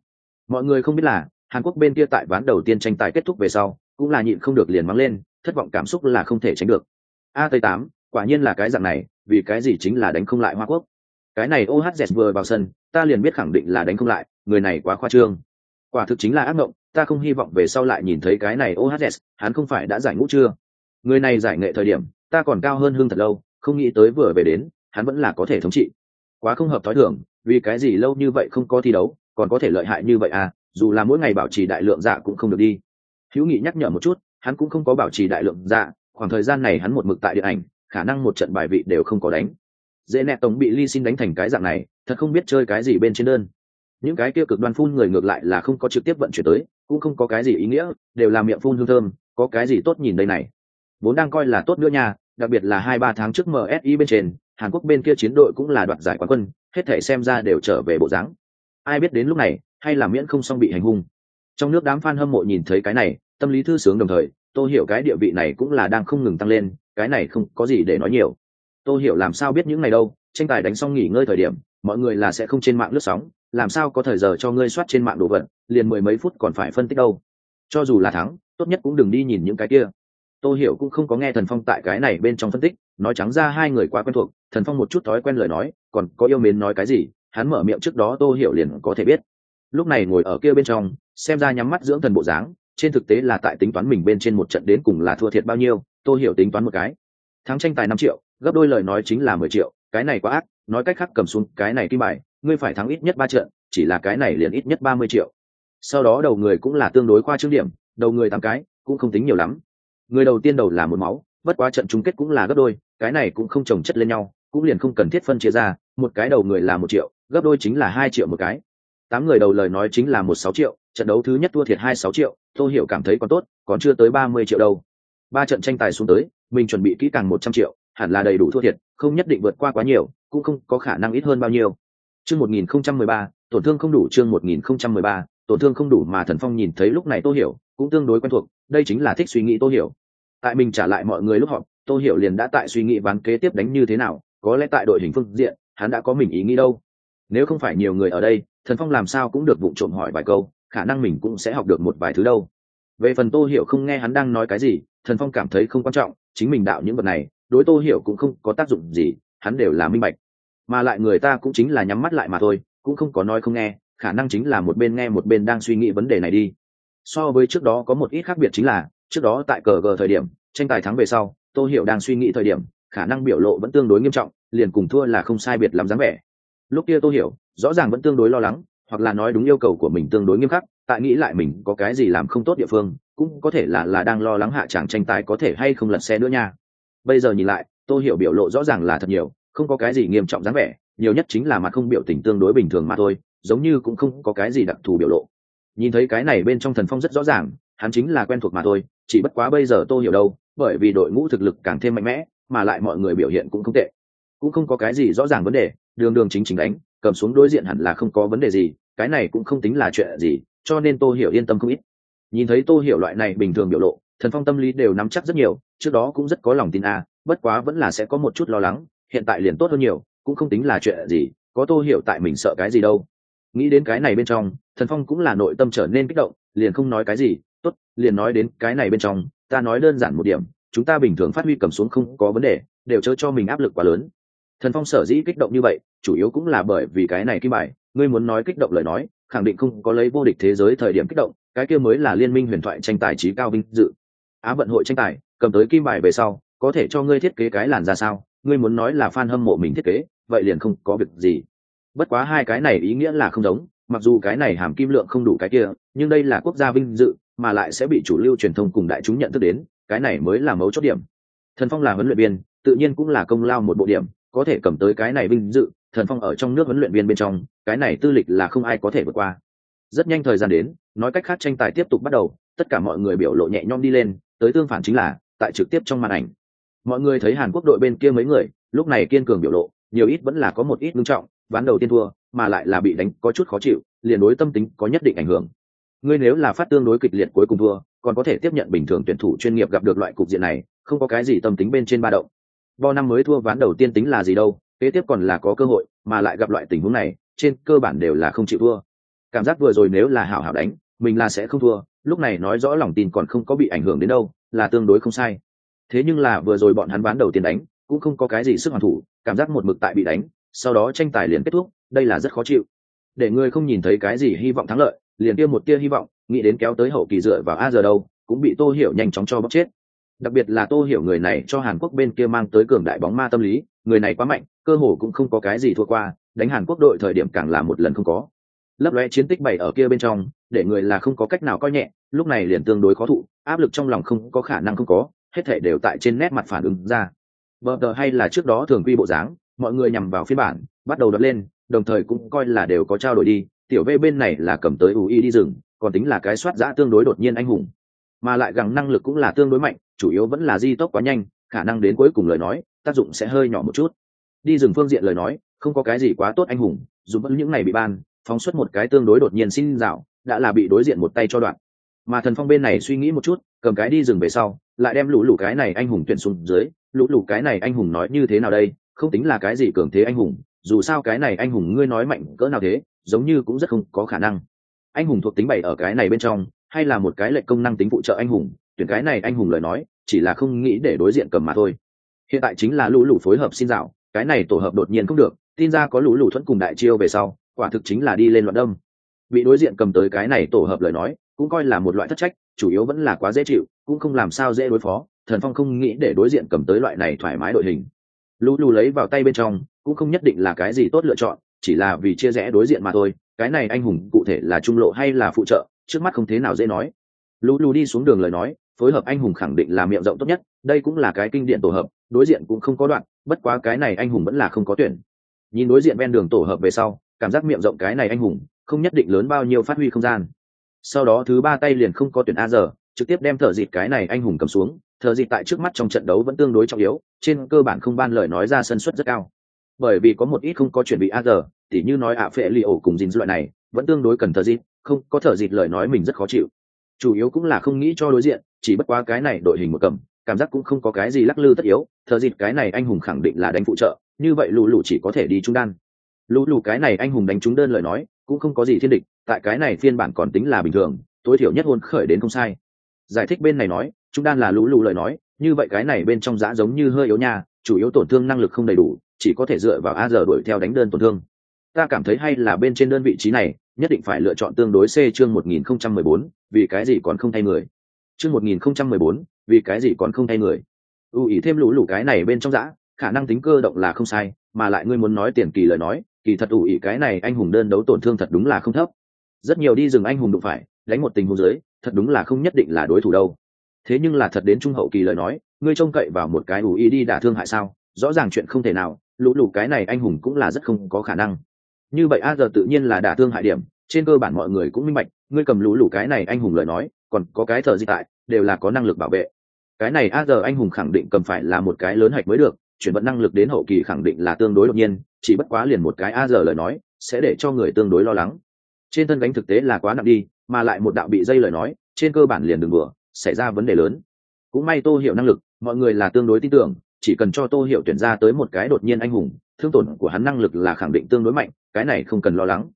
Mọi người không biết là, hàn quốc bên kia tại ván đầu tiên tranh tài kết thúc về sau, cũng là nhịn không được liền mắng lên, thất vọng cảm xúc là không thể tránh được. A tây tám, quả nhiên là cái dạng này, vì cái gì chính là đánh không lại hoa quốc? Cái này ohz vừa vào sân, ta liền biết khẳng định là đánh không lại, người này quá khoa trương quả thực chính là ác mộng ta không hy vọng về sau lại nhìn thấy cái này ohs hắn không phải đã giải ngũ chưa? Người này giải nghệ thời điểm, ta còn cao hơn Hương thật lâu, không nghĩ tới vừa về đến, hắn vẫn là có thể thống trị. Quá không hợp thói thường, vì cái gì lâu như vậy không có thi đấu, còn có thể lợi hại như vậy à dù là mỗi ngày bảo trì đại lượng dạ cũng không được đi. Hữu nghị nhắc nhở một chút, hắn cũng không có bảo trì đại lượng dạ khoảng thời gian này hắn một mực tại điện ảnh, khả năng một trận bài vị đều không có đánh. Dễ nẹ tổng bị ly xin đánh thành cái dạng này, thật không biết chơi cái gì bên trên đơn những cái kia cực đoan phun người ngược lại là không có trực tiếp vận chuyển tới, cũng không có cái gì ý nghĩa, đều là miệng phun hương thơm, có cái gì tốt nhìn đây này? Vốn đang coi là tốt nữa nha, đặc biệt là hai ba tháng trước msi bên trên, hàn quốc bên kia chiến đội cũng là đoạt giải quán quân, hết thể xem ra đều trở về bộ dáng. Ai biết đến lúc này, hay là miễn không xong bị hành hung. Trong nước đám fan hâm mộ nhìn thấy cái này, tâm lý thư sướng đồng thời tôi hiểu cái địa vị này cũng là đang không ngừng tăng lên, cái này không có gì để nói nhiều. Tôi hiểu làm sao biết những ngày đâu, tranh tài đánh xong nghỉ ngơi thời điểm, mọi người là sẽ không trên mạng lướt sóng làm sao có thời giờ cho ngươi soát trên mạng đồ vật, liền mười mấy phút còn phải phân tích đâu. Cho dù là thắng, tốt nhất cũng đừng đi nhìn những cái kia. Tôi hiểu cũng không có nghe thần phong tại cái này bên trong phân tích, nói trắng ra hai người quá quen thuộc, thần phong một chút thói quen lời nói, còn có yêu mến nói cái gì, hắn mở miệng trước đó tô hiểu liền có thể biết. Lúc này ngồi ở kia bên trong, xem ra nhắm mắt dưỡng thần bộ dáng, trên thực tế là tại tính toán mình bên trên một trận đến cùng là thua thiệt bao nhiêu, tô hiểu tính toán một cái. Thắng tranh tài năm triệu, gấp đôi lời nói chính là mười triệu, cái này quá ác, nói cách khác cầm xuống cái này kim bài ngươi phải thắng ít nhất ba trận, chỉ là cái này liền ít nhất ba mươi triệu. Sau đó đầu người cũng là tương đối khoa trương điểm, đầu người tám cái, cũng không tính nhiều lắm. Người đầu tiên đầu là một máu, bất quá trận chung kết cũng là gấp đôi, cái này cũng không trồng chất lên nhau, cũng liền không cần thiết phân chia ra, một cái đầu người là một triệu, gấp đôi chính là hai triệu một cái. Tám người đầu lời nói chính là một sáu triệu, trận đấu thứ nhất thua thiệt hai sáu triệu tôi hiểu cảm thấy còn tốt, còn chưa tới ba mươi triệu đâu. Ba trận tranh tài xuống tới, mình chuẩn bị kỹ càng một trăm triệu, hẳn là đầy đủ thua thiệt, không nhất định vượt qua quá nhiều, cũng không có khả năng ít hơn bao nhiêu chương một nghìn không trăm mười ba, tổn thương không đủ chương một nghìn không trăm mười ba, tổn thương không đủ mà thần phong nhìn thấy lúc này tô hiểu cũng tương đối quen thuộc, đây chính là thích suy nghĩ tô hiểu. Tại mình trả lại mọi người lúc họp, tô hiểu liền đã tại suy nghĩ ván kế tiếp đánh như thế nào, có lẽ tại đội hình phương diện, hắn đã có mình ý nghĩ đâu. Nếu không phải nhiều người ở đây, thần phong làm sao cũng được vụ trộm hỏi vài câu, khả năng mình cũng sẽ học được một vài thứ đâu. Về phần tô hiểu không nghe hắn đang nói cái gì, thần phong cảm thấy không quan trọng, chính mình đạo những vật này, đối tô hiểu cũng không có tác dụng gì, hắn đều là minh bạch mà lại người ta cũng chính là nhắm mắt lại mà thôi, cũng không có nói không nghe, khả năng chính là một bên nghe một bên đang suy nghĩ vấn đề này đi. So với trước đó có một ít khác biệt chính là, trước đó tại cờ gờ thời điểm, tranh tài thắng về sau, tô hiểu đang suy nghĩ thời điểm, khả năng biểu lộ vẫn tương đối nghiêm trọng, liền cùng thua là không sai biệt lắm dáng vẻ. Lúc kia tô hiểu, rõ ràng vẫn tương đối lo lắng, hoặc là nói đúng yêu cầu của mình tương đối nghiêm khắc, tại nghĩ lại mình có cái gì làm không tốt địa phương, cũng có thể là là đang lo lắng hạ tràng tranh tài có thể hay không lật xe nữa nha. Bây giờ nhìn lại, tô hiểu biểu lộ rõ ràng là thật nhiều không có cái gì nghiêm trọng dáng vẻ, nhiều nhất chính là mặt không biểu tình tương đối bình thường mà thôi, giống như cũng không có cái gì đặc thù biểu lộ. Nhìn thấy cái này bên trong thần phong rất rõ ràng, hắn chính là quen thuộc mà thôi, chỉ bất quá bây giờ tô hiểu đâu, bởi vì đội ngũ thực lực càng thêm mạnh mẽ, mà lại mọi người biểu hiện cũng không tệ. Cũng không có cái gì rõ ràng vấn đề, đường đường chính chính đánh, cầm xuống đối diện hẳn là không có vấn đề gì, cái này cũng không tính là chuyện gì, cho nên tô hiểu yên tâm không ít. Nhìn thấy tô hiểu loại này bình thường biểu lộ, thần phong tâm lý đều nắm chắc rất nhiều, trước đó cũng rất có lòng tin a bất quá vẫn là sẽ có một chút lo lắng hiện tại liền tốt hơn nhiều, cũng không tính là chuyện gì, có tô hiểu tại mình sợ cái gì đâu. Nghĩ đến cái này bên trong, thần phong cũng là nội tâm trở nên kích động, liền không nói cái gì, tốt, liền nói đến cái này bên trong, ta nói đơn giản một điểm, chúng ta bình thường phát huy cầm xuống không có vấn đề, đều chớ cho mình áp lực quá lớn. Thần phong sở dĩ kích động như vậy, chủ yếu cũng là bởi vì cái này kim bài, ngươi muốn nói kích động lời nói, khẳng định không có lấy vô địch thế giới thời điểm kích động, cái kia mới là liên minh huyền thoại tranh tài trí cao vinh dự. Á vận hội tranh tài, cầm tới kim bài về sau, có thể cho ngươi thiết kế cái làn ra sao? Ngươi muốn nói là fan hâm mộ mình thiết kế, vậy liền không có việc gì. Bất quá hai cái này ý nghĩa là không giống, mặc dù cái này hàm kim lượng không đủ cái kia, nhưng đây là quốc gia vinh dự, mà lại sẽ bị chủ lưu truyền thông cùng đại chúng nhận thức đến, cái này mới là mấu chốt điểm. Thần phong là huấn luyện viên, tự nhiên cũng là công lao một bộ điểm, có thể cầm tới cái này vinh dự, thần phong ở trong nước huấn luyện viên bên trong, cái này tư lịch là không ai có thể vượt qua. Rất nhanh thời gian đến, nói cách khác tranh tài tiếp tục bắt đầu, tất cả mọi người biểu lộ nhẹ nhõm đi lên, tới tương phản chính là, tại trực tiếp trong màn ảnh mọi người thấy hàn quốc đội bên kia mấy người, lúc này kiên cường biểu lộ, nhiều ít vẫn là có một ít ngưng trọng, ván đầu tiên thua, mà lại là bị đánh có chút khó chịu, liền đối tâm tính có nhất định ảnh hưởng. Ngươi nếu là phát tương đối kịch liệt cuối cùng thua, còn có thể tiếp nhận bình thường tuyển thủ chuyên nghiệp gặp được loại cục diện này, không có cái gì tâm tính bên trên ba động. Bo năm mới thua ván đầu tiên tính là gì đâu, kế tiếp còn là có cơ hội, mà lại gặp loại tình huống này, trên cơ bản đều là không chịu thua. Cảm giác vừa rồi nếu là hảo hảo đánh, mình là sẽ không thua, lúc này nói rõ lòng tin còn không có bị ảnh hưởng đến đâu, là tương đối không sai thế nhưng là vừa rồi bọn hắn ván đầu tiên đánh, cũng không có cái gì sức hoàn thủ, cảm giác một mực tại bị đánh, sau đó tranh tài liền kết thúc, đây là rất khó chịu. Để người không nhìn thấy cái gì hy vọng thắng lợi, liền tiêm một tia hy vọng, nghĩ đến kéo tới hậu kỳ dựa vào a giờ đâu, cũng bị tô hiểu nhanh chóng cho bóc chết. Đặc biệt là tô hiểu người này cho hàn quốc bên kia mang tới cường đại bóng ma tâm lý, người này quá mạnh, cơ hồ cũng không có cái gì thua qua, đánh hàn quốc đội thời điểm càng là một lần không có. Lấp lóe chiến tích bảy ở kia bên trong, để người là không có cách nào coi nhẹ, lúc này liền tương đối khó thụ, áp lực trong lòng không có khả năng không có hết thể đều tại trên nét mặt phản ứng ra. Vợ tờ hay là trước đó thường quy bộ dáng, mọi người nhằm vào phiên bản, bắt đầu đập lên, đồng thời cũng coi là đều có trao đổi đi. Tiểu v bên này là cầm tới ui đi rừng còn tính là cái soát giã tương đối đột nhiên anh hùng. Mà lại gắng năng lực cũng là tương đối mạnh, chủ yếu vẫn là di tốc quá nhanh, khả năng đến cuối cùng lời nói, tác dụng sẽ hơi nhỏ một chút. Đi rừng phương diện lời nói, không có cái gì quá tốt anh hùng, dù vẫn những ngày bị ban, phóng xuất một cái tương đối đột nhiên xin dạo, đã là bị đối diện một tay cho đoạn mà thần phong bên này suy nghĩ một chút, cầm cái đi dừng về sau, lại đem lũ lũ cái này anh hùng tuyển xuống dưới, lũ lũ cái này anh hùng nói như thế nào đây, không tính là cái gì cường thế anh hùng, dù sao cái này anh hùng ngươi nói mạnh cỡ nào thế, giống như cũng rất không có khả năng. Anh hùng thuộc tính bảy ở cái này bên trong, hay là một cái lệnh công năng tính phụ trợ anh hùng, tuyển cái này anh hùng lời nói, chỉ là không nghĩ để đối diện cầm mà thôi. Hiện tại chính là lũ lũ phối hợp xin dạo, cái này tổ hợp đột nhiên không được, tin ra có lũ lũ thuẫn cùng đại chiêu về sau, quả thực chính là đi lên loạn đông bị đối diện cầm tới cái này tổ hợp lời nói cũng coi là một loại thất trách, chủ yếu vẫn là quá dễ chịu, cũng không làm sao dễ đối phó, thần phong không nghĩ để đối diện cầm tới loại này thoải mái đội hình. Lũ lù lấy vào tay bên trong, cũng không nhất định là cái gì tốt lựa chọn, chỉ là vì chia rẽ đối diện mà thôi, cái này anh hùng cụ thể là trung lộ hay là phụ trợ, trước mắt không thế nào dễ nói. Lũ lù đi xuống đường lời nói, phối hợp anh hùng khẳng định là miệng rộng tốt nhất, đây cũng là cái kinh điển tổ hợp, đối diện cũng không có đoạn, bất quá cái này anh hùng vẫn là không có tuyển. Nhìn đối diện ven đường tổ hợp về sau, cảm giác miệng rộng cái này anh hùng, không nhất định lớn bao nhiêu phát huy không gian sau đó thứ ba tay liền không có tuyển a giờ, trực tiếp đem thợ dịt cái này anh hùng cầm xuống. Thợ dịt tại trước mắt trong trận đấu vẫn tương đối trọng yếu, trên cơ bản không ban lời nói ra sân suất rất cao. Bởi vì có một ít không có chuẩn bị a giờ, tỉ như nói ạ phệ li ổ cùng dính loại này, vẫn tương đối cần thợ dịt, không có thợ dịt lời nói mình rất khó chịu. Chủ yếu cũng là không nghĩ cho đối diện, chỉ bất quá cái này đội hình một cầm, cảm giác cũng không có cái gì lắc lư tất yếu, thợ dịt cái này anh hùng khẳng định là đánh phụ trợ, như vậy lù lù chỉ có thể đi trung đan. Lù lù cái này anh hùng đánh trúng đơn lời nói, cũng không có gì thiên địch tại cái này phiên bản còn tính là bình thường, tối thiểu nhất hôn khởi đến không sai. Giải thích bên này nói, chúng đang là lũ lũ lời nói, như vậy cái này bên trong giã giống như hơi yếu nha, chủ yếu tổn thương năng lực không đầy đủ, chỉ có thể dựa vào a giờ đuổi theo đánh đơn tổn thương. Ta cảm thấy hay là bên trên đơn vị trí này, nhất định phải lựa chọn tương đối c chương một nghìn không trăm mười bốn, vì cái gì còn không thay người. Chương một nghìn không trăm mười bốn, vì cái gì còn không thay người. Ưu ý thêm lũ lũ cái này bên trong giã khả năng tính cơ động là không sai, mà lại ngươi muốn nói tiền kỳ lời nói, kỳ thật ủ ý cái này anh hùng đơn đấu tổn thương thật đúng là không thấp rất nhiều đi rừng anh hùng đụng phải, đánh một tình huống dưới, thật đúng là không nhất định là đối thủ đâu. Thế nhưng là thật đến trung hậu kỳ lời nói, ngươi trông cậy vào một cái ủ y đi đả thương hại sao? Rõ ràng chuyện không thể nào, lũ lụ cái này anh hùng cũng là rất không có khả năng. Như vậy a giờ tự nhiên là đả thương hại điểm, trên cơ bản mọi người cũng minh bạch, ngươi cầm lũ lụ cái này anh hùng lời nói, còn có cái thờ di tại, đều là có năng lực bảo vệ. Cái này a giờ anh hùng khẳng định cầm phải là một cái lớn hạch mới được, chuyển vận năng lực đến hậu kỳ khẳng định là tương đối đột nhiên, chỉ bất quá liền một cái a giờ lời nói, sẽ để cho người tương đối lo lắng trên thân gánh thực tế là quá nặng đi, mà lại một đạo bị dây lời nói, trên cơ bản liền đừng bừa xảy ra vấn đề lớn. Cũng may tô hiểu năng lực, mọi người là tương đối tin tưởng, chỉ cần cho tô hiểu tuyển ra tới một cái đột nhiên anh hùng, thương tổn của hắn năng lực là khẳng định tương đối mạnh, cái này không cần lo lắng.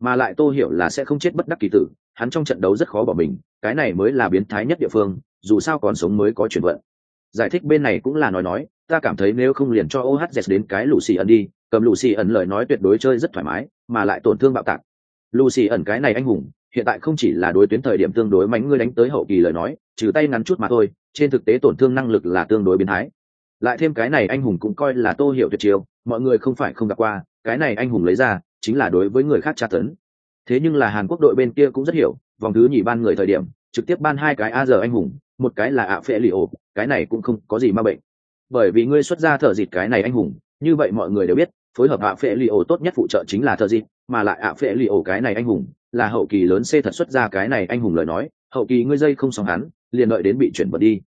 Mà lại tô hiểu là sẽ không chết bất đắc kỳ tử, hắn trong trận đấu rất khó bỏ mình, cái này mới là biến thái nhất địa phương, dù sao còn sống mới có chuyển vận. Giải thích bên này cũng là nói nói, ta cảm thấy nếu không liền cho ohz đến cái lù xì ẩn đi, cầm lù xì ẩn lời nói tuyệt đối chơi rất thoải mái, mà lại tổn thương bạo tạc lucy ẩn cái này anh hùng, hiện tại không chỉ là đối tuyến thời điểm tương đối mánh ngươi đánh tới hậu kỳ lời nói, trừ tay ngắn chút mà thôi, trên thực tế tổn thương năng lực là tương đối biến thái. Lại thêm cái này anh hùng cũng coi là tô hiểu tuyệt chiêu, mọi người không phải không gặp qua, cái này anh hùng lấy ra, chính là đối với người khác tra tấn. Thế nhưng là hàn quốc đội bên kia cũng rất hiểu, vòng thứ nhì ban người thời điểm, trực tiếp ban hai cái a giờ anh hùng, một cái là ạ phệ lì ổ, cái này cũng không có gì ma bệnh. Bởi vì ngươi xuất ra thợ dịt cái này anh hùng, như vậy mọi người đều biết, phối hợp ạ phệ lì ổ tốt nhất phụ trợ chính là thợ dịt mà lại ạ phệ lì ổ cái này anh hùng, là hậu kỳ lớn xê thật xuất ra cái này anh hùng lời nói, hậu kỳ ngươi dây không xong hắn, liền đợi đến bị chuyển bật đi.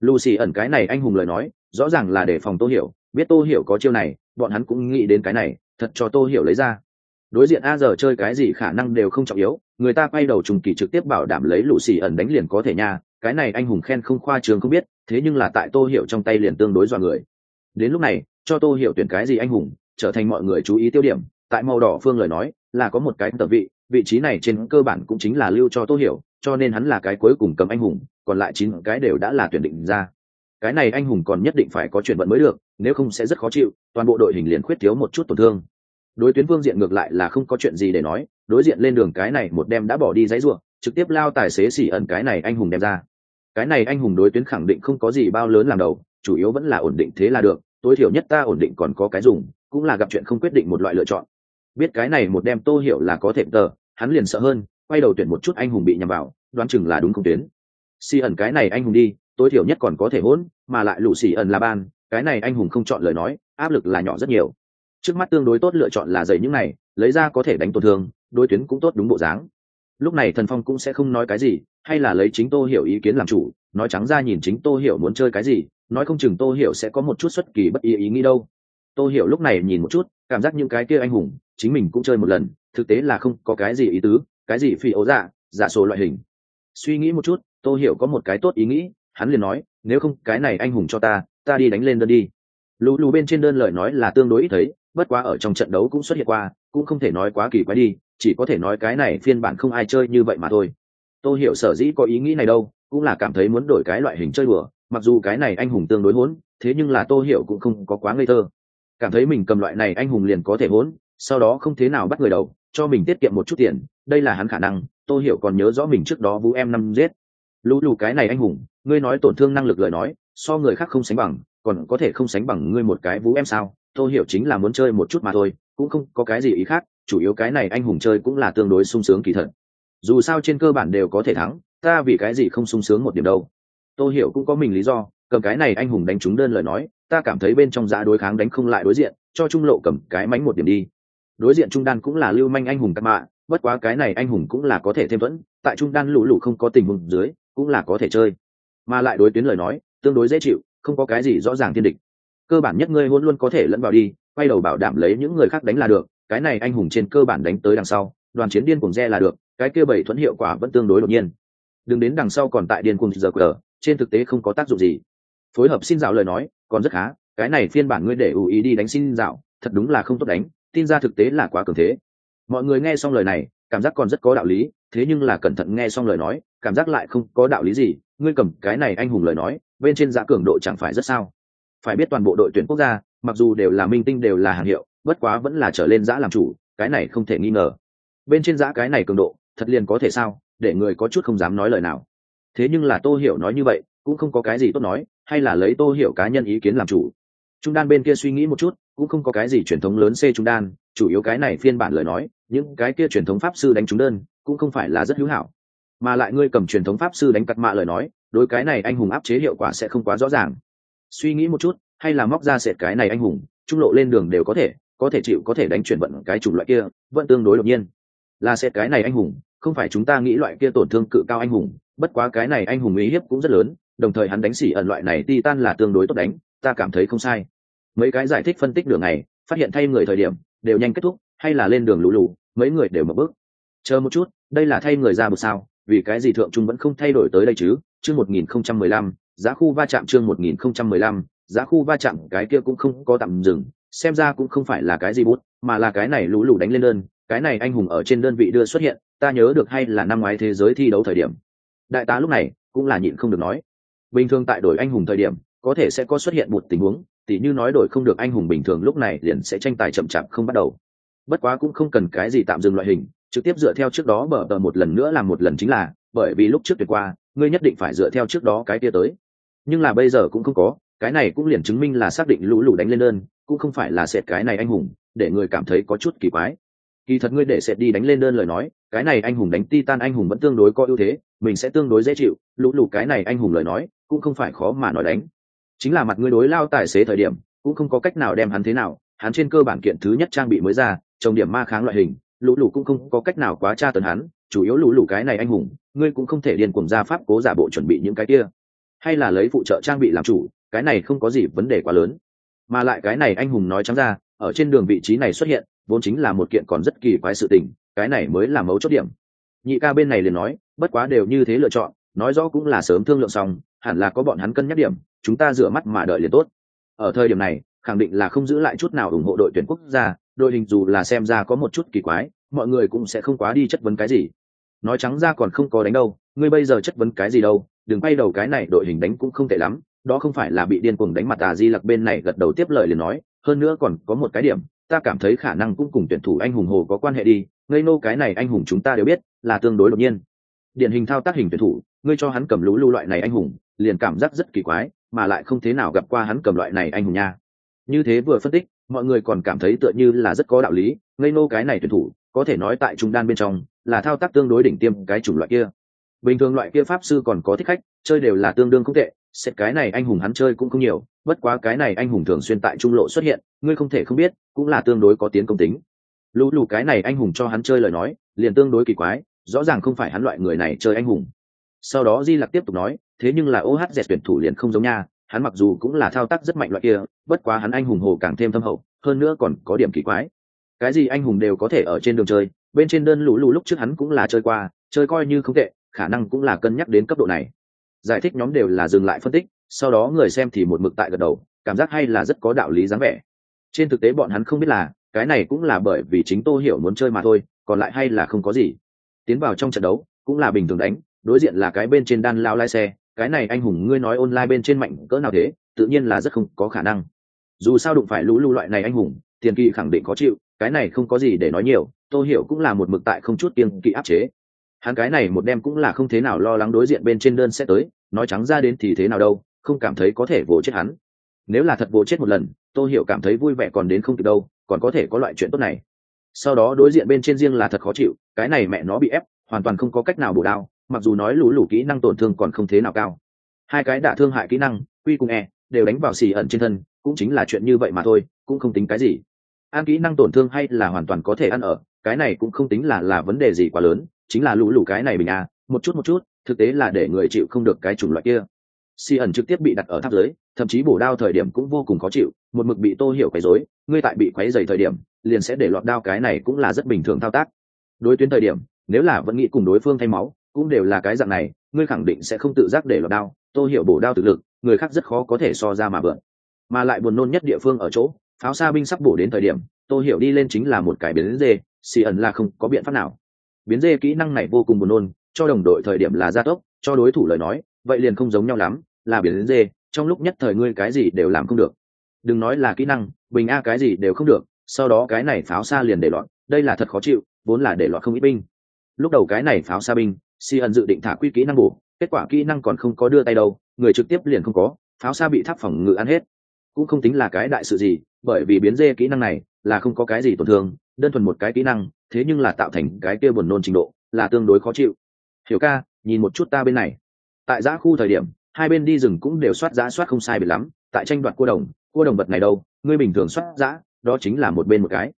Lucy ẩn cái này anh hùng lời nói, rõ ràng là để phòng tô hiểu, biết tô hiểu có chiêu này, bọn hắn cũng nghĩ đến cái này, thật cho tô hiểu lấy ra. Đối diện a giờ chơi cái gì khả năng đều không trọng yếu, người ta quay đầu trùng kỳ trực tiếp bảo đảm lấy lũ xì ẩn đánh liền có thể nha, cái này anh hùng khen không khoa trường không biết, thế nhưng là tại tô hiểu trong tay liền tương đối dọa người. Đến lúc này, cho tô hiểu tuyển cái gì anh hùng, trở thành mọi người chú ý tiêu điểm tại màu đỏ phương lời nói, là có một cái tờ vị vị trí này trên cơ bản cũng chính là lưu cho tô hiểu, cho nên hắn là cái cuối cùng cầm anh hùng, còn lại chín cái đều đã là tuyển định ra. Cái này anh hùng còn nhất định phải có chuyển vận mới được, nếu không sẽ rất khó chịu, toàn bộ đội hình liền khuyết thiếu một chút tổn thương. Đối tuyến phương diện ngược lại là không có chuyện gì để nói, đối diện lên đường cái này một đem đã bỏ đi giấy ruộng, trực tiếp lao tài xế xỉ ẩn cái này anh hùng đem ra. Cái này anh hùng đối tuyến khẳng định không có gì bao lớn làm đầu, chủ yếu vẫn là ổn định thế là được, tối thiểu nhất ta ổn định còn có cái dùng, cũng là gặp chuyện không quyết định một loại lựa chọn biết cái này một đem tô hiểu là có thể tờ, hắn liền sợ hơn, quay đầu tuyển một chút anh hùng bị nhầm vào, đoán chừng là đúng không tuyến. Xì ẩn cái này anh hùng đi, tối thiểu nhất còn có thể hỗn, mà lại lũ xì ẩn là ban, cái này anh hùng không chọn lời nói, áp lực là nhỏ rất nhiều. Trước mắt tương đối tốt lựa chọn là dày những này, lấy ra có thể đánh tổn thương đôi tuyến cũng tốt đúng bộ dáng. Lúc này thần phong cũng sẽ không nói cái gì, hay là lấy chính tô hiểu ý kiến làm chủ, nói trắng ra nhìn chính tô hiểu muốn chơi cái gì, nói không chừng tô hiểu sẽ có một chút xuất kỳ bất ý ý nghĩ đâu. Tô hiểu lúc này nhìn một chút, cảm giác những cái kia anh hùng chính mình cũng chơi một lần, thực tế là không có cái gì ý tứ, cái gì phi ấu dạ, dạ giả số loại hình. Suy nghĩ một chút tôi hiểu có một cái tốt ý nghĩ, hắn liền nói, nếu không, cái này anh hùng cho ta ta đi đánh lên đơn đi. Lù lù bên trên đơn lời nói là tương đối ít thấy, bất quá ở trong trận đấu cũng xuất hiện qua, cũng không thể nói quá kỳ quái đi, chỉ có thể nói cái này phiên bản không ai chơi như vậy mà thôi. Tôi hiểu sở dĩ có ý nghĩ này đâu, cũng là cảm thấy muốn đổi cái loại hình chơi đùa, mặc dù cái này anh hùng tương đối hỗn, thế nhưng là tô hiểu cũng không có quá ngây thơ. Cảm thấy mình cầm loại này anh hùng liền có thể hỗn sau đó không thế nào bắt người đầu, cho mình tiết kiệm một chút tiền, đây là hắn khả năng, tô hiểu còn nhớ rõ mình trước đó vũ em năm giết. Lũ lù cái này anh hùng, ngươi nói tổn thương năng lực lời nói, so người khác không sánh bằng, còn có thể không sánh bằng ngươi một cái vũ em sao? Tô hiểu chính là muốn chơi một chút mà thôi, cũng không có cái gì ý khác, chủ yếu cái này anh hùng chơi cũng là tương đối sung sướng kỳ thật. Dù sao trên cơ bản đều có thể thắng, ta vì cái gì không sung sướng một điểm đâu. Tô hiểu cũng có mình lý do, cầm cái này anh hùng đánh trúng đơn lời nói, ta cảm thấy bên trong giá đối kháng đánh không lại đối diện, cho trung lộ cầm cái mánh một điểm đi đối diện trung đan cũng là lưu manh anh hùng cắt mạ, bất quá cái này anh hùng cũng là có thể thêm vẫn tại trung đan lũ lụ không có tình huống dưới, cũng là có thể chơi. Mà lại đối tuyến lời nói, tương đối dễ chịu, không có cái gì rõ ràng thiên địch. Cơ bản nhất ngươi luôn luôn có thể lẫn vào đi, quay đầu bảo đảm lấy những người khác đánh là được, cái này anh hùng trên cơ bản đánh tới đằng sau, đoàn chiến điên cùng re là được, cái kia bảy thuẫn hiệu quả vẫn tương đối đột nhiên. Đừng đến đằng sau còn tại điên cùng giờ cờ trên thực tế không có tác dụng gì. Phối hợp xin dạo lời nói, còn rất khá, cái này phiên bản ngươi để ủ ý đi đánh xin dạo, thật đúng là không tốt đánh tin ra thực tế là quá cường thế. Mọi người nghe xong lời này, cảm giác còn rất có đạo lý, thế nhưng là cẩn thận nghe xong lời nói, cảm giác lại không có đạo lý gì, ngươi cầm cái này anh hùng lời nói, bên trên giá cường độ chẳng phải rất sao? Phải biết toàn bộ đội tuyển quốc gia, mặc dù đều là minh tinh đều là hàng hiệu, bất quá vẫn là trở lên giã làm chủ, cái này không thể nghi ngờ. Bên trên giã cái này cường độ, thật liền có thể sao? Để người có chút không dám nói lời nào. Thế nhưng là tô hiểu nói như vậy, cũng không có cái gì tốt nói, hay là lấy tô hiểu cá nhân ý kiến làm chủ. Trung đan bên kia suy nghĩ một chút cũng không có cái gì truyền thống lớn c trung đan, chủ yếu cái này phiên bản lời nói, những cái kia truyền thống pháp sư đánh trúng đơn, cũng không phải là rất hữu hảo. Mà lại ngươi cầm truyền thống pháp sư đánh cắt mạ lời nói, đối cái này anh hùng áp chế hiệu quả sẽ không quá rõ ràng. Suy nghĩ một chút, hay là móc ra sệt cái này anh hùng, trung lộ lên đường đều có thể có thể chịu, có thể đánh chuyển vận cái chủng loại kia, vẫn tương đối đột nhiên. Là sệt cái này anh hùng, không phải chúng ta nghĩ loại kia tổn thương cự cao anh hùng, bất quá cái này anh hùng ý hiếp cũng rất lớn, đồng thời hắn đánh xỉ ẩn loại này titan là tương đối tốt đánh, ta cảm thấy không sai mấy cái giải thích phân tích đường này, phát hiện thay người thời điểm, đều nhanh kết thúc, hay là lên đường lũ lù, mấy người đều mở bước. Chờ một chút, đây là thay người ra một sao, vì cái gì thượng trung vẫn không thay đổi tới đây chứ? Chương một nghìn không trăm mười lăm, giá khu va chạm chương một nghìn không trăm mười lăm, giá khu va chạm cái kia cũng không có tạm dừng, xem ra cũng không phải là cái gì bút, mà là cái này lũ lù đánh lên đơn, cái này anh hùng ở trên đơn vị đưa xuất hiện, ta nhớ được hay là năm ngoái thế giới thi đấu thời điểm. Đại tá lúc này cũng là nhịn không được nói. Bình thường tại đổi anh hùng thời điểm, có thể sẽ có xuất hiện một tình huống tỉ như nói đổi không được anh hùng bình thường lúc này liền sẽ tranh tài chậm chạp không bắt đầu. Bất quá cũng không cần cái gì tạm dừng loại hình, trực tiếp dựa theo trước đó bờ tờ một lần nữa làm một lần chính là, bởi vì lúc trước tuyệt qua, ngươi nhất định phải dựa theo trước đó cái kia tới. Nhưng là bây giờ cũng không có, cái này cũng liền chứng minh là xác định lũ lù đánh lên đơn, cũng không phải là sệt cái này anh hùng, để người cảm thấy có chút kỳ quái. Kỳ thật ngươi để sệt đi đánh lên đơn lời nói, cái này anh hùng đánh titan anh hùng vẫn tương đối có ưu thế, mình sẽ tương đối dễ chịu, lũ lù cái này anh hùng lời nói, cũng không phải khó mà nói đánh chính là mặt ngươi đối lao tài xế thời điểm, cũng không có cách nào đem hắn thế nào, hắn trên cơ bản kiện thứ nhất trang bị mới ra trồng điểm ma kháng loại hình, lũ lũ cũng không có cách nào quá tra tấn hắn, chủ yếu lũ lũ cái này anh hùng, ngươi cũng không thể điên cuồng ra pháp cố giả bộ chuẩn bị những cái kia. Hay là lấy phụ trợ trang bị làm chủ, cái này không có gì vấn đề quá lớn. Mà lại cái này anh hùng nói trắng ra, ở trên đường vị trí này xuất hiện, vốn chính là một kiện còn rất kỳ quái sự tình, cái này mới là mấu chốt điểm. Nhị ca bên này liền nói, bất quá đều như thế lựa chọn, nói rõ cũng là sớm thương lượng xong hẳn là có bọn hắn cân nhắc điểm, chúng ta rửa mắt mà đợi liền tốt. Ở thời điểm này, khẳng định là không giữ lại chút nào ủng hộ đội tuyển quốc gia, đội hình dù là xem ra có một chút kỳ quái, mọi người cũng sẽ không quá đi chất vấn cái gì. Nói trắng ra còn không có đánh đâu, ngươi bây giờ chất vấn cái gì đâu, đừng bay đầu cái này đội hình đánh cũng không tệ lắm, đó không phải là bị điên cuồng đánh mặt à di lặc bên này gật đầu tiếp lời liền nói, hơn nữa còn có một cái điểm, ta cảm thấy khả năng cũng cùng tuyển thủ anh hùng hồ có quan hệ đi, ngây nô cái này anh hùng chúng ta đều biết, là tương đối đột nhiên. Điển hình thao tác hình tuyển thủ, ngươi cho hắn cầm lũ lưu loại này anh hùng liền cảm giác rất kỳ quái, mà lại không thế nào gặp qua hắn cầm loại này anh hùng nha. Như thế vừa phân tích, mọi người còn cảm thấy tựa như là rất có đạo lý, ngây nô cái này tuyển thủ, có thể nói tại trung đan bên trong, là thao tác tương đối đỉnh tiêm cái chủng loại kia. Bình thường loại kia pháp sư còn có thích khách, chơi đều là tương đương không tệ, xét cái này anh hùng hắn chơi cũng không nhiều, bất quá cái này anh hùng thường xuyên tại trung lộ xuất hiện, ngươi không thể không biết, cũng là tương đối có tiến công tính. Lũ lù cái này anh hùng cho hắn chơi lời nói, liền tương đối kỳ quái, rõ ràng không phải hắn loại người này chơi anh hùng. Sau đó di lặc tiếp tục nói thế nhưng là ohz tuyển thủ liền không giống nha, hắn mặc dù cũng là thao tác rất mạnh loại kia, bất quá hắn anh hùng hồ càng thêm thâm hậu, hơn nữa còn có điểm kỳ quái. Cái gì anh hùng đều có thể ở trên đường chơi, bên trên đơn lũ lũ lúc trước hắn cũng là chơi qua, chơi coi như không tệ, khả năng cũng là cân nhắc đến cấp độ này. Giải thích nhóm đều là dừng lại phân tích, sau đó người xem thì một mực tại gật đầu, cảm giác hay là rất có đạo lý dáng vẻ. Trên thực tế bọn hắn không biết là, cái này cũng là bởi vì chính tô hiểu muốn chơi mà thôi, còn lại hay là không có gì. Tiến vào trong trận đấu, cũng là bình thường đánh, đối diện là cái bên trên đan lao lai xe cái này anh hùng ngươi nói online bên trên mạnh cỡ nào thế, tự nhiên là rất không có khả năng. Dù sao đụng phải lũ lưu loại này anh hùng, tiền kỳ khẳng định khó chịu, cái này không có gì để nói nhiều, tô hiểu cũng là một mực tại không chút tiền kỳ áp chế. Hắn cái này một đêm cũng là không thế nào lo lắng đối diện bên trên đơn sẽ tới, nói trắng ra đến thì thế nào đâu, không cảm thấy có thể vỗ chết hắn. Nếu là thật vỗ chết một lần, tô hiểu cảm thấy vui vẻ còn đến không kịp đâu, còn có thể có loại chuyện tốt này. Sau đó đối diện bên trên riêng là thật khó chịu, cái này mẹ nó bị ép, hoàn toàn không có cách nào bổ đao mặc dù nói lũ lũ kỹ năng tổn thương còn không thế nào cao. Hai cái đả thương hại kỹ năng, quy cùng e đều đánh vào xì ẩn trên thân, cũng chính là chuyện như vậy mà thôi, cũng không tính cái gì. Ăn kỹ năng tổn thương hay là hoàn toàn có thể ăn ở, cái này cũng không tính là là vấn đề gì quá lớn, chính là lũ lũ cái này bình a, một chút một chút, thực tế là để người chịu không được cái chủng loại kia. Xì ẩn trực tiếp bị đặt ở tháp dưới, thậm chí bổ đao thời điểm cũng vô cùng khó chịu, một mực bị tô hiểu quấy rối, ngươi tại bị quấy dày thời điểm, liền sẽ để lọt đao cái này cũng là rất bình thường thao tác. Đối tuyến thời điểm, nếu là vẫn nghĩ cùng đối phương thay máu cũng đều là cái dạng này, ngươi khẳng định sẽ không tự giác để lọt đao, tôi hiểu bổ đao thực lực, người khác rất khó có thể so ra mà vượn. Mà lại buồn nôn nhất địa phương ở chỗ, pháo xa binh sắp bổ đến thời điểm, tôi hiểu đi lên chính là một cái biến dê, xì ẩn là không có biện pháp nào. Biến dê kỹ năng này vô cùng buồn nôn, cho đồng đội thời điểm là gia tốc, cho đối thủ lời nói, vậy liền không giống nhau lắm, là biến dê, trong lúc nhất thời ngươi cái gì đều làm không được. Đừng nói là kỹ năng, bình a cái gì đều không được, sau đó cái này pháo xa liền để loạn đây là thật khó chịu, vốn là để loạn không ít binh. Lúc đầu cái này pháo xa binh si ẩn dự định thả quy kỹ năng bổ, kết quả kỹ năng còn không có đưa tay đâu, người trực tiếp liền không có, pháo xa bị tháp phòng ngự ăn hết. Cũng không tính là cái đại sự gì, bởi vì biến dê kỹ năng này là không có cái gì tổn thương, đơn thuần một cái kỹ năng, thế nhưng là tạo thành cái kia buồn nôn trình độ, là tương đối khó chịu. Hiểu ca, nhìn một chút ta bên này. Tại giã khu thời điểm, hai bên đi rừng cũng đều soát giã soát không sai biệt lắm, tại tranh đoạt cua đồng cua đồng vật này đâu, ngươi bình thường soát giã, đó chính là một bên một cái.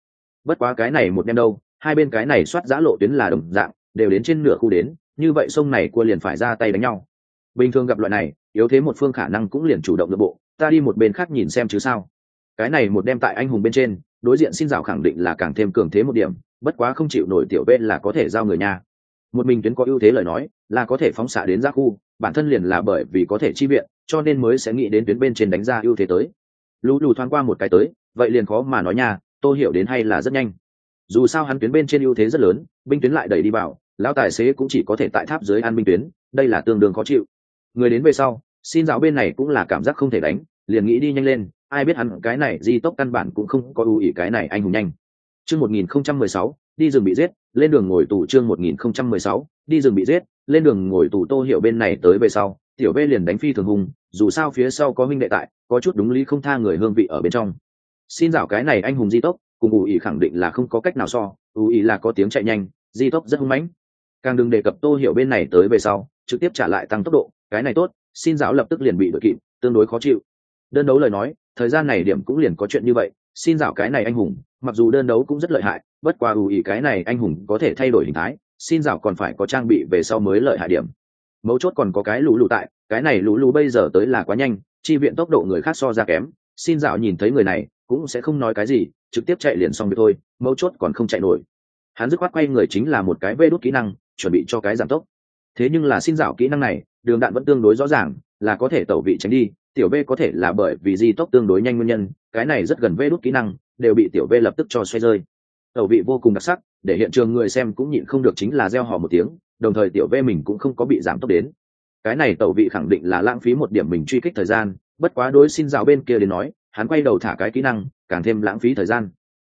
Bất quá cái này một đem đâu, hai bên cái này soát giã lộ tuyến là đồng dạng, đều đến trên nửa khu đến như vậy sông này cua liền phải ra tay đánh nhau. Bình thường gặp loại này, yếu thế một phương khả năng cũng liền chủ động nội bộ, ta đi một bên khác nhìn xem chứ sao. Cái này một đem tại anh hùng bên trên, đối diện xin rào khẳng định là càng thêm cường thế một điểm, bất quá không chịu nổi tiểu bên là có thể giao người nhà. một mình tuyến có ưu thế lời nói, là có thể phóng xạ đến ra khu, bản thân liền là bởi vì có thể chi viện, cho nên mới sẽ nghĩ đến tuyến bên trên đánh ra ưu thế tới. Lũ lù thoáng qua một cái tới, vậy liền khó mà nói nha tô hiểu đến hay là rất nhanh. Dù sao hắn tuyến bên trên ưu thế rất lớn, binh tuyến lại đẩy đi vào lão tài xế cũng chỉ có thể tại tháp dưới an minh tuyến, đây là tương đương khó chịu. Người đến về sau, xin giáo bên này cũng là cảm giác không thể đánh, liền nghĩ đi nhanh lên, ai biết hắn cái này di tốc căn bản cũng không có ưu ý cái này anh hùng nhanh. Chương một nghìn không trăm mười sáu, đi rừng bị giết, lên đường ngồi tù chương một nghìn không trăm mười sáu, đi rừng bị giết, lên đường ngồi tù tô hiểu bên này tới về sau, tiểu v liền đánh phi thường hùng dù sao phía sau có minh đệ tại, có chút đúng lý không tha người hương vị ở bên trong. Xin dạo cái này anh hùng di tốc, cùng ưu ý khẳng định là không có cách nào so, ưu ý là có tiếng chạy nhanh, di tốc rất hung mãnh càng đừng đề cập tô hiểu bên này tới về sau, trực tiếp trả lại tăng tốc độ, cái này tốt, xin giáo lập tức liền bị đội kịp, tương đối khó chịu. Đơn đấu lời nói, thời gian này điểm cũng liền có chuyện như vậy, xin dạo cái này anh hùng, mặc dù đơn đấu cũng rất lợi hại, bất qua ưu ý cái này anh hùng có thể thay đổi hình thái, xin dạo còn phải có trang bị về sau mới lợi hại điểm. Mấu chốt còn có cái lũ lụ tại, cái này lũ lụ bây giờ tới là quá nhanh, chi viện tốc độ người khác so ra kém, xin dạo nhìn thấy người này, cũng sẽ không nói cái gì, trực tiếp chạy liền xong việc thôi, mấu chốt còn không chạy nổi. Hắn dứt khoát quay người chính là một cái vê đốt kỹ năng chuẩn bị cho cái giảm tốc. Thế nhưng là xin dạo kỹ năng này, đường đạn vẫn tương đối rõ ràng, là có thể tẩu vị tránh đi, tiểu v có thể là bởi vì di tốc tương đối nhanh nguyên nhân, cái này rất gần vê đốt kỹ năng, đều bị tiểu v lập tức cho xoay rơi. Tẩu vị vô cùng đặc sắc, để hiện trường người xem cũng nhịn không được chính là gieo họ một tiếng, đồng thời tiểu v mình cũng không có bị giảm tốc đến. Cái này tẩu vị khẳng định là lãng phí một điểm mình truy kích thời gian, bất quá đối xin rào bên kia đến nói, hắn quay đầu thả cái kỹ năng, càng thêm lãng phí thời gian.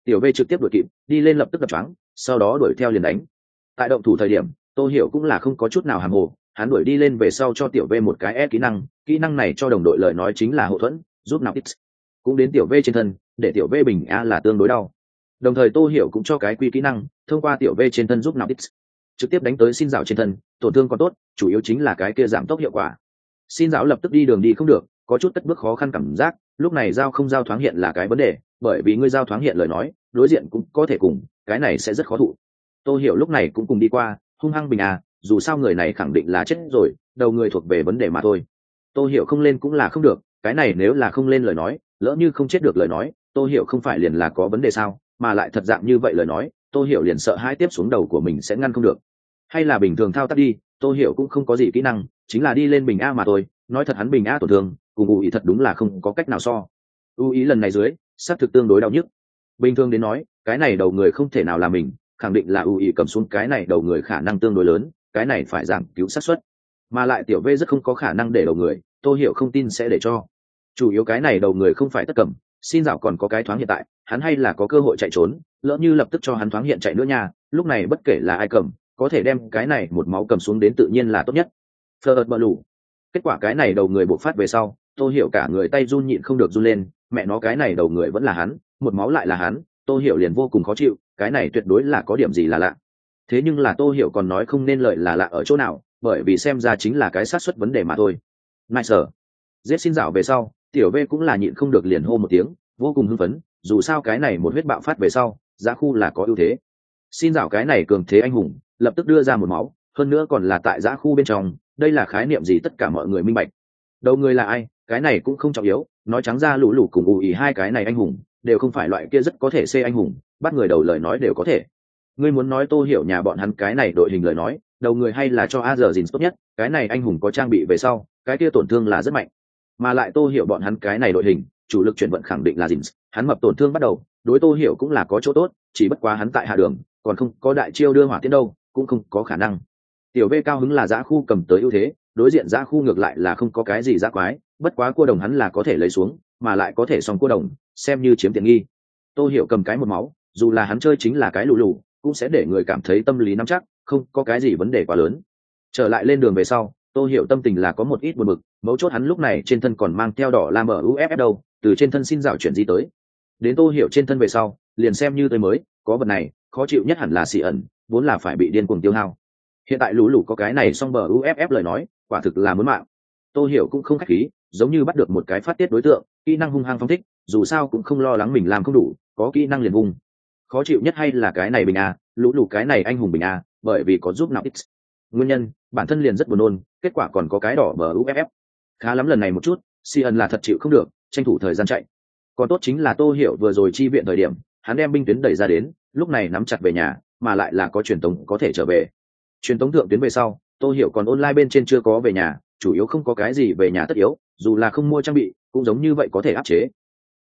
Tiểu v trực tiếp đuổi kịp, đi lên lập tức đập choáng, sau đó đuổi theo liền đánh tại động thủ thời điểm, tô hiểu cũng là không có chút nào hàm hồ, hắn đuổi đi lên về sau cho tiểu v một cái e kỹ năng kỹ năng này cho đồng đội lời nói chính là hậu thuẫn, giúp nào ít. Cũng đến tiểu v trên thân, để tiểu v bình a là tương đối đau. Đồng thời tô hiểu cũng cho cái quy kỹ năng, thông qua tiểu v trên thân giúp nào ít. Trực tiếp đánh tới xin rào trên thân, tổn thương còn tốt, chủ yếu chính là cái kia giảm tốc hiệu quả. Xin rào lập tức đi đường đi không được, có chút tất bước khó khăn cảm giác, lúc này giao không giao thoáng hiện là cái vấn đề, bởi vì ngươi giao thoáng hiện lời nói, đối diện cũng có thể cùng, cái này sẽ rất khó thụ tôi hiểu lúc này cũng cùng đi qua, hung hăng bình à dù sao người này khẳng định là chết rồi, đầu người thuộc về vấn đề mà thôi. Tôi hiểu không lên cũng là không được, cái này nếu là không lên lời nói, lỡ như không chết được lời nói tôi hiểu không phải liền là có vấn đề sao, mà lại thật dạng như vậy lời nói tôi hiểu liền sợ hai tiếp xuống đầu của mình sẽ ngăn không được. Hay là bình thường thao tác đi tôi hiểu cũng không có gì kỹ năng, chính là đi lên bình a mà thôi, nói thật hắn bình a tổn thương, cùng ưu ý thật đúng là không có cách nào so. Ưu ý lần này dưới, xác thực tương đối đau nhức. Bình thường đến nói, cái này đầu người không thể nào là mình khẳng định là ưu ý cầm xuống cái này đầu người khả năng tương đối lớn, cái này phải giảm cứu xác suất. Mà lại tiểu v rất không có khả năng để đầu người, tô hiểu không tin sẽ để cho. Chủ yếu cái này đầu người không phải tất cầm, xin dạo còn có cái thoáng hiện tại, hắn hay là có cơ hội chạy trốn, lỡ như lập tức cho hắn thoáng hiện chạy nữa nha, lúc này bất kể là ai cầm, có thể đem cái này một máu cầm xuống đến tự nhiên là tốt nhất. Phờ ợt bờ lủ. Kết quả cái này đầu người bộc phát về sau tôi hiểu cả người tay run nhịn không được run lên, mẹ nó cái này đầu người vẫn là hắn, một máu lại là hắn tôi hiểu liền vô cùng khó chịu cái này tuyệt đối là có điểm gì là lạ. Thế nhưng là tô hiểu còn nói không nên lợi là lạ ở chỗ nào, bởi vì xem ra chính là cái sát xuất vấn đề mà thôi. Nại sở giết xin dạo về sau, tiểu v cũng là nhịn không được liền hô một tiếng, vô cùng hưng phấn, dù sao cái này một huyết bạo phát về sau, giá khu là có ưu thế. Xin dạo cái này cường thế anh hùng, lập tức đưa ra một máu, hơn nữa còn là tại giã khu bên trong, đây là khái niệm gì tất cả mọi người minh bạch. Đầu người là ai, cái này cũng không trọng yếu, nói trắng ra lũ lũ cùng ù ý hai cái này anh hùng đều không phải loại kia rất có thể xê anh hùng, bắt người đầu lời nói đều có thể. Ngươi muốn nói tô hiểu nhà bọn hắn cái này đội hình lời nói, đầu người hay là cho a giờ dìn tốt nhất, cái này anh hùng có trang bị về sau, cái kia tổn thương là rất mạnh. Mà lại tô hiểu bọn hắn cái này đội hình, chủ lực chuyển vận khẳng định là dìn hắn mập tổn thương bắt đầu, đối tô hiểu cũng là có chỗ tốt, chỉ bất quá hắn tại hạ đường, còn không có đại chiêu đưa hỏa tiến đâu, cũng không có khả năng. Tiểu v cao hứng là giã khu cầm tới ưu thế, đối diện giã khu ngược lại là không có cái gì giã quái, bất quá cua đồng hắn là có thể lấy xuống mà lại có thể xong cô đồng, xem như chiếm tiện nghi. Tôi hiểu cầm cái một máu, dù là hắn chơi chính là cái lù lù, cũng sẽ để người cảm thấy tâm lý nắm chắc, không có cái gì vấn đề quá lớn. Trở lại lên đường về sau tôi hiểu tâm tình là có một ít buồn bực, mấu chốt hắn lúc này trên thân còn mang theo đỏ lam ở uff đâu, từ trên thân xin rào chuyển di tới. Đến tôi hiểu trên thân về sau, liền xem như tới mới, có vật này, khó chịu nhất hẳn là xì ẩn, vốn là phải bị điên cuồng tiêu hao. Hiện tại lũ lũ có cái này xong bờ uff lời nói, quả thực là muốn mạng. Tô hiểu cũng không khách khí, giống như bắt được một cái phát tiết đối tượng, kỹ năng hung hăng phong thích, dù sao cũng không lo lắng mình làm không đủ, có kỹ năng liền vùng khó chịu nhất hay là cái này bình a lũ lụ cái này anh hùng bình a bởi vì có giúp nào ít. Nguyên nhân, bản thân liền rất buồn nôn, kết quả còn có cái đỏ bờ uff khá lắm lần này một chút si ân là thật chịu không được, tranh thủ thời gian chạy. Còn tốt chính là tô hiểu vừa rồi chi viện thời điểm, hắn đem binh tuyến đẩy ra đến, lúc này nắm chặt về nhà, mà lại là có truyền tống có thể trở về. Truyền tống thượng tuyến về sau, tô hiểu còn online bên trên chưa có về nhà chủ yếu không có cái gì về nhà tất yếu, dù là không mua trang bị, cũng giống như vậy có thể áp chế.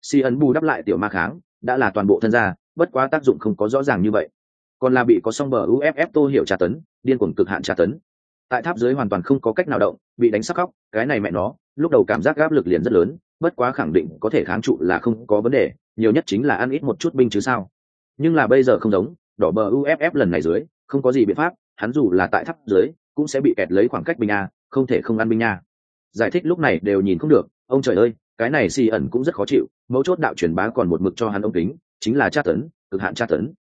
Si ấn bù đắp lại tiểu ma kháng, đã là toàn bộ thân gia, bất quá tác dụng không có rõ ràng như vậy. Còn là bị có song bờ uff tô hiểu tra tấn, điên cuồng cực hạn tra tấn. Tại tháp dưới hoàn toàn không có cách nào động, bị đánh sắc khóc, cái này mẹ nó, lúc đầu cảm giác áp lực liền rất lớn, bất quá khẳng định có thể kháng trụ là không có vấn đề, nhiều nhất chính là ăn ít một chút binh chứ sao. Nhưng là bây giờ không giống, đỏ bờ uff lần này dưới, không có gì biện pháp, hắn dù là tại tháp dưới, cũng sẽ bị kẹt lấy khoảng cách binh a không thể không ăn binh nha. Giải thích lúc này đều nhìn không được ông trời ơi cái này xì ẩn cũng rất khó chịu mấu chốt đạo truyền bá còn một mực cho hắn ông tính chính là tra tấn cực hạn tra tấn.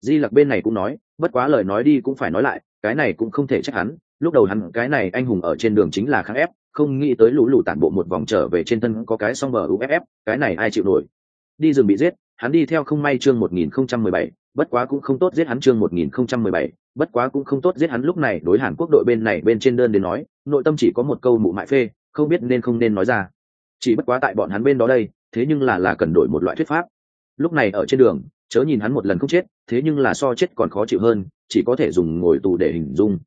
Di lặc bên này cũng nói bất quá lời nói đi cũng phải nói lại cái này cũng không thể trách hắn lúc đầu hắn cái này anh hùng ở trên đường chính là kháng ép không nghĩ tới lũ lụ tản bộ một vòng trở về trên thân có cái song bờ uff cái này ai chịu nổi. Đi rừng bị giết hắn đi theo không may chương 1017, bất quá cũng không tốt giết hắn chương 1017, bất quá cũng không tốt giết hắn lúc này đối Hàn Quốc đội bên này bên trên đơn đến nói, nội tâm chỉ có một câu mụ mại phê, không biết nên không nên nói ra. Chỉ bất quá tại bọn hắn bên đó đây, thế nhưng là là cần đổi một loại thuyết pháp. Lúc này ở trên đường, chớ nhìn hắn một lần không chết, thế nhưng là so chết còn khó chịu hơn, chỉ có thể dùng ngồi tù để hình dung.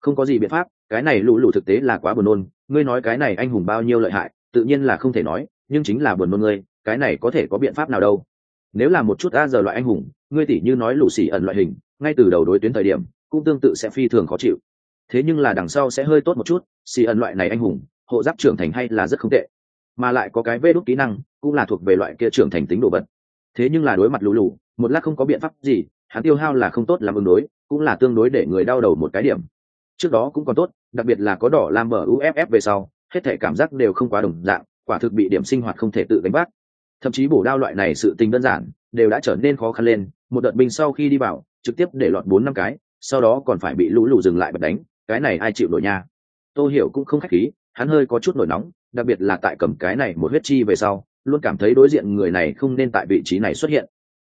Không có gì biện pháp, cái này lũ lũ thực tế là quá buồn nôn, ngươi nói cái này anh hùng bao nhiêu lợi hại, tự nhiên là không thể nói, nhưng chính là buồn nôn ngươi, cái này có thể có biện pháp nào đâu nếu là một chút a giờ loại anh hùng ngươi tỷ như nói lũ xì ẩn loại hình ngay từ đầu đối tuyến thời điểm cũng tương tự sẽ phi thường khó chịu. Thế nhưng là đằng sau sẽ hơi tốt một chút xì ẩn loại này anh hùng hộ giáp trưởng thành hay là rất không tệ. Mà lại có cái vê đốt kỹ năng cũng là thuộc về loại kia trưởng thành tính đồ vật. Thế nhưng là đối mặt lũ lù, một lát không có biện pháp gì hắn tiêu hao là không tốt làm ứng đối cũng là tương đối để người đau đầu một cái điểm. Trước đó cũng còn tốt đặc biệt là có đỏ lam bờ uff về sau hết thể cảm giác đều không quá đồng dạng quả thực bị điểm sinh hoạt không thể tự đánh bắt thậm chí bổ đao loại này sự tình đơn giản, đều đã trở nên khó khăn lên, một đợt binh sau khi đi vào, trực tiếp để lọt bốn năm cái, sau đó còn phải bị lũ lụ dừng lại bật đánh, cái này ai chịu nổi nha? Tô hiểu cũng không khách khí, hắn hơi có chút nổi nóng, đặc biệt là tại cầm cái này một huyết chi về sau, luôn cảm thấy đối diện người này không nên tại vị trí này xuất hiện.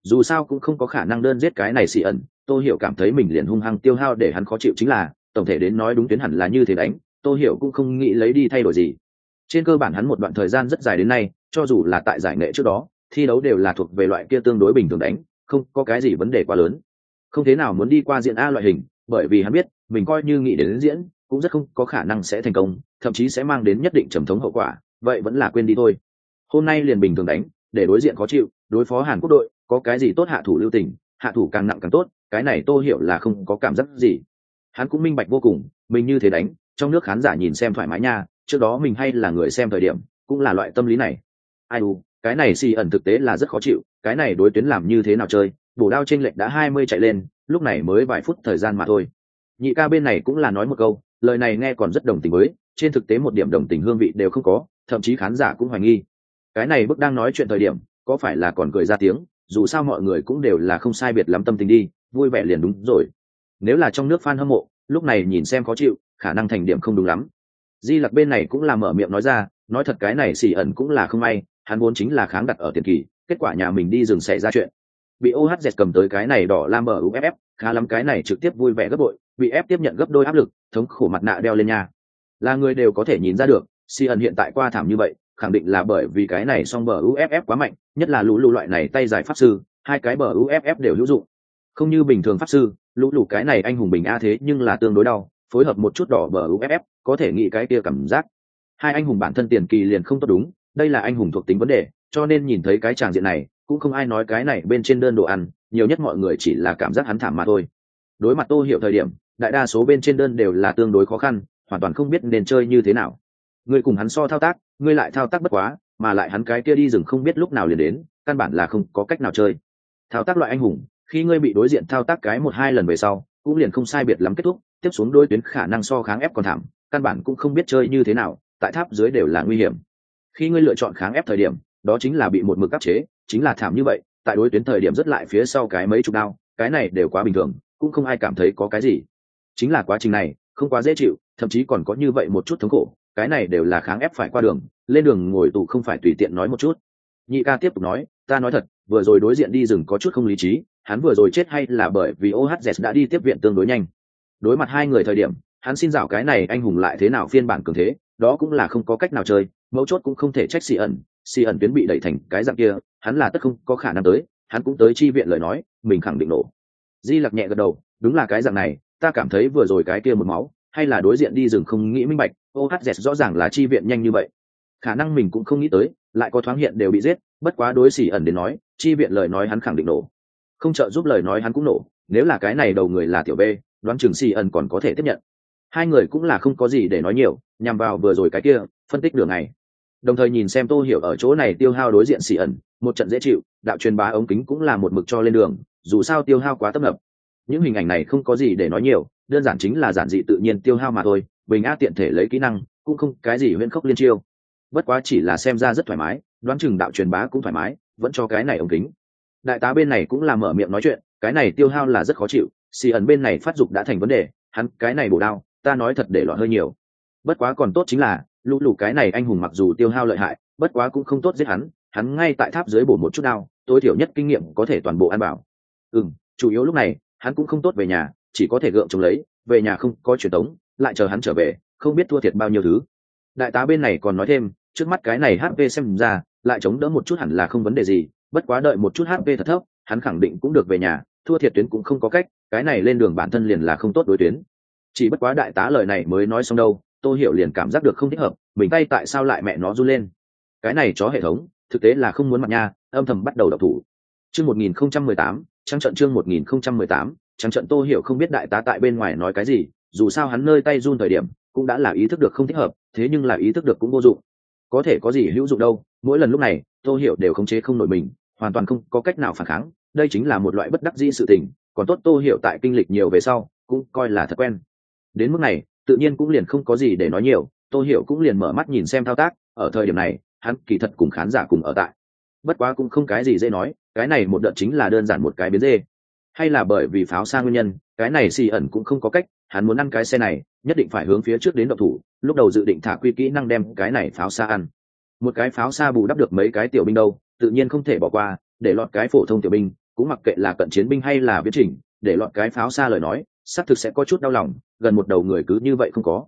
Dù sao cũng không có khả năng đơn giết cái này xì ẩn, tô hiểu cảm thấy mình liền hung hăng tiêu hao để hắn khó chịu chính là, tổng thể đến nói đúng tuyến hẳn là như thế đánh, tô hiểu cũng không nghĩ lấy đi thay đổi gì. Trên cơ bản hắn một đoạn thời gian rất dài đến nay cho dù là tại giải nghệ trước đó, thi đấu đều là thuộc về loại kia tương đối bình thường đánh, không có cái gì vấn đề quá lớn. Không thế nào muốn đi qua diện a loại hình, bởi vì hắn biết, mình coi như nghĩ đến diễn, cũng rất không có khả năng sẽ thành công, thậm chí sẽ mang đến nhất định trầm thống hậu quả, vậy vẫn là quên đi thôi. Hôm nay liền bình thường đánh, để đối diện khó chịu, đối phó hàn quốc đội, có cái gì tốt hạ thủ lưu tình, hạ thủ càng nặng càng tốt, cái này tô hiểu là không có cảm giác gì. Hắn cũng minh bạch vô cùng, mình như thế đánh, trong nước khán giả nhìn xem thoải mái nha, trước đó mình hay là người xem thời điểm, cũng là loại tâm lý này ai u, cái này xì ẩn thực tế là rất khó chịu, cái này đối tuyến làm như thế nào chơi, bổ đao tranh lệch đã hai mươi chạy lên, lúc này mới vài phút thời gian mà thôi. Nhị ca bên này cũng là nói một câu, lời này nghe còn rất đồng tình với, trên thực tế một điểm đồng tình hương vị đều không có, thậm chí khán giả cũng hoài nghi. Cái này bức đang nói chuyện thời điểm, có phải là còn cười ra tiếng, dù sao mọi người cũng đều là không sai biệt lắm tâm tình đi, vui vẻ liền đúng rồi. Nếu là trong nước fan hâm mộ, lúc này nhìn xem khó chịu, khả năng thành điểm không đúng lắm. Di lặc bên này cũng là mở miệng nói ra, nói thật cái này xì ẩn cũng là không may hắn vốn chính là kháng đặt ở tiền kỳ, kết quả nhà mình đi rừng xảy ra chuyện. Bị ohz cầm tới cái này đỏ lam bờ uff khá lắm cái này trực tiếp vui vẻ gấp bội, bị ép tiếp nhận gấp đôi áp lực, thống khổ mặt nạ đeo lên nhà là người đều có thể nhìn ra được si ẩn hiện tại qua thảm như vậy, khẳng định là bởi vì cái này song bờ uff quá mạnh, nhất là lũ lũ loại này tay giải pháp sư, hai cái bờ uff đều hữu dụng. Không như bình thường pháp sư, lũ lũ cái này anh hùng bình a thế nhưng là tương đối đau, phối hợp một chút đỏ bờ uff có thể nghĩ cái kia cảm giác. Hai anh hùng bản thân tiền kỳ liền không tốt đúng đây là anh hùng thuộc tính vấn đề, cho nên nhìn thấy cái tràng diện này, cũng không ai nói cái này bên trên đơn đồ ăn, nhiều nhất mọi người chỉ là cảm giác hắn thảm mà thôi. Đối mặt tô hiểu thời điểm, đại đa số bên trên đơn đều là tương đối khó khăn, hoàn toàn không biết nên chơi như thế nào. Người cùng hắn so thao tác ngươi lại thao tác bất quá, mà lại hắn cái kia đi rừng không biết lúc nào liền đến, căn bản là không có cách nào chơi. Thao tác loại anh hùng, khi ngươi bị đối diện thao tác cái một hai lần về sau, cũng liền không sai biệt lắm kết thúc, tiếp xuống đôi tuyến khả năng so kháng ép còn thảm, căn bản cũng không biết chơi như thế nào, tại tháp dưới đều là nguy hiểm khi ngươi lựa chọn kháng ép thời điểm, đó chính là bị một mực áp chế, chính là thảm như vậy, tại đối tuyến thời điểm rất lại phía sau cái mấy chục đao, cái này đều quá bình thường, cũng không ai cảm thấy có cái gì. Chính là quá trình này, không quá dễ chịu, thậm chí còn có như vậy một chút thống khổ, cái này đều là kháng ép phải qua đường, lên đường ngồi tù không phải tùy tiện nói một chút. Nhị ca tiếp tục nói, ta nói thật, vừa rồi đối diện đi rừng có chút không lý trí, hắn vừa rồi chết hay là bởi vì ohz đã đi tiếp viện tương đối nhanh. Đối mặt hai người thời điểm, hắn xin rảo cái này anh hùng lại thế nào phiên bản cường thế, đó cũng là không có cách nào chơi mấu chốt cũng không thể trách xì ẩn. Xì ẩn tuyến bị đẩy thành cái dạng kia, hắn là tất không có khả năng tới, hắn cũng tới chi viện lời nói, mình khẳng định nổ. Di lặc nhẹ gật đầu, đúng là cái dạng này, ta cảm thấy vừa rồi cái kia một máu, hay là đối diện đi rừng không nghĩ minh bạch ohz rõ ràng là chi viện nhanh như vậy. Khả năng mình cũng không nghĩ tới, lại có thoáng hiện đều bị giết, bất quá đối xỉ ẩn đến nói, chi viện lời nói hắn khẳng định nổ. Không trợ giúp lời nói hắn cũng nổ, nếu là cái này đầu người là tiểu b đoán chừng xỉ ẩn còn có thể tiếp nhận. Hai người cũng là không có gì để nói nhiều, nhằm vào vừa rồi cái kia, phân tích đường này đồng thời nhìn xem tô hiểu ở chỗ này tiêu hao đối diện xì ẩn, một trận dễ chịu, đạo truyền bá ống kính cũng là một mực cho lên đường, dù sao tiêu hao quá tấp nập. Những hình ảnh này không có gì để nói nhiều, đơn giản chính là giản dị tự nhiên tiêu hao mà thôi, bình a tiện thể lấy kỹ năng, cũng không cái gì huyễn khốc liên chiêu. Bất quá chỉ là xem ra rất thoải mái, đoán chừng đạo truyền bá cũng thoải mái, vẫn cho cái này ống kính. Đại tá bên này cũng là mở miệng nói chuyện, cái này tiêu hao là rất khó chịu, xì ẩn bên này phát dục đã thành vấn đề, hắn cái này bổ đao, ta nói thật để lọt hơi nhiều. Bất quá còn tốt chính là lũ lụ cái này anh hùng mặc dù tiêu hao lợi hại, bất quá cũng không tốt giết hắn hắn ngay tại tháp dưới bổ một chút đao, tối thiểu nhất kinh nghiệm có thể toàn bộ an bảo. Ừ chủ yếu lúc này, hắn cũng không tốt về nhà, chỉ có thể gượng chống lấy, về nhà không có truyền tống, lại chờ hắn trở về, không biết thua thiệt bao nhiêu thứ. Đại tá bên này còn nói thêm, trước mắt cái này hp xem ra, lại chống đỡ một chút hẳn là không vấn đề gì, bất quá đợi một chút hp thật thấp, hắn khẳng định cũng được về nhà, thua thiệt tuyến cũng không có cách, cái này lên đường bản thân liền là không tốt đối tuyến. Chỉ bất quá đại tá lời này mới nói xong đâu tô hiểu liền cảm giác được không thích hợp, mình tay tại sao lại mẹ nó run lên? Cái này chó hệ thống, thực tế là không muốn mặt nha, âm thầm bắt đầu đọc thủ. Chương một nghìn không trăm mười tám trang trận chương một nghìn không trăm mười tám trang trận tô hiểu không biết đại tá tại bên ngoài nói cái gì, dù sao hắn nơi tay run thời điểm, cũng đã là ý thức được không thích hợp, thế nhưng là ý thức được cũng vô dụng. Có thể có gì hữu dụng đâu, mỗi lần lúc này, tô hiểu đều khống chế không nổi mình, hoàn toàn không có cách nào phản kháng, đây chính là một loại bất đắc dĩ sự tình, còn tốt tô hiểu tại kinh lịch nhiều về sau, cũng coi là thật quen. Đến mức này tự nhiên cũng liền không có gì để nói nhiều, tô hiểu cũng liền mở mắt nhìn xem thao tác, ở thời điểm này, hắn kỳ thật cùng khán giả cùng ở tại. Bất quá cũng không cái gì dễ nói, cái này một đợt chính là đơn giản một cái biến dê. Hay là bởi vì pháo xa nguyên nhân, cái này xì ẩn cũng không có cách, hắn muốn ăn cái xe này, nhất định phải hướng phía trước đến độc thủ, lúc đầu dự định thả quy kỹ năng đem cái này pháo xa ăn. Một cái pháo xa bù đắp được mấy cái tiểu binh đâu, tự nhiên không thể bỏ qua, để lọt cái phổ thông tiểu binh, cũng mặc kệ là cận chiến binh hay là viết trình để lọt cái pháo xa lời nói xác thực sẽ có chút đau lòng, gần một đầu người cứ như vậy không có.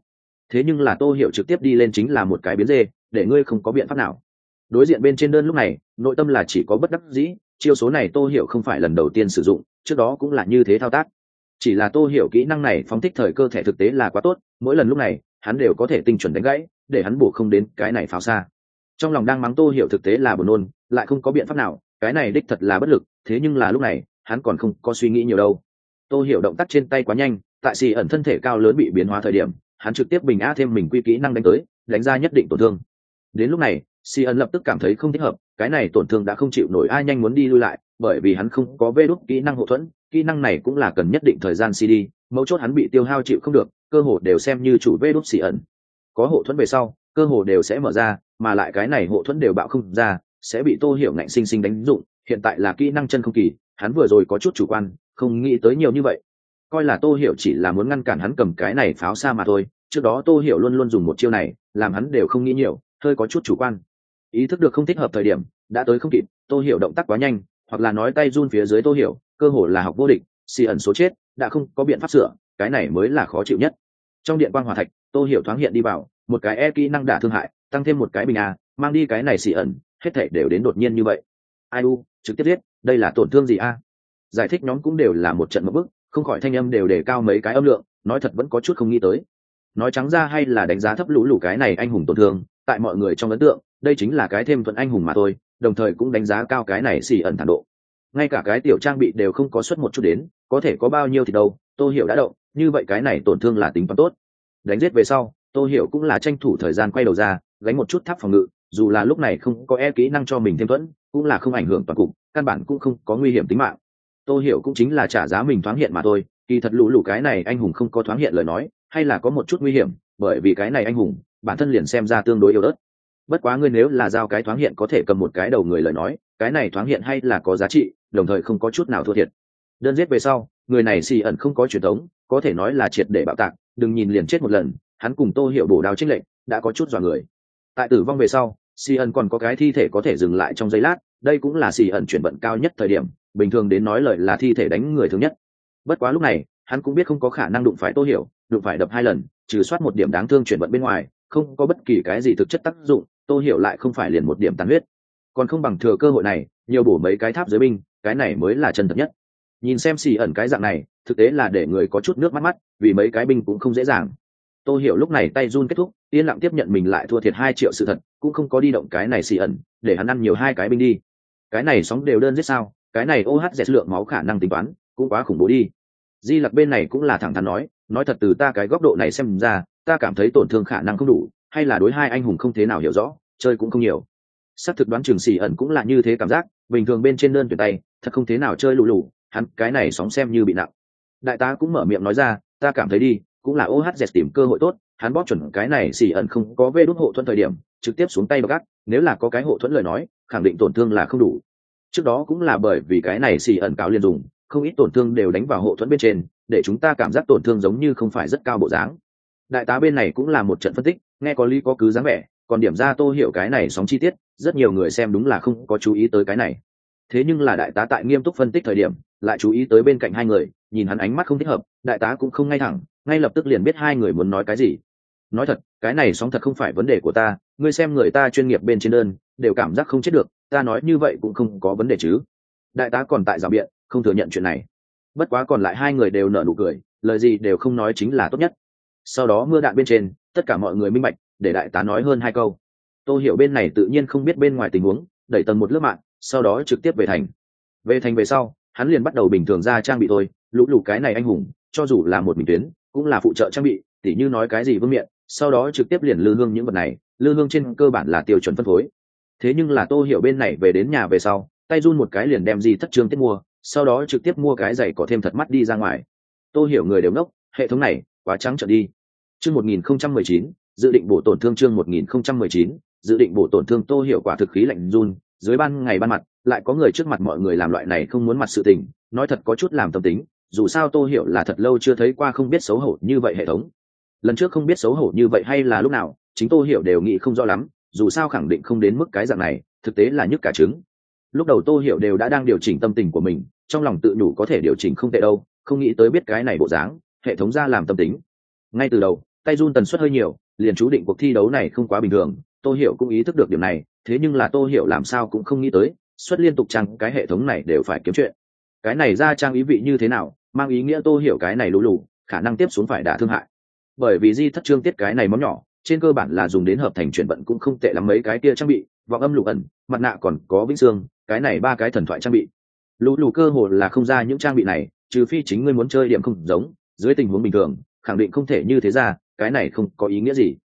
Thế nhưng là tô hiểu trực tiếp đi lên chính là một cái biến dê, để ngươi không có biện pháp nào. Đối diện bên trên đơn lúc này, nội tâm là chỉ có bất đắc dĩ, chiêu số này tô hiểu không phải lần đầu tiên sử dụng, trước đó cũng là như thế thao tác. Chỉ là tô hiểu kỹ năng này phóng thích thời cơ thể thực tế là quá tốt, mỗi lần lúc này, hắn đều có thể tinh chuẩn đánh gãy, để hắn bổ không đến cái này pháo xa. Trong lòng đang mắng tô hiểu thực tế là buồn nôn, lại không có biện pháp nào, cái này đích thật là bất lực, thế nhưng là lúc này, hắn còn không có suy nghĩ nhiều đâu tô hiểu động tác trên tay quá nhanh, tại xì ẩn thân thể cao lớn bị biến hóa thời điểm, hắn trực tiếp bình a thêm mình quy kỹ năng đánh tới, đánh ra nhất định tổn thương. Đến lúc này, xì ẩn lập tức cảm thấy không thích hợp, cái này tổn thương đã không chịu nổi, ai nhanh muốn đi lui lại, bởi vì hắn không có vê đúc kỹ năng hậu thuẫn, kỹ năng này cũng là cần nhất định thời gian cd mấu chốt hắn bị tiêu hao chịu không được, cơ hồ đều xem như chủ vê đúc xì ẩn. Có hộ thuẫn về sau, cơ hồ đều sẽ mở ra, mà lại cái này hộ thuẫn đều bạo không ra, sẽ bị tô hiểu ngạnh sinh sinh đánh dụng, hiện tại là kỹ năng chân không kỳ hắn vừa rồi có chút chủ quan, không nghĩ tới nhiều như vậy. Coi là tô hiểu chỉ là muốn ngăn cản hắn cầm cái này pháo xa mà thôi, trước đó tô hiểu luôn luôn dùng một chiêu này, làm hắn đều không nghĩ nhiều, hơi có chút chủ quan. Ý thức được không thích hợp thời điểm, đã tới không kịp, tô hiểu động tác quá nhanh, hoặc là nói tay run phía dưới tô hiểu, cơ hồ là học vô địch, xì ẩn số chết, đã không có biện pháp sửa, cái này mới là khó chịu nhất. Trong điện quan hòa thạch, tô hiểu thoáng hiện đi vào, một cái e kỹ năng đả thương hại, tăng thêm một cái bình a, mang đi cái này xì ẩn, hết thể đều đến đột nhiên như vậy. Ai u, trực tiếp giết đây là tổn thương gì a? Giải thích nhóm cũng đều là một trận một bức không khỏi thanh âm đều đề cao mấy cái âm lượng, nói thật vẫn có chút không nghĩ tới. Nói trắng ra hay là đánh giá thấp lũ lũ cái này anh hùng tổn thương, tại mọi người trong ấn tượng, đây chính là cái thêm thuận anh hùng mà thôi, đồng thời cũng đánh giá cao cái này xì ẩn thản độ. Ngay cả cái tiểu trang bị đều không có suất một chút đến, có thể có bao nhiêu thì đâu tôi hiểu đã động, như vậy cái này tổn thương là tính toán tốt. Đánh giết về sau tôi hiểu cũng là tranh thủ thời gian quay đầu ra, gánh một chút tháp phòng ngự, dù là lúc này không có e kỹ năng cho mình thêm thuẫn, cũng là không ảnh hưởng toàn cục căn bản cũng không có nguy hiểm tính mạng. Tôi hiểu cũng chính là trả giá mình thoáng hiện mà thôi, kỳ thật lũ lũ cái này anh hùng không có thoáng hiện lời nói, hay là có một chút nguy hiểm, bởi vì cái này anh hùng, bản thân liền xem ra tương đối yếu ớt. Bất quá ngươi nếu là giao cái thoáng hiện có thể cầm một cái đầu người lời nói, cái này thoáng hiện hay là có giá trị, đồng thời không có chút nào thua thiệt. Đơn giết về sau, người này xì ẩn không có truyền thống, có thể nói là triệt để bạo tạc, đừng nhìn liền chết một lần, hắn cùng tô hiệu bổ đao trích lệnh, đã có chút dọa người. Tại tử vong về sau, xì ẩn còn có cái thi thể có thể dừng lại trong giây lát đây cũng là xì ẩn chuyển vận cao nhất thời điểm, bình thường đến nói lời là thi thể đánh người thường nhất. Bất quá lúc này, hắn cũng biết không có khả năng đụng phải tô hiểu, đụng phải đập hai lần, trừ soát một điểm đáng thương chuyển vận bên ngoài, không có bất kỳ cái gì thực chất tác dụng, tô hiểu lại không phải liền một điểm tàn huyết. Còn không bằng thừa cơ hội này, nhiều bổ mấy cái tháp dưới binh, cái này mới là chân thật nhất. Nhìn xem xì ẩn cái dạng này, thực tế là để người có chút nước mắt mắt, vì mấy cái binh cũng không dễ dàng. Tô hiểu lúc này tay run kết thúc, yên lặng tiếp nhận mình lại thua thiệt hai triệu sự thật, cũng không có đi động cái này xì ẩn, để hắn ăn nhiều hai cái binh đi cái này sóng đều đơn giết sao, cái này ohz lượng máu khả năng tính toán cũng quá khủng bố đi. Di lặc bên này cũng là thẳng thắn nói nói thật từ ta cái góc độ này xem ra, ta cảm thấy tổn thương khả năng không đủ, hay là đối hai anh hùng không thế nào hiểu rõ, chơi cũng không nhiều. Xác thực đoán trường xì ẩn cũng là như thế cảm giác, bình thường bên trên đơn tuyển tay, thật không thế nào chơi lù lù, hắn cái này sóng xem như bị nặng. Đại tá cũng mở miệng nói ra, ta cảm thấy đi, cũng là ohz tìm cơ hội tốt hắn bóp chuẩn cái này xì ẩn không có vê đốt hộ thuẫn thời điểm, trực tiếp xuống tay gắt, nếu là có cái hộ thuẫn lời nói, khẳng định tổn thương là không đủ. Trước đó cũng là bởi vì cái này xì ẩn cáo liên dùng, không ít tổn thương đều đánh vào hộ thuẫn bên trên, để chúng ta cảm giác tổn thương giống như không phải rất cao bộ dáng. Đại tá bên này cũng là một trận phân tích, nghe có lý có cứ dáng vẻ, còn điểm ra tô hiểu cái này sóng chi tiết, rất nhiều người xem đúng là không có chú ý tới cái này. Thế nhưng là đại tá tại nghiêm túc phân tích thời điểm, lại chú ý tới bên cạnh hai người, nhìn hắn ánh mắt không thích hợp, đại tá cũng không ngay thẳng ngay lập tức liền biết hai người muốn nói cái gì. Nói thật, cái này sóng thật không phải vấn đề của ta, ngươi xem người ta chuyên nghiệp bên trên đơn, đều cảm giác không chết được, ta nói như vậy cũng không có vấn đề chứ. Đại tá còn tại rào biện, không thừa nhận chuyện này. Bất quá còn lại hai người đều nở nụ cười, lời gì đều không nói chính là tốt nhất. Sau đó mưa đạn bên trên, tất cả mọi người minh bạch, để đại tá nói hơn hai câu. Tôi hiểu bên này tự nhiên không biết bên ngoài tình huống, đẩy tầng một lớp mạng, sau đó trực tiếp về thành. Về thành về sau, hắn liền bắt đầu bình thường ra trang bị tôi lũ lụ cái này anh hùng, cho dù là một bình tuyến cũng là phụ trợ trang bị, tỉ như nói cái gì vương miệng sau đó trực tiếp liền lư hương những vật này, lư hương trên cơ bản là tiêu chuẩn phân phối. Thế nhưng là tô hiểu bên này về đến nhà về sau, tay run một cái liền đem gì thất trương tiết mua, sau đó trực tiếp mua cái giày có thêm thật mắt đi ra ngoài. Tô hiểu người đều ngốc, hệ thống này quá trắng trợn đi. Chương 1019 dự định bổ tổn thương chương 1019 dự định bổ tổn thương tô hiểu quả thực khí lạnh run, dưới ban ngày ban mặt, lại có người trước mặt mọi người làm loại này không muốn mặt sự tình, nói thật có chút làm tâm tính dù sao tô hiểu là thật lâu chưa thấy qua không biết xấu hổ như vậy hệ thống. Lần trước không biết xấu hổ như vậy hay là lúc nào, chính tô hiểu đều nghĩ không rõ lắm, dù sao khẳng định không đến mức cái dạng này, thực tế là nhức cả trứng. Lúc đầu tô hiểu đều đã đang điều chỉnh tâm tình của mình, trong lòng tự nhủ có thể điều chỉnh không tệ đâu, không nghĩ tới biết cái này bộ dáng, hệ thống ra làm tâm tính. Ngay từ đầu, tay run tần suất hơi nhiều, liền chú định cuộc thi đấu này không quá bình thường, tô hiểu cũng ý thức được điểm này, thế nhưng là tô hiểu làm sao cũng không nghĩ tới xuất liên tục chăng cái hệ thống này đều phải kiếm chuyện cái này ra trang ý vị như thế nào, mang ý nghĩa tô hiểu cái này lũ lù, khả năng tiếp xuống phải đả thương hại. Bởi vì di thất trương tiết cái này món nhỏ, trên cơ bản là dùng đến hợp thành chuyển vận cũng không tệ lắm mấy cái kia trang bị, vọng âm lục ẩn, mặt nạ còn có vĩnh xương, cái này ba cái thần thoại trang bị. Lũ lù cơ hồ là không ra những trang bị này, trừ phi chính ngươi muốn chơi điểm không giống, dưới tình huống bình thường, khẳng định không thể như thế ra, cái này không có ý nghĩa gì.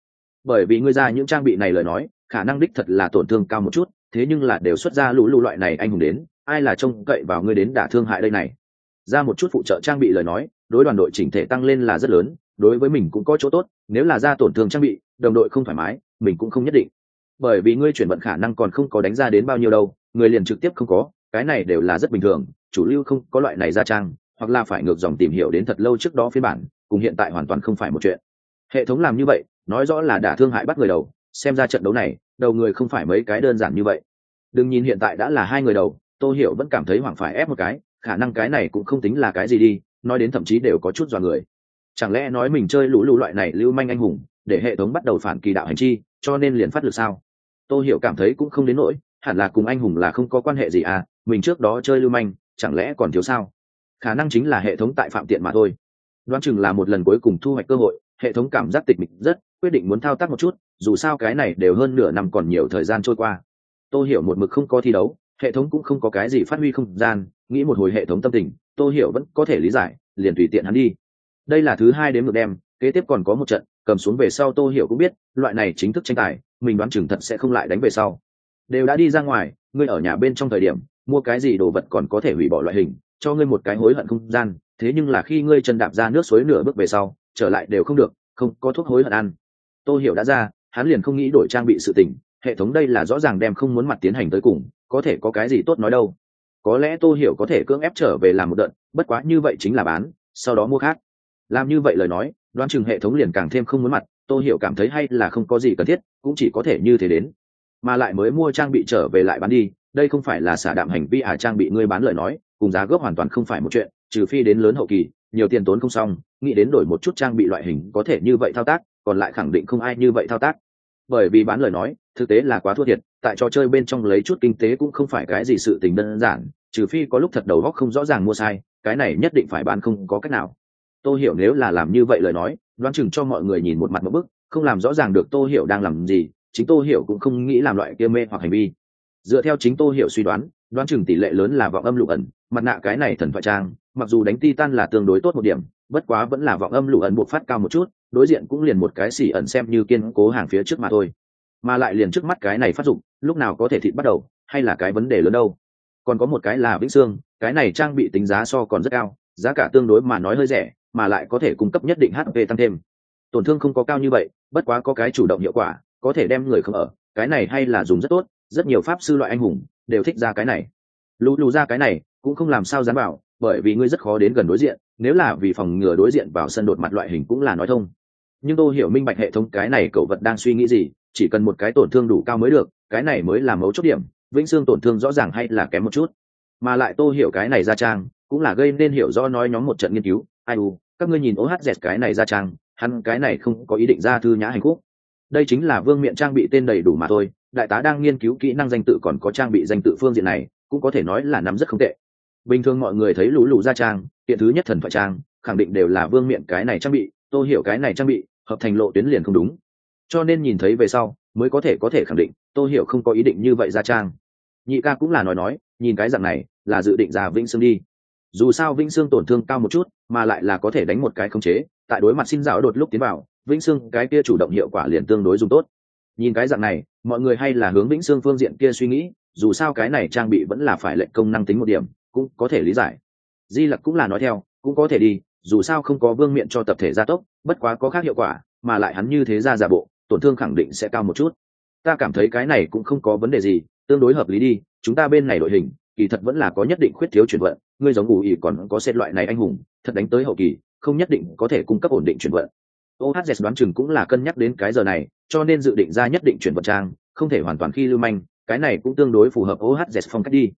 Bởi vì ngươi ra những trang bị này lời nói, khả năng đích thật là tổn thương cao một chút, thế nhưng là đều xuất ra lũ lù loại này anh hùng đến ai là trông cậy vào ngươi đến đả thương hại đây này? Ra một chút phụ trợ trang bị lời nói, đối đoàn đội chỉnh thể tăng lên là rất lớn, đối với mình cũng có chỗ tốt, nếu là ra tổn thương trang bị, đồng đội không thoải mái, mình cũng không nhất định. Bởi vì ngươi chuyển vận khả năng còn không có đánh ra đến bao nhiêu đâu, người liền trực tiếp không có, cái này đều là rất bình thường, chủ lưu không có loại này ra trang, hoặc là phải ngược dòng tìm hiểu đến thật lâu trước đó phiên bản, cùng hiện tại hoàn toàn không phải một chuyện. Hệ thống làm như vậy, nói rõ là đả thương hại bắt người đầu, xem ra trận đấu này, đầu người không phải mấy cái đơn giản như vậy. Đừng nhìn hiện tại đã là hai người đầu tô hiểu vẫn cảm thấy hoảng phải ép một cái, khả năng cái này cũng không tính là cái gì đi, nói đến thậm chí đều có chút dọa người. Chẳng lẽ nói mình chơi lũ lũ loại này lưu manh anh hùng, để hệ thống bắt đầu phản kỳ đạo hành chi, cho nên liền phát lực sao? Tô hiểu cảm thấy cũng không đến nỗi, hẳn là cùng anh hùng là không có quan hệ gì à mình trước đó chơi lưu manh, chẳng lẽ còn thiếu sao? Khả năng chính là hệ thống tại phạm tiện mà thôi. Đoán chừng là một lần cuối cùng thu hoạch cơ hội, hệ thống cảm giác tịch mịch rất, quyết định muốn thao tác một chút, dù sao cái này đều hơn nửa năm còn nhiều thời gian trôi qua. Tôi hiểu một mực không có thi đấu hệ thống cũng không có cái gì phát huy không gian, nghĩ một hồi hệ thống tâm tình, tô hiểu vẫn có thể lý giải, liền tùy tiện hắn đi. Đây là thứ hai đến ngược đem, kế tiếp còn có một trận, cầm xuống về sau tô hiểu cũng biết, loại này chính thức tranh tài, mình đoán chừng thật sẽ không lại đánh về sau. Đều đã đi ra ngoài, ngươi ở nhà bên trong thời điểm, mua cái gì đồ vật còn có thể hủy bỏ loại hình, cho ngươi một cái hối hận không gian, thế nhưng là khi ngươi chân đạp ra nước suối nửa bước về sau, trở lại đều không được, không có thuốc hối hận ăn. Tô hiểu đã ra, hắn liền không nghĩ đổi trang bị sự tình, hệ thống đây là rõ ràng đem không muốn mặt tiến hành tới cùng có thể có cái gì tốt nói đâu. Có lẽ tô hiểu có thể cưỡng ép trở về làm một đợt, bất quá như vậy chính là bán, sau đó mua khác. Làm như vậy lời nói, đoán chừng hệ thống liền càng thêm không muốn mặt, tô hiểu cảm thấy hay là không có gì cần thiết, cũng chỉ có thể như thế đến. Mà lại mới mua trang bị trở về lại bán đi, đây không phải là xả đạm hành vi à trang bị ngươi bán lời nói, cùng giá gốc hoàn toàn không phải một chuyện, trừ phi đến lớn hậu kỳ, nhiều tiền tốn không xong, nghĩ đến đổi một chút trang bị loại hình có thể như vậy thao tác, còn lại khẳng định không ai như vậy thao tác bởi vì bán lời nói, thực tế là quá thua thiệt, tại trò chơi bên trong lấy chút kinh tế cũng không phải cái gì sự tình đơn giản, trừ phi có lúc thật đầu góc không rõ ràng mua sai, cái này nhất định phải bán không có cách nào. Tôi hiểu nếu là làm như vậy lời nói, đoán chừng cho mọi người nhìn một mặt một bức, không làm rõ ràng được tôi hiểu đang làm gì, chính tôi hiểu cũng không nghĩ làm loại kia mê hoặc hành vi. Dựa theo chính tôi hiểu suy đoán đoán chừng tỷ lệ lớn là vọng âm lục ẩn, mặt nạ cái này thần thoại trang, mặc dù đánh titan là tương đối tốt một điểm bất quá vẫn là vọng âm lũ ẩn buộc phát cao một chút, đối diện cũng liền một cái xỉ ẩn xem như kiên cố hàng phía trước mà thôi. Mà lại liền trước mắt cái này phát dụng, lúc nào có thể thịt bắt đầu, hay là cái vấn đề lớn đâu. Còn có một cái là vĩnh xương, cái này trang bị tính giá so còn rất cao, giá cả tương đối mà nói hơi rẻ, mà lại có thể cung cấp nhất định hp tăng thêm. Tổn thương không có cao như vậy, bất quá có cái chủ động hiệu quả, có thể đem người không ở, cái này hay là dùng rất tốt, rất nhiều pháp sư loại anh hùng, đều thích ra cái này. Lù lù ra cái này, cũng không làm sao dám bảo, bởi vì ngươi rất khó đến gần đối diện nếu là vì phòng ngừa đối diện vào sân đột mặt loại hình cũng là nói thông. Nhưng tôi hiểu minh bạch hệ thống cái này cậu vật đang suy nghĩ gì, chỉ cần một cái tổn thương đủ cao mới được, cái này mới là mấu chốt điểm, vĩnh xương tổn thương rõ ràng hay là kém một chút. Mà lại tô hiểu cái này ra trang, cũng là gây nên hiểu do nói nhóm một trận nghiên cứu. Ai u, các ngươi nhìn ohz cái này ra trang, hắn cái này không có ý định ra thư nhã hành khúc. Đây chính là vương miện trang bị tên đầy đủ mà thôi, đại tá đang nghiên cứu kỹ năng danh tự còn có trang bị danh tự phương diện này, cũng có thể nói là nắm rất không tệ bình thường mọi người thấy lũ lụ ra trang hiện thứ nhất thần phải trang, khẳng định đều là vương miện cái này trang bị, tô hiểu cái này trang bị, hợp thành lộ tuyến liền không đúng. Cho nên nhìn thấy về sau, mới có thể có thể khẳng định, tô hiểu không có ý định như vậy ra trang. Nhị ca cũng là nói nói, nhìn cái dạng này, là dự định ra vĩnh sương đi. Dù sao vĩnh sương tổn thương cao một chút, mà lại là có thể đánh một cái khống chế, tại đối mặt xin rào đột lúc tiến vào, vĩnh sương cái kia chủ động hiệu quả liền tương đối dùng tốt. Nhìn cái dạng này, mọi người hay là hướng vĩnh sương phương diện kia suy nghĩ, dù sao cái này trang bị vẫn là phải lệnh công năng tính một điểm cũng có thể lý giải. Di lặc cũng là nói theo, cũng có thể đi, dù sao không có vương miện cho tập thể gia tốc, bất quá có khác hiệu quả, mà lại hắn như thế ra giả bộ, tổn thương khẳng định sẽ cao một chút. Ta cảm thấy cái này cũng không có vấn đề gì, tương đối hợp lý đi, chúng ta bên này đội hình, kỳ thật vẫn là có nhất định khuyết thiếu chuyển vận, ngươi giống ủ ỉ còn có xét loại này anh hùng, thật đánh tới hậu kỳ, không nhất định có thể cung cấp ổn định chuyển vận. Ohz đoán chừng cũng là cân nhắc đến cái giờ này, cho nên dự định ra nhất định chuyển vận trang, không thể hoàn toàn khi lưu manh, cái này cũng tương đối phù hợp ohz phong cách đi.